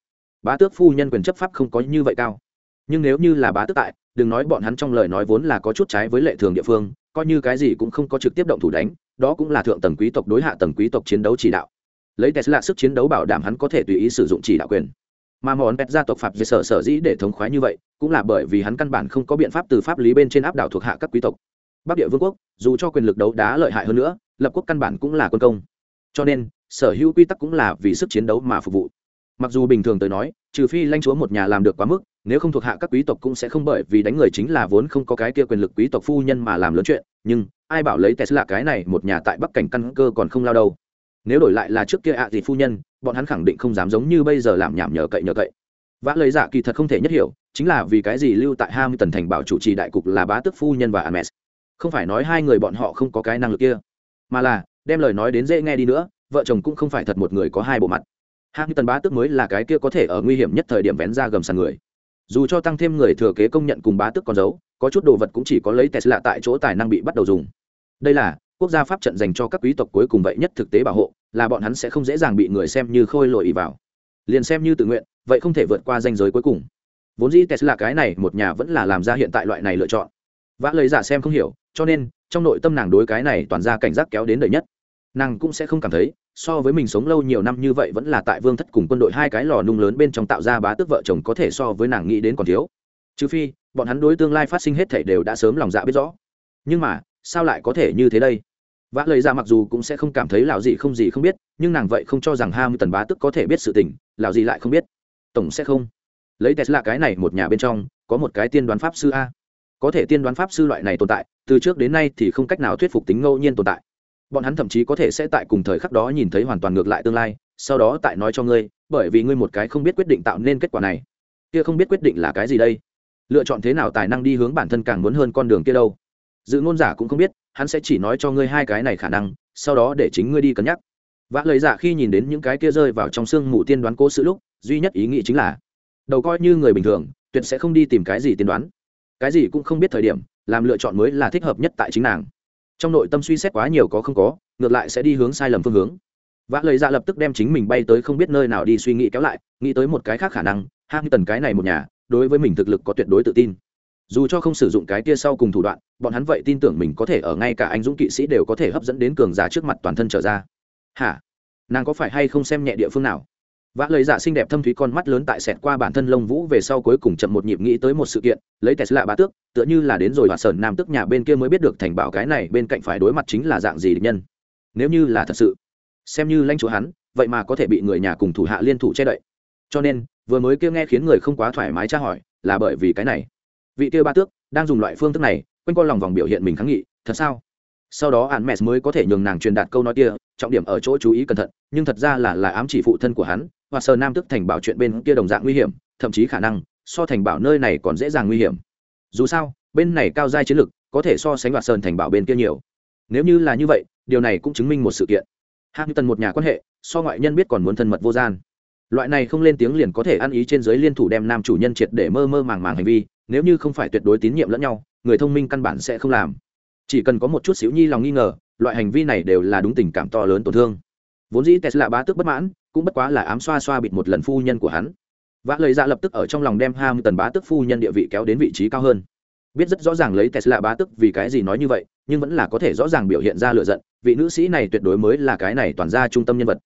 Bá tước phu nhân quyền chấp pháp không có như vậy cao. Nhưng nếu như là bá tước tại, đừng nói bọn hắn trong lời nói vốn là có chút trái với lệ thường địa phương, coi như cái gì cũng không có trực tiếp động thủ đánh, đó cũng là thượng tầng quý tộc đối hạ tầng quý tộc chiến đấu chỉ đạo. Lấy tesla sức chiến đấu bảo đảm hắn có thể tùy ý sử dụng chỉ đạo quyền mà món pet gia tộc phạm về sở sở dĩ để thống khoái như vậy, cũng là bởi vì hắn căn bản không có biện pháp từ pháp lý bên trên áp đảo thuộc hạ các quý tộc. Bắc địa vương quốc, dù cho quyền lực đấu đá lợi hại hơn nữa, lập quốc căn bản cũng là quân công. Cho nên, sở hữu quy tắc cũng là vì sức chiến đấu mà phục vụ. Mặc dù bình thường tới nói, trừ phi lãnh chúa một nhà làm được quá mức, nếu không thuộc hạ các quý tộc cũng sẽ không bởi vì đánh người chính là vốn không có cái kia quyền lực quý tộc phu nhân mà làm lớn chuyện. Nhưng, ai bảo lấy tesla cái này một nhà tại bắc cảnh căn cơ còn không lao đâu nếu đổi lại là trước kia ạ à thì phu nhân, bọn hắn khẳng định không dám giống như bây giờ làm nhảm nhờ cậy nhờ cậy. Vã lời giả dạ kỳ thật không thể nhất hiểu, chính là vì cái gì lưu tại Ham tần thành bảo chủ trì đại cục là bá tước phu nhân và ames không phải nói hai người bọn họ không có cái năng lực kia, mà là, đem lời nói đến dễ nghe đi nữa, vợ chồng cũng không phải thật một người có hai bộ mặt. Ham tần bá tước mới là cái kia có thể ở nguy hiểm nhất thời điểm vén ra gầm sàn người. Dù cho tăng thêm người thừa kế công nhận cùng bá tước con dấu, có chút đồ vật cũng chỉ có lấy tesla tại chỗ tài năng bị bắt đầu dùng. Đây là quốc gia pháp trận dành cho các quý tộc cuối cùng vậy nhất thực tế bảo hộ, là bọn hắn sẽ không dễ dàng bị người xem như khôi lội ý vào. Liền xem như tự nguyện, vậy không thể vượt qua danh giới cuối cùng. Vốn dĩ tesla cái này một nhà vẫn là làm ra hiện tại loại này lựa chọn. Vã lời giả xem không hiểu, cho nên, trong nội tâm nàng đối cái này toàn ra cảnh giác kéo đến đời nhất. Nàng cũng sẽ không cảm thấy, so với mình sống lâu nhiều năm như vậy vẫn là tại vương thất cùng quân đội hai cái lò nung lớn bên trong tạo ra bá tước vợ chồng có thể so với nàng nghĩ đến còn thiếu. Trừ phi, bọn hắn đối tương lai phát sinh hết thể đều đã sớm lòng dạ biết rõ. Nhưng mà sao lại có thể như thế đây? Vã lời ra dạ mặc dù cũng sẽ không cảm thấy lão gì không gì không biết, nhưng nàng vậy không cho rằng hai mươi tần bá tức có thể biết sự tình, lão gì lại không biết. Tổng sẽ không. Lấy tesla cái này một nhà bên trong, có một cái tiên đoán pháp sư a. Có thể tiên đoán pháp sư loại này tồn tại, từ trước đến nay thì không cách nào thuyết phục tính ngẫu nhiên tồn tại. Bọn hắn thậm chí có thể sẽ tại cùng thời khắc đó nhìn thấy hoàn toàn ngược lại tương lai, sau đó tại nói cho ngươi, bởi vì ngươi một cái không biết quyết định tạo nên kết quả này. Kia không biết quyết định là cái gì đây? Lựa chọn thế nào tài năng đi hướng bản thân càng muốn hơn con đường kia đâu? Dự ngôn giả cũng không biết, hắn sẽ chỉ nói cho ngươi hai cái này khả năng, sau đó để chính ngươi đi cân nhắc. Vã lời giả khi nhìn đến những cái kia rơi vào trong sương mù tiên đoán cố sự lúc, duy nhất ý nghĩ chính là, đầu coi như người bình thường, tuyệt sẽ không đi tìm cái gì tiên đoán. Cái gì cũng không biết thời điểm, làm lựa chọn mới là thích hợp nhất tại chính nàng. Trong nội tâm suy xét quá nhiều có không có, ngược lại sẽ đi hướng sai lầm phương hướng. Vã lời ra lập tức đem chính mình bay tới không biết nơi nào đi suy nghĩ kéo lại, nghĩ tới một cái khác khả năng hang tần cái này một nhà, đối với mình thực lực có tuyệt đối tự tin dù cho không sử dụng cái kia sau cùng thủ đoạn, bọn hắn vậy tin tưởng mình có thể ở ngay cả anh dũng kỵ sĩ đều có thể hấp dẫn đến cường giả trước mặt toàn thân trở ra. Hả? Nàng có phải hay không xem nhẹ địa phương nào? Vã lời giả dạ xinh đẹp thâm thúy con mắt lớn tại sẹt qua bản thân lông vũ về sau cuối cùng chậm một nhịp nghĩ tới một sự kiện, lấy tesla bá tước, tựa như là đến rồi và sờn nam tước nhà bên kia mới biết được thành bảo cái này bên cạnh phải đối mặt chính là dạng gì địch nhân. Nếu như là thật sự, xem như lãnh chúa hắn, vậy mà có thể bị người nhà cùng thủ hạ liên thủ che đậy. Cho nên, vừa mới kia nghe khiến người không quá thoải mái tra hỏi, là bởi vì cái này vị kia ba tước đang dùng loại phương thức này, quanh co lòng vòng biểu hiện mình kháng nghị, thật sao? Sau đó hạn mẹ mới có thể nhường nàng truyền đạt câu nói kia, trọng điểm ở chỗ chú ý cẩn thận, nhưng thật ra là là ám chỉ phụ thân của hắn, và sờ nam tức thành bảo chuyện bên kia đồng dạng nguy hiểm, thậm chí khả năng, so thành bảo nơi này còn dễ dàng nguy hiểm. Dù sao, bên này cao giai chiến lực, có thể so sánh đoạt sơn thành bảo bên kia nhiều. Nếu như là như vậy, điều này cũng chứng minh một sự kiện. Tần một nhà quan hệ, so ngoại nhân biết còn muốn thân mật vô gian. Loại này không lên tiếng liền có thể ăn ý trên giới liên thủ đem nam chủ nhân triệt để mơ mơ màng màng hành vi nếu như không phải tuyệt đối tín nhiệm lẫn nhau, người thông minh căn bản sẽ không làm. Chỉ cần có một chút xíu nhi lòng nghi ngờ, loại hành vi này đều là đúng tình cảm to lớn tổn thương. Vốn dĩ tesla bá tước bất mãn, cũng bất quá là ám xoa xoa bịt một lần phu nhân của hắn. Vã lời ra dạ lập tức ở trong lòng đem ham tần bá tước phu nhân địa vị kéo đến vị trí cao hơn. Biết rất rõ ràng lấy tesla bá tước vì cái gì nói như vậy, nhưng vẫn là có thể rõ ràng biểu hiện ra lựa giận, vị nữ sĩ này tuyệt đối mới là cái này toàn ra trung tâm nhân vật.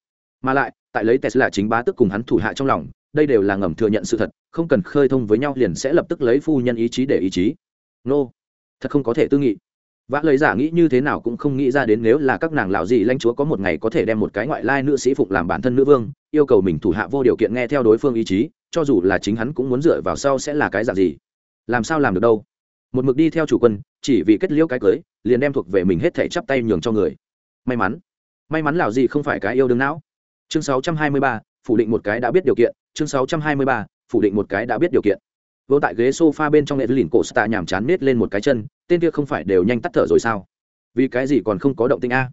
Mà lại, tại lấy tesla chính bá tước cùng hắn thủ hạ trong lòng đây đều là ngầm thừa nhận sự thật không cần khơi thông với nhau liền sẽ lập tức lấy phu nhân ý chí để ý chí. Nô thật không có thể tư nghị. Vã lời giả nghĩ như thế nào cũng không nghĩ ra đến nếu là các nàng lão gì lãnh chúa có một ngày có thể đem một cái ngoại lai nữ sĩ phụng làm bản thân nữ vương yêu cầu mình thủ hạ vô điều kiện nghe theo đối phương ý chí cho dù là chính hắn cũng muốn dựa vào sau sẽ là cái dạng gì? Làm sao làm được đâu? Một mực đi theo chủ quân chỉ vì kết liễu cái cưới liền đem thuộc về mình hết thể chắp tay nhường cho người. May mắn. May mắn lão gì không phải cái yêu đương não. Chương 623, phủ định một cái đã biết điều kiện chương 623, phủ định một cái đã biết điều kiện. Vô tại ghế sofa bên trong nghệ lìn cổ stạ nhàm chán nết lên một cái chân tên kia không phải đều nhanh tắt thở rồi sao? Vì cái gì còn không có động tinh a?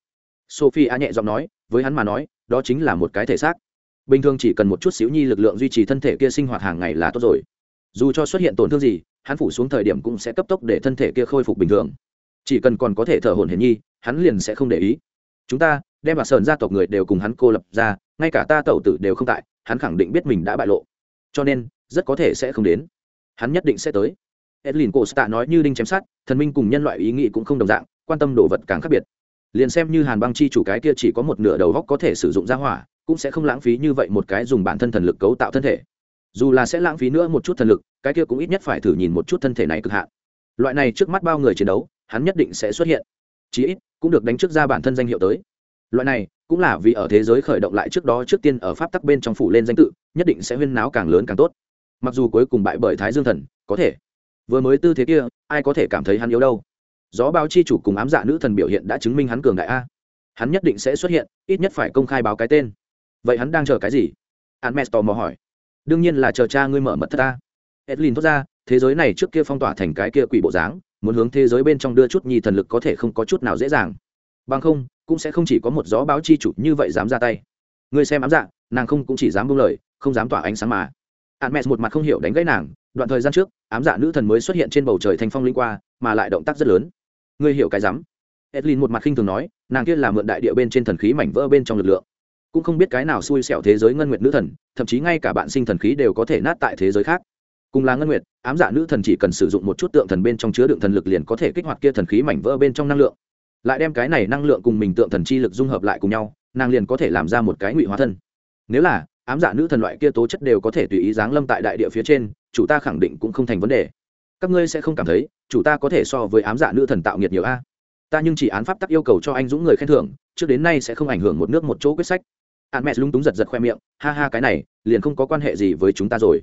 Sophie a nhẹ giọng nói với hắn mà nói đó chính là một cái thể xác. Bình thường chỉ cần một chút xíu nhi lực lượng duy trì thân thể kia sinh hoạt hàng ngày là tốt rồi. Dù cho xuất hiện tổn thương gì hắn phủ xuống thời điểm cũng sẽ cấp tốc để thân thể kia khôi phục bình thường. Chỉ cần còn có thể thở hổn hển nhi hắn liền sẽ không để ý. Chúng ta đem bà sờn gia tộc người đều cùng hắn cô lập ra ngay cả ta tẩu tử đều không tại hắn khẳng định biết mình đã bại lộ. Cho nên, rất có thể sẽ không đến. Hắn nhất định sẽ tới. Edlin cổ stạ nói như đinh chém sát thần minh cùng nhân loại ý nghĩ cũng không đồng dạng, quan tâm đồ vật càng khác biệt. Liền xem như hàn băng chi chủ cái kia chỉ có một nửa đầu góc có thể sử dụng ra hỏa, cũng sẽ không lãng phí như vậy một cái dùng bản thân thần lực cấu tạo thân thể. Dù là sẽ lãng phí nữa một chút thần lực, cái kia cũng ít nhất phải thử nhìn một chút thân thể này cực hạn. Loại này trước mắt bao người chiến đấu, hắn nhất định sẽ xuất hiện. Chí ít, cũng được đánh trước ra bản thân danh hiệu tới loại này cũng là vì ở thế giới khởi động lại trước đó trước tiên ở pháp tắc bên trong phủ lên danh tự, nhất định sẽ huyên náo càng lớn càng tốt. Mặc dù cuối cùng bại bởi thái dương thần, có thể. Vừa mới tư thế kia, ai có thể cảm thấy hắn yếu đâu? Gió báo chi chủ cùng ám dạ nữ thần biểu hiện đã chứng minh hắn cường đại a. Hắn nhất định sẽ xuất hiện, ít nhất phải công khai báo cái tên. Vậy hắn đang chờ cái gì? Hermes tò mò hỏi. Đương nhiên là chờ cha ngươi mở mật thất ta. Edlin thốt ra, thế giới này trước kia phong tỏa thành cái kia quỷ bộ dáng, muốn hướng thế giới bên trong đưa chút nhi thần lực có thể không có chút nào dễ dàng. Bằng không cũng sẽ không chỉ có một gió báo chi chủ như vậy dám ra tay. Ngươi xem ám dạ nàng không cũng chỉ dám buông lời, không dám tỏa ánh sáng mà. Hermes một mặt không hiểu đánh gãy nàng, đoạn thời gian trước, ám dạ nữ thần mới xuất hiện trên bầu trời thành phong linh qua, mà lại động tác rất lớn. Ngươi hiểu cái dám edlin một mặt khinh thường nói, nàng kia là mượn đại địa bên trên thần khí mảnh vỡ bên trong lực lượng. Cũng không biết cái nào xui xẻo thế giới ngân nguyệt nữ thần, thậm chí ngay cả bạn sinh thần khí đều có thể nát tại thế giới khác. Cùng là ngân nguyệt, ám dạ nữ thần chỉ cần sử dụng một chút tượng thần bên trong chứa đựng thần lực liền có thể kích hoạt kia thần khí mảnh vỡ bên trong năng lượng lại đem cái này năng lượng cùng mình tượng thần chi lực dung hợp lại cùng nhau, nàng liền có thể làm ra một cái ngụy hóa thân. Nếu là, ám dạ nữ thần loại kia tố chất đều có thể tùy ý giáng lâm tại đại địa phía trên, chủ ta khẳng định cũng không thành vấn đề. Các ngươi sẽ không cảm thấy, chủ ta có thể so với ám dạ nữ thần tạo nghiệt nhiều a. Ta nhưng chỉ án pháp tắc yêu cầu cho anh dũng người khen thưởng, trước đến nay sẽ không ảnh hưởng một nước một chỗ quyết sách. An mẹ lung túng giật giật khoe miệng, ha ha cái này, liền không có quan hệ gì với chúng ta rồi.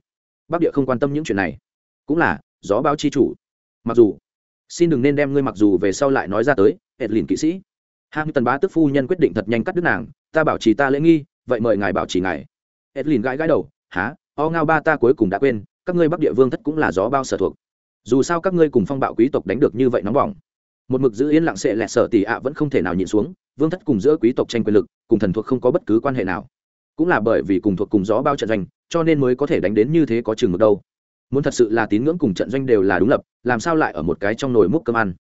Bắc địa không quan tâm những chuyện này. Cũng là, gió báo chi chủ. Mặc dù, xin đừng nên đem ngươi mặc dù về sau lại nói ra tới hệt lìn kỵ sĩ. Hai tần bá tức phu nhân quyết định thật nhanh cắt đứt nàng, ta bảo trì ta lễ nghi, vậy mời ngài bảo trì ngài. Hệt lìn gãi gãi đầu há o ngao ba ta cuối cùng đã quên, các ngươi bắc địa vương thất cũng là gió bao sở thuộc. Dù sao các ngươi cùng phong bạo quý tộc đánh được như vậy nóng bỏng. Một mực giữ yên lặng sệ lẹ sở tỷ ạ vẫn không thể nào nhịn xuống, vương thất cùng giữa quý tộc tranh quyền lực, cùng thần thuộc không có bất cứ quan hệ nào. Cũng là bởi vì cùng thuộc cùng gió bao trận doanh, cho nên mới có thể đánh đến như thế có chừng mực đâu. Muốn thật sự là tín ngưỡng cùng trận doanh đều là đúng lập, làm sao lại ở một cái trong nồi múc cơm ăn?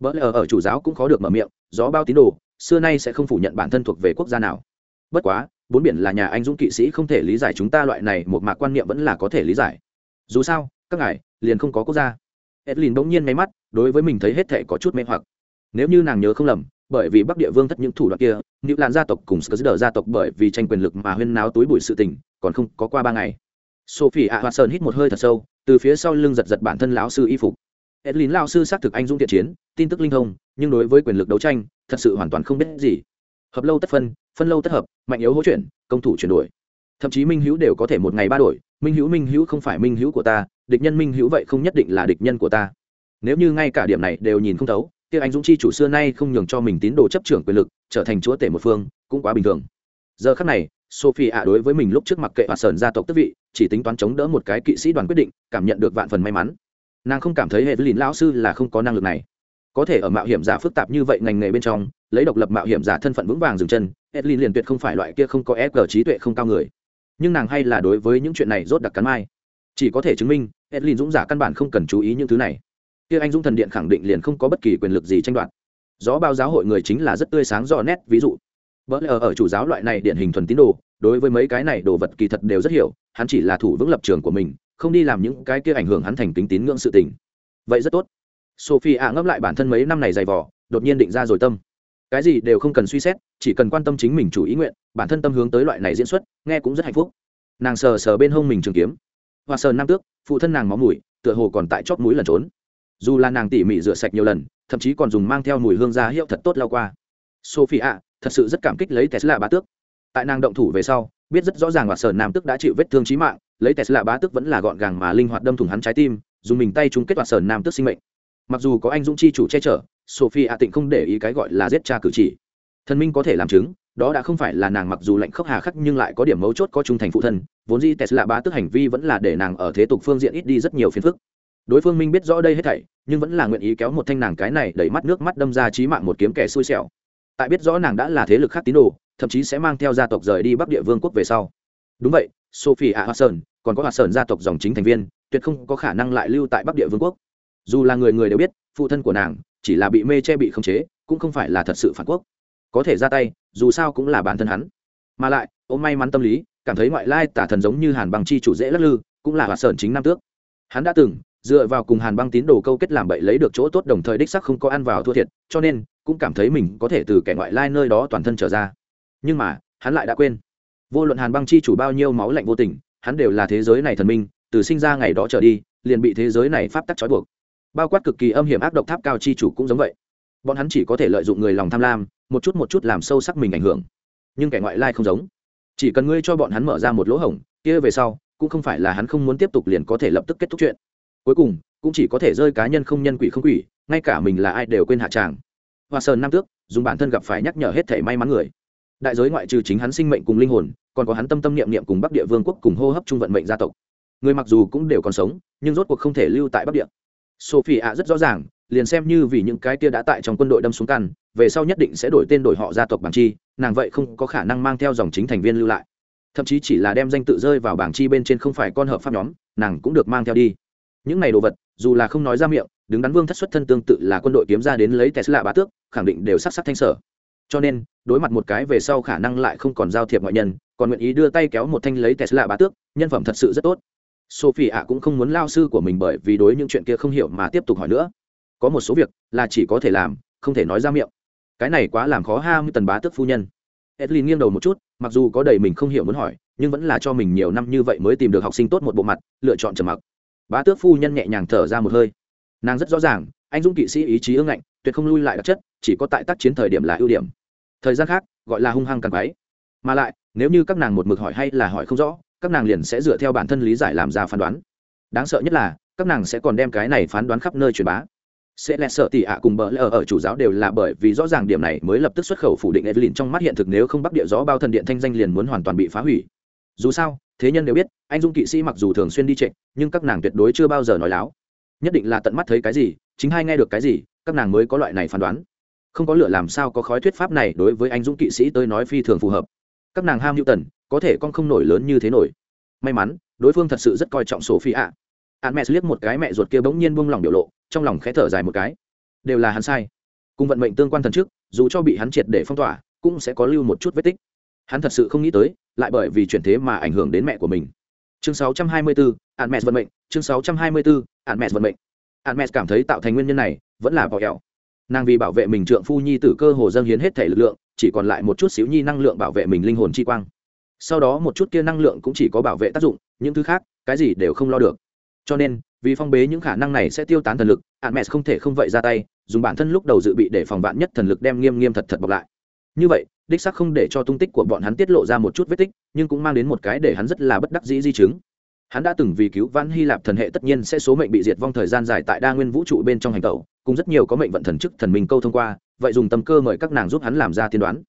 Bỡ lẽ ở chủ giáo cũng khó được mở miệng, gió bao tín đồ, xưa nay sẽ không phủ nhận bản thân thuộc về quốc gia nào. Bất quá, bốn biển là nhà anh dũng kỵ sĩ không thể lý giải chúng ta loại này một mạc quan niệm vẫn là có thể lý giải. Dù sao, các ngài liền không có quốc gia. Edlin bỗng nhiên máy mắt, đối với mình thấy hết thảy có chút mê hoặc. Nếu như nàng nhớ không lầm, bởi vì bắc địa vương thất những thủ đoạn kia, nữ lan gia tộc cùng skr gia tộc bởi vì tranh quyền lực mà huyên náo túi bụi sự tình, còn không có qua ba ngày. Sophie Watson hoa sơn hít một hơi thật sâu, từ phía sau lưng giật giật bản thân lão sư y phục edlin lão sư xác thực anh dũng thiện chiến, tin tức linh thông, nhưng đối với quyền lực đấu tranh, thật sự hoàn toàn không biết gì. Hợp lâu tất phân phân lâu tất hợp, mạnh yếu hỗ chuyển, công thủ chuyển đổi. Thậm chí minh hữu đều có thể một ngày ba đổi, minh hữu minh hữu không phải minh hữu của ta, địch nhân minh hữu vậy không nhất định là địch nhân của ta. Nếu như ngay cả điểm này đều nhìn không thấu, kia anh dũng chi chủ xưa nay không nhường cho mình tín đồ chấp trưởng quyền lực, trở thành chúa tể một phương, cũng quá bình thường. Giờ khắc này, sophie ạ đối với mình lúc trước mặc kệ và sờn gia tộc tức vị, chỉ tính toán chống đỡ một cái kỵ sĩ đoàn quyết định, cảm nhận được vạn phần may mắn nàng không cảm thấy hệ lìn lão sư là không có năng lực này. Có thể ở mạo hiểm giả phức tạp như vậy ngành nghề bên trong, lấy độc lập mạo hiểm giả thân phận vững vàng dừng chân edlin liền tuyệt không phải loại kia không có ép trí tuệ không cao người. Nhưng nàng hay là đối với những chuyện này rốt đặc cắn mai. Chỉ có thể chứng minh edlin dũng giả căn bản không cần chú ý những thứ này. Kia anh dũng thần điện khẳng định liền không có bất kỳ quyền lực gì tranh đoạt. Gió bao giáo hội người chính là rất tươi sáng rõ nét, ví dụ vỡ lờ ở chủ giáo loại này điển hình thuần tín đồ, đối với mấy cái này đồ vật kỳ thật đều rất hiểu, hắn chỉ là thủ vững lập trường của mình không đi làm những cái kia ảnh hưởng hắn thành tính tín ngưỡng sự tình. Vậy rất tốt. Sophie ạ ngấp lại bản thân mấy năm này dày vỏ đột nhiên định ra rồi tâm. Cái gì đều không cần suy xét, chỉ cần quan tâm chính mình chủ ý nguyện, bản thân tâm hướng tới loại này diễn xuất, nghe cũng rất hạnh phúc. Nàng sờ sờ bên hông mình trường kiếm. Hoa sờ nam tước, phụ thân nàng máu mùi, tựa hồ còn tại chót mũi lần trốn. Dù là nàng tỉ mỉ rửa sạch nhiều lần, thậm chí còn dùng mang theo mùi hương ra hiệu thật tốt lao qua. Sophie ạ thật sự rất cảm kích lấy tesla bá tước. Tại nàng động thủ về sau biết rất rõ ràng hoạt sở nam tước đã chịu vết thương trí mạng, lấy tesla bá tước vẫn là gọn gàng mà linh hoạt đâm thủng hắn trái tim, dùng mình tay chung kết hoạt sở nam tước sinh mệnh. Mặc dù có anh dũng chi chủ che chở sophie a tịnh không để ý cái gọi là giết cha cử chỉ. Thần minh có thể làm chứng, đó đã không phải là nàng mặc dù lạnh khốc hà khắc nhưng lại có điểm mấu chốt có trung thành phụ thân, vốn dĩ tesla bá tức hành vi vẫn là để nàng ở thế tục phương diện ít đi rất nhiều phiền phức. Đối phương minh biết rõ đây hết thảy, nhưng vẫn là nguyện ý kéo một thanh nàng cái này đẩy mắt nước mắt đâm ra trí mạng một kiếm kẻ xui xẻo. Tại biết rõ nàng đã là thế lực khác tín đồ thậm chí sẽ mang theo gia tộc rời đi bắc địa vương quốc về sau. Đúng vậy, sophie a. Sơn còn có hoa sơn gia tộc dòng chính thành viên, tuyệt không có khả năng lại lưu tại bắc địa vương quốc. Dù là người người đều biết, phụ thân của nàng chỉ là bị mê che bị khống chế, cũng không phải là thật sự phản quốc. Có thể ra tay, dù sao cũng là bản thân hắn. Mà lại ôm may mắn tâm lý, cảm thấy ngoại lai tả thần giống như hàn băng chi chủ dễ lắc lư, cũng là hoạt sơn chính nam tước. Hắn đã từng dựa vào cùng hàn băng tín đồ câu kết làm bậy lấy được chỗ tốt đồng thời đích sắc không có ăn vào thua thiệt, cho nên cũng cảm thấy mình có thể từ kẻ ngoại lai nơi đó toàn thân trở ra nhưng mà, hắn lại đã quên. Vô luận hàn băng chi chủ bao nhiêu máu lạnh vô tình, hắn đều là thế giới này thần minh, từ sinh ra ngày đó trở đi, liền bị thế giới này pháp tắc trói buộc. Bao quát cực kỳ âm hiểm ác độc tháp cao chi chủ cũng giống vậy. Bọn hắn chỉ có thể lợi dụng người lòng tham lam, một chút một chút làm sâu sắc mình ảnh hưởng. Nhưng kẻ ngoại lai không giống. Chỉ cần ngươi cho bọn hắn mở ra một lỗ hổng, kia về sau, cũng không phải là hắn không muốn tiếp tục liền có thể lập tức kết thúc chuyện. Cuối cùng, cũng chỉ có thể rơi cá nhân không nhân quỷ không quỷ, ngay cả mình là ai đều quên hạ tràng. Hoa sơn năm tước, dùng bản thân gặp phải nhắc nhở hết thể may mắn người đại giới ngoại trừ chính hắn sinh mệnh cùng linh hồn, còn có hắn tâm tâm niệm niệm cùng bắc địa vương quốc cùng hô hấp trung vận mệnh gia tộc. Người mặc dù cũng đều còn sống, nhưng rốt cuộc không thể lưu tại bắc địa. Sophie ạ rất rõ ràng, liền xem như vì những cái kia đã tại trong quân đội đâm xuống căn, về sau nhất định sẽ đổi tên đổi họ gia tộc bảng chi, nàng vậy không có khả năng mang theo dòng chính thành viên lưu lại. Thậm chí chỉ là đem danh tự rơi vào bảng chi bên trên không phải con hợp pháp nhóm, nàng cũng được mang theo đi. Những này đồ vật, dù là không nói ra miệng, đứng đắn vương thất xuất thân tương tự là quân đội kiếm ra đến lấy tesla bá tước, khẳng định đều sắc sắc thanh sở cho nên, đối mặt một cái về sau khả năng lại không còn giao thiệp ngoại nhân, còn nguyện ý đưa tay kéo một thanh lấy tesla bá tước, nhân phẩm thật sự rất tốt. Sophie ạ cũng không muốn lao sư của mình bởi vì đối những chuyện kia không hiểu mà tiếp tục hỏi nữa. Có một số việc là chỉ có thể làm, không thể nói ra miệng. Cái này quá làm khó ham tần bá tước phu nhân. Edlin nghiêng đầu một chút, mặc dù có đầy mình không hiểu muốn hỏi, nhưng vẫn là cho mình nhiều năm như vậy mới tìm được học sinh tốt một bộ mặt, lựa chọn trầm mặc. Bá tước phu nhân nhẹ nhàng thở ra một hơi. Nàng rất rõ ràng, anh dũng kỵ sĩ ý chí ương ngạnh, tuyệt không lui lại đặc chất chỉ có tại tác chiến thời điểm là ưu điểm. Thời gian khác, gọi là hung hăng càng quáy mà lại, nếu như các nàng một mực hỏi hay là hỏi không rõ, các nàng liền sẽ dựa theo bản thân lý giải làm ra phán đoán. Đáng sợ nhất là, các nàng sẽ còn đem cái này phán đoán khắp nơi truyền bá. Sẽ lẹ sợ tỉ ạ cùng bỡ lỡ ở chủ giáo đều là bởi vì rõ ràng điểm này mới lập tức xuất khẩu phủ định evelyn trong mắt hiện thực nếu không bắc địa rõ bao thần điện thanh danh liền muốn hoàn toàn bị phá hủy. Dù sao, thế nhân đều biết, anh dung kỵ sĩ mặc dù thường xuyên đi trịnh nhưng các nàng tuyệt đối chưa bao giờ nói láo. Nhất định là tận mắt thấy cái gì, chính hay nghe được cái gì, các nàng mới có loại này phán đoán không có lửa làm sao có khói thuyết pháp này đối với anh dũng kỵ sĩ tới nói phi thường phù hợp. Các nàng ham hữu tần có thể con không nổi lớn như thế nổi. May mắn đối phương thật sự rất coi trọng sổ phi ạ. Hắn mẹ liếc một cái mẹ ruột kia bỗng nhiên buông lỏng biểu lộ trong lòng khẽ thở dài một cái. Đều là hắn sai. Cùng vận mệnh tương quan thần trước dù cho bị hắn triệt để phong tỏa cũng sẽ có lưu một chút vết tích. Hắn thật sự không nghĩ tới lại bởi vì chuyển thế mà ảnh hưởng đến mẹ của mình. Chương 624, ạn mẹ vận mệnh chương 624, ạn mẹ vận mệnh. Ạn mẹ cảm thấy tạo thành nguyên nhân này vẫn là bỏ ẹo nàng vì bảo vệ mình trượng phu nhi tử cơ hồ dâng hiến hết thể lực lượng, chỉ còn lại một chút xíu nhi năng lượng bảo vệ mình linh hồn chi quang. Sau đó một chút kia năng lượng cũng chỉ có bảo vệ tác dụng, những thứ khác, cái gì đều không lo được. Cho nên, vì phong bế những khả năng này sẽ tiêu tán thần lực ạn mẹ không thể không vậy ra tay, dùng bản thân lúc đầu dự bị để phòng vạn nhất thần lực đem nghiêm nghiêm thật thật bọc lại. Như vậy, đích sắc không để cho tung tích của bọn hắn tiết lộ ra một chút vết tích, nhưng cũng mang đến một cái để hắn rất là bất đắc dĩ di chứng hắn đã từng vì cứu vãn hy lạp thần hệ tất nhiên sẽ số mệnh bị diệt vong thời gian dài tại đa nguyên vũ trụ bên trong hành tẩu, cùng rất nhiều có mệnh vận thần chức thần minh câu thông qua, vậy dùng tâm cơ mời các nàng giúp hắn làm ra tiên đoán.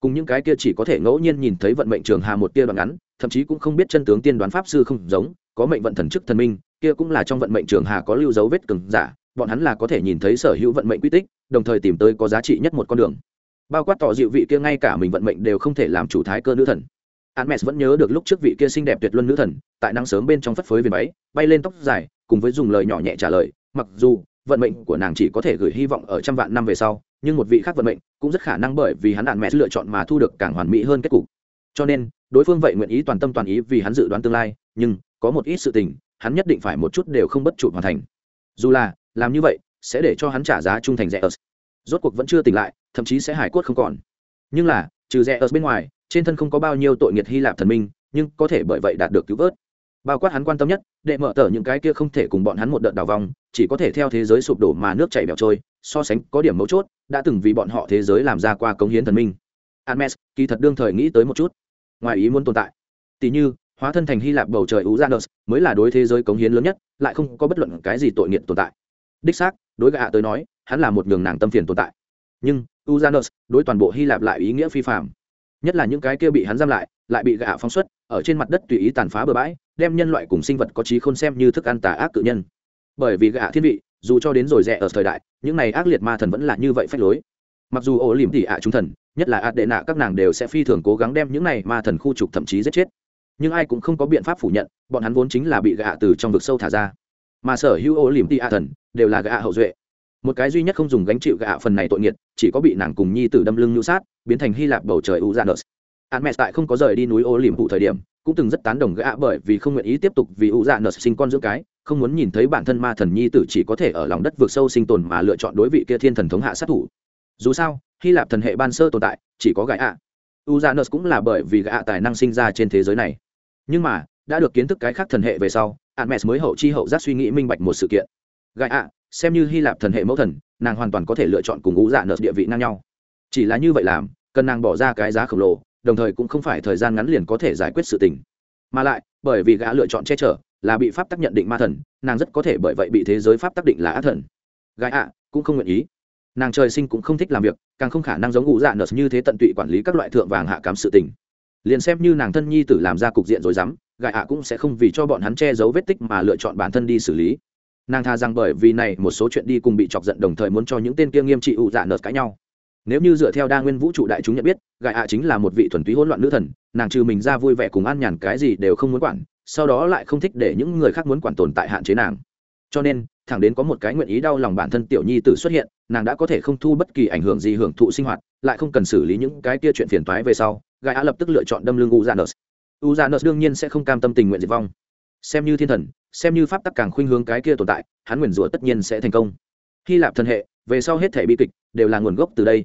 Cùng những cái kia chỉ có thể ngẫu nhiên nhìn thấy vận mệnh trường hà một tia đoạn ngắn, thậm chí cũng không biết chân tướng tiên đoán pháp sư không giống, có mệnh vận thần chức thần minh, kia cũng là trong vận mệnh trường hà có lưu dấu vết cứng, giả, bọn hắn là có thể nhìn thấy sở hữu vận mệnh quy tích, đồng thời tìm tới có giá trị nhất một con đường. Bao quát tỏ dịu vị kia ngay cả mình vận mệnh đều không thể làm chủ thái cơ nữ thần. Hermes vẫn nhớ được lúc trước vị kia xinh đẹp tuyệt luân nữ thần, tại nắng sớm bên trong phất phới viền váy, bay lên tóc dài, cùng với dùng lời nhỏ nhẹ trả lời, mặc dù vận mệnh của nàng chỉ có thể gửi hy vọng ở trăm vạn năm về sau, nhưng một vị khác vận mệnh cũng rất khả năng bởi vì hắn Hermes lựa chọn mà thu được càng hoàn mỹ hơn kết cục. Cho nên, đối phương vậy nguyện ý toàn tâm toàn ý vì hắn dự đoán tương lai, nhưng có một ít sự tình, hắn nhất định phải một chút đều không bất trụ hoàn thành. Dù là làm như vậy, sẽ để cho hắn trả giá trung thành rẻ ớt rốt cuộc vẫn chưa tỉnh lại thậm chí sẽ hải cốt không còn nhưng là trừ rẻ ớt bên ngoài trên thân không có bao nhiêu tội nghiệt hy lạp thần minh, nhưng có thể bởi vậy đạt được cứu vớt. Bao quát hắn quan tâm nhất, đệ mở tờ những cái kia không thể cùng bọn hắn một đợt đào vòng chỉ có thể theo thế giới sụp đổ mà nước chảy bẹo trôi, so sánh có điểm mấu chốt, đã từng vì bọn họ thế giới làm ra qua cống hiến thần minh. Hermes kỳ thật đương thời nghĩ tới một chút. Ngoài ý muốn tồn tại. Tỷ như, hóa thân thành hy lạp bầu trời Uranus, mới là đối thế giới cống hiến lớn nhất, lại không có bất luận cái gì tội nghiệt tồn tại. Đích xác, đối gạ tới nói, hắn là một nhường nàng tâm phiền tồn tại. Nhưng, Uranus, đối toàn bộ hy lạp lại ý nghĩa phi phạm nhất là những cái kia bị hắn giam lại lại bị gạ phóng xuất, ở trên mặt đất tùy ý tàn phá bừa bãi, đem nhân loại cùng sinh vật có trí khôn xem như thức ăn tà ác cự nhân. Bởi vì gạ thiên vị, dù cho đến rồi rẻ ở thời đại, những này ác liệt ma thần vẫn là như vậy phách lối. Mặc dù ổ liềm tỉ ạ trung thần, nhất là ạt đệ nạ các nàng đều sẽ phi thường cố gắng đem những này ma thần khu trục thậm chí giết chết. Nhưng ai cũng không có biện pháp phủ nhận, bọn hắn vốn chính là bị gạ từ trong vực sâu thả ra. Mà sở hữu ổ liềm tỉ ạ thần, đều là gạ hậu duệ. Một cái duy nhất không dùng gánh chịu gạ phần này tội nghiệt chỉ có bị nàng cùng nhi tử đâm lưng nhu sát, biến thành hy lạp bầu trời u zanus mẹ tại không có rời đi núi ô liềm vụ thời điểm, cũng từng rất tán đồng gã bởi vì không nguyện ý tiếp tục vì u zanus sinh con dưỡng cái, không muốn nhìn thấy bản thân ma thần nhi tử chỉ có thể ở lòng đất vượt sâu sinh tồn mà lựa chọn đối vị kia thiên thần thống hạ sát thủ. Dù sao, hy lạp thần hệ ban sơ tồn tại, chỉ có gã ạ. U zanus cũng là bởi vì gã tài năng sinh ra trên thế giới này. Nhưng mà, đã được kiến thức cái khác thần hệ về sau mẹ mới hậu chi hậu giác suy nghĩ minh bạch một sự kiện. Gã xem như hy lạp thần hệ mẫu thần nàng hoàn toàn có thể lựa chọn cùng ngũ dạ nợ địa vị ngang nhau. Chỉ là như vậy làm, cần nàng bỏ ra cái giá khổng lồ, đồng thời cũng không phải thời gian ngắn liền có thể giải quyết sự tình. Mà lại, bởi vì gã lựa chọn che chở, là bị pháp tắc nhận định ma thần, nàng rất có thể bởi vậy bị thế giới pháp tắc định là ác thần. Gái ạ, cũng không nguyện ý. Nàng trời sinh cũng không thích làm việc, càng không khả năng giống ngụ dạ nợ như thế tận tụy quản lý các loại thượng vàng hạ cám sự tình. Liền xem như nàng thân nhi tử làm ra cục diện rồi dám gại ạ cũng sẽ không vì cho bọn hắn che giấu vết tích mà lựa chọn bản thân đi xử lý nàng tha rằng bởi vì này một số chuyện đi cùng bị chọc giận đồng thời muốn cho những tên kia nghiêm trị ụ dạ nợt cãi nhau. Nếu như dựa theo đa nguyên vũ trụ đại chúng nhận biết gại ạ chính là một vị thuần túy hỗn loạn nữ thần, nàng trừ mình ra vui vẻ cùng an nhàn cái gì đều không muốn quản, sau đó lại không thích để những người khác muốn quản tồn tại hạn chế nàng. Cho nên, thẳng đến có một cái nguyện ý đau lòng bản thân tiểu nhi tử xuất hiện, nàng đã có thể không thu bất kỳ ảnh hưởng gì hưởng thụ sinh hoạt, lại không cần xử lý những cái kia chuyện phiền toái về sau gai á lập tức lựa chọn đâm lưng u zanus u zanus đương nhiên sẽ không cam tâm tình nguyện diệt vong xem như thiên thần, xem như pháp tắc càng khuynh hướng cái kia tồn tại, hắn nguyền rủa tất nhiên sẽ thành công. Hy lạp thần hệ, về sau hết thể bi kịch, đều là nguồn gốc từ đây.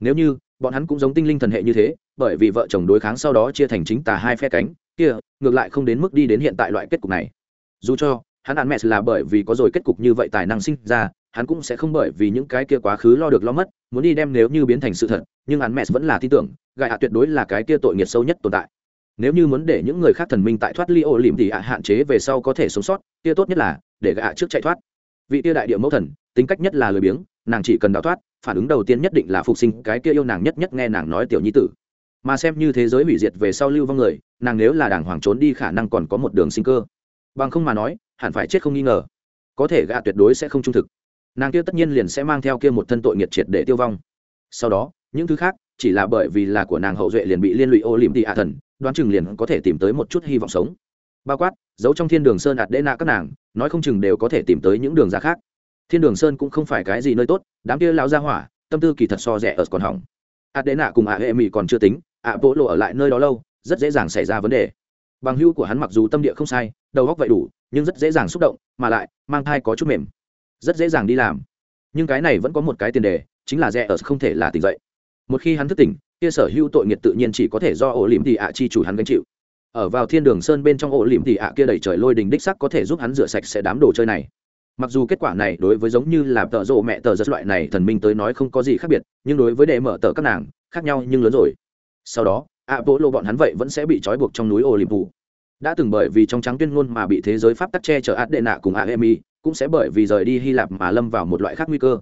Nếu như, bọn hắn cũng giống tinh linh thần hệ như thế, bởi vì vợ chồng đối kháng sau đó chia thành chính tà hai phe cánh, kia, ngược lại không đến mức đi đến hiện tại loại kết cục này. Dù cho, hắn ăn mẹ là bởi vì có rồi kết cục như vậy tài năng sinh ra, hắn cũng sẽ không bởi vì những cái kia quá khứ lo được lo mất, muốn đi đem nếu như biến thành sự thật, nhưng hắn mẹ vẫn là tin tưởng gại hạ tuyệt đối là cái kia tội nghiệt sâu nhất tồn tại nếu như muốn để những người khác thần minh tại thoát ly ô lìm thì hạ hạn chế về sau có thể sống sót, kia tốt nhất là để gạ trước chạy thoát. Vị tia đại địa mẫu thần, tính cách nhất là lười biếng, nàng chỉ cần đào thoát, phản ứng đầu tiên nhất định là phục sinh cái kia yêu nàng nhất nhất nghe nàng nói tiểu nhi tử. Mà xem như thế giới hủy diệt về sau lưu vong người, nàng nếu là đàng hoàng trốn đi khả năng còn có một đường sinh cơ. Bằng không mà nói, hẳn phải chết không nghi ngờ. Có thể gạ tuyệt đối sẽ không trung thực. Nàng kia tất nhiên liền sẽ mang theo kia một thân tội nghiệt triệt để tiêu vong. Sau đó, những thứ khác, chỉ là bởi vì là của nàng hậu duệ liền bị liên lụy ô liềm tị hạ thần đoán chừng liền có thể tìm tới một chút hy vọng sống. Bao quát, giấu trong thiên đường sơn ạt đê nạ các nàng, nói không chừng đều có thể tìm tới những đường ra khác. Thiên đường sơn cũng không phải cái gì nơi tốt, đám kia lao ra hỏa, tâm tư kỳ thật so rẻ ở còn hỏng. Ạt đê nạ cùng ạ hệ mỹ còn chưa tính, ạ bộ lộ ở lại nơi đó lâu, rất dễ dàng xảy ra vấn đề. Bằng hưu của hắn mặc dù tâm địa không sai, đầu góc vậy đủ, nhưng rất dễ dàng xúc động, mà lại, mang thai có chút mềm. Rất dễ dàng đi làm. Nhưng cái này vẫn có một cái tiền đề, chính là rẻ ở không thể là tỉnh dậy. Một khi hắn thức tỉnh kia sở hữu tội nghiệt tự nhiên chỉ có thể do ổ liềm tị ạ chi chủ hắn gánh chịu. Ở vào thiên đường sơn bên trong ổ liềm tị ạ kia đầy trời lôi đình đích sắc có thể giúp hắn rửa sạch sẽ đám đồ chơi này. Mặc dù kết quả này đối với giống như là tợ rộ mẹ tờ giật loại này thần minh tới nói không có gì khác biệt, nhưng đối với đệ mở tờ các nàng, khác nhau nhưng lớn rồi. Sau đó, ạ bố lộ bọn hắn vậy vẫn sẽ bị trói buộc trong núi ổ liềm phủ. đã từng bởi vì trong trắng tuyên ngôn mà bị thế giới pháp tắc che chở át đệ nạ cùng ạ emi cũng sẽ bởi vì rời đi hy lạp mà lâm vào một loại khác nguy cơ.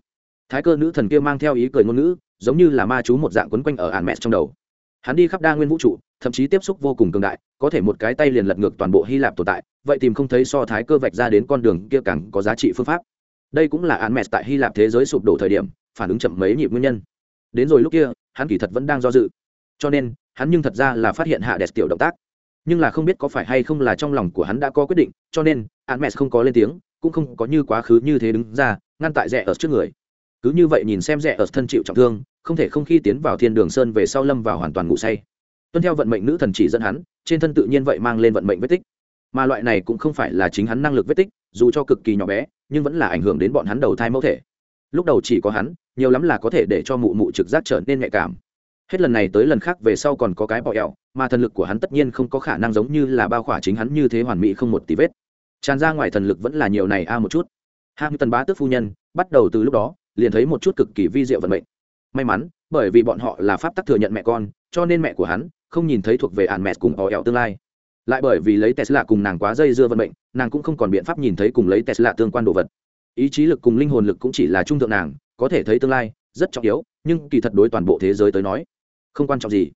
Thái cơ nữ thần kia mang theo ý cười ngôn ngữ giống như là ma chú một dạng quấn quanh ở ạn mẹ trong đầu. Hắn đi khắp đa nguyên vũ trụ, thậm chí tiếp xúc vô cùng cường đại, có thể một cái tay liền lật ngược toàn bộ hy lạp tồn tại, vậy tìm không thấy so thái cơ vạch ra đến con đường kia càng có giá trị phương pháp. Đây cũng là ạn mẹ tại hy lạp thế giới sụp đổ thời điểm, phản ứng chậm mấy nhịp nguyên nhân. Đến rồi lúc kia, hắn kỳ thật vẫn đang do dự. Cho nên, hắn nhưng thật ra là phát hiện hạ đẹp tiểu động tác. Nhưng là không biết có phải hay không là trong lòng của hắn đã có quyết định, cho nên, ạn mẹ không có lên tiếng, cũng không có như quá khứ như thế đứng ra, ngăn tại rẽ ở trước người cứ như vậy nhìn xem rẻ ở thân chịu trọng thương, không thể không khi tiến vào thiên đường sơn về sau lâm vào hoàn toàn ngủ say. Tuân theo vận mệnh nữ thần chỉ dẫn hắn, trên thân tự nhiên vậy mang lên vận mệnh vết tích. Mà loại này cũng không phải là chính hắn năng lực vết tích, dù cho cực kỳ nhỏ bé, nhưng vẫn là ảnh hưởng đến bọn hắn đầu thai mẫu thể. Lúc đầu chỉ có hắn, nhiều lắm là có thể để cho mụ mụ trực giác trở nên nhạy cảm. Hết lần này tới lần khác về sau còn có cái bọ ẹo, mà thần lực của hắn tất nhiên không có khả năng giống như là bao khỏa chính hắn như thế hoàn mỹ không một tí vết. Tràn ra ngoài thần lực vẫn là nhiều này a à một chút. Ham tần bá tước phu nhân, bắt đầu từ lúc đó liền thấy một chút cực kỳ vi diệu vận mệnh. May mắn, bởi vì bọn họ là pháp tắc thừa nhận mẹ con, cho nên mẹ của hắn không nhìn thấy thuộc về ản mẹ cùng họ ẻo tương lai. Lại bởi vì lấy tesla cùng nàng quá dây dưa vận mệnh, nàng cũng không còn biện pháp nhìn thấy cùng lấy tesla tương quan đồ vật. Ý chí lực cùng linh hồn lực cũng chỉ là trung thượng nàng, có thể thấy tương lai rất trọng yếu, nhưng kỳ thật đối toàn bộ thế giới tới nói, không quan trọng gì.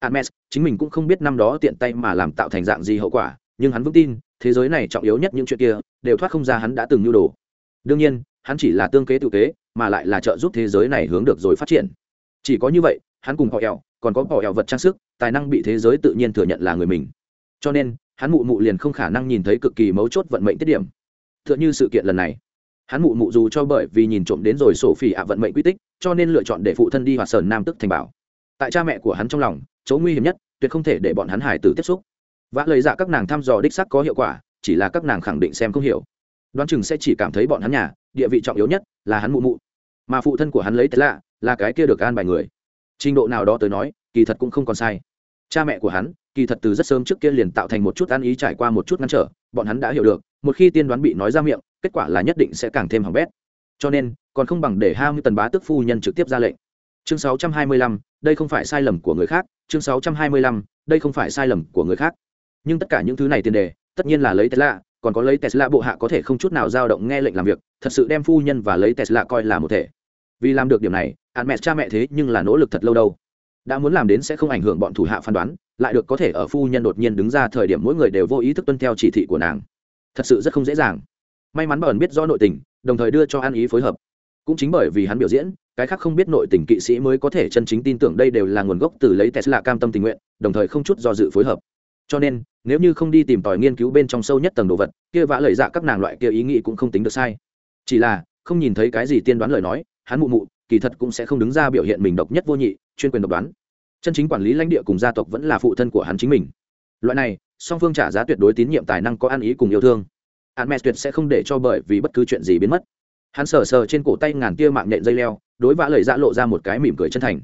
Hermes chính mình cũng không biết năm đó tiện tay mà làm tạo thành dạng gì hậu quả, nhưng hắn vững tin, thế giới này trọng yếu nhất những chuyện kia đều thoát không ra hắn đã từng nhu đồ. Đương nhiên hắn chỉ là tương kế tự kế, mà lại là trợ giúp thế giới này hướng được rồi phát triển. Chỉ có như vậy, hắn cùng họ ẻo còn có họ ẻo vật trang sức, tài năng bị thế giới tự nhiên thừa nhận là người mình. Cho nên, hắn mụ mụ liền không khả năng nhìn thấy cực kỳ mấu chốt vận mệnh tiết điểm. T h ư ợ n h ư sự kiện lần này, hắn mụ mụ dù cho bởi vì nhìn trộm đến rồi sổ phỉ ạ vận mệnh quy tích, cho nên lựa chọn để phụ thân đi hoạt sờn nam tức thành bảo. Tại cha mẹ của hắn trong lòng, chỗ nguy hiểm nhất, tuyệt không thể để bọn hắn hải tử tiếp xúc. Vã lời dạ các nàng thăm dò đích sắc có hiệu quả, chỉ là các nàng khẳng định xem không hiểu đoán chừng sẽ chỉ cảm thấy bọn hắn nhà địa vị trọng yếu nhất là hắn mụ mụ. Mà phụ thân của hắn lấy thế lạ là cái kia được an bài người. Trình độ nào đó tới nói kỳ thật cũng không còn sai. Cha mẹ của hắn kỳ thật từ rất sớm trước kia liền tạo thành một chút ăn ý trải qua một chút ngăn trở bọn hắn đã hiểu được một khi tiên đoán bị nói ra miệng kết quả là nhất định sẽ càng thêm hỏng bét. Cho nên còn không bằng để hai mươi tần bá tức phu nhân trực tiếp ra lệnh. Chương 625, đây không phải sai lầm của người khác. Chương 625, đây không phải sai lầm của người khác. Nhưng tất cả những thứ này tiền đề tất nhiên là lấy thế lạ còn có lấy tesla bộ hạ có thể không chút nào dao động nghe lệnh làm việc, thật sự đem phu nhân và lấy tesla coi là một thể. Vì làm được điểm này hạn mẹ cha mẹ thế nhưng là nỗ lực thật lâu đâu. Đã muốn làm đến sẽ không ảnh hưởng bọn thủ hạ phán đoán, lại được có thể ở phu nhân đột nhiên đứng ra thời điểm mỗi người đều vô ý thức tuân theo chỉ thị của nàng. Thật sự rất không dễ dàng. May mắn bọn biết rõ nội tình, đồng thời đưa cho an ý phối hợp. Cũng chính bởi vì hắn biểu diễn, cái khác không biết nội tình kỵ sĩ mới có thể chân chính tin tưởng đây đều là nguồn gốc từ lấy tesla cam tâm tình nguyện, đồng thời không chút do dự phối hợp cho nên, nếu như không đi tìm tòi nghiên cứu bên trong sâu nhất tầng đồ vật, kia vã lời dạ các nàng loại kia ý nghĩ cũng không tính được sai. Chỉ là, không nhìn thấy cái gì tiên đoán lời nói, hắn mụ mụ, kỳ thật cũng sẽ không đứng ra biểu hiện mình độc nhất vô nhị, chuyên quyền độc đoán. Chân chính quản lý lãnh địa cùng gia tộc vẫn là phụ thân của hắn chính mình. Loại này, song phương trả giá tuyệt đối tín nhiệm tài năng có ăn ý cùng yêu thương. Hắn mẹ tuyệt sẽ không để cho bởi vì bất cứ chuyện gì biến mất. Hắn sờ sờ trên cổ tay ngàn tia mạng nhện dây leo, đối vã lời dạ lộ ra một cái mỉm cười chân thành.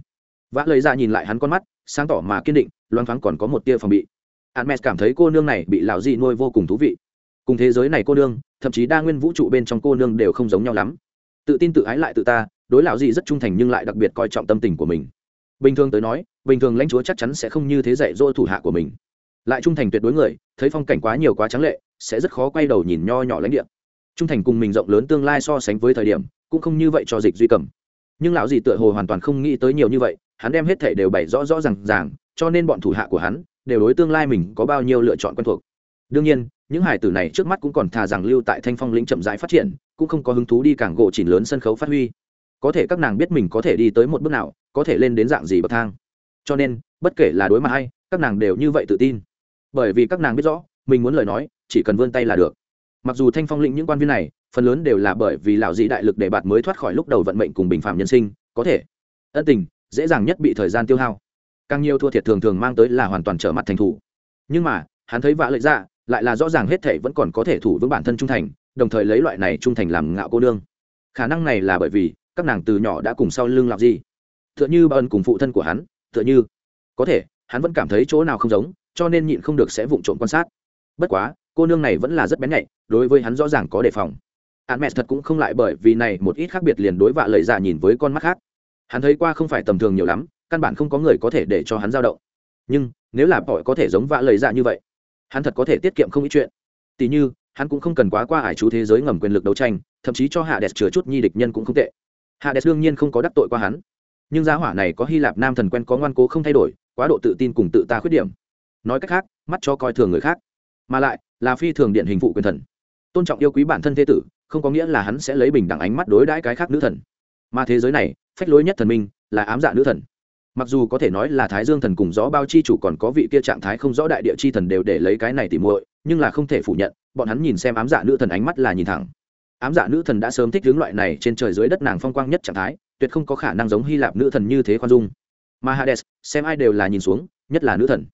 Vã lời dạ nhìn lại hắn con mắt, sáng tỏ mà kiên định, loang thoáng còn có một tia phòng bị hắn cảm thấy cô nương này bị lão dị nuôi vô cùng thú vị. Cùng thế giới này cô nương, thậm chí đa nguyên vũ trụ bên trong cô nương đều không giống nhau lắm. Tự tin tự ái lại tự ta, đối lão dị rất trung thành nhưng lại đặc biệt coi trọng tâm tình của mình. Bình thường tới nói, bình thường lãnh chúa chắc chắn sẽ không như thế dạy dỗ thủ hạ của mình. Lại trung thành tuyệt đối người, thấy phong cảnh quá nhiều quá trắng lệ, sẽ rất khó quay đầu nhìn nho nhỏ lãnh địa. Trung thành cùng mình rộng lớn tương lai so sánh với thời điểm, cũng không như vậy cho dịch duy cầm. Nhưng lão gì tựa hồ hoàn toàn không nghĩ tới nhiều như vậy, hắn đem hết thể đều bày rõ rõ ràng ràng, cho nên bọn thủ hạ của hắn đều đối tương lai mình có bao nhiêu lựa chọn quen thuộc. Đương nhiên, những hải tử này trước mắt cũng còn thà rằng lưu tại thanh phong lĩnh chậm rãi phát triển, cũng không có hứng thú đi cảng gỗ chỉnh lớn sân khấu phát huy. Có thể các nàng biết mình có thể đi tới một bước nào, có thể lên đến dạng gì bậc thang. Cho nên, bất kể là đối mặt hay, các nàng đều như vậy tự tin. Bởi vì các nàng biết rõ, mình muốn lời nói, chỉ cần vươn tay là được. Mặc dù thanh phong lĩnh những quan viên này, phần lớn đều là bởi vì lão dị đại lực để bạn mới thoát khỏi lúc đầu vận mệnh cùng bình phạm nhân sinh, có thể. Ân tình, dễ dàng nhất bị thời gian tiêu hao càng nhiều thua thiệt thường thường mang tới là hoàn toàn trở mặt thành thủ. Nhưng mà, hắn thấy vạ lợi ra dạ, lại là rõ ràng hết thể vẫn còn có thể thủ vững bản thân trung thành, đồng thời lấy loại này trung thành làm ngạo cô nương. Khả năng này là bởi vì, các nàng từ nhỏ đã cùng sau lưng làm gì tựa như bà ân cùng phụ thân của hắn, tựa như. Có thể, hắn vẫn cảm thấy chỗ nào không giống, cho nên nhịn không được sẽ vụng trộm quan sát. Bất quá, cô nương này vẫn là rất bén nhạy, đối với hắn rõ ràng có đề phòng. Hắn mẹ thật cũng không lại bởi vì này một ít khác biệt liền đối vạ lời giả dạ nhìn với con mắt khác. Hắn thấy qua không phải tầm thường nhiều lắm căn bản không có người có thể để cho hắn dao động. Nhưng, nếu là bỏi có thể giống vạ lời dạ như vậy, hắn thật có thể tiết kiệm không ít chuyện. Tỉ như, hắn cũng không cần quá qua ải chú thế giới ngầm quyền lực đấu tranh, thậm chí cho hạ đẹp chứa chút nhi địch nhân cũng không tệ. Hạ đẹp đương nhiên không có đắc tội qua hắn. Nhưng giá hỏa này có hy lạp nam thần quen có ngoan cố không thay đổi, quá độ tự tin cùng tự ta khuyết điểm. Nói cách khác, mắt cho coi thường người khác. Mà lại, là phi thường điện hình phụ quyền thần. Tôn trọng yêu quý bản thân thế tử, không có nghĩa là hắn sẽ lấy bình đẳng ánh mắt đối đãi cái khác nữ thần. Mà thế giới này, phách lối nhất thần minh, là ám dạ nữ thần mặc dù có thể nói là thái dương thần cùng gió bao chi chủ còn có vị kia trạng thái không rõ đại địa chi thần đều để lấy cái này tỉ muội, nhưng là không thể phủ nhận, bọn hắn nhìn xem ám dạ nữ thần ánh mắt là nhìn thẳng. Ám dạ nữ thần đã sớm thích hướng loại này trên trời dưới đất nàng phong quang nhất trạng thái, tuyệt không có khả năng giống hy lạp nữ thần như thế khoan dung. Mà hades, xem ai đều là nhìn xuống, nhất là nữ thần.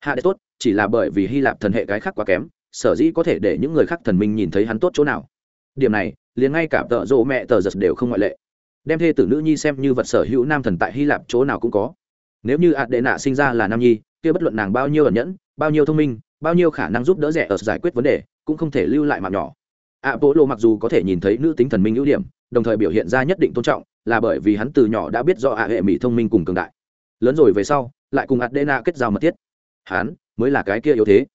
Hades tốt, chỉ là bởi vì hy lạp thần hệ cái khác quá kém, sở dĩ có thể để những người khác thần minh nhìn thấy hắn tốt chỗ nào. Điểm này, liền ngay cả tợ rộ mẹ tờ giật đều không ngoại lệ đem thê tử nữ nhi xem như vật sở hữu nam thần tại hy lạp chỗ nào cũng có. Nếu như ạt đệ nạ sinh ra là nam nhi, kia bất luận nàng bao nhiêu ẩn nhẫn, bao nhiêu thông minh, bao nhiêu khả năng giúp đỡ rẻ ở giải quyết vấn đề, cũng không thể lưu lại mạng nhỏ. Ạ bộ lộ mặc dù có thể nhìn thấy nữ tính thần minh ưu điểm, đồng thời biểu hiện ra nhất định tôn trọng, là bởi vì hắn từ nhỏ đã biết do ạ hệ mỹ thông minh cùng cường đại. Lớn rồi về sau, lại cùng adena kết giao mật thiết. Hắn mới là cái kia yếu thế.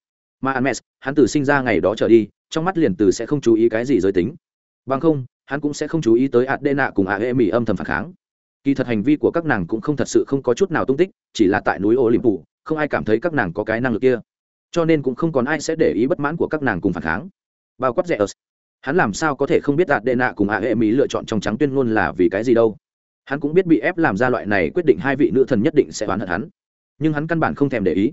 Mà hắn từ sinh ra ngày đó trở đi, trong mắt liền từ sẽ không chú ý cái gì giới tính. Bằng không hắn cũng sẽ không chú ý tới adena cùng ae mỹ âm thầm phản kháng. Kỳ thật hành vi của các nàng cũng không thật sự không có chút nào tung tích, chỉ là tại núi ô liềm phủ không ai cảm thấy các nàng có cái năng lực kia. Cho nên cũng không còn ai sẽ để ý bất mãn của các nàng cùng phản kháng. Bao quát rẻ ớt hắn làm sao có thể không biết đạt đệ nạ cùng ae mỹ lựa chọn trong trắng tuyên ngôn là vì cái gì đâu? Hắn cũng biết bị ép làm ra loại này quyết định hai vị nữ thần nhất định sẽ oán hận hắn. Nhưng hắn căn bản không thèm để ý.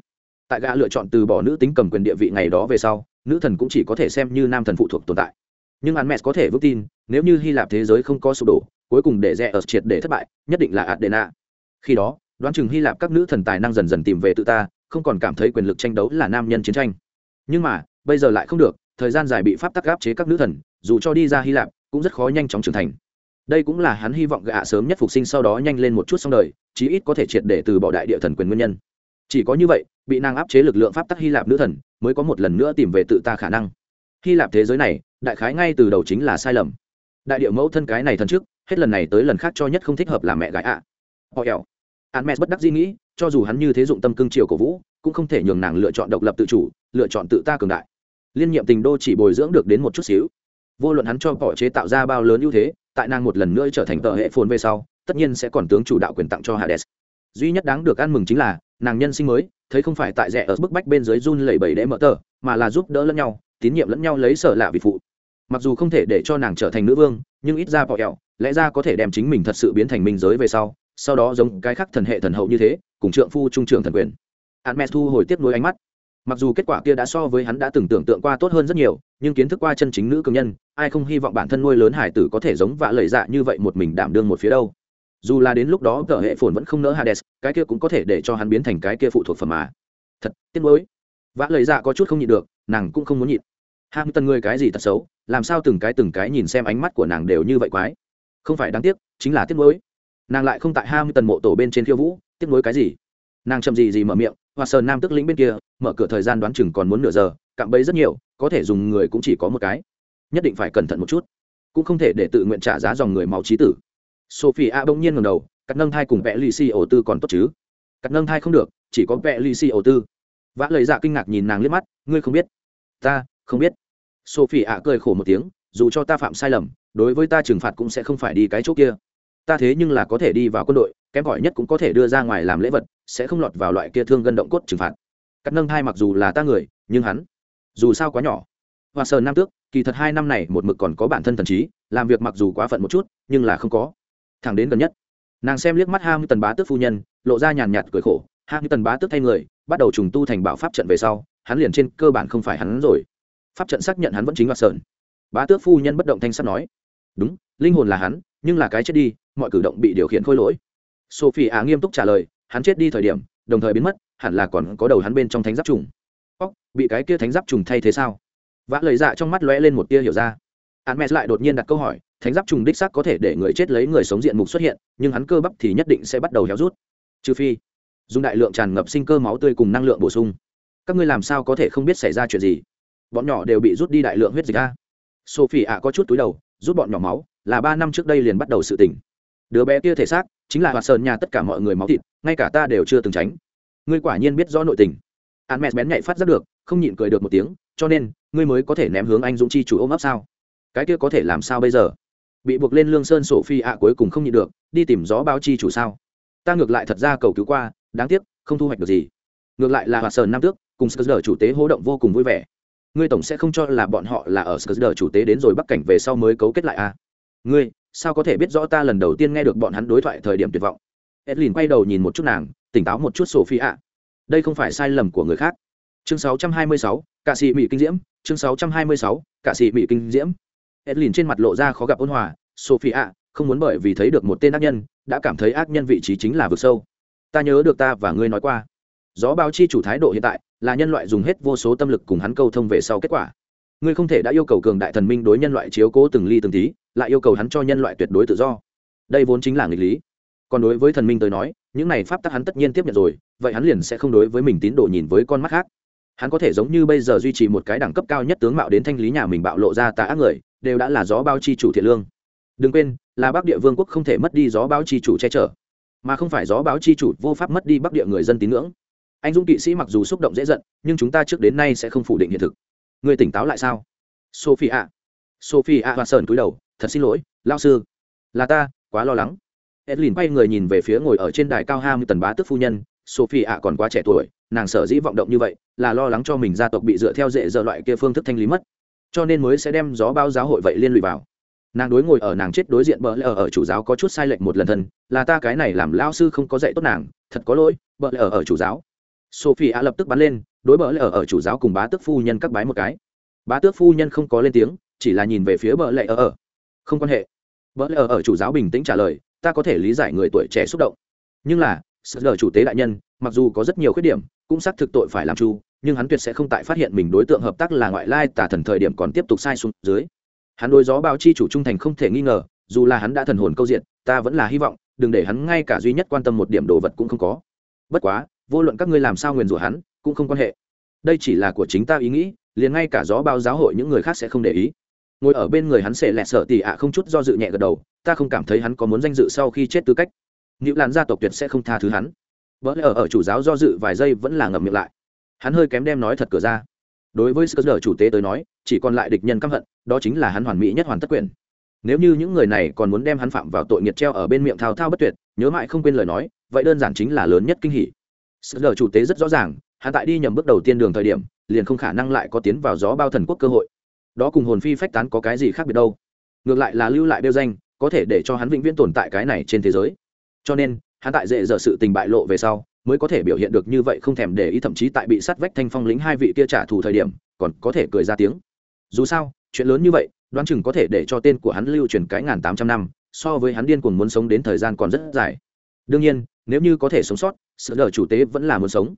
Tại gã lựa chọn từ bỏ nữ tính cầm quyền địa vị ngày đó về sau, nữ thần cũng chỉ có thể xem như nam thần phụ thuộc tồn tại nhưng hắn mẹ có thể vững tin, nếu như hy lạp thế giới không có sụp đổ, cuối cùng để rẽ ở triệt để thất bại, nhất định là adena. Khi đó, đoán chừng hy lạp các nữ thần tài năng dần dần tìm về tự ta, không còn cảm thấy quyền lực tranh đấu là nam nhân chiến tranh. Nhưng mà, bây giờ lại không được, thời gian dài bị pháp tắc gáp chế các nữ thần, dù cho đi ra hy lạp, cũng rất khó nhanh chóng trưởng thành. Đây cũng là hắn hy vọng gạ sớm nhất phục sinh sau đó nhanh lên một chút xong đời, chí ít có thể triệt để từ bỏ đại địa thần quyền nguyên nhân. Chỉ có như vậy, bị nàng áp chế lực lượng pháp tắc hy lạp nữ thần, mới có một lần nữa tìm về tự ta khả năng. Hy lạp thế giới này đại khái ngay từ đầu chính là sai lầm. Đại địa mẫu thân cái này thần trước, hết lần này tới lần khác cho nhất không thích hợp là mẹ gái ạ. Họ ẻo. An mẹ bất đắc dĩ nghĩ, cho dù hắn như thế dụng tâm cương triều cổ vũ, cũng không thể nhường nàng lựa chọn độc lập tự chủ, lựa chọn tự ta cường đại. Liên nhiệm tình đô chỉ bồi dưỡng được đến một chút xíu. Vô luận hắn cho cỏ chế tạo ra bao lớn ưu thế, tại nàng một lần nữa trở thành tờ hệ phồn về sau, tất nhiên sẽ còn tướng chủ đạo quyền tặng cho hades. Duy nhất đáng được ăn mừng chính là, nàng nhân sinh mới, thấy không phải tại rẻ ở bức bách bên dưới run lẩy bẩy để mở tờ, mà là giúp đỡ lẫn nhau, tín nhiệm lẫn nhau lấy sở lạ vị phụ mặc dù không thể để cho nàng trở thành nữ vương, nhưng ít ra bọ ẹo lẽ ra có thể đem chính mình thật sự biến thành minh giới về sau sau đó giống cái khác thần hệ thần hậu như thế, cùng trượng phu trung trưởng thần quyền. Hermes thu hồi tiếp nối ánh mắt. Mặc dù kết quả kia đã so với hắn đã từng tưởng tượng qua tốt hơn rất nhiều, nhưng kiến thức qua chân chính nữ cường nhân, ai không hy vọng bản thân nuôi lớn hải tử có thể giống vạ lời dạ như vậy một mình đảm đương một phía đâu. Dù là đến lúc đó cờ hệ phồn vẫn không nỡ hades, cái kia cũng có thể để cho hắn biến thành cái kia phụ thuộc phẩm mà. Thật, tiếc nuối. Vã lời dạ có chút không nhịn được, nàng cũng không muốn nhịn. Ham tần người cái gì thật xấu? Làm sao từng cái từng cái nhìn xem ánh mắt của nàng đều như vậy quái? Không phải đáng tiếc, chính là tiếc nuối. Nàng lại không tại hai mươi tần mộ tổ bên trên khiêu vũ, tiếc nuối cái gì? Nàng chậm gì gì mở miệng, hoa sờ nam tức lĩnh bên kia, mở cửa thời gian đoán chừng còn muốn nửa giờ, cạm bẫy rất nhiều, có thể dùng người cũng chỉ có một cái. Nhất định phải cẩn thận một chút. Cũng không thể để tự nguyện trả giá dòng người máu trí tử. Sophie a bỗng nhiên ngầm đầu, cắt nâng thai cùng vẽ lì xì ổ tư còn tốt chứ? Cắt nâng thai không được, chỉ có vẽ lì xì ổ tư. Vã lời dạ kinh ngạc nhìn nàng liếc mắt, ngươi không biết? Ta, không biết sophie ạ cười khổ một tiếng, dù cho ta phạm sai lầm, đối với ta trừng phạt cũng sẽ không phải đi cái chỗ kia. Ta thế nhưng là có thể đi vào quân đội, kém gọi nhất cũng có thể đưa ra ngoài làm lễ vật, sẽ không lọt vào loại kia thương gân động cốt trừng phạt. Cắt nâng hai mặc dù là ta người, nhưng hắn, dù sao quá nhỏ. Hoa sơn nam tước, kỳ thật hai năm này một mực còn có bản thân thần trí, làm việc mặc dù quá phận một chút, nhưng là không có. Thẳng đến gần nhất, nàng xem liếc mắt ham tần bá tước phu nhân, lộ ra nhàn nhạt cười khổ. Ham tần bá tước thay người, bắt đầu trùng tu thành bảo pháp trận về sau, hắn liền trên cơ bản không phải hắn rồi pháp trận xác nhận hắn vẫn chính hoa sơn bá tước phu nhân bất động thanh sắt nói, đúng, linh hồn là hắn, nhưng là cái chết đi, mọi cử động bị điều khiển khôi lỗi. Sophie á nghiêm túc trả lời, hắn chết đi thời điểm, đồng thời biến mất, hẳn là còn có đầu hắn bên trong thánh giáp trùng. Óc bị cái kia thánh giáp trùng thay thế sao? Vã lời dạ trong mắt lóe lên một tia hiểu ra. Hắn mẹ lại đột nhiên đặt câu hỏi, thánh giáp trùng đích xác có thể để người chết lấy người sống diện mục xuất hiện, nhưng hắn cơ bắp thì nhất định sẽ bắt đầu héo rút. Trừ phi, dùng đại lượng tràn ngập sinh cơ máu tươi cùng năng lượng bổ sung. Các ngươi làm sao có thể không biết xảy ra chuyện gì? Bọn nhỏ đều bị rút đi đại lượng huyết dịch a. Sophie ạ có chút túi đầu, rút bọn nhỏ máu, là ba năm trước đây liền bắt đầu sự tỉnh đứa bé kia thể xác, chính là hoạt sơn nhà tất cả mọi người máu thịt, ngay cả ta đều chưa từng tránh. Ngươi quả nhiên biết rõ nội tình. Hắn mẹ bén nhạy phát rất được, không nhịn cười được một tiếng, cho nên, ngươi mới có thể ném hướng anh dũng chi chủ ôm ấp sao? Cái kia có thể làm sao bây giờ? Bị buộc lên lương sơn sổ phi ạ cuối cùng không nhịn được, đi tìm gió báo chi chủ sao? Ta ngược lại thật ra cầu cứu qua, đáng tiếc, không thu hoạch được gì. Ngược lại là hoạt sơn nam tước cùng sờ chủ tế hỗ động vô cùng vui vẻ ngươi tổng sẽ không cho là bọn họ là ở sờ chủ tế đến rồi bắc cảnh về sau mới cấu kết lại à? Ngươi sao có thể biết rõ ta lần đầu tiên nghe được bọn hắn đối thoại thời điểm tuyệt vọng? Edlin quay đầu nhìn một chút nàng tỉnh táo một chút sophie ạ đây không phải sai lầm của người khác. Chương 626, cả sĩ mỹ kinh diễm. Chương 626, cả sĩ mỹ kinh diễm. Edlin trên mặt lộ ra khó gặp ôn hòa. Sophie ạ không muốn bởi vì thấy được một tên ác nhân đã cảm thấy ác nhân vị trí chính là vực sâu. Ta nhớ được ta và ngươi nói qua. Gió báo chi chủ thái độ hiện tại là nhân loại dùng hết vô số tâm lực cùng hắn câu thông về sau kết quả. Ngươi không thể đã yêu cầu cường đại thần minh đối nhân loại chiếu cố từng ly từng tí, lại yêu cầu hắn cho nhân loại tuyệt đối tự do. Đây vốn chính là nghịch lý. Còn đối với thần minh tới nói, những này pháp tắc hắn tất nhiên tiếp nhận rồi, vậy hắn liền sẽ không đối với mình tín đồ nhìn với con mắt khác. Hắn có thể giống như bây giờ duy trì một cái đẳng cấp cao nhất tướng mạo đến thanh lý nhà mình bạo lộ ra tà ác người, đều đã là gió bao chi chủ thiện lương. Đừng quên, là bắc địa vương quốc không thể mất đi gió báo chi chủ che chở, mà không phải gió báo chi chủ vô pháp mất đi bắc địa người dân tín ngưỡng anh dũng kỵ sĩ mặc dù xúc động dễ giận, nhưng chúng ta trước đến nay sẽ không phủ định hiện thực. Người tỉnh táo lại sao? Sophie ạ sophie ạ hoa sơn cúi đầu, thật xin lỗi lao sư. Là ta, quá lo lắng. Edlin quay người nhìn về phía ngồi ở trên đài cao hai mươi tần bá tức phu nhân. Sophie ạ còn quá trẻ tuổi, nàng sở dĩ vọng động như vậy là lo lắng cho mình gia tộc bị dựa theo dễ dở loại kia phương thức thanh lý mất. Cho nên mới sẽ đem gió bao giáo hội vậy liên lụy vào. Nàng đối ngồi ở nàng chết đối diện bỡ lỡ ở chủ giáo có chút sai lệch một lần thân, là ta cái này làm lao sư không có dạy tốt nàng, thật có lỗi bỡ lỡ ở chủ giáo sophie ạ lập tức bắn lên, đối bỡ lỡ ở ở chủ giáo cùng bá tước phu nhân các bái một cái. Bá tước phu nhân không có lên tiếng, chỉ là nhìn về phía bỡ lỡ ở ở. không quan hệ. Bỡ lỡ ở chủ giáo bình tĩnh trả lời, ta có thể lý giải người tuổi trẻ xúc động. Nhưng là sợ lờ chủ tế đại nhân, mặc dù có rất nhiều khuyết điểm, cũng xác thực tội phải làm chu, nhưng hắn tuyệt sẽ không tại phát hiện mình đối tượng hợp tác là ngoại lai tả thần thời điểm còn tiếp tục sai xuống dưới. Hắn đối gió báo chi chủ trung thành không thể nghi ngờ, dù là hắn đã thần hồn câu diện, ta vẫn là hy vọng, đừng để hắn ngay cả duy nhất quan tâm một điểm đồ vật cũng không có. Bất quá vô luận các ngươi làm sao nguyền rủa hắn, cũng không quan hệ. Đây chỉ là của chính ta ý nghĩ, liền ngay cả gió bao giáo hội những người khác sẽ không để ý. Ngồi ở bên người hắn sẽ lẹ sợ tỉ ạ không chút do dự nhẹ gật đầu, ta không cảm thấy hắn có muốn danh dự sau khi chết tư cách. Nữ làn gia tộc tuyệt sẽ không tha thứ hắn. Vỡ ở ở chủ giáo do dự vài giây vẫn là ngậm miệng lại. Hắn hơi kém đem nói thật cửa ra. Đối với sơ chủ tế tới nói, chỉ còn lại địch nhân căm hận, đó chính là hắn hoàn mỹ nhất hoàn tất quyền. Nếu như những người này còn muốn đem hắn phạm vào tội nghiệt treo ở bên miệng thao thao bất tuyệt, nhớ mãi không quên lời nói, vậy đơn giản chính là lớn nhất kinh hỉ sự lờ chủ tế rất rõ ràng hạ tại đi nhầm bước đầu tiên đường thời điểm, liền không khả năng lại có tiến vào gió bao thần quốc cơ hội. Đó cùng hồn phi phách tán có cái gì khác biệt đâu? Ngược lại là lưu lại đeo danh, có thể để cho hắn vĩnh viễn tồn tại cái này trên thế giới. Cho nên, hắn tại dễ dở sự tình bại lộ về sau, mới có thể biểu hiện được như vậy không thèm để ý thậm chí tại bị sát vách thanh phong lính hai vị kia trả thù thời điểm, còn có thể cười ra tiếng. Dù sao, chuyện lớn như vậy, đoán chừng có thể để cho tên của hắn lưu truyền cái ngàn tám trăm năm, so với hắn điên cuồng muốn sống đến thời gian còn rất dài. Đương nhiên, nếu như có thể sống sót sự lờ chủ tế vẫn là muốn sống.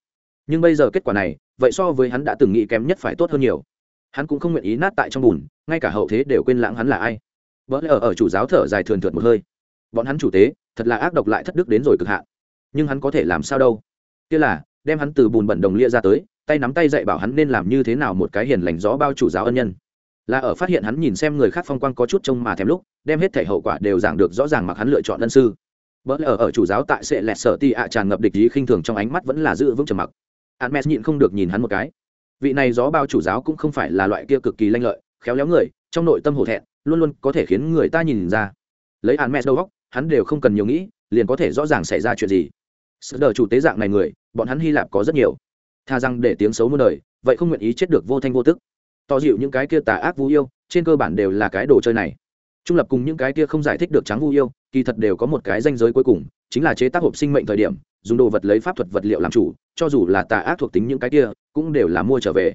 Nhưng bây giờ kết quả này vậy so với hắn đã từng nghĩ kém nhất phải tốt hơn nhiều. Hắn cũng không nguyện ý nát tại trong bùn ngay cả hậu thế đều quên lãng hắn là ai. Vỡ lẽ ở, ở chủ giáo thở dài thường thượt một hơi. Bọn hắn chủ tế thật là ác độc lại thất đức đến rồi cực hạn. Nhưng hắn có thể làm sao đâu? Kia là đem hắn từ bùn bẩn đồng lia ra tới tay nắm tay dạy bảo hắn nên làm như thế nào một cái hiền lành gió bao chủ giáo ân nhân. Là ở phát hiện hắn nhìn xem người khác phong quang có chút trông mà thèm lúc đem hết thể hậu quả đều giảng được rõ ràng mặc hắn lựa chọn ân sư. Bất lờ ở, ở chủ giáo tại sệ lẹt sở ti ạ tràn ngập địch ý khinh thường trong ánh mắt vẫn là giữ vững trầm mặc. Hắn nhịn không được nhìn hắn một cái. Vị này gió bao chủ giáo cũng không phải là loại kia cực kỳ lanh lợi khéo léo người trong nội tâm hổ thẹn luôn luôn có thể khiến người ta nhìn ra. Lấy hắn mẹ đầu góc hắn đều không cần nhiều nghĩ liền có thể rõ ràng xảy ra chuyện gì. Sự đờ chủ tế dạng này người bọn hắn hy lạp có rất nhiều. Tha rằng để tiếng xấu muôn đời vậy không nguyện ý chết được vô thanh vô tức. To dịu những cái kia tà ác vu yêu trên cơ bản đều là cái đồ chơi này trung lập cùng những cái kia không giải thích được trắng vu yêu, kỳ thật đều có một cái danh giới cuối cùng, chính là chế tác hộp sinh mệnh thời điểm, dùng đồ vật lấy pháp thuật vật liệu làm chủ, cho dù là tà ác thuộc tính những cái kia, cũng đều là mua trở về.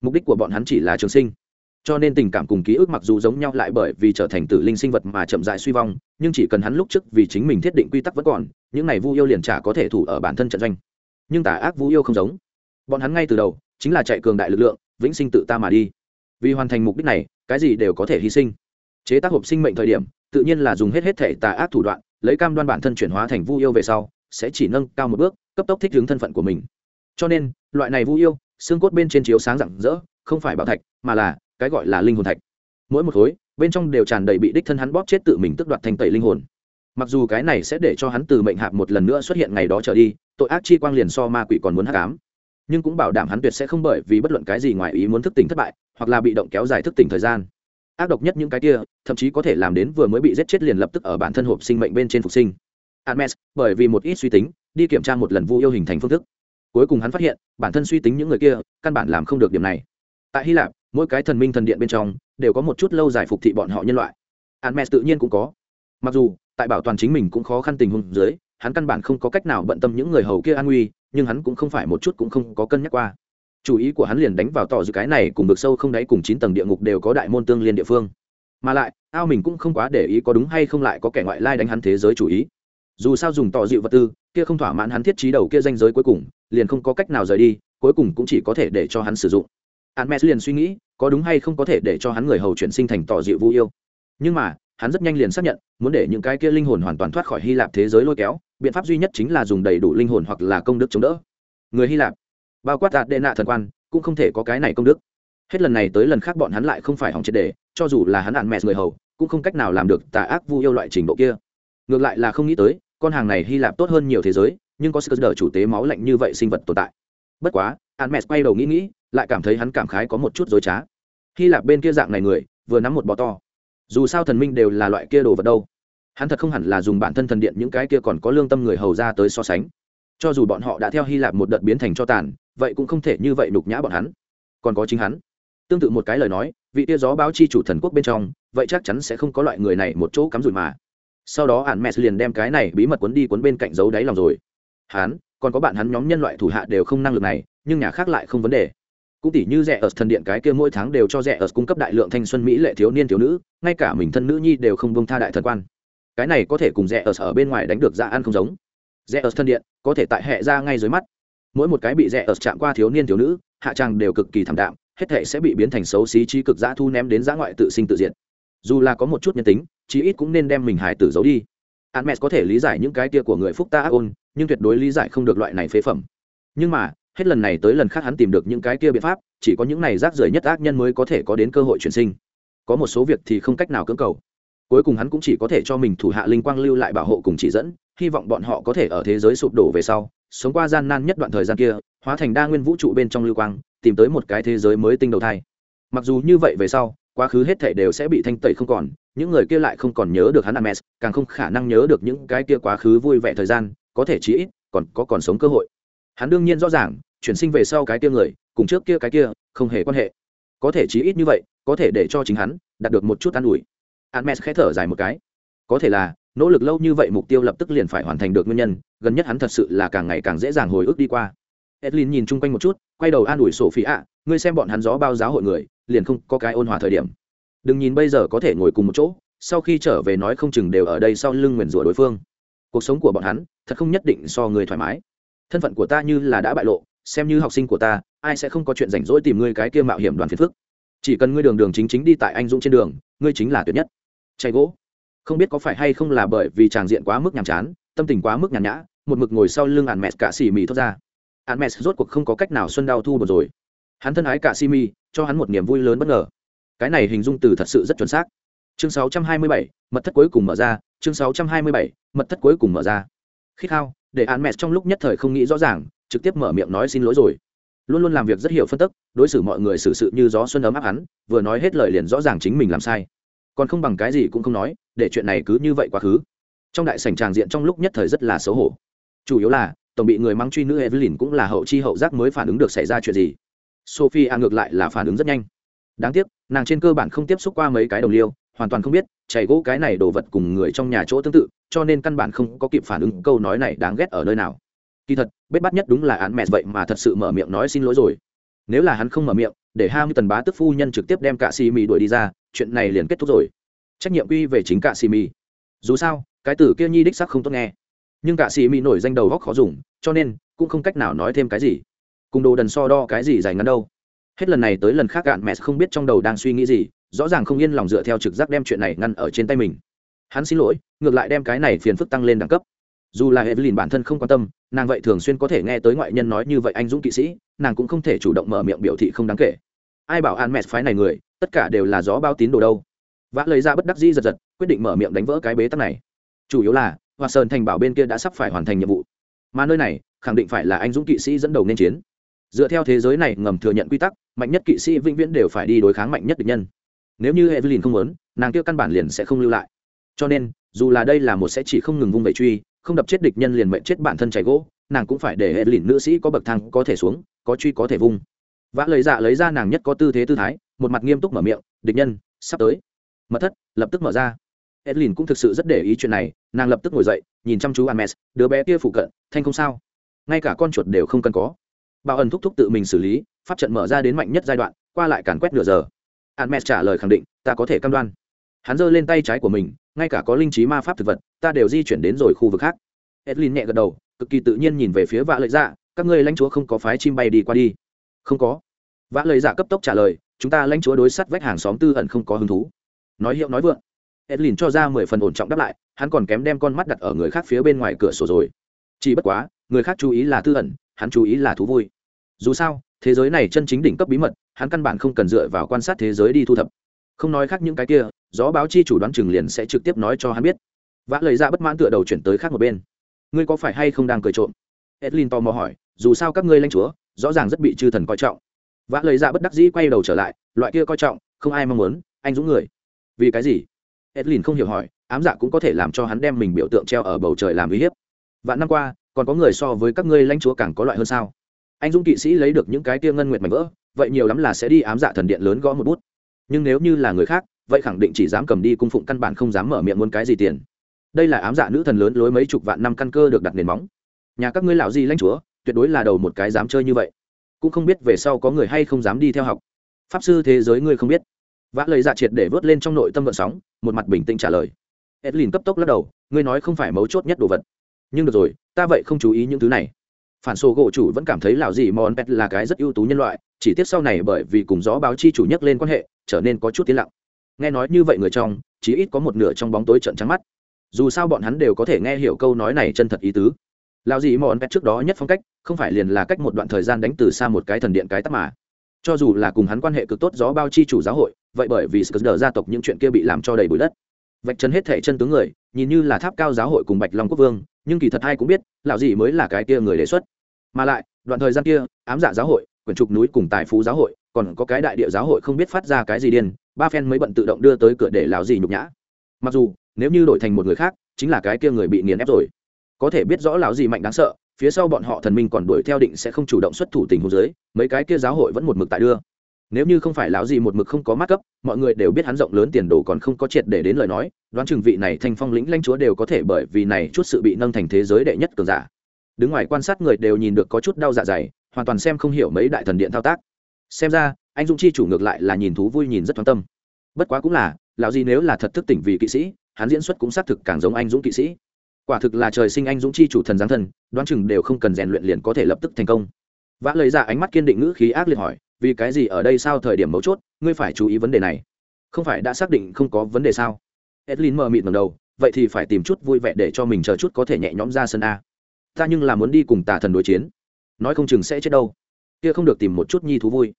Mục đích của bọn hắn chỉ là trường sinh. Cho nên tình cảm cùng ký ức mặc dù giống nhau lại bởi vì trở thành tử linh sinh vật mà chậm dại suy vong, nhưng chỉ cần hắn lúc trước vì chính mình thiết định quy tắc vẫn còn, những này vu yêu liền trả có thể thủ ở bản thân trận doanh. Nhưng tà ác vu yêu không giống. Bọn hắn ngay từ đầu, chính là chạy cường đại lực lượng, vĩnh sinh tự ta mà đi. Vì hoàn thành mục đích này, cái gì đều có thể hy sinh chế tác hộp sinh mệnh thời điểm, tự nhiên là dùng hết hết thể tà ác thủ đoạn, lấy cam đoan bản thân chuyển hóa thành vu yêu về sau, sẽ chỉ nâng cao một bước, cấp tốc thích ứng thân phận của mình. Cho nên, loại này vu yêu, xương cốt bên trên chiếu sáng rạng rỡ, không phải bảo thạch, mà là cái gọi là linh hồn thạch. Mỗi một khối, bên trong đều tràn đầy bị đích thân hắn bóp chết tự mình tức đoạt thành tẩy linh hồn. Mặc dù cái này sẽ để cho hắn từ mệnh hạp một lần nữa xuất hiện ngày đó trở đi, tội ác chi quang liền so ma quỷ còn muốn hắc ám. Nhưng cũng bảo đảm hắn tuyệt sẽ không bởi vì bất luận cái gì ngoài ý muốn thức tỉnh thất bại, hoặc là bị động kéo dài thức tỉnh thời gian ác độc nhất những cái kia thậm chí có thể làm đến vừa mới bị giết chết liền lập tức ở bản thân hộp sinh mệnh bên trên phục sinh admes bởi vì một ít suy tính, đi kiểm tra một lần vu yêu hình thành phương thức. Cuối cùng hắn phát hiện, bản thân suy tính những người kia, căn bản làm không được điểm này. Tại Hy Lạp, mỗi cái thần minh thần điện bên trong đều có một chút lâu dài phục thị bọn họ nhân loại. admes tự nhiên cũng có. Mặc dù, tại bảo toàn chính mình cũng khó khăn tình huống dưới, hắn căn bản không có cách nào bận tâm những người hầu kia an nguy, nhưng hắn cũng không phải một chút cũng không có cân nhắc qua. Chủ ý của hắn liền đánh vào tỏ dự cái này cùng vực sâu không đáy cùng chín tầng địa ngục đều có đại môn tương liên địa phương. Mà lại, ao mình cũng không quá để ý có đúng hay không lại có kẻ ngoại lai đánh hắn thế giới chủ ý. Dù sao dùng tỏ dịu vật tư kia không thỏa mãn hắn thiết trí đầu kia danh giới cuối cùng liền không có cách nào rời đi cuối cùng cũng chỉ có thể để cho hắn sử dụng. Hắn mẹ liền suy nghĩ có đúng hay không có thể để cho hắn người hầu chuyển sinh thành tỏ dịu vô yêu. Nhưng mà hắn rất nhanh liền xác nhận muốn để những cái kia linh hồn hoàn toàn thoát khỏi hy lạp thế giới lôi kéo biện pháp duy nhất chính là dùng đầy đủ linh hồn hoặc là công đức chống đỡ. Người hy lạp bao quát đạt đệ nạ thần quan, cũng không thể có cái này công đức. Hết lần này tới lần khác bọn hắn lại không phải hỏng triệt đề cho dù là hắn ạn mẹ người hầu, cũng không cách nào làm được tà ác vu yêu loại trình độ kia. Ngược lại là không nghĩ tới, con hàng này hy lạp tốt hơn nhiều thế giới, nhưng có sức đỡ chủ tế máu lạnh như vậy sinh vật tồn tại. Bất quá hắn mẹ quay đầu nghĩ nghĩ, lại cảm thấy hắn cảm khái có một chút dối trá. Hy lạp bên kia dạng này người, vừa nắm một bò to. Dù sao thần minh đều là loại kia đồ vật đâu. Hắn thật không hẳn là dùng bản thân thần điện những cái kia còn có lương tâm người hầu ra tới so sánh. Cho dù bọn họ đã theo hy lạp một đợt biến thành cho tàn vậy cũng không thể như vậy đục nhã bọn hắn. Còn có chính hắn. Tương tự một cái lời nói, vị tia gió báo chi chủ thần quốc bên trong, vậy chắc chắn sẽ không có loại người này một chỗ cắm rủi mà. Sau đó ạn mẹ liền đem cái này bí mật cuốn đi cuốn bên cạnh giấu đáy lòng rồi. Hắn, còn có bạn hắn nhóm nhân loại thủ hạ đều không năng lực này, nhưng nhà khác lại không vấn đề. Cũng tỷ như rẻ ở thần điện cái kia mỗi tháng đều cho rẻ ở cung cấp đại lượng thanh xuân mỹ lệ thiếu niên thiếu nữ, ngay cả mình thân nữ nhi đều không bông tha đại thần quan. Cái này có thể cùng rẻ ở ở bên ngoài đánh được dạ ăn không giống. Rẻ ở thần điện, có thể tại hệ ra ngay dưới mắt mỗi một cái bị rẽ, ở chạm qua thiếu niên thiếu nữ hạ trang đều cực kỳ thảm đạm hết thể sẽ bị biến thành xấu xí trí cực dã thu ném đến dã ngoại tự sinh tự diệt. Dù là có một chút nhân tính chí ít cũng nên đem mình hài tử giấu đi. Hắn mẹ có thể lý giải những cái tia của người phúc ta ác ôn nhưng tuyệt đối lý giải không được loại này phế phẩm. Nhưng mà hết lần này tới lần khác hắn tìm được những cái kia biện pháp chỉ có những này rác rưởi nhất ác nhân mới có thể có đến cơ hội chuyển sinh. Có một số việc thì không cách nào cưỡng cầu. Cuối cùng hắn cũng chỉ có thể cho mình thủ hạ linh quang lưu lại bảo hộ cùng chỉ dẫn hy vọng bọn họ có thể ở thế giới sụp đổ về sau sống qua gian nan nhất đoạn thời gian kia, hóa thành đa nguyên vũ trụ bên trong lưu quang, tìm tới một cái thế giới mới tinh đầu thai. Mặc dù như vậy về sau, quá khứ hết thể đều sẽ bị thanh tẩy không còn, những người kia lại không còn nhớ được hắn ames, càng không khả năng nhớ được những cái kia quá khứ vui vẻ thời gian, có thể chí ít còn có còn sống cơ hội. Hắn đương nhiên rõ ràng, chuyển sinh về sau cái kia người, cùng trước kia cái kia, không hề quan hệ. Có thể chí ít như vậy, có thể để cho chính hắn đạt được một chút an ủi. Ames khẽ thở dài một cái. Có thể là nỗ lực lâu như vậy mục tiêu lập tức liền phải hoàn thành được nguyên nhân, gần nhất hắn thật sự là càng ngày càng dễ dàng hồi ức đi qua. Edlin nhìn chung quanh một chút, quay đầu an ủi sổ phi ạ ngươi xem bọn hắn gió bao giáo hội người, liền không có cái ôn hòa thời điểm. Đừng nhìn bây giờ có thể ngồi cùng một chỗ, sau khi trở về nói không chừng đều ở đây sau lưng nguyền rủa đối phương. Cuộc sống của bọn hắn, thật không nhất định so người thoải mái. Thân phận của ta như là đã bại lộ, xem như học sinh của ta, ai sẽ không có chuyện rảnh rỗi tìm ngươi cái kia mạo hiểm đoàn phiền phức. Chỉ cần ngươi đường đường chính chính đi tại anh dũng trên đường, ngươi chính là tuyệt nhất. Chạy gỗ không biết có phải hay không là bởi vì tràng diện quá mức nhàm chán tâm tình quá mức nhàn nhã một mực ngồi sau lưng ạn mẹt cả xì mì thốt ra. Ạn mẹt rốt cuộc không có cách nào xuân đau thu một rồi. Hắn thân ái cả xì mì cho hắn một niềm vui lớn bất ngờ. Cái này hình dung từ thật sự rất chuẩn xác. Chương 627, mật thất cuối cùng mở ra. Chương 627, mật thất cuối cùng mở ra. Khít khao để ạn mẹt trong lúc nhất thời không nghĩ rõ ràng trực tiếp mở miệng nói xin lỗi rồi. Luôn luôn làm việc rất hiểu phân tức đối xử mọi người xử sự như gió xuân ấm áp hắn vừa nói hết lời liền rõ ràng chính mình làm sai. Còn không bằng cái gì cũng không nói để chuyện này cứ như vậy quá khứ. Trong đại sảnh tràng diện trong lúc nhất thời rất là xấu hổ. Chủ yếu là, tổng bị người mắng truy nữ evelyn cũng là hậu chi hậu giác mới phản ứng được xảy ra chuyện gì. Sophie a ngược lại là phản ứng rất nhanh. Đáng tiếc, nàng trên cơ bản không tiếp xúc qua mấy cái đồng liêu, hoàn toàn không biết, chảy gỗ cái này đồ vật cùng người trong nhà chỗ tương tự, cho nên căn bản không có kịp phản ứng câu nói này đáng ghét ở nơi nào. Kỳ thật, bết bắt nhất đúng là án mẹ vậy mà thật sự mở miệng nói xin lỗi rồi. Nếu là hắn không mở miệng, để hai mươi tần bá tức phu nhân trực tiếp đem cả xì mì đuổi đi ra, chuyện này liền kết thúc rồi trách nhiệm quy về chính cả xì mì dù sao, cái tử kia nhi đích sắc không tốt nghe. Nhưng cả xì mì nổi danh đầu góc khó dùng, cho nên cũng không cách nào nói thêm cái gì. Cùng đồ đần so đo cái gì dài ngắn đâu. Hết lần này tới lần khác gạn mẹ không biết trong đầu đang suy nghĩ gì, rõ ràng không yên lòng dựa theo trực giác đem chuyện này ngăn ở trên tay mình. Hắn xin lỗi, ngược lại đem cái này phiền phức tăng lên đẳng cấp. Dù là evelyn bản thân không quan tâm, nàng vậy thường xuyên có thể nghe tới ngoại nhân nói như vậy anh dũng kỵ sĩ, nàng cũng không thể chủ động mở miệng biểu thị không đáng kể. Ai bảo an mẹ phái này người, tất cả đều là gió bao tín đồ đâu vã lấy ra bất đắc dĩ giật giật, quyết định mở miệng đánh vỡ cái bế tắc này. Chủ yếu là, hoa sơn thành bảo bên kia đã sắp phải hoàn thành nhiệm vụ. Mà nơi này, khẳng định phải là anh dũng kỵ sĩ dẫn đầu nên chiến. Dựa theo thế giới này ngầm thừa nhận quy tắc, mạnh nhất kỵ sĩ vĩnh viễn đều phải đi đối kháng mạnh nhất địch nhân. Nếu như evelyn không muốn, nàng kia căn bản liền sẽ không lưu lại. Cho nên, dù là đây là một sẽ chỉ không ngừng vung vẩy truy, không đập chết địch nhân liền mệnh chết bản thân chảy gỗ, nàng cũng phải để evelyn nữ sĩ có bậc thang có thể xuống, có truy có thể vung. Vã lời dạ lấy ra nàng nhất có tư thế tư thái, một mặt nghiêm túc mở miệng, địch nhân, sắp tới mật thất lập tức mở ra. Edlin cũng thực sự rất để ý chuyện này nàng lập tức ngồi dậy nhìn chăm chú Hermes, đứa bé kia phụ cận thanh không sao. Ngay cả con chuột đều không cần có. Bảo ẩn thúc thúc tự mình xử lý pháp trận mở ra đến mạnh nhất giai đoạn qua lại càn quét nửa giờ. Hermes trả lời khẳng định ta có thể cam đoan. Hắn giơ lên tay trái của mình ngay cả có linh trí ma pháp thực vật ta đều di chuyển đến rồi khu vực khác. Edlin nhẹ gật đầu cực kỳ tự nhiên nhìn về phía vạ lợi dạ các ngươi lãnh chúa không có phái chim bay đi qua đi. Không có. Vã lợi dạ cấp tốc trả lời chúng ta lãnh chúa đối sắt vách hàng xóm tư ẩn không có hứng thú nói hiệu nói vượng. Edlin cho ra mười phần ổn trọng đáp lại, hắn còn kém đem con mắt đặt ở người khác phía bên ngoài cửa sổ rồi. Chỉ bất quá, người khác chú ý là tư ẩn, hắn chú ý là thú vui. Dù sao, thế giới này chân chính đỉnh cấp bí mật, hắn căn bản không cần dựa vào quan sát thế giới đi thu thập. Không nói khác những cái kia, gió báo chi chủ đoán chừng liền sẽ trực tiếp nói cho hắn biết. Vã lời ra bất mãn tựa đầu chuyển tới khác một bên. Ngươi có phải hay không đang cười trộm? Edlin tò mò hỏi, dù sao các ngươi lãnh chúa, rõ ràng rất bị chư thần coi trọng. Vã lời ra bất đắc dĩ quay đầu trở lại, loại kia coi trọng, không ai mong muốn, anh dũng người vì cái gì? Edlin không hiểu hỏi, ám dạ cũng có thể làm cho hắn đem mình biểu tượng treo ở bầu trời làm uy hiếp. Vạn năm qua, còn có người so với các ngươi lãnh chúa càng có loại hơn sao? Anh dũng kỵ sĩ lấy được những cái tia ngân nguyệt mảnh vỡ, vậy nhiều lắm là sẽ đi ám dạ thần điện lớn gõ một bút. Nhưng nếu như là người khác, vậy khẳng định chỉ dám cầm đi cung phụng căn bản không dám mở miệng muốn cái gì tiền. Đây là ám dạ nữ thần lớn lối mấy chục vạn năm căn cơ được đặt nền móng. Nhà các ngươi lão gì lãnh chúa, tuyệt đối là đầu một cái dám chơi như vậy. Cũng không biết về sau có người hay không dám đi theo học. Pháp sư thế giới ngươi không biết vã lời dạ triệt để vớt lên trong nội tâm vận sóng, một mặt bình tĩnh trả lời. Edlin cấp tốc lắc đầu, ngươi nói không phải mấu chốt nhất đồ vật. Nhưng được rồi, ta vậy không chú ý những thứ này. Phản xô gỗ chủ vẫn cảm thấy lào gì mòn pet là cái rất ưu tú nhân loại, chỉ tiếc sau này bởi vì cùng gió báo chi chủ nhắc lên quan hệ, trở nên có chút tiến lặng. Nghe nói như vậy người trong chỉ ít có một nửa trong bóng tối trận trắng mắt. Dù sao bọn hắn đều có thể nghe hiểu câu nói này chân thật ý tứ. Lào gì mòn pet trước đó nhất phong cách, không phải liền là cách một đoạn thời gian đánh từ xa một cái thần điện cái tắt mà cho dù là cùng hắn quan hệ cực tốt gió bao chi chủ giáo hội, vậy bởi vì sờ gia tộc những chuyện kia bị làm cho đầy bụi đất. Vạch chân hết thể chân tướng người, nhìn như là tháp cao giáo hội cùng bạch long quốc vương, nhưng kỳ thật ai cũng biết, lão gì mới là cái kia người đề xuất. Mà lại, đoạn thời gian kia, ám dạ giáo hội, quyển trục núi cùng tài phú giáo hội, còn có cái đại địa giáo hội không biết phát ra cái gì điên, ba phen mới bận tự động đưa tới cửa để lão gì nhục nhã. Mặc dù, nếu như đổi thành một người khác, chính là cái kia người bị nghiền ép rồi. Có thể biết rõ lão gì mạnh đáng sợ phía sau bọn họ thần minh còn đuổi theo định sẽ không chủ động xuất thủ tình huống dưới, mấy cái kia giáo hội vẫn một mực tại đưa. Nếu như không phải lão gì một mực không có mắt cấp, mọi người đều biết hắn rộng lớn tiền đồ còn không có triệt để đến lời nói, đoán chừng vị này thanh phong lĩnh lãnh chúa đều có thể bởi vì này chút sự bị nâng thành thế giới đệ nhất cường giả. Đứng ngoài quan sát người đều nhìn được có chút đau dạ dày, hoàn toàn xem không hiểu mấy đại thần điện thao tác. Xem ra, anh dung chi chủ ngược lại là nhìn thú vui nhìn rất thoáng tâm. Bất quá cũng là, lão gì nếu là thật thức tỉnh vì kỵ sĩ, hắn diễn xuất cũng xác thực càng giống anh dũng kỵ sĩ quả thực là trời sinh anh dũng chi chủ thần giáng thần, đoán chừng đều không cần rèn luyện liền có thể lập tức thành công. Vã lấy ra dạ ánh mắt kiên định ngữ khí ác liệt hỏi, vì cái gì ở đây sao thời điểm mấu chốt, ngươi phải chú ý vấn đề này? Không phải đã xác định không có vấn đề sao? Edlin mờ mịt ngầm đầu, vậy thì phải tìm chút vui vẻ để cho mình chờ chút có thể nhẹ nhõm ra sân a. Ta nhưng là muốn đi cùng tà thần đối chiến. Nói không chừng sẽ chết đâu. Kia không được tìm một chút nhi thú vui.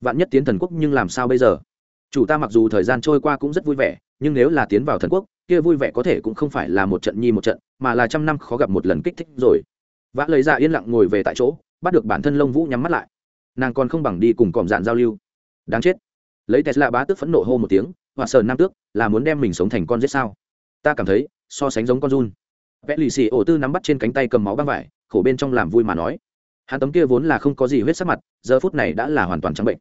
Vạn nhất tiến thần quốc nhưng làm sao bây giờ? Chủ ta mặc dù thời gian trôi qua cũng rất vui vẻ nhưng nếu là tiến vào thần quốc, kia vui vẻ có thể cũng không phải là một trận nhi một trận, mà là trăm năm khó gặp một lần kích thích rồi. Vã lấy ra dạ yên lặng ngồi về tại chỗ, bắt được bản thân lông vũ nhắm mắt lại. Nàng còn không bằng đi cùng còm dạn giao lưu. Đáng chết. Lấy tesla bá tức phẫn nộ hô một tiếng và sờ nam tước, là muốn đem mình sống thành con giết sao? Ta cảm thấy, so sánh giống con run. Vẽ lì xì ổ tư nắm bắt trên cánh tay cầm máu băng vải, khổ bên trong làm vui mà nói. Hắn tấm kia vốn là không có gì huyết sắc mặt, giờ phút này đã là hoàn toàn trắng bệnh.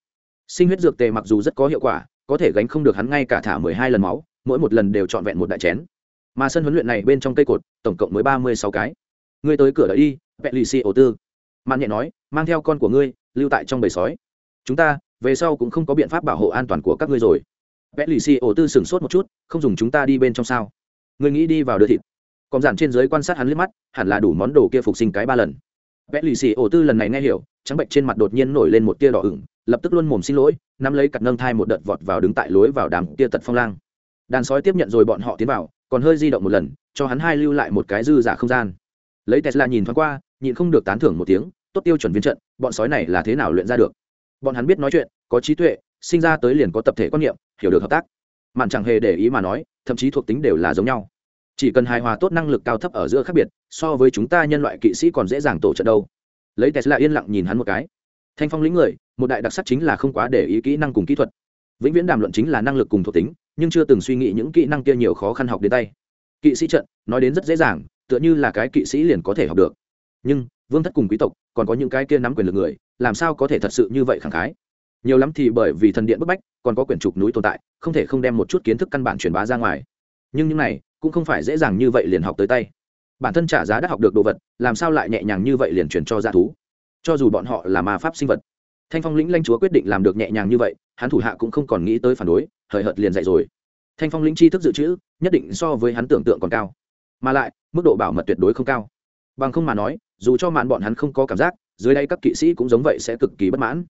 Sinh huyết dược tề mặc dù rất có hiệu quả có thể gánh không được hắn ngay cả thả mười hai lần máu, mỗi một lần đều trọn vẹn một đại chén. Mà sân huấn luyện này bên trong cây cột, tổng cộng mới ba mươi sáu cái. Ngươi tới cửa đợi đi vẽ lì xì ổ tư. Mạn nhẹ nói, mang theo con của ngươi, lưu tại trong bầy sói. Chúng ta, về sau cũng không có biện pháp bảo hộ an toàn của các ngươi rồi. Vẽ lì xì ổ tư sửng sốt một chút, không dùng chúng ta đi bên trong sao? Ngươi nghĩ đi vào đưa thịt. Còn giản trên giới quan sát hắn liếc mắt, hẳn là đủ món đồ kia phục sinh cái ba lần. Vẽ lì xì ổ tư lần này nghe hiểu, trắng bệnh trên mặt đột nhiên nổi lên một tia đỏ ửng lập tức luôn mồm xin lỗi, nắm lấy cặt nâng thai một đợt vọt vào đứng tại lối vào đám tia tật phong lang. Đàn sói tiếp nhận rồi bọn họ tiến vào, còn hơi di động một lần, cho hắn hai lưu lại một cái dư giả không gian. Lấy tesla nhìn thoáng qua, nhịn không được tán thưởng một tiếng, tốt tiêu chuẩn viên trận, bọn sói này là thế nào luyện ra được? Bọn hắn biết nói chuyện, có trí tuệ, sinh ra tới liền có tập thể quan niệm, hiểu được hợp tác. Mạn chẳng hề để ý mà nói, thậm chí thuộc tính đều là giống nhau. Chỉ cần hài hòa tốt năng lực cao thấp ở giữa khác biệt, so với chúng ta nhân loại kỵ sĩ còn dễ dàng tổ trận đâu. Lấy tesla yên lặng nhìn hắn một cái thanh phong lĩnh người, một đại đặc sắc chính là không quá để ý kỹ năng cùng kỹ thuật. Vĩnh viễn đàm luận chính là năng lực cùng thuộc tính, nhưng chưa từng suy nghĩ những kỹ năng kia nhiều khó khăn học đến tay. Kỵ sĩ trận, nói đến rất dễ dàng, tựa như là cái kỵ sĩ liền có thể học được. Nhưng, vương thất cùng quý tộc, còn có những cái kia nắm quyền lực người, làm sao có thể thật sự như vậy khẳng khái? Nhiều lắm thì bởi vì thần điện bức bách, còn có quyển trục núi tồn tại, không thể không đem một chút kiến thức căn bản truyền bá ra ngoài. Nhưng những này, cũng không phải dễ dàng như vậy liền học tới tay. Bản thân trả giá đã học được đồ vật, làm sao lại nhẹ nhàng như vậy liền truyền cho g thú? Cho dù bọn họ là ma pháp sinh vật, thanh phong lĩnh lanh chúa quyết định làm được nhẹ nhàng như vậy, hắn thủ hạ cũng không còn nghĩ tới phản đối, hời hợt liền dạy rồi. Thanh phong lĩnh chi thức dự trữ, nhất định so với hắn tưởng tượng còn cao. Mà lại, mức độ bảo mật tuyệt đối không cao. Bằng không mà nói, dù cho màn bọn hắn không có cảm giác, dưới đây các kỵ sĩ cũng giống vậy sẽ cực kỳ bất mãn.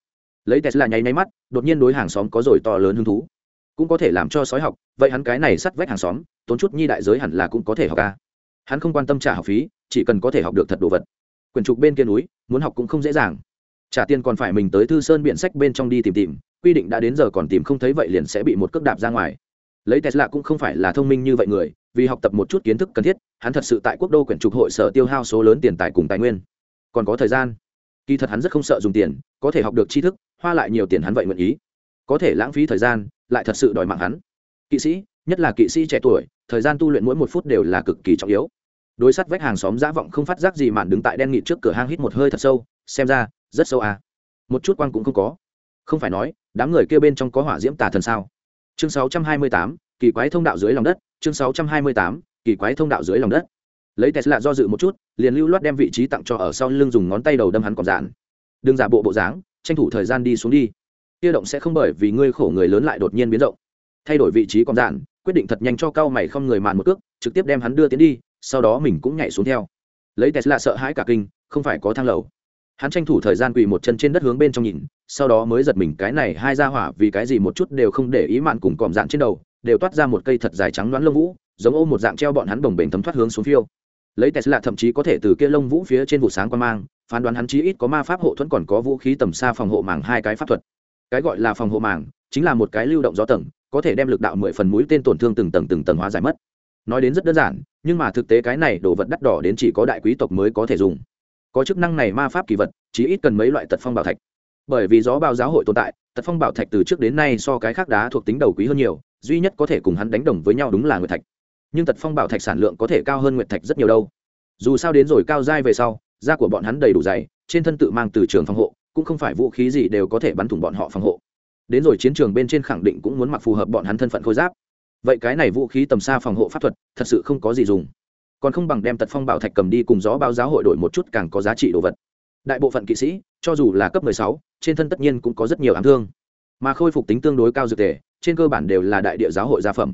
Lấy tesla nháy nháy mắt, đột nhiên đối hàng xóm có rồi to lớn hứng thú. Cũng có thể làm cho sói học, vậy hắn cái này sắt vách hàng xóm, tốn chút nhi đại giới hẳn là cũng có thể học ca hắn không quan tâm trả học phí, chỉ cần có thể học được thật đồ vật quyền trục bên kia núi, muốn học cũng không dễ dàng. Trả tiền còn phải mình tới thư sơn biện sách bên trong đi tìm tìm, quy định đã đến giờ còn tìm không thấy vậy liền sẽ bị một cước đạp ra ngoài. Lấy tesla cũng không phải là thông minh như vậy người, vì học tập một chút kiến thức cần thiết, hắn thật sự tại quốc đô quyển trục hội sở tiêu hao số lớn tiền tài cùng tài nguyên. Còn có thời gian. Kỳ thật hắn rất không sợ dùng tiền, có thể học được tri thức, hoa lại nhiều tiền hắn vậy nguyện ý. Có thể lãng phí thời gian, lại thật sự đòi mạng hắn. Kỵ sĩ, nhất là kỵ sĩ trẻ tuổi, thời gian tu luyện mỗi một phút đều là cực kỳ trọng yếu đối sắt vách hàng xóm giã vọng không phát giác gì mạn đứng tại đen nghịt trước cửa hang hít một hơi thật sâu xem ra rất sâu à. Một chút quang cũng không có. Không phải nói đám người kêu bên trong có hỏa diễm tà thần sao? Chương 628, kỳ quái thông đạo dưới lòng đất. Chương 628, kỳ quái thông đạo dưới lòng đất. Lấy tesla do dự một chút liền lưu loát đem vị trí tặng cho ở sau lưng dùng ngón tay đầu đâm hắn còn dạn. Đừng giả bộ bộ dáng tranh thủ thời gian đi xuống đi. Kia động sẽ không bởi vì ngươi khổ người lớn lại đột nhiên biến rộng. Thay đổi vị trí còn dạn quyết định thật nhanh cho cao mày không người màn một cước trực tiếp đem hắn đưa tiến đi sau đó mình cũng nhảy xuống theo. Lấy tesla sợ hãi cả kinh, không phải có thang lầu. Hắn tranh thủ thời gian quỳ một chân trên đất hướng bên trong nhìn, sau đó mới giật mình cái này hai ra hỏa vì cái gì một chút đều không để ý mạn cùng còm dạn trên đầu, đều toát ra một cây thật dài trắng đoán lông vũ, giống ô một dạng treo bọn hắn bồng bềnh thấm thoát hướng xuống phiêu. Lấy tesla thậm chí có thể từ kia lông vũ phía trên vụ sáng qua mang, phán đoán hắn chí ít có ma pháp hộ thuẫn còn có vũ khí tầm xa phòng hộ màng hai cái pháp thuật. Cái gọi là phòng hộ màng, chính là một cái lưu động gió tầng, có thể đem lực đạo mười phần mũi tên tổn thương từng tầng từng tầng hóa giải mất. Nói đến rất đơn giản nhưng mà thực tế cái này đồ vật đắt đỏ đến chỉ có đại quý tộc mới có thể dùng. Có chức năng này ma pháp kỳ vật chỉ ít cần mấy loại tật phong bảo thạch. Bởi vì gió bao giáo hội tồn tại, tật phong bảo thạch từ trước đến nay so cái khác đá thuộc tính đầu quý hơn nhiều, duy nhất có thể cùng hắn đánh đồng với nhau đúng là nguyệt thạch. Nhưng tật phong bảo thạch sản lượng có thể cao hơn nguyệt thạch rất nhiều đâu. Dù sao đến rồi cao dai về sau, da của bọn hắn đầy đủ dày, trên thân tự mang từ trường phòng hộ, cũng không phải vũ khí gì đều có thể bắn thủng bọn họ phòng hộ. Đến rồi chiến trường bên trên khẳng định cũng muốn mặc phù hợp bọn hắn thân phận khôi giáp vậy cái này vũ khí tầm xa phòng hộ pháp thuật thật sự không có gì dùng. Còn không bằng đem tật phong bảo thạch cầm đi cùng gió bao giáo hội đổi một chút càng có giá trị đồ vật. Đại bộ phận kỵ sĩ cho dù là cấp 16, trên thân tất nhiên cũng có rất nhiều ám thương. Mà khôi phục tính tương đối cao dược thể trên cơ bản đều là đại địa giáo hội gia phẩm.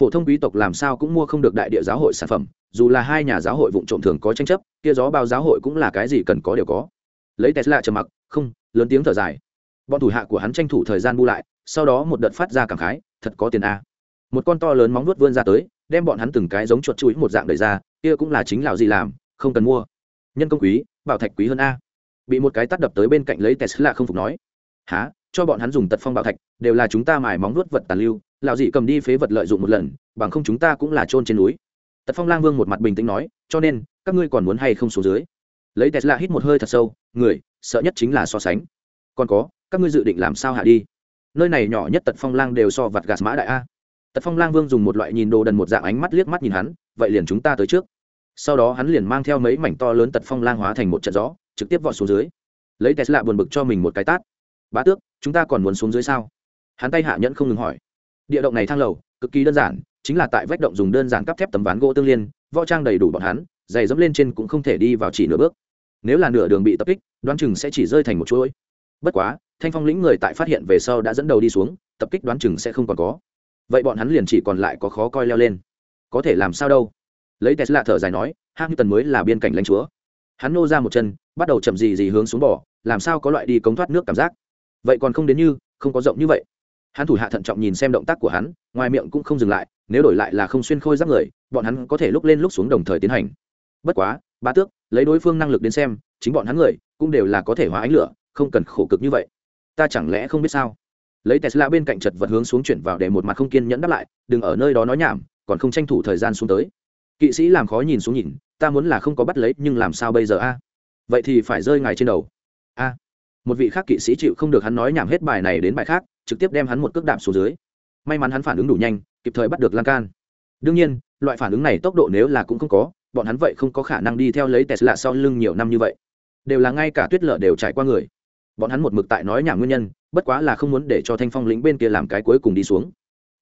Phổ thông quý tộc làm sao cũng mua không được đại địa giáo hội sản phẩm dù là hai nhà giáo hội vụ trộm thường có tranh chấp kia gió bao giáo hội cũng là cái gì cần có đều có. Lấy tesla trầm mặc không lớn tiếng thở dài. Bọn thủ hạ của hắn tranh thủ thời gian bu lại sau đó một đợt phát ra cảm khái thật có tiền a một con to lớn móng nuốt vươn ra tới, đem bọn hắn từng cái giống chuột chuối một dạng đẩy ra, kia cũng là chính lào gì làm, không cần mua. Nhân công quý, bảo thạch quý hơn a. Bị một cái tắt đập tới bên cạnh lấy tesla không phục nói. Há cho bọn hắn dùng tật phong bảo thạch, đều là chúng ta mài móng nuốt vật tàn lưu lào dị cầm đi phế vật lợi dụng một lần, bằng không chúng ta cũng là trôn trên núi. Tật phong lang vương một mặt bình tĩnh nói, cho nên, các ngươi còn muốn hay không xuống dưới? Lấy tesla hít một hơi thật sâu, người, sợ nhất chính là so sánh. Còn có, các ngươi dự định làm sao hạ đi? Nơi này nhỏ nhất tật phong lang đều so vặt gạt mã đại a tật phong lang vương dùng một loại nhìn đồ đần một dạng ánh mắt liếc mắt nhìn hắn, vậy liền chúng ta tới trước. Sau đó hắn liền mang theo mấy mảnh to lớn tật phong lang hóa thành một trận gió, trực tiếp vọt xuống dưới. Lấy tesla buồn bực cho mình một cái tát. Bá tước, chúng ta còn muốn xuống dưới sao? Hắn tay hạ nhẫn không ngừng hỏi. Địa động này thang lầu, cực kỳ đơn giản, chính là tại vách động dùng đơn giản cắp thép tấm ván gỗ tương liên, võ trang đầy đủ bọn hắn, giày dẫm lên trên cũng không thể đi vào chỉ nửa bước. Nếu là nửa đường bị tập kích, đoán chừng sẽ chỉ rơi thành một chuỗi. Bất quá, thanh phong lĩnh người tại phát hiện về sau đã dẫn đầu đi xuống, tập kích đoán chừng sẽ không còn có vậy bọn hắn liền chỉ còn lại có khó coi leo lên. Có thể làm sao đâu? Lấy tesla thở dài nói tần mới là biên cảnh lãnh chúa. Hắn nô ra một chân, bắt đầu chậm gì gì hướng xuống bỏ làm sao có loại đi cống thoát nước cảm giác? Vậy còn không đến như, không có rộng như vậy. Hắn thủ hạ thận trọng nhìn xem động tác của hắn, ngoài miệng cũng không dừng lại, nếu đổi lại là không xuyên khôi giáp người, bọn hắn có thể lúc lên lúc xuống đồng thời tiến hành. Bất quá, ba tước, lấy đối phương năng lực đến xem, chính bọn hắn người, cũng đều là có thể hóa ánh lửa, không cần khổ cực như vậy. Ta chẳng lẽ không biết sao? Lấy tesla bên cạnh chật vật hướng xuống chuyển vào để một mặt không kiên nhẫn đáp lại, đừng ở nơi đó nói nhảm, còn không tranh thủ thời gian xuống tới. Kỵ sĩ làm khó nhìn xuống nhìn, ta muốn là không có bắt lấy, nhưng làm sao bây giờ a? Vậy thì phải rơi ngài trên đầu. A. Một vị khác kỵ sĩ chịu không được hắn nói nhảm hết bài này đến bài khác, trực tiếp đem hắn một cước đạp xuống dưới. May mắn hắn phản ứng đủ nhanh, kịp thời bắt được lan can. Đương nhiên, loại phản ứng này tốc độ nếu là cũng không có, bọn hắn vậy không có khả năng đi theo lấy tesla sau lưng nhiều năm như vậy. Đều là ngay cả tuyết lở đều trải qua người. Bọn hắn một mực tại nói nhảm nguyên nhân bất quá là không muốn để cho thanh phong lĩnh bên kia làm cái cuối cùng đi xuống.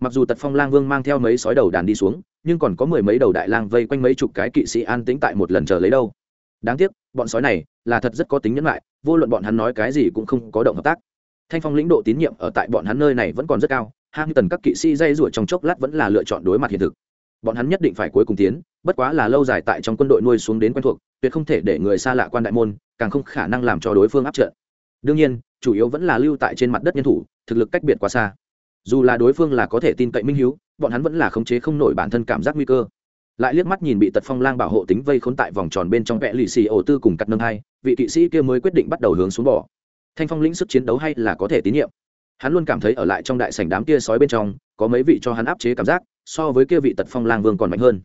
Mặc dù tật phong lang vương mang theo mấy sói đầu đàn đi xuống, nhưng còn có mười mấy đầu đại lang vây quanh mấy chục cái kỵ sĩ an tĩnh tại một lần chờ lấy đâu. Đáng tiếc, bọn sói này là thật rất có tính nhẫn lại vô luận bọn hắn nói cái gì cũng không có động hợp tác. Thanh phong lĩnh độ tín nhiệm ở tại bọn hắn nơi này vẫn còn rất cao hang tần các kỵ sĩ dây rủa trong chốc lát vẫn là lựa chọn đối mặt hiện thực. Bọn hắn nhất định phải cuối cùng tiến, bất quá là lâu dài tại trong quân đội nuôi xuống đến quen thuộc, tuyệt không thể để người xa lạ quan đại môn, càng không khả năng làm cho đối phương áp trận. Đương nhiên chủ yếu vẫn là lưu tại trên mặt đất nhân thủ, thực lực cách biệt quá xa. Dù là đối phương là có thể tin cậy minh hiếu, bọn hắn vẫn là khống chế không nổi bản thân cảm giác nguy cơ. Lại liếc mắt nhìn bị tật phong lang bảo hộ tính vây khốn tại vòng tròn bên trong vẽ lì xì ổ tư cùng cắt nâng hai, vị kỵ sĩ kia mới quyết định bắt đầu hướng xuống bỏ thanh phong lĩnh sức chiến đấu hay là có thể tín nhiệm? Hắn luôn cảm thấy ở lại trong đại sảnh đám kia sói bên trong, có mấy vị cho hắn áp chế cảm giác, so với kia vị tật phong lang vương còn mạnh hơn.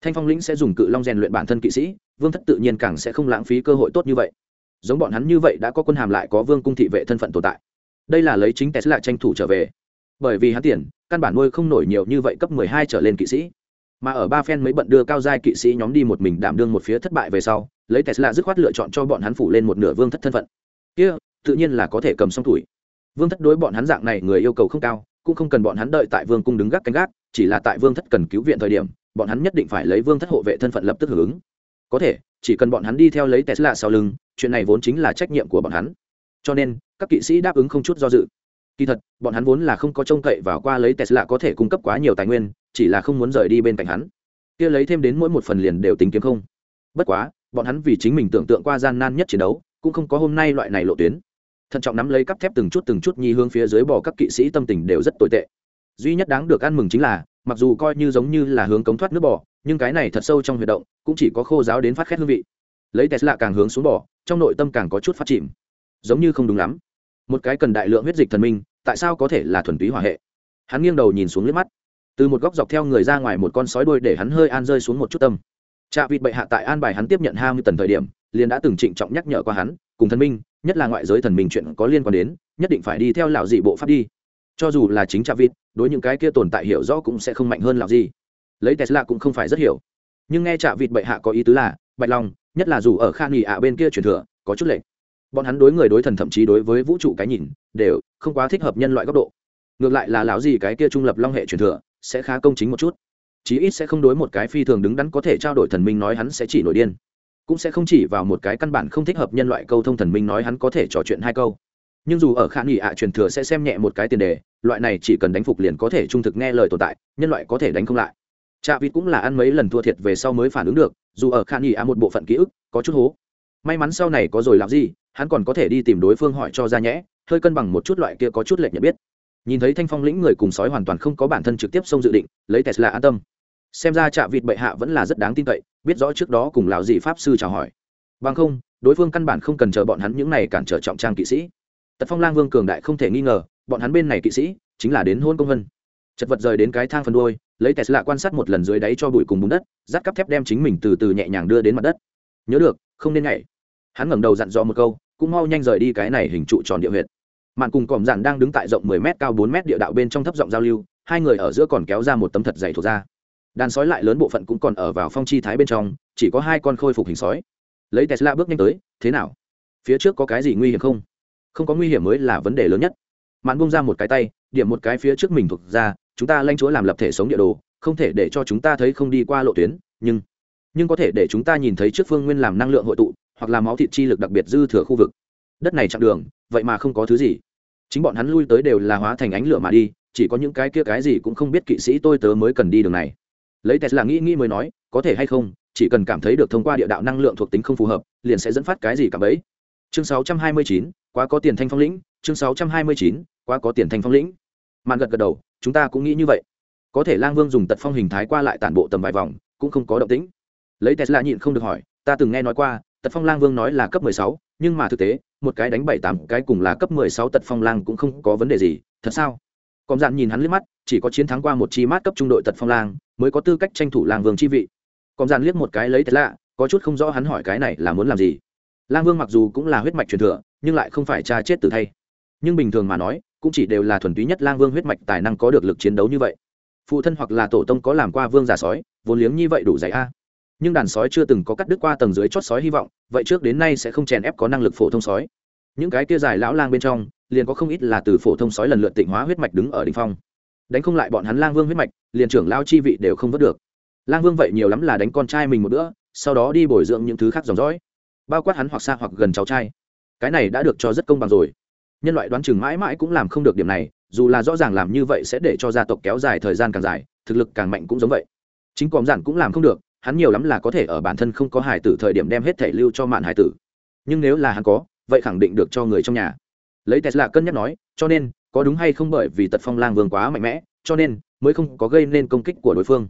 Thanh phong lĩnh sẽ dùng cự long rèn luyện bản thân kỵ sĩ, vương thất tự nhiên càng sẽ không lãng phí cơ hội tốt như vậy giống bọn hắn như vậy đã có quân hàm lại có vương cung thị vệ thân phận tồn tại. Đây là lấy chính tesla tranh thủ trở về. Bởi vì hắn tiền, căn bản nuôi không nổi nhiều như vậy cấp mười hai trở lên kỵ sĩ. Mà ở ba phen mới bận đưa cao giai kỵ sĩ nhóm đi một mình đảm đương một phía thất bại về sau, lấy tesla dứt khoát lựa chọn cho bọn hắn phủ lên một nửa vương thất thân phận. Kia, tự nhiên là có thể cầm xong tuổi. Vương thất đối bọn hắn dạng này người yêu cầu không cao, cũng không cần bọn hắn đợi tại vương cung đứng gác canh gác, chỉ là tại vương thất cần cứu viện thời điểm, bọn hắn nhất định phải lấy vương thất hộ vệ thân phận lập tức hưởng ứng có thể, chỉ cần bọn hắn đi theo lấy tesla sau lưng, chuyện này vốn chính là trách nhiệm của bọn hắn. Cho nên, các kỵ sĩ đáp ứng không chút do dự. Kỳ thật, bọn hắn vốn là không có trông cậy vào qua lấy tesla có thể cung cấp quá nhiều tài nguyên, chỉ là không muốn rời đi bên cạnh hắn. Kia lấy thêm đến mỗi một phần liền đều tính kiếm không. Bất quá, bọn hắn vì chính mình tưởng tượng qua gian nan nhất chiến đấu, cũng không có hôm nay loại này lộ tuyến. Thận trọng nắm lấy cắp thép từng chút từng chút nhi hướng phía dưới bò các kỵ sĩ tâm tình đều rất tồi tệ. Duy nhất đáng được ăn mừng chính là, mặc dù coi như giống như là hướng cống thoát nước bò nhưng cái này thật sâu trong huy động cũng chỉ có khô giáo đến phát khét hương vị. Lấy tesla càng hướng xuống bỏ, trong nội tâm càng có chút phát chìm. Giống như không đúng lắm. Một cái cần đại lượng huyết dịch thần minh tại sao có thể là thuần túy hỏa hệ? Hắn nghiêng đầu nhìn xuống liếc mắt. Từ một góc dọc theo người ra ngoài một con sói đuôi để hắn hơi an rơi xuống một chút tâm. Trạ vịt bệ hạ tại an bài hắn tiếp nhận hai mươi tần thời điểm liền đã từng trịnh trọng nhắc nhở qua hắn cùng thần minh nhất là ngoại giới thần minh chuyện có liên quan đến nhất định phải đi theo lão dị bộ pháp đi. Cho dù là chính trạ vịt đối những cái kia tồn tại hiểu rõ cũng sẽ không mạnh hơn lão gì lấy tesla cũng không phải rất hiểu. Nhưng nghe trạ vịt bệ hạ có ý tứ là, bạch long, nhất là dù ở khan nghỉ ạ bên kia truyền thừa, có chút lệch. Bọn hắn đối người đối thần thậm chí đối với vũ trụ cái nhìn, đều không quá thích hợp nhân loại góc độ. Ngược lại là lão gì cái kia trung lập long hệ truyền thừa, sẽ khá công chính một chút. Chí ít sẽ không đối một cái phi thường đứng đắn có thể trao đổi thần minh nói hắn sẽ chỉ nổi điên. Cũng sẽ không chỉ vào một cái căn bản không thích hợp nhân loại câu thông thần minh nói hắn có thể trò chuyện hai câu. Nhưng dù ở khả nghị ạ truyền thừa sẽ xem nhẹ một cái tiền đề, loại này chỉ cần đánh phục liền có thể trung thực nghe lời tồn tại, nhân loại có thể đánh không lại chạ vịt cũng là ăn mấy lần thua thiệt về sau mới phản ứng được, dù ở khan nghị a một bộ phận ký ức, có chút hố. May mắn sau này có rồi làm gì, hắn còn có thể đi tìm đối phương hỏi cho ra nhẽ, hơi cân bằng một chút loại kia có chút lệch nhận biết. Nhìn thấy thanh phong lĩnh người cùng sói hoàn toàn không có bản thân trực tiếp xông dự định, lấy tesla an tâm. Xem ra trạ vịt bệ hạ vẫn là rất đáng tin cậy, biết rõ trước đó cùng lào dị pháp sư chào hỏi. Bằng không, đối phương căn bản không cần chờ bọn hắn những này cản trở trọng trang kỵ sĩ. Tật phong lang vương cường đại không thể nghi ngờ, bọn hắn bên này kỵ sĩ, chính là đến hôn công vân chật vật rời đến cái thang phần đôi lấy tesla quan sát một lần dưới đáy cho bụi cùng bùn đất, dắt cắp thép đem chính mình từ từ nhẹ nhàng đưa đến mặt đất. Nhớ được, không nên nhảy. Hắn ngẩng đầu dặn dò một câu, cũng mau nhanh rời đi cái này hình trụ tròn địa huyệt. Mạn cùng còm dạn đang đứng tại rộng 10 m cao 4 m địa đạo bên trong thấp giọng giao lưu, hai người ở giữa còn kéo ra một tấm thật dày thuộc ra. Đàn sói lại lớn bộ phận cũng còn ở vào phong chi thái bên trong, chỉ có hai con khôi phục hình sói. Lấy tesla bước nhanh tới, thế nào? Phía trước có cái gì nguy hiểm không? Không có nguy hiểm mới là vấn đề lớn nhất. Mạn bung ra một cái tay, điểm một cái phía trước mình thuộc ra chúng ta lãnh chúa làm lập thể sống địa đồ không thể để cho chúng ta thấy không đi qua lộ tuyến nhưng nhưng có thể để chúng ta nhìn thấy trước phương nguyên làm năng lượng hội tụ hoặc là máu thịt chi lực đặc biệt dư thừa khu vực. Đất này chặn đường vậy mà không có thứ gì. Chính bọn hắn lui tới đều là hóa thành ánh lửa mà đi chỉ có những cái kia cái gì cũng không biết kỵ sĩ tôi tớ mới cần đi đường này. Lấy tesla nghĩ nghĩ mới nói có thể hay không chỉ cần cảm thấy được thông qua địa đạo năng lượng thuộc tính không phù hợp liền sẽ dẫn phát cái gì cả bấy chương 629, quá có tiền thanh phong lĩnh chương 629, quá có tiền thanh phong lĩnh. Màn gật gật đầu chúng ta cũng nghĩ như vậy. Có thể lang vương dùng tật phong hình thái qua lại tản bộ tầm vài vòng cũng không có động tĩnh. Lấy tesla nhịn không được hỏi ta từng nghe nói qua tật phong lang vương nói là cấp 16, nhưng mà thực tế một cái đánh bảy tám cái cùng là cấp 16 tật phong lang cũng không có vấn đề gì thật sao? Còn dạn nhìn hắn liếc mắt chỉ có chiến thắng qua một chi mát cấp trung đội tật phong lang mới có tư cách tranh thủ lang vương chi vị. Còn dạn liếc một cái lấy thật lạ có chút không rõ hắn hỏi cái này là muốn làm gì. Lang vương mặc dù cũng là huyết mạch truyền thừa nhưng lại không phải cha chết từ thay. Nhưng bình thường mà nói cũng chỉ đều là thuần túy nhất lang vương huyết mạch tài năng có được lực chiến đấu như vậy. Phụ thân hoặc là tổ tông có làm qua vương giả sói, vốn liếng như vậy đủ dạy a. Nhưng đàn sói chưa từng có cắt đứt qua tầng dưới chót sói hy vọng, vậy trước đến nay sẽ không chèn ép có năng lực phổ thông sói. Những cái kia dài lão lang bên trong, liền có không ít là từ phổ thông sói lần lượt tịnh hóa huyết mạch đứng ở đ ỉ n h phong. Đánh không lại bọn hắn lang vương huyết mạch, liền trưởng lao chi vị đều không vớt được. Lang vương vậy nhiều lắm là đánh con trai mình một bữa, sau đó đi bồi dưỡng những thứ khác dòng dõi. Bao quát hắn hoặc xa hoặc gần cháu trai. Cái này đã được cho rất công bằng rồi nhân loại đoán chừng mãi mãi cũng làm không được điểm này dù là rõ ràng làm như vậy sẽ để cho gia tộc kéo dài thời gian càng dài thực lực càng mạnh cũng giống vậy. Chính còm giản cũng làm không được hắn nhiều lắm là có thể ở bản thân không có hải tử thời điểm đem hết thể lưu cho mạn hải tử. Nhưng nếu là hắn có vậy khẳng định được cho người trong nhà. Lấy tesla cân nhắc nói cho nên có đúng hay không bởi vì tật phong lang vương quá mạnh mẽ cho nên mới không có gây nên công kích của đối phương.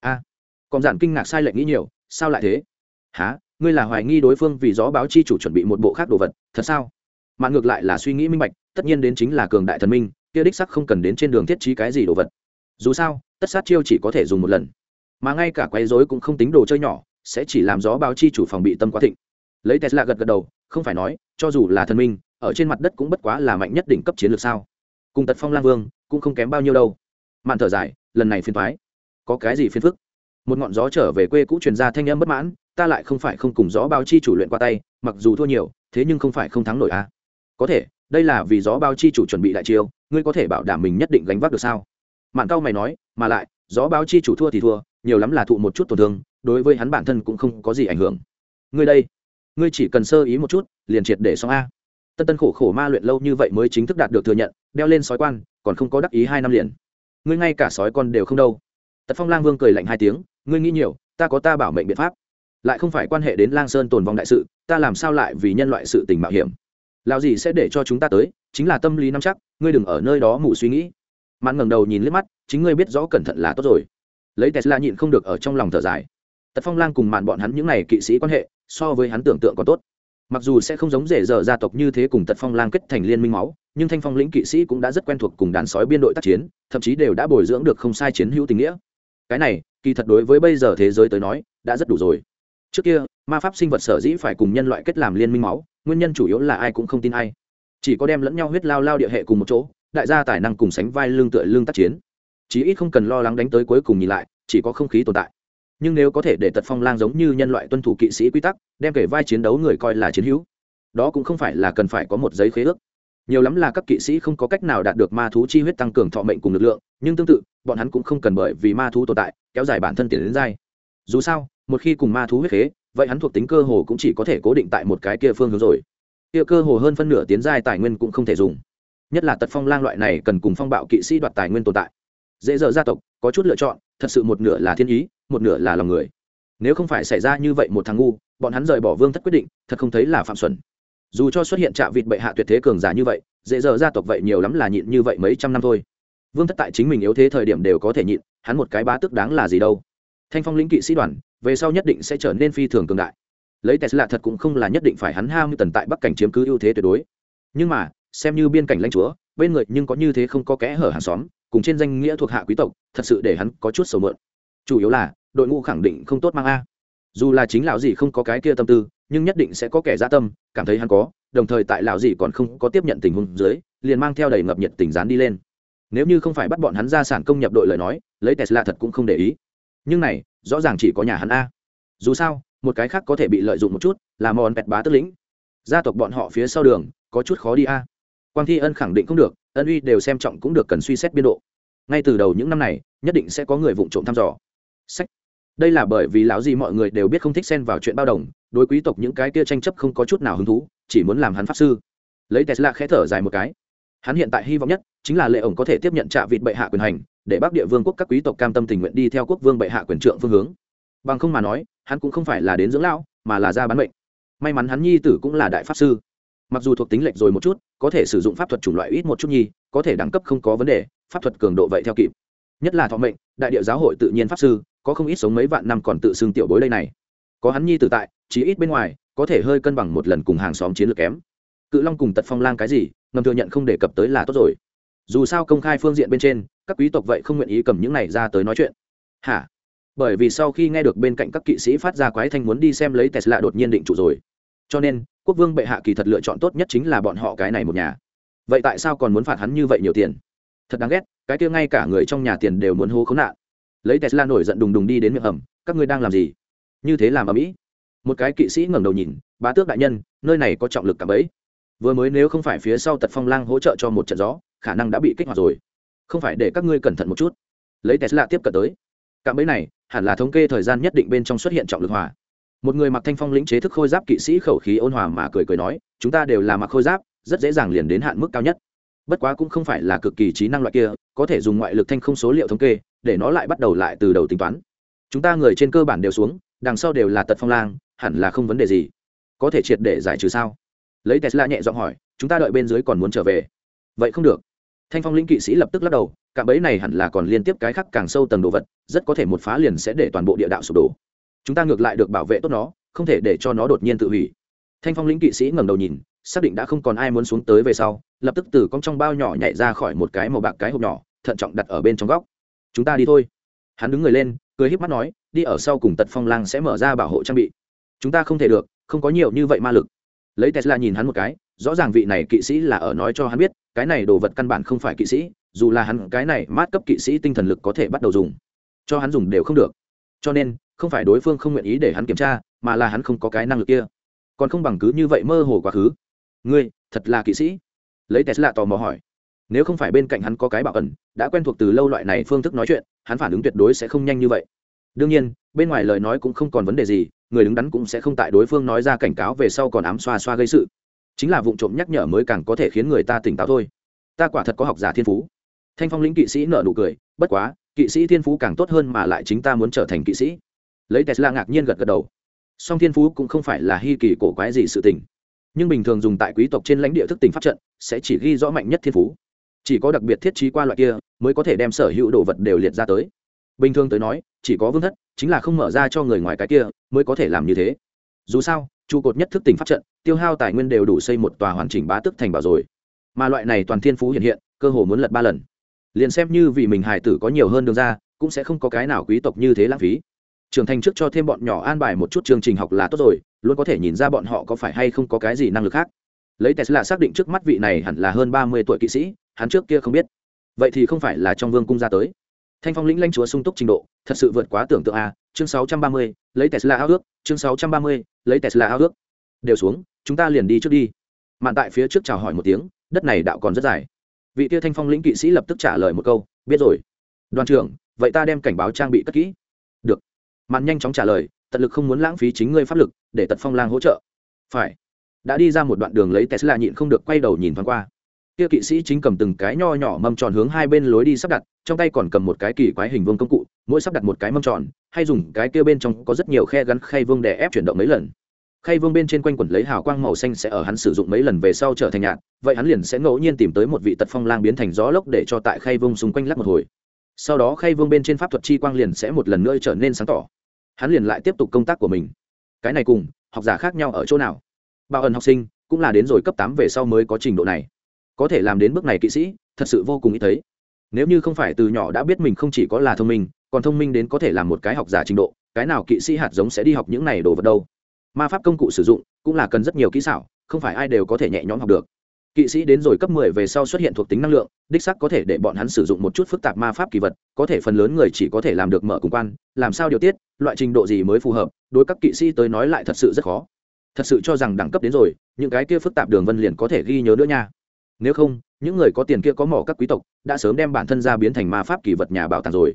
A à, còn giản kinh ngạc sai lệch nghĩ nhiều sao lại thế? Há ngươi là hoài nghi đối phương vì gió báo chi chủ chuẩn bị một bộ khác đồ vật thật sao? Mà ngược lại là suy nghĩ minh bạch, tất nhiên đến chính là cường đại thần minh, kia đích sắc không cần đến trên đường thiết trí cái gì đồ vật. Dù sao, tất sát chiêu chỉ có thể dùng một lần. Mà ngay cả quấy rối cũng không tính đồ chơi nhỏ, sẽ chỉ làm gió báo chi chủ phòng bị tâm quá thịnh. Lấy tesla gật gật đầu, không phải nói, cho dù là thần minh, ở trên mặt đất cũng bất quá là mạnh nhất đỉnh cấp chiến lược sao. Cùng tật phong lang vương, cũng không kém bao nhiêu đâu. Mạn thở dài, lần này phiền thoái có cái gì phiền phức? Một ngọn gió trở về quê cũ truyền ra thanh âm bất mãn, ta lại không phải không cùng gió báo chi chủ luyện qua tay, mặc dù thua nhiều, thế nhưng không phải không thắng nổi a à có thể, đây là vì gió bao chi chủ chuẩn bị đại chiêu, ngươi có thể bảo đảm mình nhất định gánh vác được sao? Mạn cao mày nói, mà lại, gió báo chi chủ thua thì thua, nhiều lắm là thụ một chút tổn thương, đối với hắn bản thân cũng không có gì ảnh hưởng. Ngươi đây, ngươi chỉ cần sơ ý một chút, liền triệt để xong a. Tân tân khổ khổ ma luyện lâu như vậy mới chính thức đạt được thừa nhận, đeo lên sói quan, còn không có đắc ý hai năm liền. Ngươi ngay cả sói con đều không đâu. Tật phong lang vương cười lạnh hai tiếng, ngươi nghĩ nhiều, ta có ta bảo mệnh biện pháp. Lại không phải quan hệ đến lang sơn tồn vong đại sự, ta làm sao lại vì nhân loại sự tình mạo hiểm? Lao gì sẽ để cho chúng ta tới, chính là tâm lý nắm chắc, ngươi đừng ở nơi đó mù suy nghĩ. Mạn ngẩng đầu nhìn liếc mắt, chính ngươi biết rõ cẩn thận là tốt rồi. Lấy tesla nhịn không được ở trong lòng thở dài. Tật phong lang cùng mạn bọn hắn những n à y kỵ sĩ quan hệ, so với hắn tưởng tượng còn tốt. Mặc dù sẽ không giống rể dở gia tộc như thế cùng tật phong lang kết thành liên minh máu, nhưng thanh phong lĩnh kỵ sĩ cũng đã rất quen thuộc cùng đàn sói biên đội tác chiến, thậm chí đều đã bồi dưỡng được không sai chiến hữu tình nghĩa. Cái này, kỳ thật đối với bây giờ thế giới tới nói, đã rất đủ rồi trước kia, ma pháp sinh vật sở dĩ phải cùng nhân loại kết làm liên minh máu, nguyên nhân chủ yếu là ai cũng không tin ai. Chỉ có đem lẫn nhau huyết lao lao địa hệ cùng một chỗ, đại gia tài năng cùng sánh vai lương tựa lương tác chiến. Chí ít không cần lo lắng đánh tới cuối cùng nhìn lại, chỉ có không khí tồn tại. Nhưng nếu có thể để tật phong lang giống như nhân loại tuân thủ kỵ sĩ quy tắc, đem kể vai chiến đấu người coi là chiến hữu. Đó cũng không phải là cần phải có một giấy khế ước. Nhiều lắm là các kỵ sĩ không có cách nào đạt được ma thú chi huyết tăng cường thọ mệnh cùng lực lượng, nhưng tương tự, bọn hắn cũng không cần bởi vì ma thú tồn tại, kéo dài bản thân tiền đến dai. Dù sao một khi cùng ma thú huyết khế, vậy hắn thuộc tính cơ hồ cũng chỉ có thể cố định tại một cái kia phương hướng rồi. Kia cơ hồ hơn phân nửa tiến giai tài nguyên cũng không thể dùng. Nhất là tật phong lang loại này cần cùng phong bạo kỵ sĩ đoạt tài nguyên tồn tại. Dễ dở gia tộc, có chút lựa chọn, thật sự một nửa là thiên ý, một nửa là lòng người. Nếu không phải xảy ra như vậy một thằng ngu, bọn hắn rời bỏ vương thất quyết định, thật không thấy là phạm xuẩn. Dù cho xuất hiện trạ vịt bệ hạ tuyệt thế cường giả như vậy, dễ dở gia tộc vậy nhiều lắm là nhịn như vậy mấy trăm năm thôi. Vương thất tại chính mình yếu thế thời điểm đều có thể nhịn, hắn một cái bá tức đáng là gì đâu. Thanh phong lĩnh kỵ sĩ đoàn về sau nhất định sẽ trở nên phi thường cường đại. Lấy tesla thật cũng không là nhất định phải hắn ham tần tại bắc cảnh chiếm cứ ưu thế tuyệt đối. Nhưng mà, xem như biên cảnh lãnh chúa, bên người nhưng có như thế không có kẽ hở hàng xóm, cùng trên danh nghĩa thuộc hạ quý tộc, thật sự để hắn có chút sầu mượn. Chủ yếu là, đội ngũ khẳng định không tốt mang a. Dù là chính lão gì không có cái kia tâm tư, nhưng nhất định sẽ có kẻ gia tâm, cảm thấy hắn có, đồng thời tại lão gì còn không có tiếp nhận tình huống dưới, liền mang theo đầy ngập nhiệt tình dán đi lên. Nếu như không phải bắt bọn hắn ra sản công nhập đội lời nói, lấy tesla thật cũng không để ý. Nhưng này rõ ràng chỉ có nhà hắn a. Dù sao, một cái khác có thể bị lợi dụng một chút, là mòn pẹt bá tức lĩnh. Gia tộc bọn họ phía sau đường, có chút khó đi a. Quang thi ân khẳng định không được, ân uy đều xem trọng cũng được cần suy xét biên độ. Ngay từ đầu những năm này, nhất định sẽ có người vụ trộm thăm dò. Sách. Đây là bởi vì lão gì mọi người đều biết không thích xen vào chuyện bao đồng, đối quý tộc những cái kia tranh chấp không có chút nào hứng thú, chỉ muốn làm hắn pháp sư. Lấy tesla khẽ thở dài một cái. Hắn hiện tại hy vọng nhất, chính là lệ ổng có thể tiếp nhận trạ vịt bệ hạ quyền hành để bắc địa vương quốc các quý tộc cam tâm tình nguyện đi theo quốc vương bệ hạ quyền trượng phương hướng. Bằng không mà nói, hắn cũng không phải là đến dưỡng lão, mà là ra bán bệnh may mắn hắn nhi tử cũng là đại pháp sư. Mặc dù thuộc tính lệch rồi một chút, có thể sử dụng pháp thuật chủng loại ít một chút nhi, có thể đẳng cấp không có vấn đề, pháp thuật cường độ vậy theo kịp. Nhất là thọ mệnh, đại địa giáo hội tự nhiên pháp sư, có không ít sống mấy vạn năm còn tự xưng tiểu bối đây này. Có hắn nhi tử tại, chí ít bên ngoài, có thể hơi cân bằng một lần cùng hàng xóm chiến lược kém. Cự long cùng tật phong lang cái gì, ngầm thừa nhận không đề cập tới là tốt rồi dù sao công khai phương diện bên trên, các quý tộc vậy không nguyện ý cầm những này ra tới nói chuyện. Hả? Bởi vì sau khi nghe được bên cạnh các kỵ sĩ phát ra quái thanh muốn đi xem lấy tesla đột nhiên định chủ rồi. Cho nên, quốc vương bệ hạ kỳ thật lựa chọn tốt nhất chính là bọn họ cái này một nhà. Vậy tại sao còn muốn phạt hắn như vậy nhiều tiền? Thật đáng ghét, cái kia ngay cả người trong nhà tiền đều muốn hô khốn nạn. Lấy tesla nổi giận đùng đùng đi đến miệng hầm, các ngươi đang làm gì? Như thế làm ở mỹ một cái kỵ sĩ ngẩng đầu nhìn, bá tước đại nhân, nơi này có trọng lực cả bấy vừa mới nếu không phải phía sau tật phong lang hỗ trợ cho một trận gió khả năng đã bị kích hoạt rồi. Không phải để các ngươi cẩn thận một chút. Lấy tesla tiếp cận tới. Cạm bẫy này, hẳn là thống kê thời gian nhất định bên trong xuất hiện trọng lực hòa. Một người mặc thanh phong lĩnh chế thức khôi giáp kỵ sĩ khẩu khí ôn hòa mà cười cười nói, chúng ta đều là mặc khôi giáp, rất dễ dàng liền đến hạn mức cao nhất. Bất quá cũng không phải là cực kỳ trí năng loại kia, có thể dùng ngoại lực thanh không số liệu thống kê, để nó lại bắt đầu lại từ đầu tính toán. Chúng ta người trên cơ bản đều xuống, đằng sau đều là tật phong lang, hẳn là không vấn đề gì. Có thể triệt để giải trừ sao? Lấy tesla nhẹ giọng hỏi, chúng ta đợi bên dưới còn muốn trở về. Vậy không được thanh phong lĩnh kỵ sĩ lập tức lắc đầu, cạm bẫy này hẳn là còn liên tiếp cái khác càng sâu tầng đồ vật, rất có thể một phá liền sẽ để toàn bộ địa đạo sụp đổ. Chúng ta ngược lại được bảo vệ tốt nó, không thể để cho nó đột nhiên tự hủy. Thanh phong lĩnh kỵ sĩ ngẩng đầu nhìn, xác định đã không còn ai muốn xuống tới về sau, lập tức từ con trong bao nhỏ nhảy ra khỏi một cái màu bạc cái hộp nhỏ, thận trọng đặt ở bên trong góc. Chúng ta đi thôi. Hắn đứng người lên, cười híp mắt nói, đi ở sau cùng tật phong lang sẽ mở ra bảo hộ trang bị. Chúng ta không thể được, không có nhiều như vậy ma lực. Lấy tesla nhìn hắn một cái rõ ràng vị này kỵ sĩ là ở nói cho hắn biết, cái này đồ vật căn bản không phải kỵ sĩ, dù là hắn, cái này mát cấp kỵ sĩ tinh thần lực có thể bắt đầu dùng. Cho hắn dùng đều không được. Cho nên, không phải đối phương không nguyện ý để hắn kiểm tra, mà là hắn không có cái năng lực kia. Còn không bằng cứ như vậy mơ hồ quá khứ. Ngươi, thật là kỵ sĩ. Lấy tesla tò mò hỏi. Nếu không phải bên cạnh hắn có cái bảo ẩn, đã quen thuộc từ lâu loại này phương thức nói chuyện, hắn phản ứng tuyệt đối sẽ không nhanh như vậy. Đương nhiên, bên ngoài lời nói cũng không còn vấn đề gì, người đứng đắn cũng sẽ không tại đối phương nói ra cảnh cáo về sau còn ám xoa xoa gây sự chính là vụ trộm nhắc nhở mới càng có thể khiến người ta tỉnh táo thôi. Ta quả thật có học giả thiên phú. Thanh phong lĩnh kỵ sĩ nợ nụ cười, bất quá, kỵ sĩ thiên phú càng tốt hơn mà lại chính ta muốn trở thành kỵ sĩ. Lấy tesla ngạc nhiên gật gật đầu. Song thiên phú cũng không phải là hy kỳ cổ quái gì sự tình. Nhưng bình thường dùng tại quý tộc trên lãnh địa thức tỉnh pháp trận, sẽ chỉ ghi rõ mạnh nhất thiên phú. Chỉ có đặc biệt thiết trí qua loại kia, mới có thể đem sở hữu đồ vật đều liệt ra tới. Bình thường tới nói, chỉ có vương thất, chính là không mở ra cho người ngoài cái kia, mới có thể làm như thế. Dù sao trụ cột nhất thức tỉnh pháp trận, tiêu hao tài nguyên đều đủ xây một tòa hoàn chỉnh bá tức thành bảo rồi. Mà loại này toàn thiên phú hiện hiện, cơ hồ muốn lật ba lần. Liền xem như vì mình hải tử có nhiều hơn đường ra, cũng sẽ không có cái nào quý tộc như thế lãng phí. Trưởng thành trước cho thêm bọn nhỏ an bài một chút chương trình học là tốt rồi, luôn có thể nhìn ra bọn họ có phải hay không có cái gì năng lực khác. Lấy tesla xác định trước mắt vị này hẳn là hơn ba mươi tuổi kỵ sĩ, hắn trước kia không biết. Vậy thì không phải là trong vương cung ra tới thanh phong lĩnh lanh chúa sung túc trình độ, thật sự vượt quá tưởng tượng a. Chương sáu trăm ba mươi, lấy tesla ao ước. Chương sáu trăm ba mươi, lấy tesla ao ước. Đều xuống, chúng ta liền đi trước đi. Mạn tại phía trước chào hỏi một tiếng, đất này đạo còn rất dài. Vị kia thanh phong lĩnh kỵ sĩ lập tức trả lời một câu, biết rồi. Đoàn trưởng, vậy ta đem cảnh báo trang bị cất kỹ. Được. Mạn nhanh chóng trả lời, tận lực không muốn lãng phí chính ngươi pháp lực, để tật phong lang hỗ trợ. Phải. Đã đi ra một đoạn đường lấy tesla nhịn không được quay đầu nhìn thoáng qua kia kỵ sĩ chính cầm từng cái nho nhỏ mâm tròn hướng hai bên lối đi sắp đặt, trong tay còn cầm một cái kỳ quái hình vương công cụ, mỗi sắp đặt một cái mâm tròn, hay dùng cái kia bên trong có rất nhiều khe gắn khay vương để ép chuyển động mấy lần. Khay vương bên trên quanh quẩn lấy hào quang màu xanh sẽ ở hắn sử dụng mấy lần về sau trở thành nhạt, vậy hắn liền sẽ ngẫu nhiên tìm tới một vị tật phong lang biến thành gió lốc để cho tại khay vương xung quanh lắc một hồi. Sau đó khay vương bên trên pháp thuật chi quang liền sẽ một lần nữa trở nên sáng tỏ. Hắn liền lại tiếp tục công tác của mình. Cái này cùng, học giả khác nhau ở chỗ nào? Bao ẩn học sinh, cũng là đến rồi cấp tám về sau mới có trình độ này có thể làm đến bước này kỵ sĩ, thật sự vô cùng ít thấy. Nếu như không phải từ nhỏ đã biết mình không chỉ có là thông minh, còn thông minh đến có thể làm một cái học giả trình độ, cái nào kỵ sĩ hạt giống sẽ đi học những này đồ vật đâu? Ma pháp công cụ sử dụng cũng là cần rất nhiều kỹ xảo, không phải ai đều có thể nhẹ nhõm học được. Kỵ sĩ đến rồi cấp 10 về sau xuất hiện thuộc tính năng lượng, đích sắc có thể để bọn hắn sử dụng một chút phức tạp ma pháp kỳ vật, có thể phần lớn người chỉ có thể làm được mở cùng quan, làm sao điều tiết, loại trình độ gì mới phù hợp, đối các kỵ sĩ tới nói lại thật sự rất khó. Thật sự cho rằng đẳng cấp đến rồi, những cái kia phức tạp đường vân liền có thể ghi nhớ nữa nha nếu không, những người có tiền kia có mỏ các quý tộc, đã sớm đem bản thân ra biến thành ma pháp kỳ vật nhà bảo tàng rồi.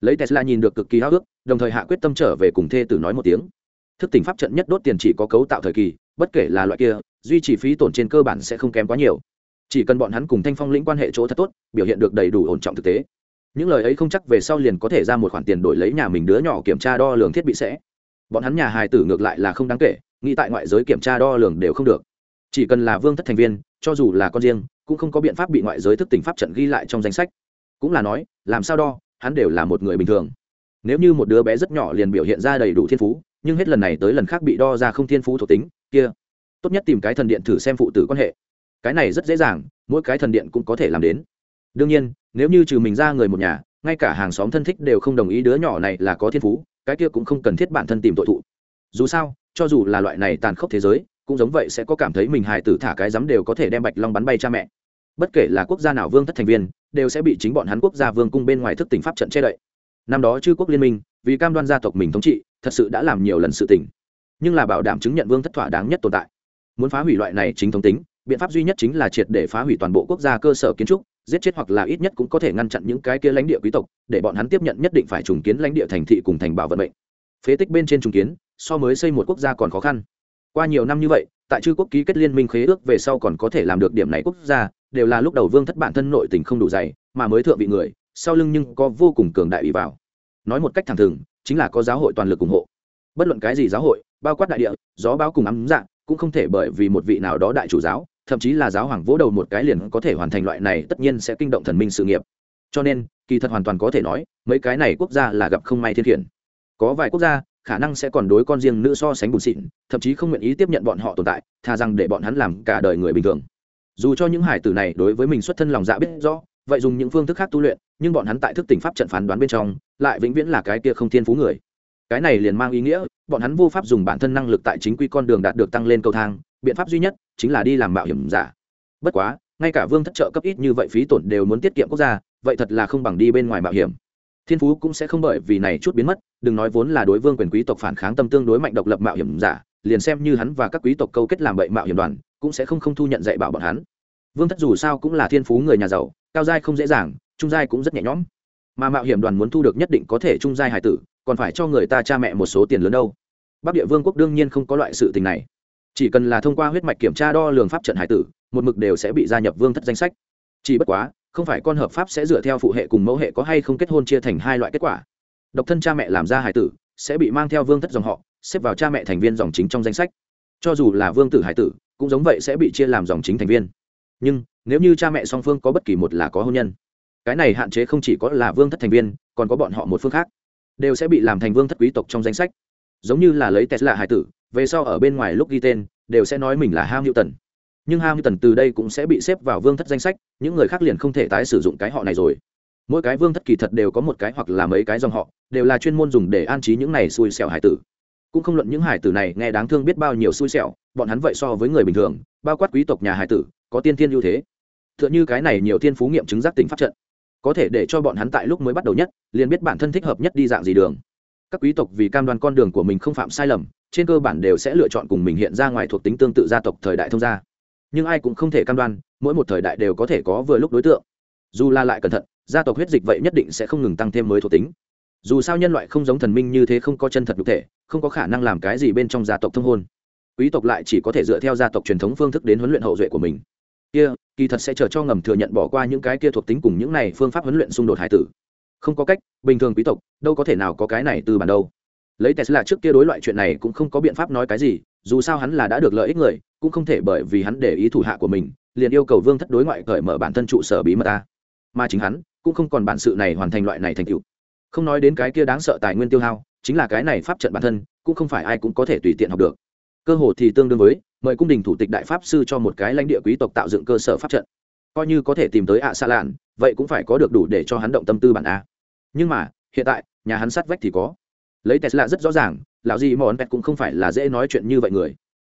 Lấy tesla nhìn được cực kỳ háo ước đồng thời hạ quyết tâm trở về cùng thê tử nói một tiếng. Thức tỉnh pháp trận nhất đốt tiền chỉ có cấu tạo thời kỳ, bất kể là loại kia, duy trì phí tổn trên cơ bản sẽ không kém quá nhiều. Chỉ cần bọn hắn cùng thanh phong lĩnh quan hệ chỗ thật tốt, biểu hiện được đầy đủ ổn trọng thực tế. Những lời ấy không chắc về sau liền có thể ra một khoản tiền đổi lấy nhà mình đứa nhỏ kiểm tra đo lường thiết bị sẽ. Bọn hắn nhà hài tử ngược lại là không đáng kể, nghĩ tại ngoại giới kiểm tra đo lường đều không được chỉ cần là vương thất thành viên, cho dù là con riêng, cũng không có biện pháp bị ngoại giới thức tỉnh pháp trận ghi lại trong danh sách. Cũng là nói, làm sao đo, hắn đều là một người bình thường. Nếu như một đứa bé rất nhỏ liền biểu hiện ra đầy đủ thiên phú, nhưng hết lần này tới lần khác bị đo ra không thiên phú thuộc tính, kia, tốt nhất tìm cái thần điện thử xem phụ tử quan hệ. Cái này rất dễ dàng, mỗi cái thần điện cũng có thể làm đến. Đương nhiên, nếu như trừ mình ra người một nhà, ngay cả hàng xóm thân thích đều không đồng ý đứa nhỏ này là có thiên phú, cái kia cũng không cần thiết bản thân tìm tội thụ. Dù sao, cho dù là loại này tàn khốc thế giới cũng giống vậy sẽ có cảm thấy mình hài tử thả cái dám đều có thể đem bạch long bắn bay cha mẹ. Bất kể là quốc gia nào vương thất thành viên, đều sẽ bị chính bọn hắn quốc gia vương cung bên ngoài thức tỉnh pháp trận che đậy. Năm đó chư quốc liên minh, vì cam đoan gia tộc mình thống trị, thật sự đã làm nhiều lần sự tỉnh. Nhưng là bảo đảm chứng nhận vương thất thỏa đáng nhất tồn tại. Muốn phá hủy loại này chính thống tính, biện pháp duy nhất chính là triệt để phá hủy toàn bộ quốc gia cơ sở kiến trúc, giết chết hoặc là ít nhất cũng có thể ngăn chặn những cái kia lãnh địa quý tộc, để bọn hắn tiếp nhận nhất định phải trùng kiến lãnh địa thành thị cùng thành bảo vận mệnh. Phế tích bên trên trùng kiến, so mới xây một quốc gia còn khó khăn qua nhiều năm như vậy, tại chư quốc ký kết liên minh khế ước về sau còn có thể làm được điểm này quốc gia, đều là lúc đầu vương thất bản thân nội tình không đủ dày, mà mới thượng vị người, sau lưng nhưng có vô cùng cường đại ủy vào. Nói một cách thẳng thừng, chính là có giáo hội toàn lực ủng hộ. Bất luận cái gì giáo hội, bao quát đại địa, gió báo cùng ấm dạng cũng không thể bởi vì một vị nào đó đại chủ giáo, thậm chí là giáo hoàng vỗ đầu một cái liền có thể hoàn thành loại này tất nhiên sẽ kinh động thần minh sự nghiệp. Cho nên, kỳ thật hoàn toàn có thể nói, mấy cái này quốc gia là gặp không may thiên khiển. Có vài quốc gia khả năng sẽ còn đối con riêng nữ so sánh bùn xịn, thậm chí không nguyện ý tiếp nhận bọn họ tồn tại thà rằng để bọn hắn làm cả đời người bình thường. Dù cho những hải tử này đối với mình xuất thân lòng dạ biết rõ, vậy dùng những phương thức khác tu luyện, nhưng bọn hắn tại thức tỉnh pháp trận phán đoán bên trong, lại vĩnh viễn là cái kia không thiên phú người. Cái này liền mang ý nghĩa, bọn hắn vô pháp dùng bản thân năng lực tại chính quy con đường đạt được tăng lên cầu thang, biện pháp duy nhất chính là đi làm mạo hiểm giả. Bất quá, ngay cả vương thất trợ cấp ít như vậy phí tổn đều muốn tiết kiệm quốc gia, vậy thật là không bằng đi bên ngoài mạo hiểm thiên phú cũng sẽ không bởi vì này chút biến mất, đừng nói vốn là đối vương quyền quý tộc phản kháng tâm tương đối mạnh độc lập mạo hiểm giả, liền xem như hắn và các quý tộc câu kết làm bậy mạo hiểm đoàn, cũng sẽ không không thu nhận dạy bảo bọn hắn. Vương thất dù sao cũng là thiên phú người nhà giàu, cao giai không dễ dàng, trung giai cũng rất nhẹ nhõm. Mà mạo hiểm đoàn muốn thu được nhất định có thể trung giai hải tử, còn phải cho người ta cha mẹ một số tiền lớn đâu. Bắc địa vương quốc đương nhiên không có loại sự tình này. Chỉ cần là thông qua huyết mạch kiểm tra đo lường pháp trận hải tử, một mực đều sẽ bị gia nhập vương thất danh sách. Chỉ bất quá không phải con hợp pháp sẽ dựa theo phụ hệ cùng mẫu hệ có hay không kết hôn chia thành hai loại kết quả. Độc thân cha mẹ làm ra hải tử, sẽ bị mang theo vương thất dòng họ, xếp vào cha mẹ thành viên dòng chính trong danh sách. Cho dù là vương tử hải tử, cũng giống vậy sẽ bị chia làm dòng chính thành viên. Nhưng, nếu như cha mẹ song phương có bất kỳ một là có hôn nhân, cái này hạn chế không chỉ có là vương thất thành viên, còn có bọn họ một phương khác, đều sẽ bị làm thành vương thất quý tộc trong danh sách. Giống như là lấy tesla hải tử, về sau ở bên ngoài lúc ghi tên, đều sẽ nói mình là ham hữu tần nhưng ham tần từ đây cũng sẽ bị xếp vào vương thất danh sách, những người khác liền không thể tái sử dụng cái họ này rồi. Mỗi cái vương thất kỳ thật đều có một cái hoặc là mấy cái dòng họ, đều là chuyên môn dùng để an trí những này xui xẻo hải tử. Cũng không luận những hải tử này nghe đáng thương biết bao nhiêu xui xẻo, bọn hắn vậy so với người bình thường, bao quát quý tộc nhà hải tử, có tiên tiên ưu thế. T h ư ợ n h ư cái này nhiều tiên phú nghiệm chứng giác tỉnh pháp trận, có thể để cho bọn hắn tại lúc mới bắt đầu nhất, liền biết bản thân thích hợp nhất đi dạng gì đường. Các quý tộc vì cam đoan con đường của mình không phạm sai lầm, trên cơ bản đều sẽ lựa chọn cùng mình hiện ra ngoài thuộc tính tương tự gia tộc thời đại thông gia nhưng ai cũng không thể cam đoan, mỗi một thời đại đều có thể có vừa lúc đối tượng. Dù là lại cẩn thận, gia tộc huyết dịch vậy nhất định sẽ không ngừng tăng thêm mới thuộc tính. Dù sao nhân loại không giống thần minh như thế không có chân thật nhục thể, không có khả năng làm cái gì bên trong gia tộc thông hôn. Quý tộc lại chỉ có thể dựa theo gia tộc truyền thống phương thức đến huấn luyện hậu duệ của mình. Kia, kỳ thật sẽ chờ cho ngầm thừa nhận bỏ qua những cái kia thuộc tính cùng những này phương pháp huấn luyện xung đột hải tử. Không có cách, bình thường quý tộc, đâu có thể nào có cái này từ bản đâu. Lấy tesla trước kia đối loại chuyện này cũng không có biện pháp nói cái gì, dù sao hắn là đã được lợi ích người cũng không thể bởi vì hắn để ý thủ hạ của mình, liền yêu cầu vương thất đối ngoại cởi mở bản thân trụ sở bí mật ta. Mà chính hắn, cũng không còn bản sự này hoàn thành loại này thành tựu. Không nói đến cái kia đáng sợ tài nguyên tiêu hao, chính là cái này pháp trận bản thân, cũng không phải ai cũng có thể tùy tiện học được. Cơ hồ thì tương đương với, mời cung đình thủ tịch đại pháp sư cho một cái lãnh địa quý tộc tạo dựng cơ sở pháp trận. Coi như có thể tìm tới ạ à xa lạn, vậy cũng phải có được đủ để cho hắn động tâm tư bản a. Nhưng mà, hiện tại, nhà hắn sát vách thì có. Lấy tesla rất rõ ràng, lão gì mòn pet cũng không phải là dễ nói chuyện như vậy người.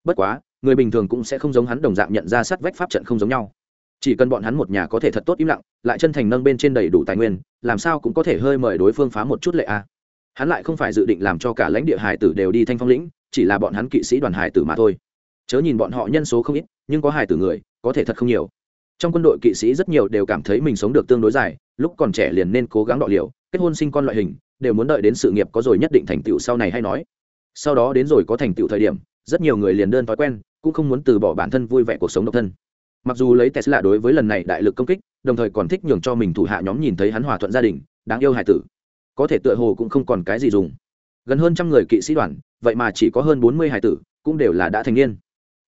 Bất quá người bình thường cũng sẽ không giống hắn đồng dạng nhận ra sát vách pháp trận không giống nhau. Chỉ cần bọn hắn một nhà có thể thật tốt im lặng, lại chân thành nâng bên trên đầy đủ tài nguyên, làm sao cũng có thể hơi mời đối phương phá một chút lệ a. Hắn lại không phải dự định làm cho cả lãnh địa hải tử đều đi thanh phong lĩnh, chỉ là bọn hắn kỵ sĩ đoàn hải tử mà thôi. Chớ nhìn bọn họ nhân số không ít, nhưng có hải tử người, có thể thật không nhiều. Trong quân đội kỵ sĩ rất nhiều đều cảm thấy mình sống được tương đối dài, lúc còn trẻ liền nên cố gắng đọ liều, kết hôn sinh con loại hình, đều muốn đợi đến sự nghiệp có rồi nhất định thành tựu sau này hay nói. Sau đó đến rồi có thành tựu thời điểm, rất nhiều người liền đơn thói quen cũng không muốn từ bỏ bản thân vui vẻ cuộc sống độc thân. Mặc dù lấy tesla đối với lần này đại lực công kích, đồng thời còn thích nhường cho mình thủ hạ nhóm nhìn thấy hắn hòa thuận gia đình, đáng yêu hải tử. Có thể tựa hồ cũng không còn cái gì dùng. Gần hơn trăm người kỵ sĩ đoàn, vậy mà chỉ có hơn bốn mươi hải tử, cũng đều là đã thành niên.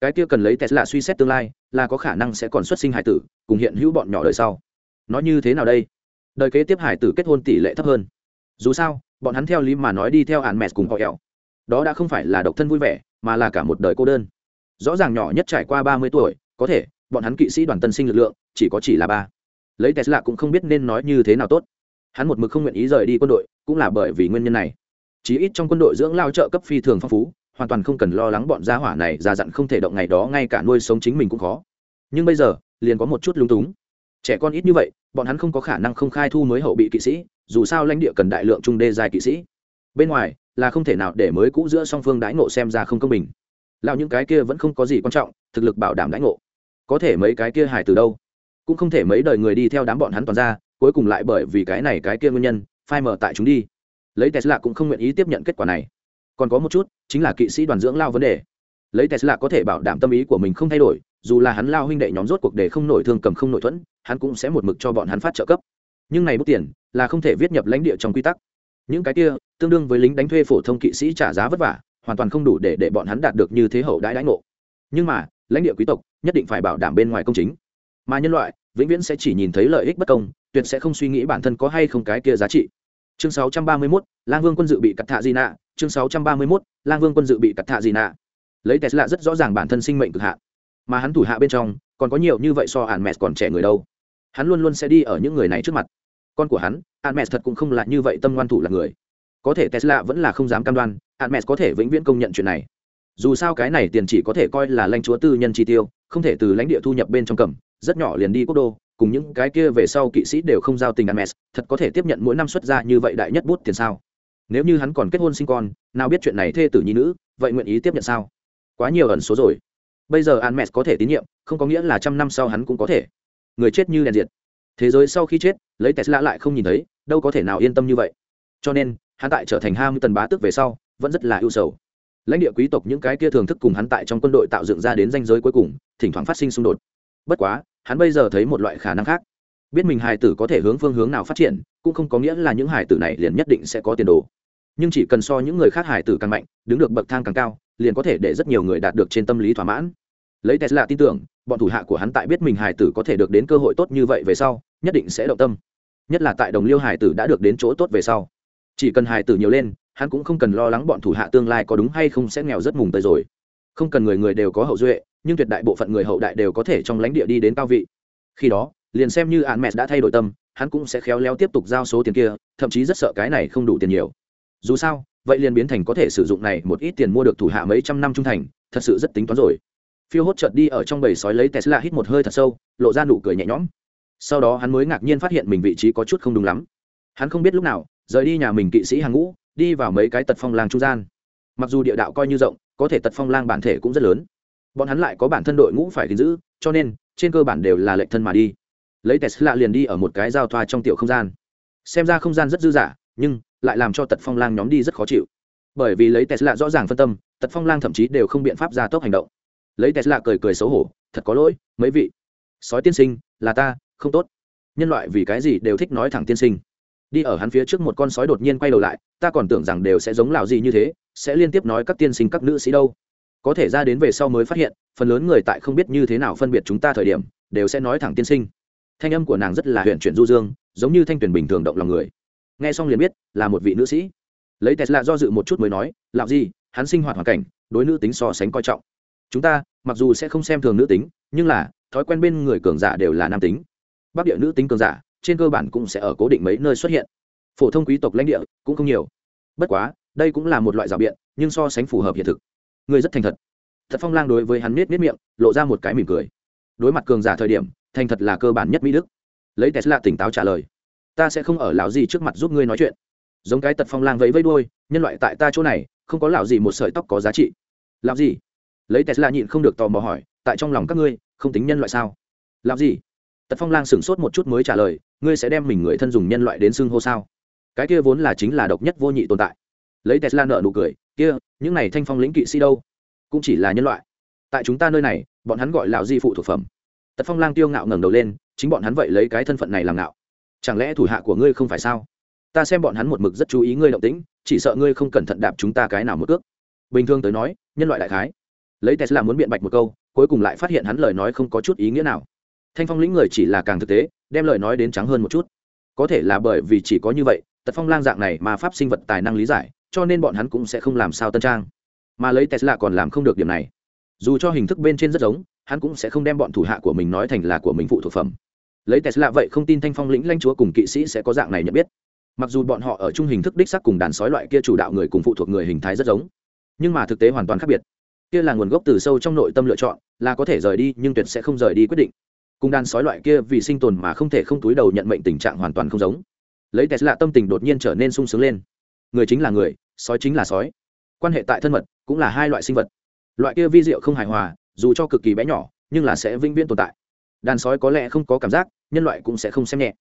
Cái kia cần lấy tesla suy xét tương lai, là có khả năng sẽ còn xuất sinh hải tử, cùng hiện hữu bọn nhỏ đời sau. Nó như thế nào đây? Đời kế tiếp hải tử kết hôn tỷ lệ thấp hơn. Dù sao, bọn hắn theo lý mà nói đi theo hạn mẹ cùng họ ẹo đó đã không phải là độc thân vui vẻ, mà là cả một đời cô đơn rõ ràng nhỏ nhất trải qua ba mươi tuổi, có thể, bọn hắn kỵ sĩ đoàn tân sinh lực lượng, chỉ có chỉ là ba. Lấy tesla cũng không biết nên nói như thế nào tốt. Hắn một mực không nguyện ý rời đi quân đội, cũng là bởi vì nguyên nhân này. Chí ít trong quân đội dưỡng lao trợ cấp phi thường phong phú, hoàn toàn không cần lo lắng bọn gia hỏa này ra dặn không thể động ngày đó ngay cả nuôi sống chính mình cũng khó. Nhưng bây giờ, liền có một chút lung túng. Trẻ con ít như vậy, bọn hắn không có khả năng không khai thu mới hậu bị kỵ sĩ, dù sao lãnh địa cần đại lượng trung đê dài kỵ sĩ. Bên ngoài, là không thể nào để mới cũ giữa song phương đãi ngộ xem ra không công bình lao những cái kia vẫn không có gì quan trọng, thực lực bảo đảm đãi ngộ. Có thể mấy cái kia hài từ đâu? Cũng không thể mấy đời người đi theo đám bọn hắn toàn ra, cuối cùng lại bởi vì cái này cái kia nguyên nhân, phai mở tại chúng đi. Lấy tesla cũng không nguyện ý tiếp nhận kết quả này. Còn có một chút, chính là kỵ sĩ đoàn dưỡng lao vấn đề. Lấy tesla có thể bảo đảm tâm ý của mình không thay đổi, dù là hắn lao huynh đệ nhóm rốt cuộc để không nổi thương cầm không nổi thuẫn, hắn cũng sẽ một mực cho bọn hắn phát trợ cấp. Nhưng này bút tiền, là không thể viết nhập lãnh địa trong quy tắc. Những cái kia, tương đương với lính đánh thuê phổ thông kỵ sĩ trả giá vất vả hoàn toàn không đủ để để bọn hắn đạt được như thế hậu đãi đãi ngộ. Nhưng mà lãnh địa quý tộc nhất định phải bảo đảm bên ngoài công chính. Mà nhân loại vĩnh viễn sẽ chỉ nhìn thấy lợi ích bất công tuyệt sẽ không suy nghĩ bản thân có hay không cái kia giá trị. Chương 631, lang vương quân dự bị cắt thạ di nạ? Chương 631, lang vương quân dự bị cắt thạ di nạ? Lấy tesla rất rõ ràng bản thân sinh mệnh cực hạn. Mà hắn thủ hạ bên trong còn có nhiều như vậy so ạn mẹ còn trẻ người đâu. Hắn luôn luôn sẽ đi ở những người này trước mặt. Con của hắn ạn mẹ thật cũng không là như vậy tâm ngoan thủ là người có thể tesla vẫn là không dám cam đoan ạn mẹ có thể vĩnh viễn công nhận chuyện này. Dù sao cái này tiền chỉ có thể coi là lãnh chúa tư nhân chi tiêu, không thể từ lãnh địa thu nhập bên trong cầm, rất nhỏ liền đi quốc đô, cùng những cái kia về sau kỵ sĩ đều không giao tình ăn mẹ. thật có thể tiếp nhận mỗi năm xuất ra như vậy đại nhất bút tiền sao? Nếu như hắn còn kết hôn sinh con, nào biết chuyện này thê tử nhi nữ, vậy nguyện ý tiếp nhận sao? Quá nhiều ẩn số rồi. Bây giờ an mẹ có thể tín nhiệm, không có nghĩa là trăm năm sau hắn cũng có thể. Người chết như đèn diệt. Thế giới sau khi chết, lấy tesla lại không nhìn thấy, đâu có thể nào yên tâm như vậy. Cho nên hắn tại trở thành ham tần bá tước về sau, vẫn rất là ưu sầu. Lãnh địa quý tộc những cái kia thường thức cùng hắn tại trong quân đội tạo dựng ra đến danh giới cuối cùng, thỉnh thoảng phát sinh xung đột. Bất quá, hắn bây giờ thấy một loại khả năng khác. Biết mình hài tử có thể hướng phương hướng nào phát triển, cũng không có nghĩa là những hài tử này liền nhất định sẽ có tiền đồ. Nhưng chỉ cần so những người khác hài tử càng mạnh, đứng được bậc thang càng cao, liền có thể để rất nhiều người đạt được trên tâm lý thỏa mãn. Lấy tesla tin tưởng, bọn thủ hạ của hắn tại biết mình hài tử có thể được đến cơ hội tốt như vậy về sau, nhất định sẽ động tâm. Nhất là tại đồng liêu hài tử đã được đến chỗ tốt về sau chỉ cần hài tử nhiều lên, hắn cũng không cần lo lắng bọn thủ hạ tương lai có đúng hay không sẽ nghèo rất mùng tới rồi. Không cần người người đều có hậu duệ, nhưng tuyệt đại bộ phận người hậu đại đều có thể trong lãnh địa đi đến cao vị. Khi đó, liền xem như hạn mẹ đã thay đổi tâm, hắn cũng sẽ khéo léo tiếp tục giao số tiền kia, thậm chí rất sợ cái này không đủ tiền nhiều. Dù sao, vậy liền biến thành có thể sử dụng này một ít tiền mua được thủ hạ mấy trăm năm trung thành, thật sự rất tính toán rồi. Phiêu hốt chợt đi ở trong bầy sói lấy tesla hít một hơi thật sâu, lộ ra nụ cười nhẹ nhõm. Sau đó hắn mới ngạc nhiên phát hiện mình vị trí có chút không đúng lắm. Hắn không biết lúc nào rời đi nhà mình kỵ sĩ hàng ngũ, đi vào mấy cái tật phong lang trung gian. Mặc dù địa đạo coi như rộng, có thể tật phong lang bản thể cũng rất lớn. Bọn hắn lại có bản thân đội ngũ phải gìn giữ, cho nên, trên cơ bản đều là lệnh thân mà đi. Lấy tesla liền đi ở một cái giao thoa trong tiểu không gian. Xem ra không gian rất dư dả, nhưng lại làm cho tật phong lang nhóm đi rất khó chịu. Bởi vì lấy tesla rõ ràng phân tâm, tật phong lang thậm chí đều không biện pháp gia tốc hành động. Lấy tesla cười cười xấu hổ, thật có lỗi, mấy vị. Sói tiên sinh, là ta, không tốt. Nhân loại vì cái gì đều thích nói thẳng tiên sinh đi ở hắn phía trước một con sói đột nhiên quay đầu lại, ta còn tưởng rằng đều sẽ giống lào gì như thế, sẽ liên tiếp nói các tiên sinh các nữ sĩ đâu. Có thể ra đến về sau mới phát hiện, phần lớn người tại không biết như thế nào phân biệt chúng ta thời điểm, đều sẽ nói thẳng tiên sinh. Thanh âm của nàng rất là huyện chuyển du dương, giống như thanh tuyển bình thường động lòng người. Nghe xong liền biết, là một vị nữ sĩ. Lấy tesla do dự một chút mới nói lạo gì, hắn sinh hoạt hoàn cảnh, đối nữ tính so sánh coi trọng. Chúng ta, mặc dù sẽ không xem thường nữ tính, nhưng là, thói quen bên người cường giả đều là nam tính. Bắc địa nữ tính cường giả trên cơ bản cũng sẽ ở cố định mấy nơi xuất hiện. Phổ thông quý tộc lãnh địa cũng không nhiều. Bất quá, đây cũng là một loại rào biện, nhưng so sánh phù hợp hiện thực. Người rất thành thật. Thật phong lang đối với hắn nết nết miệng, lộ ra một cái mỉm cười. Đối mặt cường giả thời điểm, thành thật là cơ bản nhất mỹ đức. Lấy tesla tỉnh táo trả lời. Ta sẽ không ở lão gì trước mặt giúp ngươi nói chuyện. Giống cái tật phong lang vẫy vẫy đuôi, nhân loại tại ta chỗ này, không có lão gì một sợi tóc có giá trị. Lão gì? Lấy tesla nhịn không được tò mò hỏi, tại trong lòng các ngươi, không tính nhân loại sao? Lão gì? Tật phong lang sửng sốt một chút mới trả lời, ngươi sẽ đem mình người thân dùng nhân loại đến xưng hô sao? Cái kia vốn là chính là độc nhất vô nhị tồn tại. Lấy tesla nợ nụ cười, kia, những này thanh phong lĩnh kỵ sĩ đâu? Cũng chỉ là nhân loại. Tại chúng ta nơi này, bọn hắn gọi lão di phụ thuộc phẩm. Tật phong lang tiêu ngạo ngẩng đầu lên, chính bọn hắn vậy lấy cái thân phận này làm ngạo. Chẳng lẽ thủ hạ của ngươi không phải sao? Ta xem bọn hắn một mực rất chú ý ngươi động tĩnh, chỉ sợ ngươi không cẩn thận đạp chúng ta cái nào một ước bình thường tới nói, nhân loại đại khái. Lấy tesla muốn biện bạch một câu, cuối cùng lại phát hiện hắn lời nói không có chút ý nghĩa nào thanh phong lĩnh người chỉ là càng thực tế, đem lời nói đến trắng hơn một chút. Có thể là bởi vì chỉ có như vậy, tật phong lang dạng này mà pháp sinh vật tài năng lý giải, cho nên bọn hắn cũng sẽ không làm sao tân trang. Mà lấy tesla còn làm không được điểm này. Dù cho hình thức bên trên rất giống, hắn cũng sẽ không đem bọn thủ hạ của mình nói thành là của mình phụ thuộc phẩm. Lấy tesla vậy không tin thanh phong lĩnh lanh chúa cùng kỵ sĩ sẽ có dạng này nhận biết. Mặc dù bọn họ ở chung hình thức đích sắc cùng đàn sói loại kia chủ đạo người cùng phụ thuộc người hình thái rất giống, nhưng mà thực tế hoàn toàn khác biệt. Kia là nguồn gốc từ sâu trong nội tâm lựa chọn, là có thể rời đi nhưng tuyệt sẽ không rời đi quyết định cùng đàn sói loại kia vì sinh tồn mà không thể không túi đầu nhận mệnh tình trạng hoàn toàn không giống. Lấy tesla tâm tình đột nhiên trở nên sung sướng lên. Người chính là người, sói chính là sói. Quan hệ tại thân mật cũng là hai loại sinh vật. Loại kia vi diệu không hài hòa, dù cho cực kỳ bé nhỏ, nhưng là sẽ vĩnh viễn tồn tại. Đàn sói có lẽ không có cảm giác, nhân loại cũng sẽ không xem nhẹ.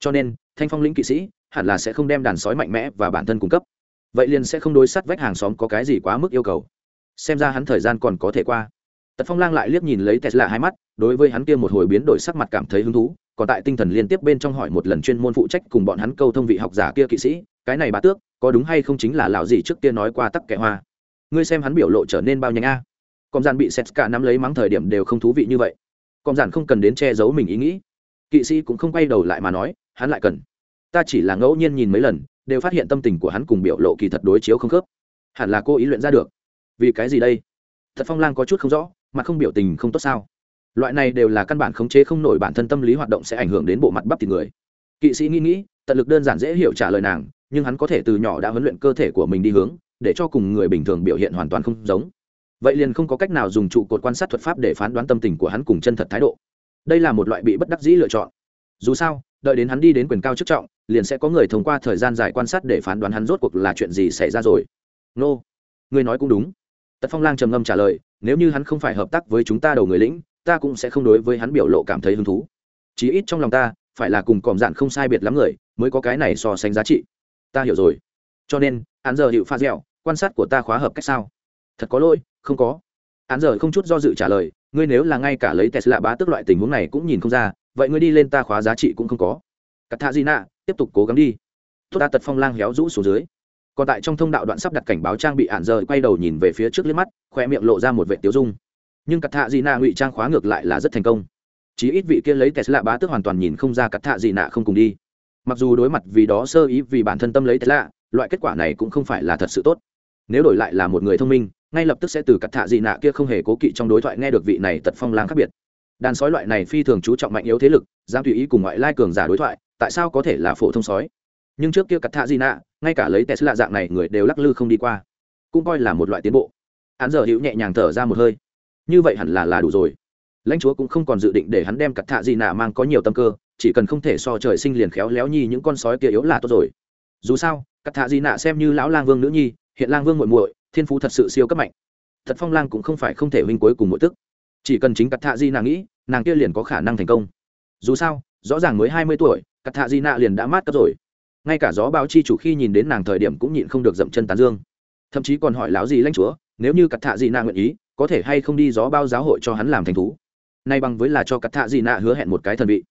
Cho nên, thanh phong lĩnh kỵ sĩ hẳn là sẽ không đem đàn sói mạnh mẽ và bản thân cung cấp. Vậy liền sẽ không đối sắt vách hàng xóm có cái gì quá mức yêu cầu. Xem ra hắn thời gian còn có thể qua tật phong lang lại liếc nhìn lấy tesla hai mắt, đối với hắn kia một hồi biến đổi sắc mặt cảm thấy hứng thú, còn tại tinh thần liên tiếp bên trong hỏi một lần chuyên môn phụ trách cùng bọn hắn câu thông vị học giả kia kỵ sĩ, cái này bà tước, có đúng hay không chính là lão gì trước kia nói qua tắc kẻ hoa? Ngươi xem hắn biểu lộ trở nên bao nhanh a. À. con giàn bị sét cả nắm lấy mắng thời điểm đều không thú vị như vậy. Con giàn không cần đến che giấu mình ý nghĩ. Kỵ sĩ cũng không quay đầu lại mà nói, hắn lại cần. Ta chỉ là ngẫu nhiên nhìn mấy lần, đều phát hiện tâm tình của hắn cùng biểu lộ kỳ thật đối chiếu không khớp. Hẳn là cô ý luyện ra được. Vì cái gì đây? Thật phong lang có chút không rõ mà không biểu tình không tốt sao? Loại này đều là căn bản khống chế không nổi bản thân tâm lý hoạt động sẽ ảnh hưởng đến bộ mặt bắp thịt người. Kỵ sĩ nghĩ nghĩ, tận lực đơn giản dễ hiểu trả lời nàng, nhưng hắn có thể từ nhỏ đã huấn luyện cơ thể của mình đi hướng, để cho cùng người bình thường biểu hiện hoàn toàn không giống. Vậy liền không có cách nào dùng trụ cột quan sát thuật pháp để phán đoán tâm tình của hắn cùng chân thật thái độ. Đây là một loại bị bất đắc dĩ lựa chọn. Dù sao, đợi đến hắn đi đến quyền cao chức trọng, liền sẽ có người thông qua thời gian dài quan sát để phán đoán hắn rốt cuộc là chuyện gì xảy ra rồi. Nô、no. ngươi nói cũng đúng. Tật phong lang trầm ngâm trả lời nếu như hắn không phải hợp tác với chúng ta đầu người lĩnh, ta cũng sẽ không đối với hắn biểu lộ cảm thấy hứng thú. Chí ít trong lòng ta, phải là cùng còm dạn không sai biệt lắm người, mới có cái này so sánh giá trị. Ta hiểu rồi. Cho nên, hắn giờ hiệu pha dẻo, quan sát của ta khóa hợp cách sao? Thật có lỗi, không có. Hắn giờ không chút do dự trả lời, ngươi nếu là ngay cả lấy tesla bá tức loại tình huống này cũng nhìn không ra, vậy ngươi đi lên ta khóa giá trị cũng không có. Cắt thạ di a tiếp tục cố gắng đi. Tốt ta tật phong lang héo rũ xuống dưới còn tại trong thông đạo đoạn sắp đặt cảnh báo trang bị ạn giờ quay đầu nhìn về phía trước liếc mắt, khoe miệng lộ ra một vệ tiếu dung. Nhưng cắt thạ dị nạ ngụy trang khóa ngược lại là rất thành công. Chí ít vị kia lấy tesla bá tức hoàn toàn nhìn không ra cắt thạ dị nạ không cùng đi. Mặc dù đối mặt vì đó sơ ý vì bản thân tâm lấy tesla, loại kết quả này cũng không phải là thật sự tốt. Nếu đổi lại là một người thông minh, ngay lập tức sẽ từ cắt thạ dị nạ kia không hề cố kỵ trong đối thoại nghe được vị này tật phong lang khác biệt. Đàn sói loại này phi thường chú trọng mạnh yếu thế lực, dám tùy ý cùng ngoại lai cường giả đối thoại, tại sao có thể là phổ thông sói? Nhưng trước kia cắt thạ di nạ ngay cả lấy tesla dạng này người đều lắc lư không đi qua. Cũng coi là một loại tiến bộ. Hắn giờ hữu nhẹ nhàng thở ra một hơi. Như vậy hẳn là là đủ rồi. Lãnh chúa cũng không còn dự định để hắn đem cắt thạ di nạ mang có nhiều tâm cơ, chỉ cần không thể so trời sinh liền khéo léo nhi những con sói kia yếu là tốt rồi. Dù sao cắt thạ di nạ xem như lão lang vương nữ nhi, hiện lang vương muội muội, thiên phú thật sự siêu cấp mạnh. Thật phong lang cũng không phải không thể huynh cuối cùng mỗi tức. Chỉ cần chính cắt thạ di nàng nghĩ, nàng kia liền có khả năng thành công. Dù sao, rõ ràng mới hai mươi tuổi cắt thạ di nạ liền đã mát cấp rồi ngay cả gió báo chi chủ khi nhìn đến nàng thời điểm cũng nhịn không được dậm chân tán dương. Thậm chí còn hỏi lão gì lãnh chúa, nếu như cặt thạ gì nạ nguyện ý, có thể hay không đi gió bao giáo hội cho hắn làm thành thú? Nay bằng với là cho cặt thạ gì nạ hứa hẹn một cái thần vị.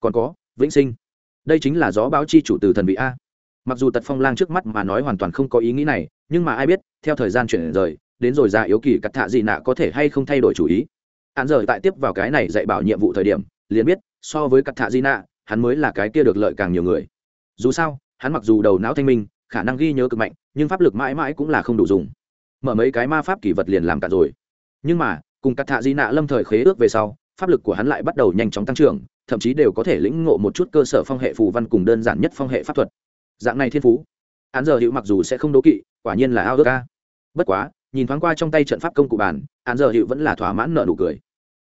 Còn có, vĩnh sinh. Đây chính là gió báo chi chủ từ thần vị a. Mặc dù tật phong lang trước mắt mà nói hoàn toàn không có ý nghĩ này, nhưng mà ai biết, theo thời gian chuyển rời, đến rồi ra yếu kỳ cặt thạ gì nạ có thể hay không thay đổi chủ ý. Hắn rời tại tiếp vào cái này dạy bảo nhiệm vụ thời điểm, liền biết, so với cặt thạ gì nạ hắn mới là cái kia được lợi càng nhiều người dù sao, hắn mặc dù đầu não thanh minh, khả năng ghi nhớ cực mạnh, nhưng pháp lực mãi mãi cũng là không đủ dùng. Mở mấy cái ma pháp kỷ vật liền làm cả rồi. Nhưng mà, cùng cắt thạ di nạ lâm thời khế ước về sau, pháp lực của hắn lại bắt đầu nhanh chóng tăng trưởng, thậm chí đều có thể lĩnh ngộ một chút cơ sở phong hệ phù văn cùng đơn giản nhất phong hệ pháp thuật. Dạng này thiên phú, hắn giờ hữu mặc dù sẽ không đố kỵ, quả nhiên là ao ước ca bất quá, nhìn thoáng qua trong tay trận pháp công cụ bản, hắn giờ hữu vẫn là thỏa mãn nợ nụ cười.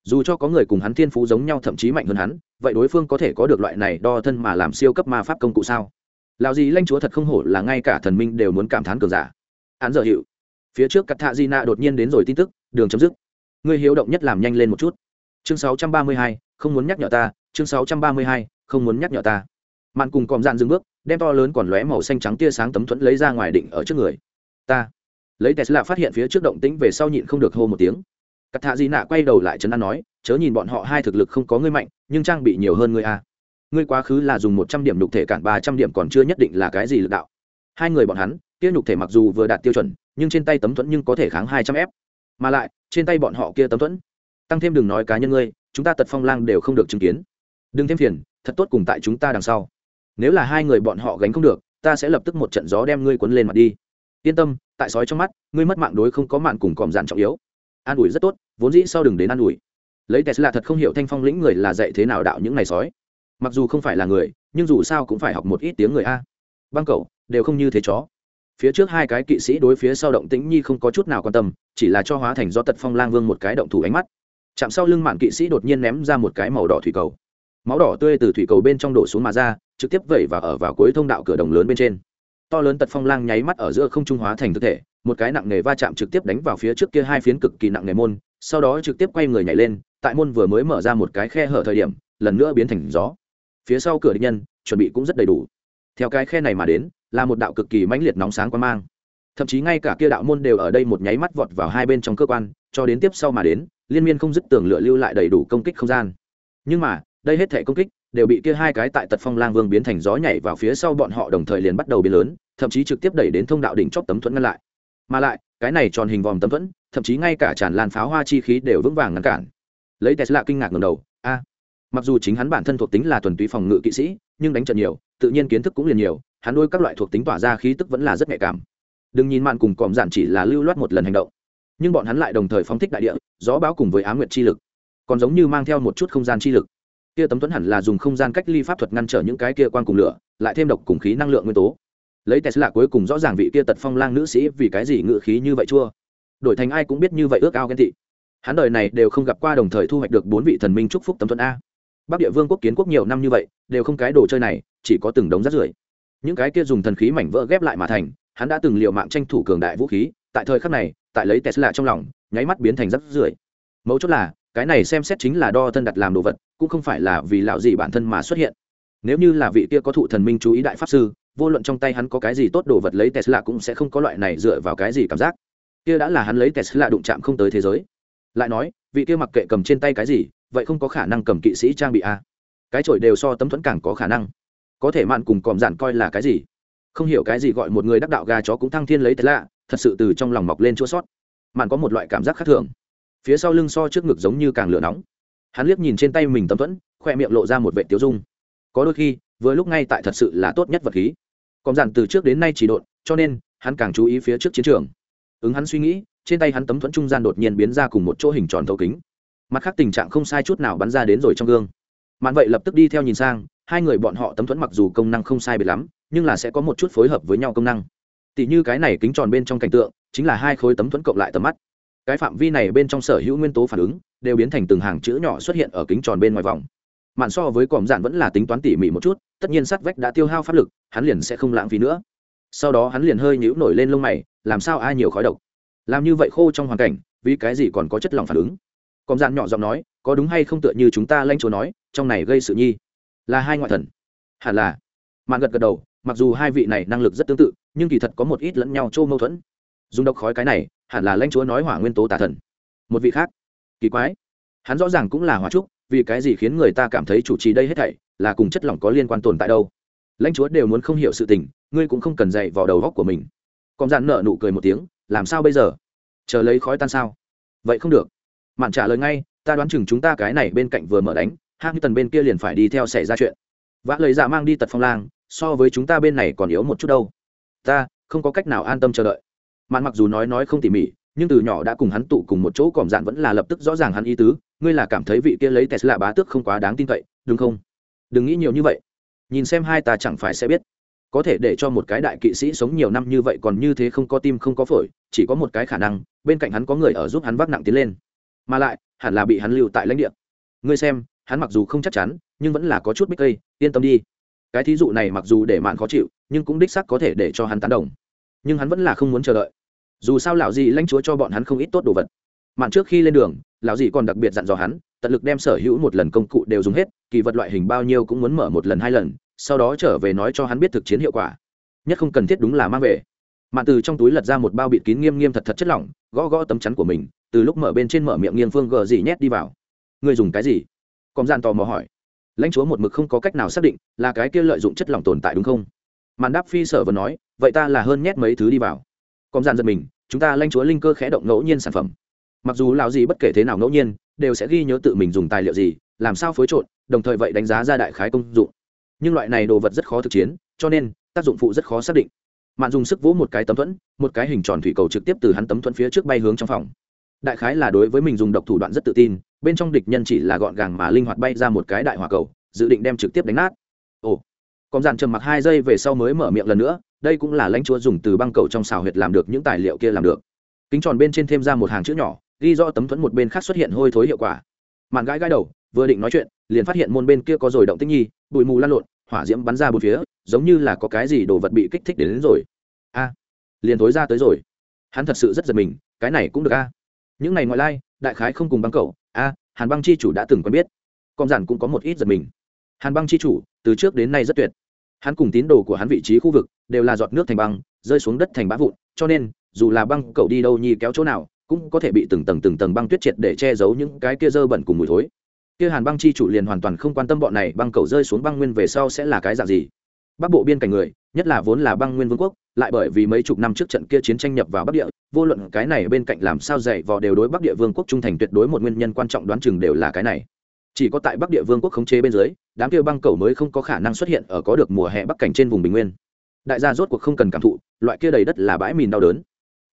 Dù cho có người cùng hắn thiên phú giống nhau thậm chí mạnh hơn hắn vậy đối phương có thể có được loại này đo thân mà làm siêu cấp ma pháp công cụ sao? Lào gì lanh chúa thật không hổ là ngay cả thần minh đều muốn cảm thán cường giả. Án giờ hiệu. Phía trước cắt thạ di nạ đột nhiên đến rồi tin tức đường chấm dứt. Người hiếu động nhất làm nhanh lên một chút. Chương 632, không muốn nhắc nhở ta. Chương 632, không muốn nhắc nhở ta. Màn cùng còm dạn dừng bước đem to lớn còn lóe màu xanh trắng tia sáng tấm thuẫn lấy ra ngoài định ở trước người. Ta. Lấy tesla phát hiện phía trước động tĩnh về sau nhịn không được hô một tiếng cắt thạ di nạ quay đầu lại trấn an nói, chớ nhìn bọn họ hai thực lực không có ngươi mạnh, nhưng trang bị nhiều hơn ngươi a ngươi quá khứ là dùng một trăm điểm nhục thể cản ba trăm điểm còn chưa nhất định là cái gì lực đạo. Hai người bọn hắn, kia nhục thể mặc dù vừa đạt tiêu chuẩn, nhưng trên tay tấm thuẫn nhưng có thể kháng hai trăm f mà lại, trên tay bọn họ kia tấm thuẫn, tăng thêm đừng nói cá nhân ngươi, chúng ta tật phong lang đều không được chứng kiến. Đừng thêm phiền, thật tốt cùng tại chúng ta đằng sau. Nếu là hai người bọn họ gánh không được, ta sẽ lập tức một trận gió đem ngươi quấn lên mặt đi. Yên tâm, tại sói trong mắt, ngươi mất mạng đối không có mạng cùng còm dạn trọng yếu. An ủi rất tốt vốn dĩ sau đừng đến an ủi. Lấy tesla thật không hiểu thanh phong lĩnh người là dạy thế nào đạo những ngày sói. Mặc dù không phải là người, nhưng dù sao cũng phải học một ít tiếng người a. Băng cậu, đều không như thế chó. Phía trước hai cái kỵ sĩ đối phía sau động tĩnh nhi không có chút nào quan tâm, chỉ là cho hóa thành do tật phong lang vương một cái động thủ ánh mắt. Chạm sau lưng mạn kỵ sĩ đột nhiên ném ra một cái màu đỏ thủy cầu. Máu đỏ tươi từ thủy cầu bên trong đổ xuống mà ra, trực tiếp vẩy và ở vào cuối thông đạo cửa đồng lớn bên trên. To lớn tật phong lang nháy mắt ở giữa không trung hóa thành thực thể, một cái nặng nghề va chạm trực tiếp đánh vào phía trước kia hai phiến cực kỳ nặng nghề môn sau đó trực tiếp quay người nhảy lên, tại môn vừa mới mở ra một cái khe hở thời điểm, lần nữa biến thành gió. Phía sau cửa địch nhân, chuẩn bị cũng rất đầy đủ. Theo cái khe này mà đến, là một đạo cực kỳ mãnh liệt nóng sáng quan mang. Thậm chí ngay cả kia đạo môn đều ở đây một nháy mắt vọt vào hai bên trong cơ quan, cho đến tiếp sau mà đến, liên miên không dứt tường lựa lưu lại đầy đủ công kích không gian. Nhưng mà, đây hết thể công kích, đều bị kia hai cái tại tật phong lang vương biến thành gió nhảy vào phía sau bọn họ đồng thời liền bắt đầu biến lớn, thậm chí trực tiếp đẩy đến thông đạo đỉnh chóp tấm thuẫn ngăn lại. Mà lại cái này tròn hình vòm tấm thuẫn thậm chí ngay cả tràn lan pháo hoa chi khí đều vững vàng ngăn cản. Lấy tesla kinh ngạc ngầm đầu, a, mặc dù chính hắn bản thân thuộc tính là thuần túy phòng ngự kỵ sĩ, nhưng đánh trận nhiều, tự nhiên kiến thức cũng liền nhiều, hắn đôi các loại thuộc tính tỏa ra khí tức vẫn là rất nhạy cảm. Đừng nhìn mạn cùng còm giản chỉ là lưu loát một lần hành động, nhưng bọn hắn lại đồng thời phóng thích đại địa, gió báo cùng với á nguyệt chi lực, còn giống như mang theo một chút không gian chi lực. Kia tấm tuấn hẳn là dùng không gian cách ly pháp thuật ngăn trở những cái kia quan cùng lửa, lại thêm độc cùng khí năng lượng nguyên tố lấy tesla cuối cùng rõ ràng vị kia tật phong lang nữ sĩ vì cái gì ngự khí như vậy chua. Đổi thành ai cũng biết như vậy ước ao ghen tị. Hắn đời này đều không gặp qua đồng thời thu hoạch được bốn vị thần minh chúc phúc tấm thuận a. Bắc địa vương quốc kiến quốc nhiều năm như vậy, đều không cái đồ chơi này, chỉ có từng đống rác rưởi. Những cái kia dùng thần khí mảnh vỡ ghép lại mà thành, hắn đã từng liệu mạng tranh thủ cường đại vũ khí, tại thời khắc này, tại lấy tesla trong lòng, nháy mắt biến thành rác rưởi. Mấu chốt là, cái này xem xét chính là đo thân đặt làm đồ vật, cũng không phải là vì lão gì bản thân mà xuất hiện. Nếu như là vị kia có thụ thần minh chú ý đại pháp sư vô luận trong tay hắn có cái gì tốt đồ vật lấy tesla cũng sẽ không có loại này dựa vào cái gì cảm giác. Kia đã là hắn lấy tesla đụng chạm không tới thế giới. Lại nói, vị kia mặc kệ cầm trên tay cái gì, vậy không có khả năng cầm kỵ sĩ trang bị a à. cái chổi đều so tấm thuẫn càng có khả năng. Có thể mạn cùng còm giản coi là cái gì? Không hiểu cái gì gọi một người đắc đạo gà chó cũng thăng thiên lấy tesla, thật sự từ trong lòng mọc lên chỗ sót. Mạn có một loại cảm giác khác thường. Phía sau lưng so trước ngực giống như càng lửa nóng. Hắn liếc nhìn trên tay mình tấm thuẫn, khoe miệng lộ ra một vệ tiêu dung. Có đôi khi, vừa lúc ngay tại thật sự là tốt nhất vật khí còn dặn từ trước đến nay chỉ độn, cho nên, hắn càng chú ý phía trước chiến trường. Ứng hắn suy nghĩ, trên tay hắn tấm thuẫn trung gian đột nhiên biến ra cùng một chỗ hình tròn thấu kính. Mặt khác tình trạng không sai chút nào bắn ra đến rồi trong gương. Mạn vậy lập tức đi theo nhìn sang, hai người bọn họ tấm thuẫn mặc dù công năng không sai biệt lắm, nhưng là sẽ có một chút phối hợp với nhau công năng. Tỷ như cái này kính tròn bên trong cảnh tượng, chính là hai khối tấm thuẫn cộng lại tầm mắt. Cái phạm vi này bên trong sở hữu nguyên tố phản ứng, đều biến thành từng hàng chữ nhỏ xuất hiện ở kính tròn bên ngoài vòng mạn so với còm dạn vẫn là tính toán tỉ mỉ một chút, tất nhiên sắt vách đã tiêu hao pháp lực, hắn liền sẽ không lãng phí nữa. Sau đó hắn liền hơi nhũ nổi lên lông mày, làm sao ai nhiều khói độc? Làm như vậy khô trong hoàn cảnh, vì cái gì còn có chất lỏng phản ứng? Còm dạn nhỏ giọng nói, có đúng hay không tựa như chúng ta lanh chúa nói, trong này gây sự nhi. Là hai ngoại thần. Hẳn là. Mạn gật gật đầu, mặc dù hai vị này năng lực rất tương tự, nhưng kỳ thật có một ít lẫn nhau trô mâu thuẫn. Dùng độc khói cái này, hẳn là lãnh chúa nói hỏa nguyên tố tà thần. Một vị khác. Kỳ quái. Hắn rõ ràng cũng là hỏa trúc vì cái gì khiến người ta cảm thấy chủ trì đây hết thảy là cùng chất lỏng có liên quan tồn tại đâu? Lãnh chúa đều muốn không hiểu sự tình, ngươi cũng không cần dạy vào đầu góc của mình. Con dạn nợ nụ cười một tiếng, làm sao bây giờ? Chờ lấy khói tan sao? Vậy không được. Mạn trả lời ngay, ta đoán chừng chúng ta cái này bên cạnh vừa mở đánh hang tần bên kia liền phải đi theo xảy ra chuyện. Vã lời dạ mang đi tật phong lang, so với chúng ta bên này còn yếu một chút đâu. Ta không có cách nào an tâm chờ đợi. Mạn mặc dù nói nói không tỉ mỉ nhưng từ nhỏ đã cùng hắn tụ cùng một chỗ còm dạn vẫn là lập tức rõ ràng hắn ý tứ. Ngươi là cảm thấy vị kia lấy tesla bá tước không quá đáng tin cậy, đúng không? Đừng nghĩ nhiều như vậy. Nhìn xem hai ta chẳng phải sẽ biết. Có thể để cho một cái đại kỵ sĩ sống nhiều năm như vậy còn như thế không có tim không có phổi, chỉ có một cái khả năng, bên cạnh hắn có người ở giúp hắn vác nặng tiến lên. Mà lại, hẳn là bị hắn lưu tại lãnh địa. Ngươi xem, hắn mặc dù không chắc chắn, nhưng vẫn là có chút bích cây, yên tâm đi. Cái thí dụ này mặc dù để mạn khó chịu, nhưng cũng đích sắc có thể để cho hắn tán đồng. Nhưng hắn vẫn là không muốn chờ đợi dù sao lão dì lãnh chúa cho bọn hắn không ít tốt đồ vật. Mạn trước khi lên đường, lão dì còn đặc biệt dặn dò hắn, tận lực đem sở hữu một lần công cụ đều dùng hết, kỳ vật loại hình bao nhiêu cũng muốn mở một lần, hai lần, sau đó trở về nói cho hắn biết thực chiến hiệu quả. Nhất không cần thiết đúng là mang về. Mạn từ trong túi lật ra một bao bịt kín nghiêm nghiêm thật thật chất lỏng, gõ gõ tấm chắn của mình, từ lúc mở bên trên mở miệng nghiêng phương gờ gì nhét đi vào. Người dùng cái gì? Còn gian tò mò hỏi. Lãnh chúa một mực không có cách nào xác định là cái kia lợi dụng chất lỏng tồn tại đúng không? Màn đáp phi sở vừa nói, vậy ta là hơn nhét mấy thứ đi vào còn gian giật mình, chúng ta lãnh chúa linh cơ khẽ động ngẫu nhiên sản phẩm. Mặc dù lão gì bất kể thế nào ngẫu nhiên, đều sẽ ghi nhớ tự mình dùng tài liệu gì, làm sao phối trộn, đồng thời vậy đánh giá ra đại khái công dụng. Nhưng loại này đồ vật rất khó thực chiến, cho nên, tác dụng phụ rất khó xác định. Mạn dùng sức vỗ một cái tấm thuẫn, một cái hình tròn thủy cầu trực tiếp từ hắn tấm thuẫn phía trước bay hướng trong phòng. Đại khái là đối với mình dùng độc thủ đoạn rất tự tin, bên trong địch nhân chỉ là gọn gàng mà linh hoạt bay ra một cái đại hỏa cầu, dự định đem trực tiếp đánh nát. Ồ. Còn dàn trầm mặc hai giây về sau mới mở miệng lần nữa đây cũng là lãnh chúa dùng từ băng cầu trong xào huyệt làm được những tài liệu kia làm được. Kính tròn bên trên thêm ra một hàng chữ nhỏ ghi do tấm thuẫn một bên khác xuất hiện hôi thối hiệu quả. Mạn gãi gãi đầu vừa định nói chuyện liền phát hiện môn bên kia có rồi động tích nhi bụi mù lan lộn hỏa diễm bắn ra bốn phía giống như là có cái gì đồ vật bị kích thích đến, đến rồi. A liền thối ra tới rồi. Hắn thật sự rất giật mình cái này cũng được a. Những này ngoại lai đại khái không cùng băng cầu. A hàn băng chi chủ đã từng quen biết. Con giản cũng có một ít giật mình. Hàn băng chi chủ từ trước đến nay rất tuyệt hắn cùng tín đồ của hắn vị trí khu vực đều là giọt nước thành băng, rơi xuống đất thành bã vụn, cho nên, dù là băng cầu đi đâu nhi kéo chỗ nào, cũng có thể bị từng tầng từng tầng băng tuyết triệt để che giấu những cái kia dơ bẩn cùng mùi thối. Kia hàn băng chi chủ liền hoàn toàn không quan tâm bọn này băng cầu rơi xuống băng nguyên về sau sẽ là cái dạng gì. Bắc bộ biên cảnh người, nhất là vốn là băng nguyên vương quốc, lại bởi vì mấy chục năm trước trận kia chiến tranh nhập vào bắc địa, vô luận cái này bên cạnh làm sao dạy vò đều đối bắc địa vương quốc trung thành tuyệt đối một nguyên nhân quan trọng đoán chừng đều là cái này chỉ có tại bắc địa vương quốc khống chế bên dưới, đám kia băng cầu mới không có khả năng xuất hiện ở có được mùa hè bắc cảnh trên vùng bình nguyên. Đại gia rốt cuộc không cần cảm thụ, loại kia đầy đất là bãi mìn đau đớn.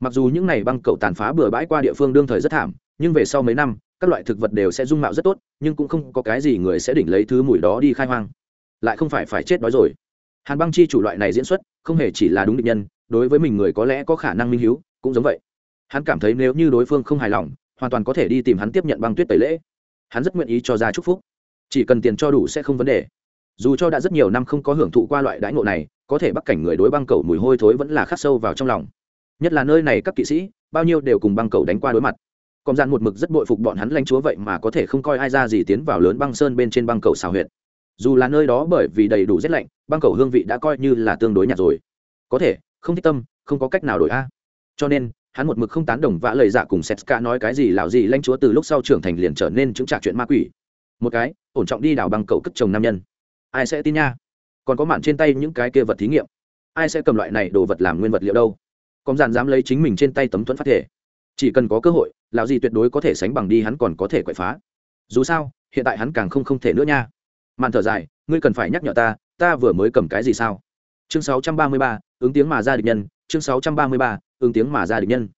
Mặc dù những này băng cầu tàn phá bừa bãi qua địa phương đương thời rất thảm, nhưng về sau mấy năm, các loại thực vật đều sẽ dung mạo rất tốt, nhưng cũng không có cái gì người sẽ đỉnh lấy thứ mùi đó đi khai hoang. Lại không phải phải chết đói rồi. Hàn băng chi chủ loại này diễn xuất, không hề chỉ là đúng định nhân, đối với mình người có lẽ có khả năng minh hiếu, cũng giống vậy. Hắn cảm thấy nếu như đối phương không hài lòng, hoàn toàn có thể đi tìm hắn tiếp nhận băng tuyết tẩy lễ hắn rất nguyện ý cho ra chúc phúc. Chỉ cần tiền cho đủ sẽ không vấn đề. Dù cho đã rất nhiều năm không có hưởng thụ qua loại đãi ngộ này, có thể bắc cảnh người đối băng cầu mùi hôi thối vẫn là khắc sâu vào trong lòng. Nhất là nơi này các kỵ sĩ, bao nhiêu đều cùng băng cầu đánh qua đối mặt. Còn gian một mực rất bội phục bọn hắn lãnh chúa vậy mà có thể không coi ai ra gì tiến vào lớn băng sơn bên trên băng cầu xào huyệt. Dù là nơi đó bởi vì đầy đủ rét lạnh, băng cầu hương vị đã coi như là tương đối nhạt rồi. Có thể, không thích tâm, không có cách nào đổi a cho nên hắn một mực không tán đồng vã lời dạ cùng Setsuka nói cái gì lão gì lãnh chúa từ lúc sau trưởng thành liền trở nên chứng trạc chuyện ma quỷ. Một cái, ổn trọng đi đào bằng cậu cất chồng nam nhân. Ai sẽ tin nha? Còn có mạn trên tay những cái kia vật thí nghiệm. Ai sẽ cầm loại này đồ vật làm nguyên vật liệu đâu? Công giản dám lấy chính mình trên tay tấm thuẫn phát thể. Chỉ cần có cơ hội, lão gì tuyệt đối có thể sánh bằng đi hắn còn có thể quậy phá. Dù sao, hiện tại hắn càng không không thể nữa nha. Mạn thở dài, ngươi cần phải nhắc nhở ta, ta vừa mới cầm cái gì sao? Chương 633, ứng tiếng mà ra địch nhân, chương 633, ứng tiếng mà ra địch nhân.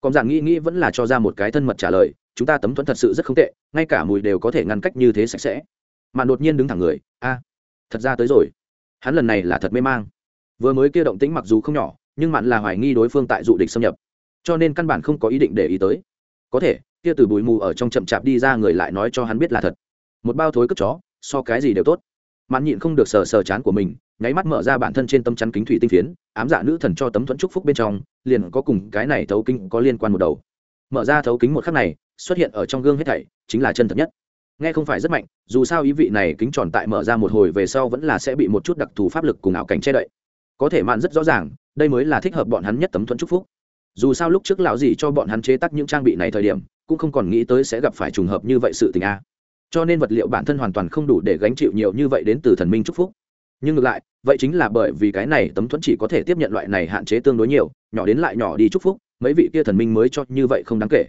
Còn giảng nghĩ nghĩ vẫn là cho ra một cái thân mật trả lời, chúng ta tấm thuẫn thật sự rất không tệ, ngay cả mùi đều có thể ngăn cách như thế sạch sẽ. Mạn đột nhiên đứng thẳng người, a, thật ra tới rồi. Hắn lần này là thật mê mang. Vừa mới kia động tĩnh mặc dù không nhỏ, nhưng mạn là hoài nghi đối phương tại dụ địch xâm nhập. Cho nên căn bản không có ý định để ý tới. Có thể, kia từ bụi mù ở trong chậm chạp đi ra người lại nói cho hắn biết là thật. Một bao thối cất chó, so cái gì đều tốt. Mạn nhịn không được sờ sờ chán của mình nháy mắt mở ra bản thân trên tấm chắn kính thủy tinh phiến, ám dạ nữ thần cho tấm thuẫn trúc phúc bên trong, liền có cùng cái này thấu kính có liên quan một đầu. Mở ra thấu kính một khắc này, xuất hiện ở trong gương hết thảy, chính là chân thật nhất. Nghe không phải rất mạnh, dù sao ý vị này kính tròn tại mở ra một hồi về sau vẫn là sẽ bị một chút đặc thù pháp lực cùng ảo cảnh che đậy. Có thể mạn rất rõ ràng, đây mới là thích hợp bọn hắn nhất tấm thuẫn trúc phúc. Dù sao lúc trước lão gì cho bọn hắn chế tác những trang bị này thời điểm, cũng không còn nghĩ tới sẽ gặp phải trùng hợp như vậy sự tình a. Cho nên vật liệu bản thân hoàn toàn không đủ để gánh chịu nhiều như vậy đến từ thần minh trúc phúc nhưng ngược lại, vậy chính là bởi vì cái này tấm thuẫn chỉ có thể tiếp nhận loại này hạn chế tương đối nhiều, nhỏ đến lại nhỏ đi chúc phúc, mấy vị kia thần minh mới cho như vậy không đáng kể.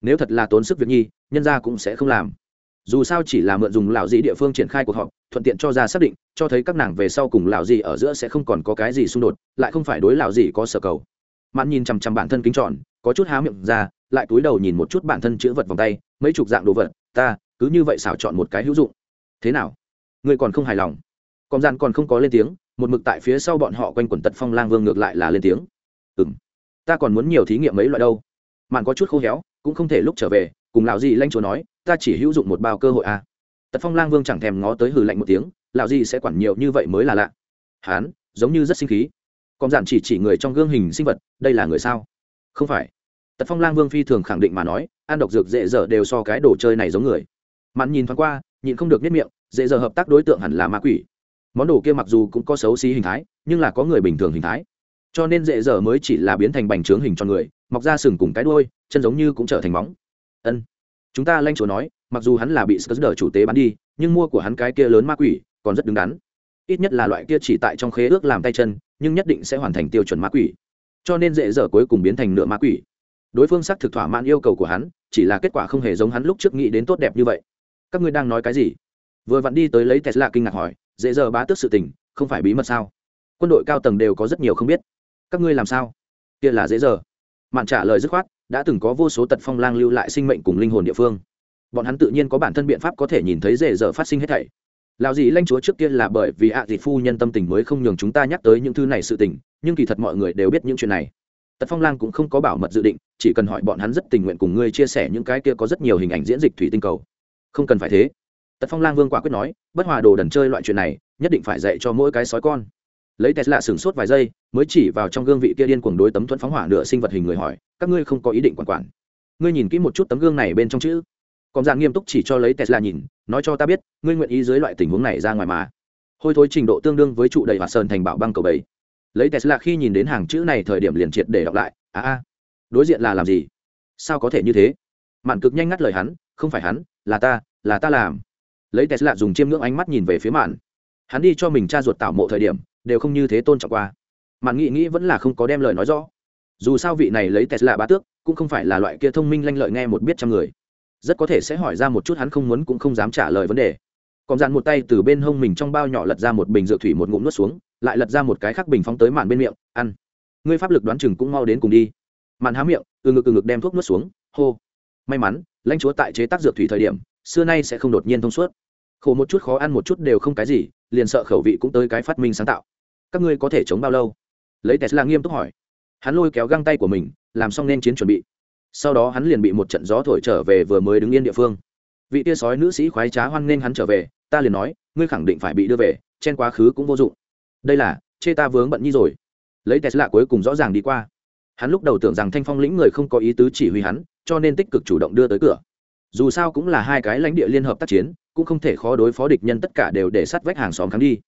Nếu thật là tốn sức việc nhi, nhân gia cũng sẽ không làm. Dù sao chỉ là mượn dùng lão dị địa phương triển khai cuộc họp, thuận tiện cho ra xác định, cho thấy các nàng về sau cùng lão dị ở giữa sẽ không còn có cái gì xung đột, lại không phải đối lão dị có sở cầu. Mạn nhìn chằm chằm bản thân kính tròn, có chút há miệng ra, lại cúi đầu nhìn một chút bản thân chữ vật vòng tay, mấy chục dạng đồ vật, ta, cứ như vậy xảo chọn một cái hữu dụng. Thế nào? Ngươi còn không hài lòng? Con gian còn không có lên tiếng, một mực tại phía sau bọn họ quanh quẩn tật phong lang vương ngược lại là lên tiếng. Ừ m ta còn muốn nhiều thí nghiệm mấy loại đâu. Mạn có chút khô héo, cũng không thể lúc trở về, cùng lão gì lanh chúa nói, ta chỉ hữu dụng một bao cơ hội à. tật phong lang vương chẳng thèm ngó tới hừ lạnh một tiếng, lão gì sẽ quản nhiều như vậy mới là lạ. Hán, giống như rất sinh khí. Con giản chỉ chỉ người trong gương hình sinh vật, đây là người sao? Không phải. Tật phong lang vương phi thường khẳng định mà nói, ăn độc dược dễ dở đều so cái đồ chơi này giống người. Mặn nhìn thoáng qua, nhịn không được nhất miệng, dễ dở hợp tác đối tượng hẳn là ma quỷ món đồ kia mặc dù cũng có xấu xí hình thái, nhưng là có người bình thường hình thái. Cho nên dễ dở mới chỉ là biến thành bành trướng hình cho người, mọc ra sừng cùng cái đuôi, chân giống như cũng trở thành móng. Ân. Chúng ta lanh chỗ nói, mặc dù hắn là bị sờ chủ tế bắn đi, nhưng mua của hắn cái kia lớn ma quỷ, còn rất đứng đắn. Ít nhất là loại kia chỉ tại trong khế ước làm tay chân, nhưng nhất định sẽ hoàn thành tiêu chuẩn ma quỷ. Cho nên dễ dở cuối cùng biến thành nửa ma quỷ. Đối phương xác thực thỏa mãn yêu cầu của hắn, chỉ là kết quả không hề giống hắn lúc trước nghĩ đến tốt đẹp như vậy. Các ngươi đang nói cái gì? Vừa vặn đi tới lấy tesla kinh ngạc hỏi dễ giờ bá tước sự tình, không phải bí mật sao? Quân đội cao tầng đều có rất nhiều không biết. Các ngươi làm sao? Kia là dễ giờ mạn trả lời dứt khoát, đã từng có vô số tật phong lang lưu lại sinh mệnh cùng linh hồn địa phương. Bọn hắn tự nhiên có bản thân biện pháp có thể nhìn thấy dễ giờ phát sinh hết thảy. Lào gì lanh chúa trước kia là bởi vì ạ à dịt phu nhân tâm tình mới không nhường chúng ta nhắc tới những thứ này sự tình, nhưng kỳ thật mọi người đều biết những chuyện này. Tật phong lang cũng không có bảo mật dự định, chỉ cần hỏi bọn hắn rất tình nguyện cùng ngươi chia sẻ những cái kia có rất nhiều hình ảnh diễn dịch thủy tinh cầu. Không cần phải thế tật phong lang vương quả quyết nói, bất hòa đồ đần chơi loại chuyện này, nhất định phải dạy cho mỗi cái sói con. Lấy tesla sửng sốt vài giây, mới chỉ vào trong gương vị kia điên cuồng đối tấm thuẫn phóng hỏa nửa sinh vật hình người hỏi, các ngươi không có ý định quản quản? Ngươi nhìn kỹ một chút tấm gương này bên trong chữ. Còn dạng nghiêm túc chỉ cho lấy tesla nhìn, nói cho ta biết, ngươi nguyện ý dưới loại tình huống này ra ngoài mà? Hôi thối trình độ tương đương với trụ đầy hỏa sơn thành bảo băng cầu bảy lấy tesla khi nhìn đến hàng chữ này thời điểm liền triệt để đọc lại à a đối diện là làm gì? Sao có thể như thế? Mạn cực nhanh ngắt lời hắn, không phải hắn, là ta là ta làm lấy tesla dùng chiêm ngưỡng ánh mắt nhìn về phía mạn. Hắn đi cho mình cha ruột tạo mộ thời điểm, đều không như thế tôn trọng qua. Mạn nghĩ nghĩ vẫn là không có đem lời nói rõ. Dù sao vị này lấy tesla bá tước, cũng không phải là loại kia thông minh lanh lợi nghe một biết trăm người. Rất có thể sẽ hỏi ra một chút hắn không muốn cũng không dám trả lời vấn đề. Còn dàn một tay từ bên hông mình trong bao nhỏ lật ra một bình rượu thủy một ngụm nuốt xuống, lại lật ra một cái khác bình phóng tới màn bên miệng, ăn. Ngươi pháp lực đoán chừng cũng mau đến cùng đi. Màn há miệng, từ ngực từ ngực đem thuốc nuốt xuống, hô. May mắn, lãnh chúa tại chế tác dược thủy thời điểm, xưa nay sẽ không đột nhiên thông suốt khổ một chút, khó ăn một chút đều không cái gì, liền sợ khẩu vị cũng tới cái phát minh sáng tạo. Các ngươi có thể chống bao lâu? Lấy tesla nghiêm túc hỏi. Hắn lôi kéo găng tay của mình, làm xong nên chiến chuẩn bị. Sau đó hắn liền bị một trận gió thổi trở về vừa mới đứng yên địa phương. Vị tia sói nữ sĩ khoái trá hoan nên hắn trở về, ta liền nói, ngươi khẳng định phải bị đưa về chen quá khứ cũng vô dụng. Đây là, chê ta vướng bận nhi rồi. Lấy tesla cuối cùng rõ ràng đi qua. Hắn lúc đầu tưởng rằng thanh phong lĩnh người không có ý tứ chỉ huy hắn, cho nên tích cực chủ động đưa tới cửa dù sao cũng là hai cái lãnh địa liên hợp tác chiến, cũng không thể khó đối phó địch nhân tất cả đều để sát vách hàng xóm kháng đi.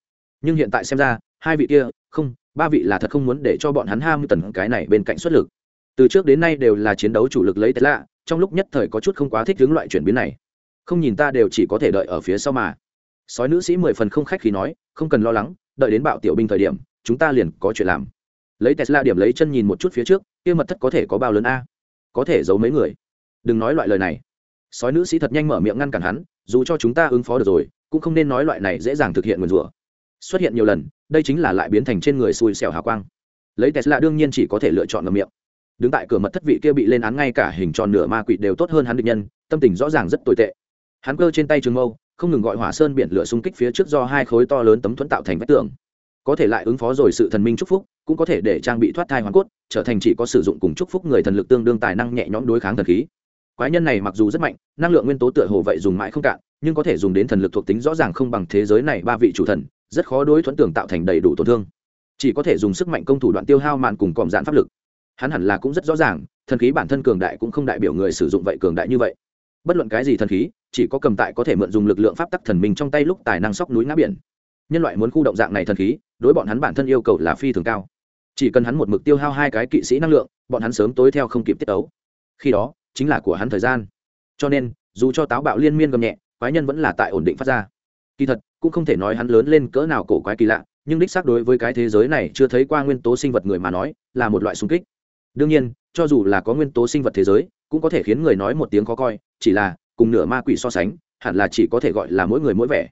Nhưng hiện tại xem ra, hai vị kia, không, ba vị là thật không muốn để cho bọn hắn ham tần cái này bên cạnh xuất lực. Từ trước đến nay đều là chiến đấu chủ lực lấy tesla trong lúc nhất thời có chút không quá thích hướng loại chuyển biến này. Không nhìn ta đều chỉ có thể đợi ở phía sau mà. Sói nữ sĩ mười phần không khách khi nói, không cần lo lắng, đợi đến bạo tiểu binh thời điểm, chúng ta liền có chuyện làm. Lấy tesla điểm lấy chân nhìn một chút phía trước, kia mật thất có thể có bao lớn a? Có thể giấu mấy người. Đừng nói loại lời này sói nữ sĩ thật nhanh mở miệng ngăn cản hắn, dù cho chúng ta ứng phó được rồi, cũng không nên nói loại này dễ dàng thực hiện nguyền rủa. Xuất hiện nhiều lần, đây chính là lại biến thành trên người xui xẻo hào quang. Lấy tesla đương nhiên chỉ có thể lựa chọn ngầm miệng. Đứng tại cửa mật thất vị kia bị lên án ngay cả hình tròn nửa ma quỷ đều tốt hơn hắn được nhân, tâm tình rõ ràng rất tồi tệ. Hắn cơ trên tay trường mâu, không ngừng gọi hỏa sơn biển lửa xung kích phía trước do hai khối to lớn tấm thuẫn tạo thành vách tường. Có thể lại ứng phó rồi sự thần minh chúc phúc, cũng có thể để trang bị thoát thai hoàn cốt, trở thành chỉ có sử dụng cùng chúc phúc người thần lực tương đương tài năng nhẹ nhõm đối kháng thần khí quái nhân này mặc dù rất mạnh, năng lượng nguyên tố tựa hồ vậy dùng mãi không cạn, nhưng có thể dùng đến thần lực thuộc tính rõ ràng không bằng thế giới này ba vị chủ thần, rất khó đối thuẫn tưởng tạo thành đầy đủ tổn thương. Chỉ có thể dùng sức mạnh công thủ đoạn tiêu hao mạn cùng còm dạn pháp lực. Hắn hẳn là cũng rất rõ ràng, thần khí bản thân cường đại cũng không đại biểu người sử dụng vậy cường đại như vậy. Bất luận cái gì thần khí, chỉ có cầm tại có thể mượn dùng lực lượng pháp tắc thần minh trong tay lúc tài năng sóc núi ngã biển. Nhân loại muốn khu động dạng này thần khí, đối bọn hắn bản thân yêu cầu là phi thường cao. Chỉ cần hắn một mực tiêu hao hai cái kỵ sĩ năng lượng, bọn hắn sớm tối theo không kịp tiết ấu khi đó chính là của hắn thời gian. Cho nên, dù cho táo bạo liên miên gầm nhẹ, quái nhân vẫn là tại ổn định phát ra. Kỳ thật, cũng không thể nói hắn lớn lên cỡ nào cổ quái kỳ lạ, nhưng đích xác đối với cái thế giới này chưa thấy qua nguyên tố sinh vật người mà nói, là một loại sung kích. Đương nhiên, cho dù là có nguyên tố sinh vật thế giới, cũng có thể khiến người nói một tiếng khó coi, chỉ là, cùng nửa ma quỷ so sánh, hẳn là chỉ có thể gọi là mỗi người mỗi vẻ.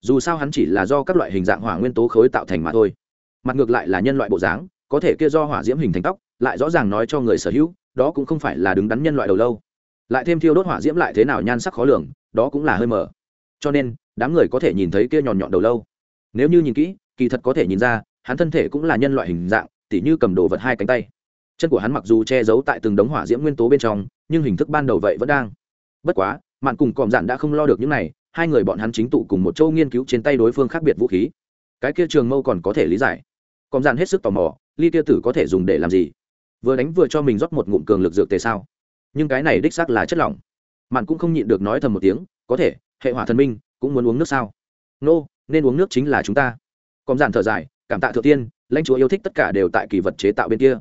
Dù sao hắn chỉ là do các loại hình dạng hỏa nguyên tố khối tạo thành mà thôi. Mặt ngược lại là nhân loại bộ dáng, có thể kia do hỏa diễm hình thành tóc, lại rõ ràng nói cho người sở hữu đó cũng không phải là đứng đắn nhân loại đầu lâu. Lại thêm thiêu đốt hỏa diễm lại thế nào nhan sắc khó lường, đó cũng là hơi mờ cho nên, đám người có thể nhìn thấy kia nhọn nhọn đầu lâu. Nếu như nhìn kỹ, kỳ thật có thể nhìn ra, hắn thân thể cũng là nhân loại hình dạng, tỉ như cầm đồ vật hai cánh tay. Chân của hắn mặc dù che giấu tại từng đống hỏa diễm nguyên tố bên trong, nhưng hình thức ban đầu vậy vẫn đang. Bất quá, mạn cùng còm dạn đã không lo được những này, hai người bọn hắn chính tụ cùng một châu nghiên cứu trên tay đối phương khác biệt vũ khí. Cái kia trường mâu còn có thể lý giải. Còm dạn hết sức tò mò, ly kia tử có thể dùng để làm gì? Vừa đánh vừa cho mình rót một ngụm cường lực dược tề sao? Nhưng cái này đích xác là chất lỏng. Mạn cũng không nhịn được nói thầm một tiếng có thể hệ hỏa thần minh cũng muốn uống nước sao? Nô、no, nên uống nước chính là chúng ta. Còn giản thở dài cảm tạ thượng tiên lãnh chúa yêu thích tất cả đều tại kỳ vật chế tạo bên kia.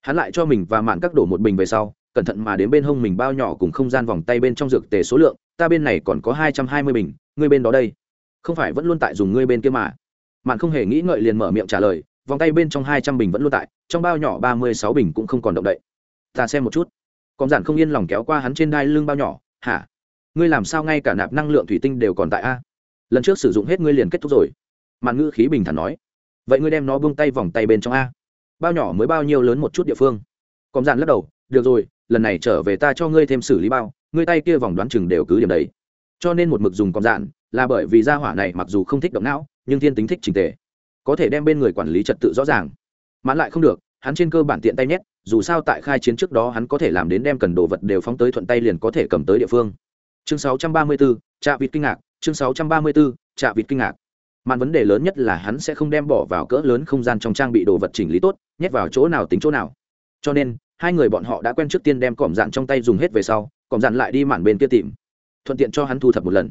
Hắn lại cho mình và mạn các đổ một bình về sau cẩn thận mà đến bên hông mình bao nhỏ cùng không gian vòng tay bên trong dược tề số lượng ta bên này còn có hai trăm hai mươi bình ngươi bên đó đây. Không phải vẫn luôn tại dùng ngươi bên kia mà. Mạn không hề nghĩ ngợi liền mở miệng trả lời vòng tay bên trong hai trăm bình vẫn luôn tại, trong bao nhỏ ba mươi sáu bình cũng không còn động đậy. Ta xem một chút. Con giản không yên lòng kéo qua hắn trên đai lưng bao nhỏ, hả? Ngươi làm sao ngay cả nạp năng lượng thủy tinh đều còn tại a? Lần trước sử dụng hết ngươi liền kết thúc rồi. Mạn ngữ khí bình thản nói, vậy ngươi đem nó buông tay vòng tay bên trong a? Bao nhỏ mới bao nhiêu lớn một chút địa phương? Con giản lắc đầu, được rồi, lần này trở về ta cho ngươi thêm xử lý bao, ngươi tay kia vòng đoán chừng đều cứ điểm đấy. Cho nên một mực dùng con dạn là bởi vì gia hỏa này mặc dù không thích động não, nhưng thiên tính thích trình tề có thể đem bên người quản lý trật tự rõ ràng. Mãn lại không được hắn trên cơ bản tiện tay nhét dù sao tại khai chiến trước đó hắn có thể làm đến đem cần đồ vật đều phóng tới thuận tay liền có thể cầm tới địa phương. Chương 634, trạ vịt kinh ngạc chương 634, trạ vịt kinh ngạc. Màn vấn đề lớn nhất là hắn sẽ không đem bỏ vào cỡ lớn không gian trong trang bị đồ vật chỉnh lý tốt nhét vào chỗ nào tính chỗ nào. Cho nên hai người bọn họ đã quen trước tiên đem cỏm dạn trong tay dùng hết về sau cỏm dạn lại đi mản bên kia tìm thuận tiện cho hắn thu thập một lần.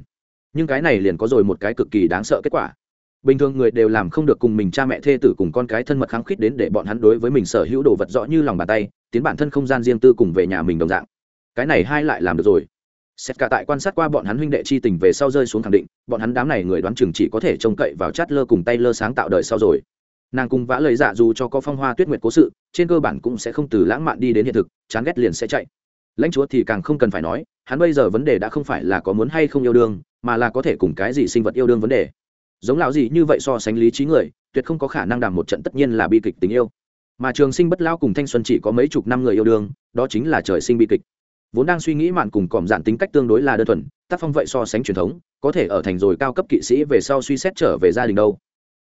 Nhưng cái này liền có rồi một cái cực kỳ đáng sợ kết quả bình thường người đều làm không được cùng mình cha mẹ, thê tử cùng con cái thân mật kháng khít đến để bọn hắn đối với mình sở hữu đồ vật rõ như lòng bàn tay, tiến bản thân không gian riêng tư cùng về nhà mình đồng dạng. Cái này hai lại làm được rồi. Xét cả tại quan sát qua bọn hắn huynh đệ chi tình về sau rơi xuống khẳng định, bọn hắn đám này người đoán chừng chỉ có thể trông cậy vào chát lơ cùng tay lơ sáng tạo đời sau rồi. Nàng cùng vã lời dạ dù cho có phong hoa tuyết nguyệt cố sự, trên cơ bản cũng sẽ không từ lãng mạn đi đến hiện thực, chán ghét liền sẽ chạy. Lãnh chúa thì càng không cần phải nói, hắn bây giờ vấn đề đã không phải là có muốn hay không yêu đương, mà là có thể cùng cái gì sinh vật yêu đương vấn đề giống lão gì như vậy so sánh lý trí người, tuyệt không có khả năng đàm một trận tất nhiên là bi kịch tình yêu. Mà trường sinh bất lao cùng thanh xuân chỉ có mấy chục năm người yêu đương, đó chính là trời sinh bi kịch. Vốn đang suy nghĩ mạn cùng còm dạn tính cách tương đối là đơn thuần, tác phong vậy so sánh truyền thống, có thể ở thành rồi cao cấp kỵ sĩ về sau suy xét trở về gia đình đâu.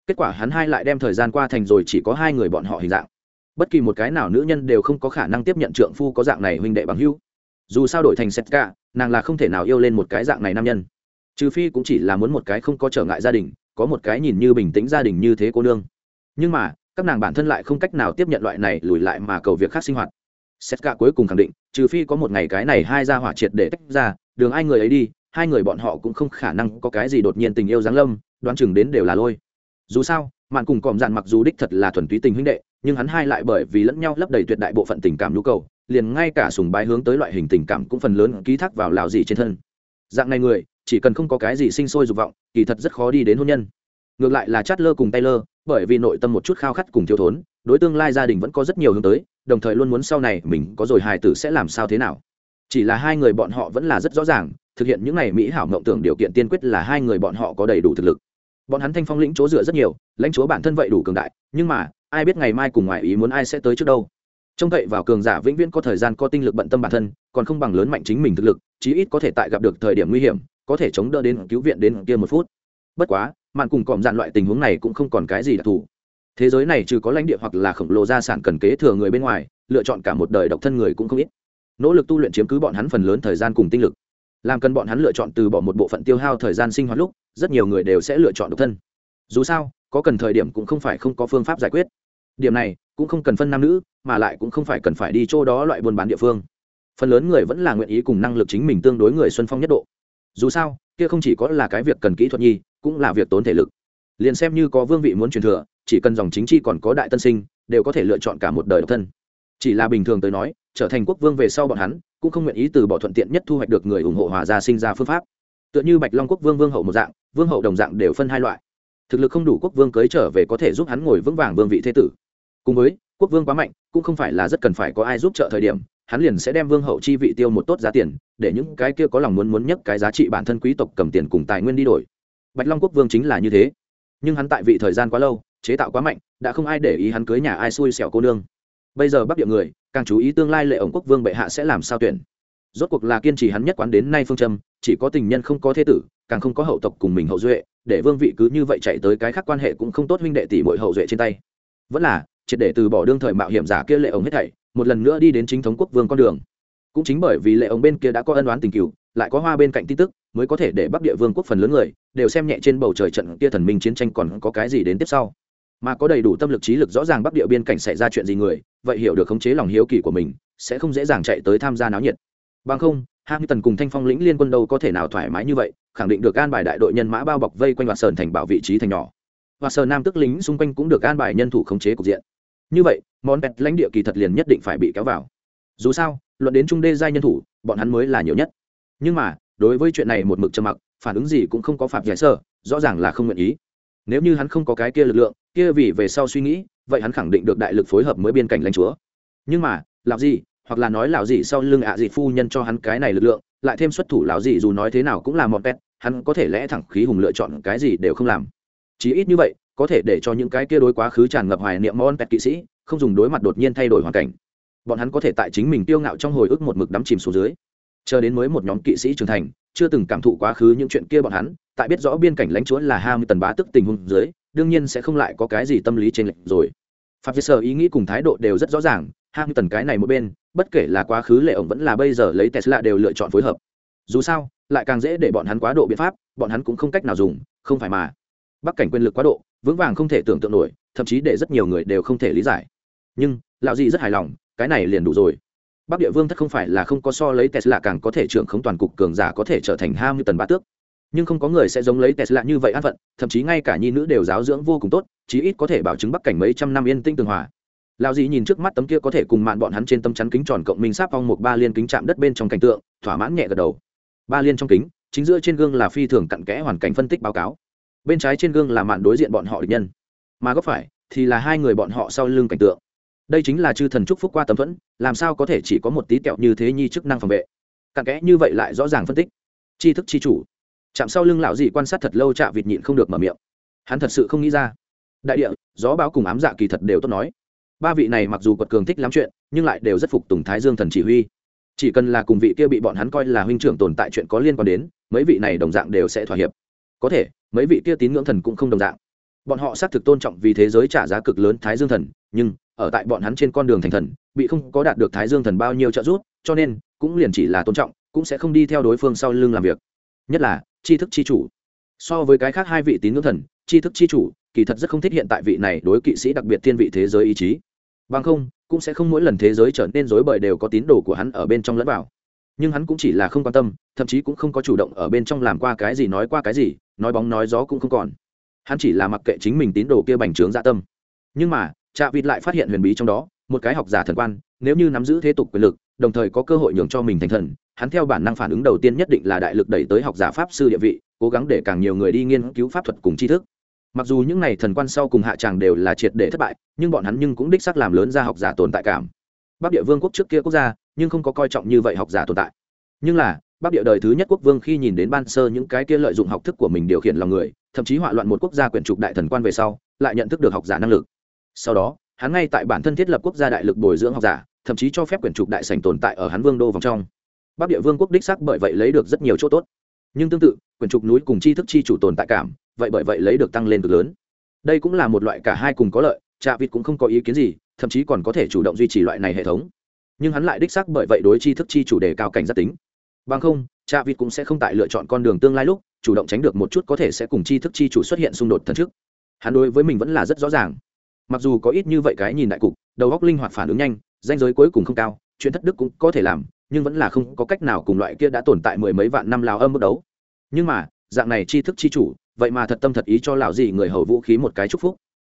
Kết quả hắn hai lại đem thời gian qua thành rồi chỉ có hai người bọn họ hình dạng. Bất kỳ một cái nào nữ nhân đều không có khả năng tiếp nhận trượng phu có dạng này huynh đệ bằng hữu. Dù sao đổi thành setka, nàng là không thể nào yêu lên một cái dạng này nam nhân. Trừ phi cũng chỉ là muốn một cái không có trở ngại gia đình có một cái nhìn như bình tĩnh gia đình như thế cô nương. Nhưng mà, các nàng bản thân lại không cách nào tiếp nhận loại này lùi lại mà cầu việc khác sinh hoạt. Xét cả cuối cùng khẳng định, trừ phi có một ngày cái này hai ra hỏa triệt để tách ra, đường ai người ấy đi, hai người bọn họ cũng không khả năng có cái gì đột nhiên tình yêu giáng lâm, đoán chừng đến đều là lôi. Dù sao, mạn cùng còm dạn mặc dù đích thật là thuần túy tình huynh đệ, nhưng hắn hai lại bởi vì lẫn nhau lấp đầy tuyệt đại bộ phận tình cảm nhu cầu, liền ngay cả sùng bái hướng tới loại hình tình cảm cũng phần lớn ký thác vào lào gì trên thân. Dạng này người chỉ cần không có cái gì sinh sôi dục vọng, kỳ thật rất khó đi đến hôn nhân. Ngược lại là chát lơ cùng tay lơ bởi vì nội tâm một chút khao khát cùng thiếu thốn, đối tương lai gia đình vẫn có rất nhiều hướng tới, đồng thời luôn muốn sau này mình có rồi hài tử sẽ làm sao thế nào. Chỉ là hai người bọn họ vẫn là rất rõ ràng, thực hiện những n à y mỹ hảo mộng tưởng điều kiện tiên quyết là hai người bọn họ có đầy đủ thực lực. Bọn hắn thanh phong lĩnh chỗ dựa rất nhiều, lãnh chúa bản thân vậy đủ cường đại, nhưng mà, ai biết ngày mai cùng ngoài ý muốn ai sẽ tới trước đâu. Trông cậy vào cường giả vĩnh viễn có thời gian, có tinh lực bận tâm bản thân, còn không bằng lớn mạnh chính mình thực lực, chí ít có thể tại gặp được thời điểm nguy hiểm có thể chống đỡ đến cứu viện đến kia một phút. Bất quá, mạn cùng cọm dạn loại tình huống này cũng không còn cái gì đặc thù. Thế giới này trừ có lãnh địa hoặc là khổng lồ gia sản cần kế thừa người bên ngoài, lựa chọn cả một đời độc thân người cũng không ít. Nỗ lực tu luyện chiếm cứ bọn hắn phần lớn thời gian cùng tinh lực. Làm cần bọn hắn lựa chọn từ bỏ một bộ phận tiêu hao thời gian sinh hoạt lúc, rất nhiều người đều sẽ lựa chọn độc thân. Dù sao, có cần thời điểm cũng không phải không có phương pháp giải quyết. Điểm này, cũng không cần phân nam nữ, mà lại cũng không phải cần phải đi chỗ đó loại buôn bán địa phương. Phần lớn người vẫn là nguyện ý cùng năng lực chính mình tương đối người xuân phong nhất độ dù sao, kia không chỉ có là cái việc cần kỹ thuật nhi, cũng là việc tốn thể lực. Liền xem như có vương vị muốn truyền thừa, chỉ cần dòng chính trị còn có đại tân sinh, đều có thể lựa chọn cả một đời độc thân. Chỉ là bình thường tới nói, trở thành quốc vương về sau bọn hắn, cũng không nguyện ý từ bỏ thuận tiện nhất thu hoạch được người ủng hộ hòa gia sinh ra phương pháp. Tựa như bạch long quốc vương vương hậu một dạng, vương hậu đồng dạng đều phân hai loại. Thực lực không đủ quốc vương cưới trở về có thể giúp hắn ngồi vững vàng vương vị thế tử. Cùng với, quốc vương quá mạnh, cũng không phải là rất cần phải có ai giúp trợ thời điểm hắn liền sẽ đem vương hậu chi vị tiêu một tốt giá tiền, để những cái kia có lòng muốn muốn nhất cái giá trị bản thân quý tộc cầm tiền cùng tài nguyên đi đổi. Bạch long quốc vương chính là như thế. Nhưng hắn tại vị thời gian quá lâu, chế tạo quá mạnh, đã không ai để ý hắn cưới nhà ai xui xẻo cô nương. Bây giờ bắc địa người, càng chú ý tương lai lệ ổng quốc vương bệ hạ sẽ làm sao tuyển. Rốt cuộc là kiên trì hắn nhất quán đến nay phương châm, chỉ có tình nhân không có thế tử, càng không có hậu tộc cùng mình hậu duệ, để vương vị cứ như vậy chạy tới cái khác quan hệ cũng không tốt huynh đệ tỷ bội hậu duệ trên tay. Vẫn là, triệt để từ bỏ đương thời mạo hiểm giả kia lệ ổng hết thảy một lần nữa đi đến chính thống quốc vương con đường. Cũng chính bởi vì lệ ống bên kia đã có ân đoán tình cựu lại có hoa bên cạnh tin tức, mới có thể để bắc địa vương quốc phần lớn người đều xem nhẹ trên bầu trời trận kia thần minh chiến tranh còn có cái gì đến tiếp sau. Mà có đầy đủ tâm lực trí lực rõ ràng bắc địa biên cảnh xảy ra chuyện gì người, vậy hiểu được khống chế lòng hiếu kỳ của mình, sẽ không dễ dàng chạy tới tham gia náo nhiệt. Bằng không hai tần cùng thanh phong lĩnh liên quân đâu có thể nào thoải mái như vậy, khẳng định được an bài đại đội nhân mã bao bọc vây quanh hoạt sơn thành bảo vị trí thành nhỏ. Và sơn nam tức lính xung quanh cũng được an bài nhân thủ khống chế cục diện như vậy, món pet lãnh địa kỳ thật liền nhất định phải bị kéo vào. Dù sao, luận đến trung đê giai nhân thủ, bọn hắn mới là nhiều nhất. Nhưng mà, đối với chuyện này một mực trầm mặc, phản ứng gì cũng không có phạm giải sơ, rõ ràng là không nguyện ý. Nếu như hắn không có cái kia lực lượng, kia vì về sau suy nghĩ, vậy hắn khẳng định được đại lực phối hợp mới biên cảnh lãnh chúa. Nhưng mà, lão gì, hoặc là nói lão gì sau lưng ạ à gì phu nhân cho hắn cái này lực lượng, lại thêm xuất thủ lão gì dù nói thế nào cũng là một pet hắn có thể lẽ thẳng khí hùng lựa chọn cái gì đều không làm. Chí ít như vậy có thể để cho những cái kia đối quá khứ tràn ngập hoài niệm món pet kỵ sĩ không dùng đối mặt đột nhiên thay đổi hoàn cảnh. Bọn hắn có thể tại chính mình tiêu ngạo trong hồi ức một mực đắm chìm xuống dưới. Chờ đến mới một nhóm kỵ sĩ trưởng thành, chưa từng cảm thụ quá khứ những chuyện kia bọn hắn, tại biết rõ biên cảnh lãnh chúa là hai mươi tần bá tức tình huống dưới, đương nhiên sẽ không lại có cái gì tâm lý trên lệnh rồi. Pháp vi sở ý nghĩ cùng thái độ đều rất rõ ràng hai mươi tần cái này một bên, bất kể là quá khứ lệ ổng vẫn là bây giờ lấy tesla đều lựa chọn phối hợp. Dù sao, lại càng dễ để bọn hắn quá độ biện pháp, bọn hắn cũng không cách nào dùng, không phải mà bắc cảnh quyền lực quá độ, vững vàng không thể tưởng tượng nổi, thậm chí để rất nhiều người đều không thể lý giải. Nhưng, lão dị rất hài lòng, cái này liền đủ rồi. Bắc địa vương thất không phải là không có so lấy tesla càng có thể trưởng khống toàn cục cường giả có thể trở thành hai như tần bá tước. Nhưng không có người sẽ giống lấy tesla như vậy an phận, thậm chí ngay cả nhi nữ đều giáo dưỡng vô cùng tốt, chí ít có thể bảo chứng bắc cảnh mấy trăm năm yên tĩnh tường hòa. Lão dị nhìn trước mắt tấm kia có thể cùng mạn bọn hắn trên tâm chắn kính tròn cộng minh sáp phong một ba liên kính chạm đất bên trong cảnh tượng, thỏa mãn nhẹ gật đầu. Ba liên trong kính, chính giữa trên gương là phi thường cặn kẽ hoàn cảnh phân tích báo cáo bên trái trên gương là mạn đối diện bọn họ địch nhân. Mà góc phải thì là hai người bọn họ sau lưng cảnh tượng. Đây chính là chư thần trúc phúc qua tấm thuẫn, làm sao có thể chỉ có một tí kẹo như thế nhi chức năng phòng vệ? Cặn kẽ như vậy lại rõ ràng phân tích. Tri thức tri chủ. Chạm sau lưng lão dị quan sát thật lâu chạ vịt nhịn không được mở miệng. Hắn thật sự không nghĩ ra. Đại địa, gió báo cùng ám dạ kỳ thật đều tốt nói. Ba vị này mặc dù quật cường thích lắm chuyện, nhưng lại đều rất phục tùng thái dương thần chỉ huy. Chỉ cần là cùng vị kia bị bọn hắn coi là huynh trưởng tồn tại chuyện có liên quan đến, mấy vị này đồng dạng đều sẽ thỏa hiệp. Có thể mấy vị kia tín ngưỡng thần cũng không đồng dạng. Bọn họ xác thực tôn trọng vì thế giới trả giá cực lớn thái dương thần, nhưng ở tại bọn hắn trên con đường thành thần, bị không có đạt được thái dương thần bao nhiêu trợ giúp, cho nên cũng liền chỉ là tôn trọng, cũng sẽ không đi theo đối phương sau lưng làm việc. Nhất là, tri thức tri chủ. So với cái khác hai vị tín ngưỡng thần, tri thức tri chủ kỳ thật rất không thích hiện tại vị này đối kỵ sĩ đặc biệt thiên vị thế giới ý chí. Bằng không, cũng sẽ không mỗi lần thế giới trở nên rối bời đều có tín đồ của hắn ở bên trong lẫn vào nhưng hắn cũng chỉ là không quan tâm, thậm chí cũng không có chủ động ở bên trong làm qua cái gì nói qua cái gì, nói bóng nói gió cũng không còn. Hắn chỉ là mặc kệ chính mình tín đồ kia bành trướng dạ tâm. Nhưng mà trạ vịt lại phát hiện huyền bí trong đó, một cái học giả thần quan, nếu như nắm giữ thế tục quyền lực, đồng thời có cơ hội nhường cho mình thành thần, hắn theo bản năng phản ứng đầu tiên nhất định là đại lực đẩy tới học giả pháp sư địa vị, cố gắng để càng nhiều người đi nghiên cứu pháp thuật cùng tri thức. Mặc dù những n à y thần quan sau cùng hạ tràng đều là triệt để thất bại, nhưng bọn hắn nhưng cũng đích sắc làm lớn ra học giả tồn tại cảm. Bắc địa vương quốc trước kia quốc gia nhưng không có coi trọng như vậy học giả tồn tại. Nhưng là, bắc địa đời thứ nhất quốc vương khi nhìn đến ban sơ những cái kia lợi dụng học thức của mình điều khiển lòng người, thậm chí hỏa loạn một quốc gia quyển trục đại thần quan về sau, lại nhận thức được học giả năng lực. Sau đó, hắn ngay tại bản thân thiết lập quốc gia đại lực bồi dưỡng học giả, thậm chí cho phép quyển trục đại sành tồn tại ở hắn vương đô vòng trong. Bắc địa vương quốc đích sắc bởi vậy lấy được rất nhiều chỗ tốt. Nhưng tương tự, quyển trục núi cùng tri thức chi chủ tồn tại cảm, vậy bởi vậy lấy được tăng lên cực lớn. Đây cũng là một loại cả hai cùng có lợi, trạ vịt cũng không có ý kiến gì, thậm chí còn có thể chủ động duy trì loại này hệ thống nhưng hắn lại đích xác bởi vậy đối chi thức chi chủ đề cao cảnh giác tính. Bằng không, cha vịt cũng sẽ không tại lựa chọn con đường tương lai lúc, chủ động tránh được một chút có thể sẽ cùng chi thức chi chủ xuất hiện xung đột thần trước. Hắn đối với mình vẫn là rất rõ ràng. Mặc dù có ít như vậy cái nhìn đại cục, đầu góc linh hoạt phản ứng nhanh danh giới cuối cùng không cao, chuyện thất đức cũng có thể làm, nhưng vẫn là không có cách nào cùng loại kia đã tồn tại mười mấy vạn năm lào âm bước đấu. Nhưng mà, dạng này tri thức chi chủ, vậy mà thật tâm thật ý cho lão gì người hầu vũ khí một cái chúc phúc.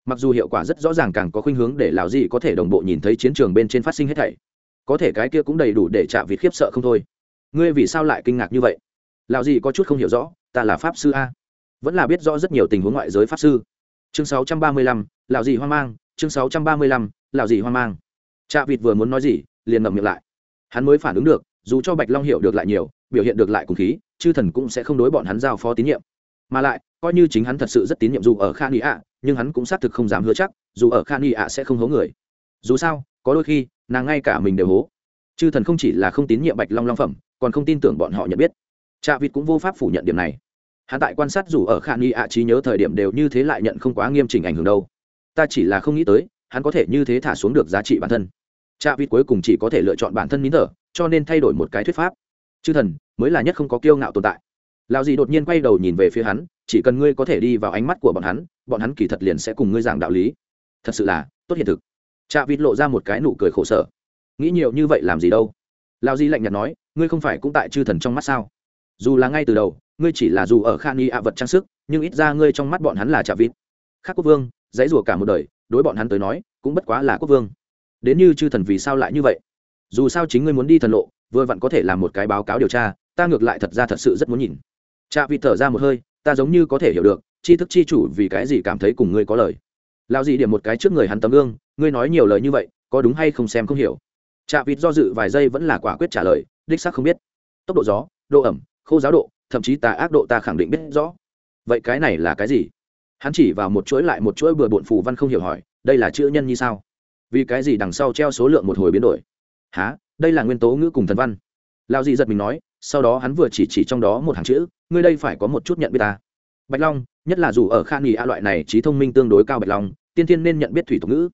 Mặc dù hiệu quả rất rõ ràng càng có khuynh hướng để lão gì có thể đồng bộ nhìn thấy chiến trường bên trên phát sinh hết thảy có thể cái kia cũng đầy đủ để chạm vịt khiếp sợ không thôi. Ngươi vì sao lại kinh ngạc như vậy? Lão gì có chút không hiểu rõ ta là pháp sư a. Vẫn là biết rõ rất nhiều tình huống ngoại giới pháp sư. Chương 635, lão gì hoang mang chương 635, lão gì hoang mang. Chạ vịt vừa muốn nói gì liền ngậm miệng lại. Hắn mới phản ứng được dù cho bạch long hiểu được lại nhiều biểu hiện được lại cùng khí chư thần cũng sẽ không đối bọn hắn giao phó tín nhiệm. Mà lại coi như chính hắn thật sự rất tín nhiệm dù ở khan ý ạ nhưng hắn cũng xác thực không dám hứa chắc dù ở khan ý ạ sẽ không hố người. Dù sao có đôi khi nàng ngay cả mình đều hố. Chư thần không chỉ là không tín nhiệm bạch long long phẩm, còn không tin tưởng bọn họ nhận biết. Trạ vịt cũng vô pháp phủ nhận điểm này. Hắn tại quan sát dù ở khả nghi ạ trí nhớ thời điểm đều như thế lại nhận không quá nghiêm chỉnh ảnh hưởng đâu. Ta chỉ là không nghĩ tới, hắn có thể như thế thả xuống được giá trị bản thân. Trạ vịt cuối cùng chỉ có thể lựa chọn bản thân nín thở, cho nên thay đổi một cái thuyết pháp. Chư thần, mới là nhất không có kiêu ngạo tồn tại. Lão dì đột nhiên quay đầu nhìn về phía hắn, chỉ cần ngươi có thể đi vào ánh mắt của bọn hắn bọn hắn kỳ thật liền sẽ cùng ngươi giảng đạo lý. Thật sự là, tốt hiện thực trạ vịt lộ ra một cái nụ cười khổ sở. Nghĩ nhiều như vậy làm gì đâu? Lão di lạnh nhạt nói, ngươi không phải cũng tại chư thần trong mắt sao? Dù là ngay từ đầu, ngươi chỉ là dù ở khan y ạ vật trang sức, nhưng ít ra ngươi trong mắt bọn hắn là trạ vịt. Khác quốc vương, dãy rủa cả một đời, đối bọn hắn tới nói, cũng bất quá là quốc vương. Đến như chư thần vì sao lại như vậy? Dù sao chính ngươi muốn đi thần lộ, vừa vặn có thể làm một cái báo cáo điều tra, ta ngược lại thật ra thật sự rất muốn nhìn. Cha vịt thở ra một hơi, ta giống như có thể hiểu được chi thức chi chủ vì cái gì cảm thấy cùng ngươi có lời. Lao dị điểm một cái trước người hắn tấm gương ngươi nói nhiều lời như vậy, có đúng hay không xem không hiểu. Cha vịt do dự vài giây vẫn là quả quyết trả lời, đích xác không biết. Tốc độ gió, độ ẩm, khô giáo độ, thậm chí tà ác độ ta khẳng định biết rõ. Vậy cái này là cái gì? Hắn chỉ vào một chuỗi lại một chuỗi bừa bộn phù văn không hiểu hỏi, đây là chữ nhân như sao? Vì cái gì đằng sau treo số lượng một hồi biến đổi? Há đây là nguyên tố ngữ cùng thần văn. Lao dị giật mình nói, sau đó hắn vừa chỉ chỉ trong đó một hàng chữ, ngươi đây phải có một chút nhận biết ta. Bạch long, nhất là dù ở khan nghỉ a loại này trí thông minh tương đối cao bạch long, tiên tiên nên nhận biết thủy tục ngữ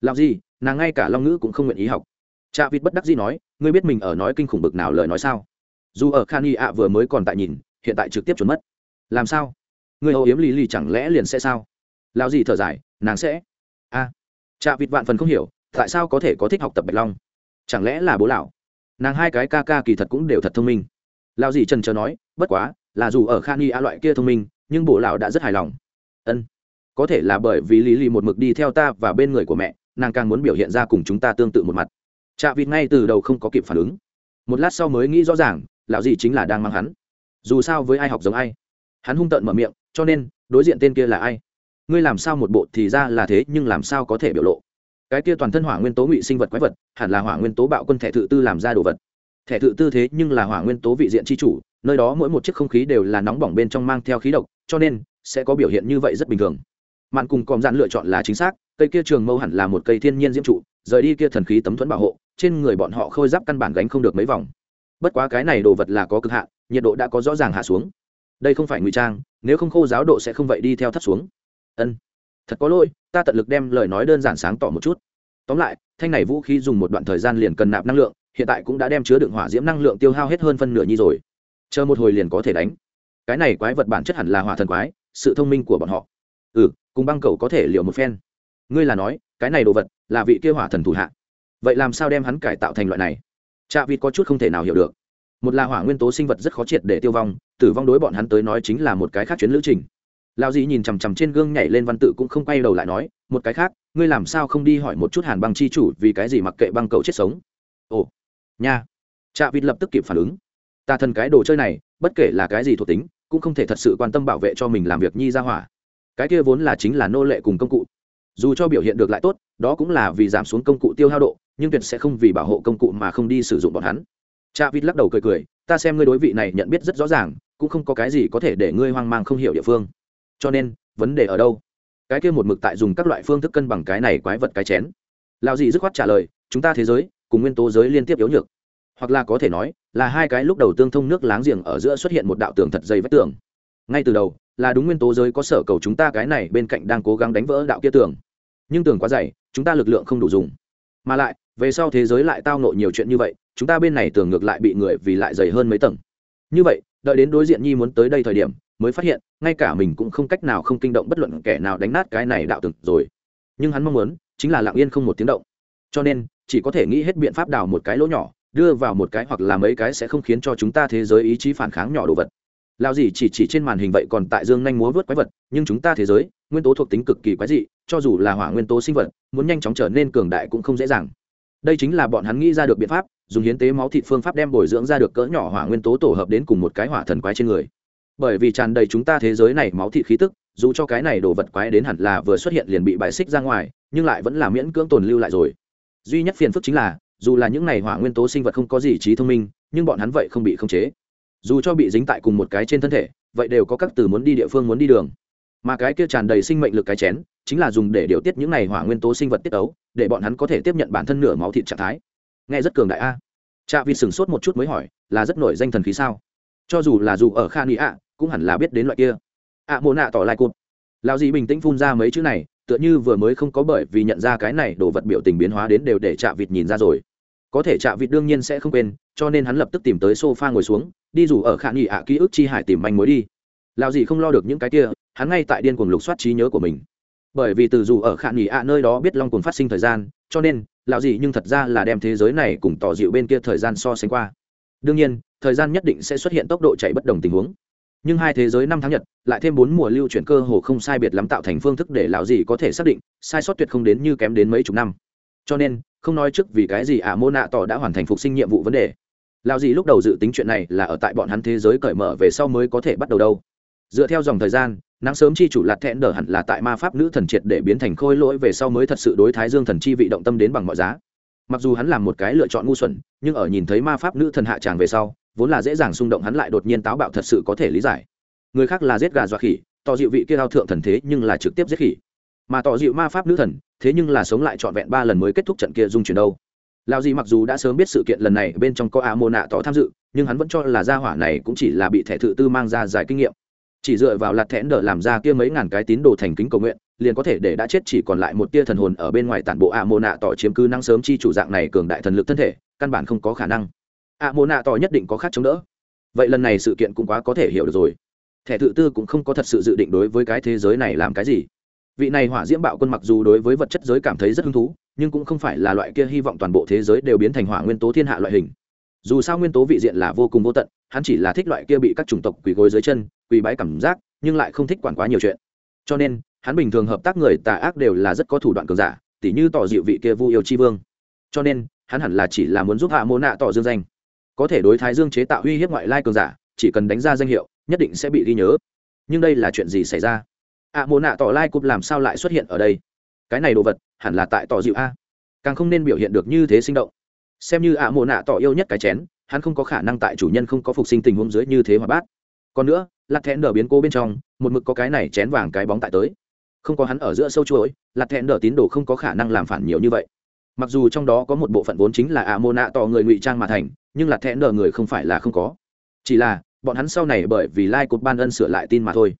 làm gì? Nàng ngay cả long ngữ cũng không nguyện ý học. Cha vịt bất đắc dĩ nói, ngươi biết mình ở nói kinh khủng bực nào lời nói sao? Dù ở khan y a vừa mới còn tại nhìn, hiện tại trực tiếp trốn mất. Làm sao? Người hầu yếm lì lì chẳng lẽ liền sẽ sao? Lao gì thở dài, nàng sẽ. A. À. cha vịt vạn phần không hiểu, tại sao có thể có thích học tập bạch long? Chẳng lẽ là bố lão? Nàng hai cái ca ca kỳ thật cũng đều thật thông minh. Lao gì trần trờ nói, bất quá, là dù ở khan y a loại kia thông minh, nhưng bố lão đã rất hài lòng. Ân, có thể là bởi vì lý lì một mực đi theo ta và bên người của mẹ nàng càng muốn biểu hiện ra cùng chúng ta tương tự một mặt. Chạ vịt ngay từ đầu không có kịp phản ứng. Một lát sau mới nghĩ rõ ràng, lão gì chính là đang mang hắn. Dù sao với ai học giống ai. Hắn hung tợn mở miệng, cho nên, đối diện tên kia là ai? Ngươi làm sao một bộ thì ra là thế, nhưng làm sao có thể biểu lộ? Cái kia toàn thân hỏa nguyên tố ngụy sinh vật quái vật, hẳn là hỏa nguyên tố bạo quân thẻ tự tư làm ra đồ vật. Thẻ tự tư thế nhưng là hỏa nguyên tố vị diện c h i chủ, nơi đó mỗi một chiếc không khí đều là nóng bỏng bên trong mang theo khí độc, cho nên, sẽ có biểu hiện như vậy rất bình thường. Mạn cùng còm dạn lựa chọn là chính xác cây kia trường mâu hẳn là một cây thiên nhiên diễm trụ, rời đi kia thần khí tấm thuẫn bảo hộ, trên người bọn họ khôi giáp căn bản gánh không được mấy vòng. Bất quá cái này đồ vật là có cực hạn, nhiệt độ đã có rõ ràng hạ xuống. Đây không phải ngụy trang, nếu không khô giáo độ sẽ không vậy đi theo thấp xuống. Ân, thật có lỗi, ta tận lực đem lời nói đơn giản sáng tỏ một chút. Tóm lại, thanh này vũ khí dùng một đoạn thời gian liền cần nạp năng lượng, hiện tại cũng đã đem chứa đựng hỏa diễm năng lượng tiêu hao hết hơn phân nửa nhi rồi. Chờ một hồi liền có thể đánh. Cái này quái vật bản chất hẳn là hỏa thần quái, sự thông minh của bọn họ. Ừ cùng băng cầu có thể liệu một phen ngươi là nói, cái này đồ vật là vị kia hỏa thần thủ hạ. Vậy làm sao đem hắn cải tạo thành loại này? Chạ vịt có chút không thể nào hiểu được. Một là hỏa nguyên tố sinh vật rất khó triệt để tiêu vong, tử vong đối bọn hắn tới nói chính là một cái khác chuyến lữ trình. Lao dì nhìn chằm chằm trên gương nhảy lên văn tự cũng không quay đầu lại nói, một cái khác, ngươi làm sao không đi hỏi một chút hàn băng chi chủ vì cái gì mặc kệ băng cầu chết sống? Ồ, nha. Chạ vịt lập tức kịp phản ứng. Ta thân cái đồ chơi này, bất kể là cái gì thuộc tính, cũng không thể thật sự quan tâm bảo vệ cho mình làm việc nhi ra hỏa. Cái kia vốn là chính là nô lệ cùng công cụ dù cho biểu hiện được lại tốt, đó cũng là vì giảm xuống công cụ tiêu hao độ, nhưng tuyệt sẽ không vì bảo hộ công cụ mà không đi sử dụng bọn hắn. Cha vít lắc đầu cười cười, ta xem ngươi đối vị này nhận biết rất rõ ràng, cũng không có cái gì có thể để ngươi hoang mang không hiểu địa phương. Cho nên, vấn đề ở đâu? Cái kia một mực tại dùng các loại phương thức cân bằng cái này quái vật cái chén. Lao gì dứt khoát trả lời, chúng ta thế giới, cùng nguyên tố giới liên tiếp yếu nhược. Hoặc là có thể nói, là hai cái lúc đầu tương thông nước láng giềng ở giữa xuất hiện một đạo tường thật dày vách tường. Ngay từ đầu, là đúng nguyên tố giới có sở cầu chúng ta cái này bên cạnh đang cố gắng đánh vỡ đạo kia tường nhưng tường quá dày, chúng ta lực lượng không đủ dùng. Mà lại, về sau thế giới lại tao nộ nhiều chuyện như vậy, chúng ta bên này tường ngược lại bị người vì lại dày hơn mấy tầng. Như vậy, đợi đến đối diện nhi muốn tới đây thời điểm, mới phát hiện, ngay cả mình cũng không cách nào không kinh động bất luận kẻ nào đánh nát cái này đạo tường rồi. Nhưng hắn mong muốn, chính là lặng yên không một tiếng động. Cho nên, chỉ có thể nghĩ hết biện pháp đào một cái lỗ nhỏ, đưa vào một cái hoặc là mấy cái sẽ không khiến cho chúng ta thế giới ý chí phản kháng nhỏ đồ vật. Lao gì chỉ chỉ trên màn hình vậy còn tại dương nhanh múa vớt quái vật, nhưng chúng ta thế giới nguyên tố thuộc tính cực kỳ quái dị, cho dù là hỏa nguyên tố sinh vật, muốn nhanh chóng trở nên cường đại cũng không dễ dàng. Đây chính là bọn hắn nghĩ ra được biện pháp, dùng hiến tế máu thịt phương pháp đem bồi dưỡng ra được cỡ nhỏ hỏa nguyên tố tổ hợp đến cùng một cái hỏa thần quái trên người. Bởi vì tràn đầy chúng ta thế giới này máu thịt khí tức, dù cho cái này đồ vật quái đến hẳn là vừa xuất hiện liền bị bài xích ra ngoài, nhưng lại vẫn là miễn cưỡng tồn lưu lại rồi. Duy nhất phiền phức chính là, dù là những này hỏa nguyên tố sinh vật không có gì trí thông minh, nhưng bọn hắn vậy không bị khống chế. Dù cho bị dính tại cùng một cái trên thân thể, vậy đều có các từ muốn đi địa phương muốn đi đường mà cái kia tràn đầy sinh mệnh lực cái chén chính là dùng để điều tiết những này hỏa nguyên tố sinh vật tiết ấu để bọn hắn có thể tiếp nhận bản thân nửa máu thịt trạng thái. Nghe rất cường đại a. Cha vi sửng sốt một chút mới hỏi là rất nổi danh thần khí sao? Cho dù là dù ở khan ý ạ cũng hẳn là biết đến loại kia. Ạ à, mồ nạ tỏ lại cụt. Lao gì bình tĩnh phun ra mấy chữ này tựa như vừa mới không có bởi vì nhận ra cái này đồ vật biểu tình biến hóa đến đều để chạ vịt nhìn ra rồi. Có thể chạ vịt đương nhiên sẽ không quên cho nên hắn lập tức tìm tới sofa ngồi xuống đi dù ở khả nghị ạ ký ức chi hải tìm manh mối đi lao gì không lo được những cái kia, hắn ngay tại điên cuồng lục soát trí nhớ của mình. Bởi vì từ dù ở khả nghỉ ạ nơi đó biết long cuồng phát sinh thời gian, cho nên, lão gì nhưng thật ra là đem thế giới này cùng tỏ dịu bên kia thời gian so sánh qua. Đương nhiên, thời gian nhất định sẽ xuất hiện tốc độ chạy bất đồng tình huống. Nhưng hai thế giới năm tháng nhật, lại thêm bốn mùa lưu chuyển cơ hồ không sai biệt lắm tạo thành phương thức để lão gì có thể xác định, sai sót tuyệt không đến như kém đến mấy chục năm. Cho nên, không nói trước vì cái gì ả mô nạ tỏ đã hoàn thành phục sinh nhiệm vụ vấn đề. Lão gì lúc đầu dự tính chuyện này là ở tại bọn hắn thế giới cởi mở về sau mới có thể bắt đầu đâu dựa theo dòng thời gian, nắng sớm chi chủ lạt thẹn đờ hẳn là tại ma pháp nữ thần triệt để biến thành khôi lỗi về sau mới thật sự đối thái dương thần chi vị động tâm đến bằng mọi giá. Mặc dù hắn làm một cái lựa chọn ngu xuẩn, nhưng ở nhìn thấy ma pháp nữ thần hạ tràng về sau, vốn là dễ dàng xung động hắn lại đột nhiên táo bạo thật sự có thể lý giải. Người khác là giết gà dọa khỉ, tỏ dịu vị kia cao thượng thần thế nhưng là trực tiếp giết khỉ. Mà tỏ dịu ma pháp nữ thần, thế nhưng là sống lại trọn vẹn ba lần mới kết thúc trận kia dung chuyển đâu. Lao gì mặc dù đã sớm biết sự kiện lần này bên trong có a mô nạ tỏ tham dự, nhưng hắn vẫn cho là gia hỏa này cũng chỉ là bị thẻ thự tư mang ra giải kinh nghiệm chỉ dựa vào lạt thẽn đờ làm ra kia mấy ngàn cái tín đồ thành kính cầu nguyện, liền có thể để đã chết chỉ còn lại một tia thần hồn ở bên ngoài tản bộ a mô nạ tỏ chiếm cứ năng sớm chi chủ dạng này cường đại thần lực thân thể, căn bản không có khả năng. A mô nạ tỏ nhất định có khác chống đỡ. Vậy lần này sự kiện cũng quá có thể hiểu được rồi. Thẻ tự tư cũng không có thật sự dự định đối với cái thế giới này làm cái gì. Vị này hỏa diễm bạo quân mặc dù đối với vật chất giới cảm thấy rất hứng thú, nhưng cũng không phải là loại kia hy vọng toàn bộ thế giới đều biến thành hỏa nguyên tố thiên hạ loại hình dù sao nguyên tố vị diện là vô cùng vô tận, hắn chỉ là thích loại kia bị các chủng tộc quỳ gối dưới chân, quỳ bái cảm giác, nhưng lại không thích quản quá nhiều chuyện. Cho nên, hắn bình thường hợp tác người tà ác đều là rất có thủ đoạn cường giả, tỉ như tỏ dịu vị kia vu yêu chi vương. Cho nên, hắn hẳn là chỉ là muốn giúp hạ mô nạ tỏ dương danh. Có thể đối thái dương chế tạo uy hiếp ngoại lai cường giả, chỉ cần đánh ra danh hiệu, nhất định sẽ bị ghi nhớ. Nhưng đây là chuyện gì xảy ra? Ạ mô nạ tỏ lai cụp làm sao lại xuất hiện ở đây? Cái này đồ vật, hẳn là tại tỏ dịu a. Càng không nên biểu hiện được như thế sinh động xem như ạ mộ nạ tỏ yêu nhất cái chén, hắn không có khả năng tại chủ nhân không có phục sinh tình huống dưới như thế mà bát còn nữa lặt thẹn đờ biến cố bên trong, một mực có cái này chén vàng cái bóng tại tới. Không có hắn ở giữa sâu chuỗi lặt thẹn đờ tín đồ không có khả năng làm phản nhiều như vậy. Mặc dù trong đó có một bộ phận vốn chính là ạ mô nạ tỏ người ngụy trang mà thành, nhưng lặt thẹn đờ người không phải là không có. Chỉ là, bọn hắn sau này bởi vì lai cột ban ân sửa lại tin mà thôi.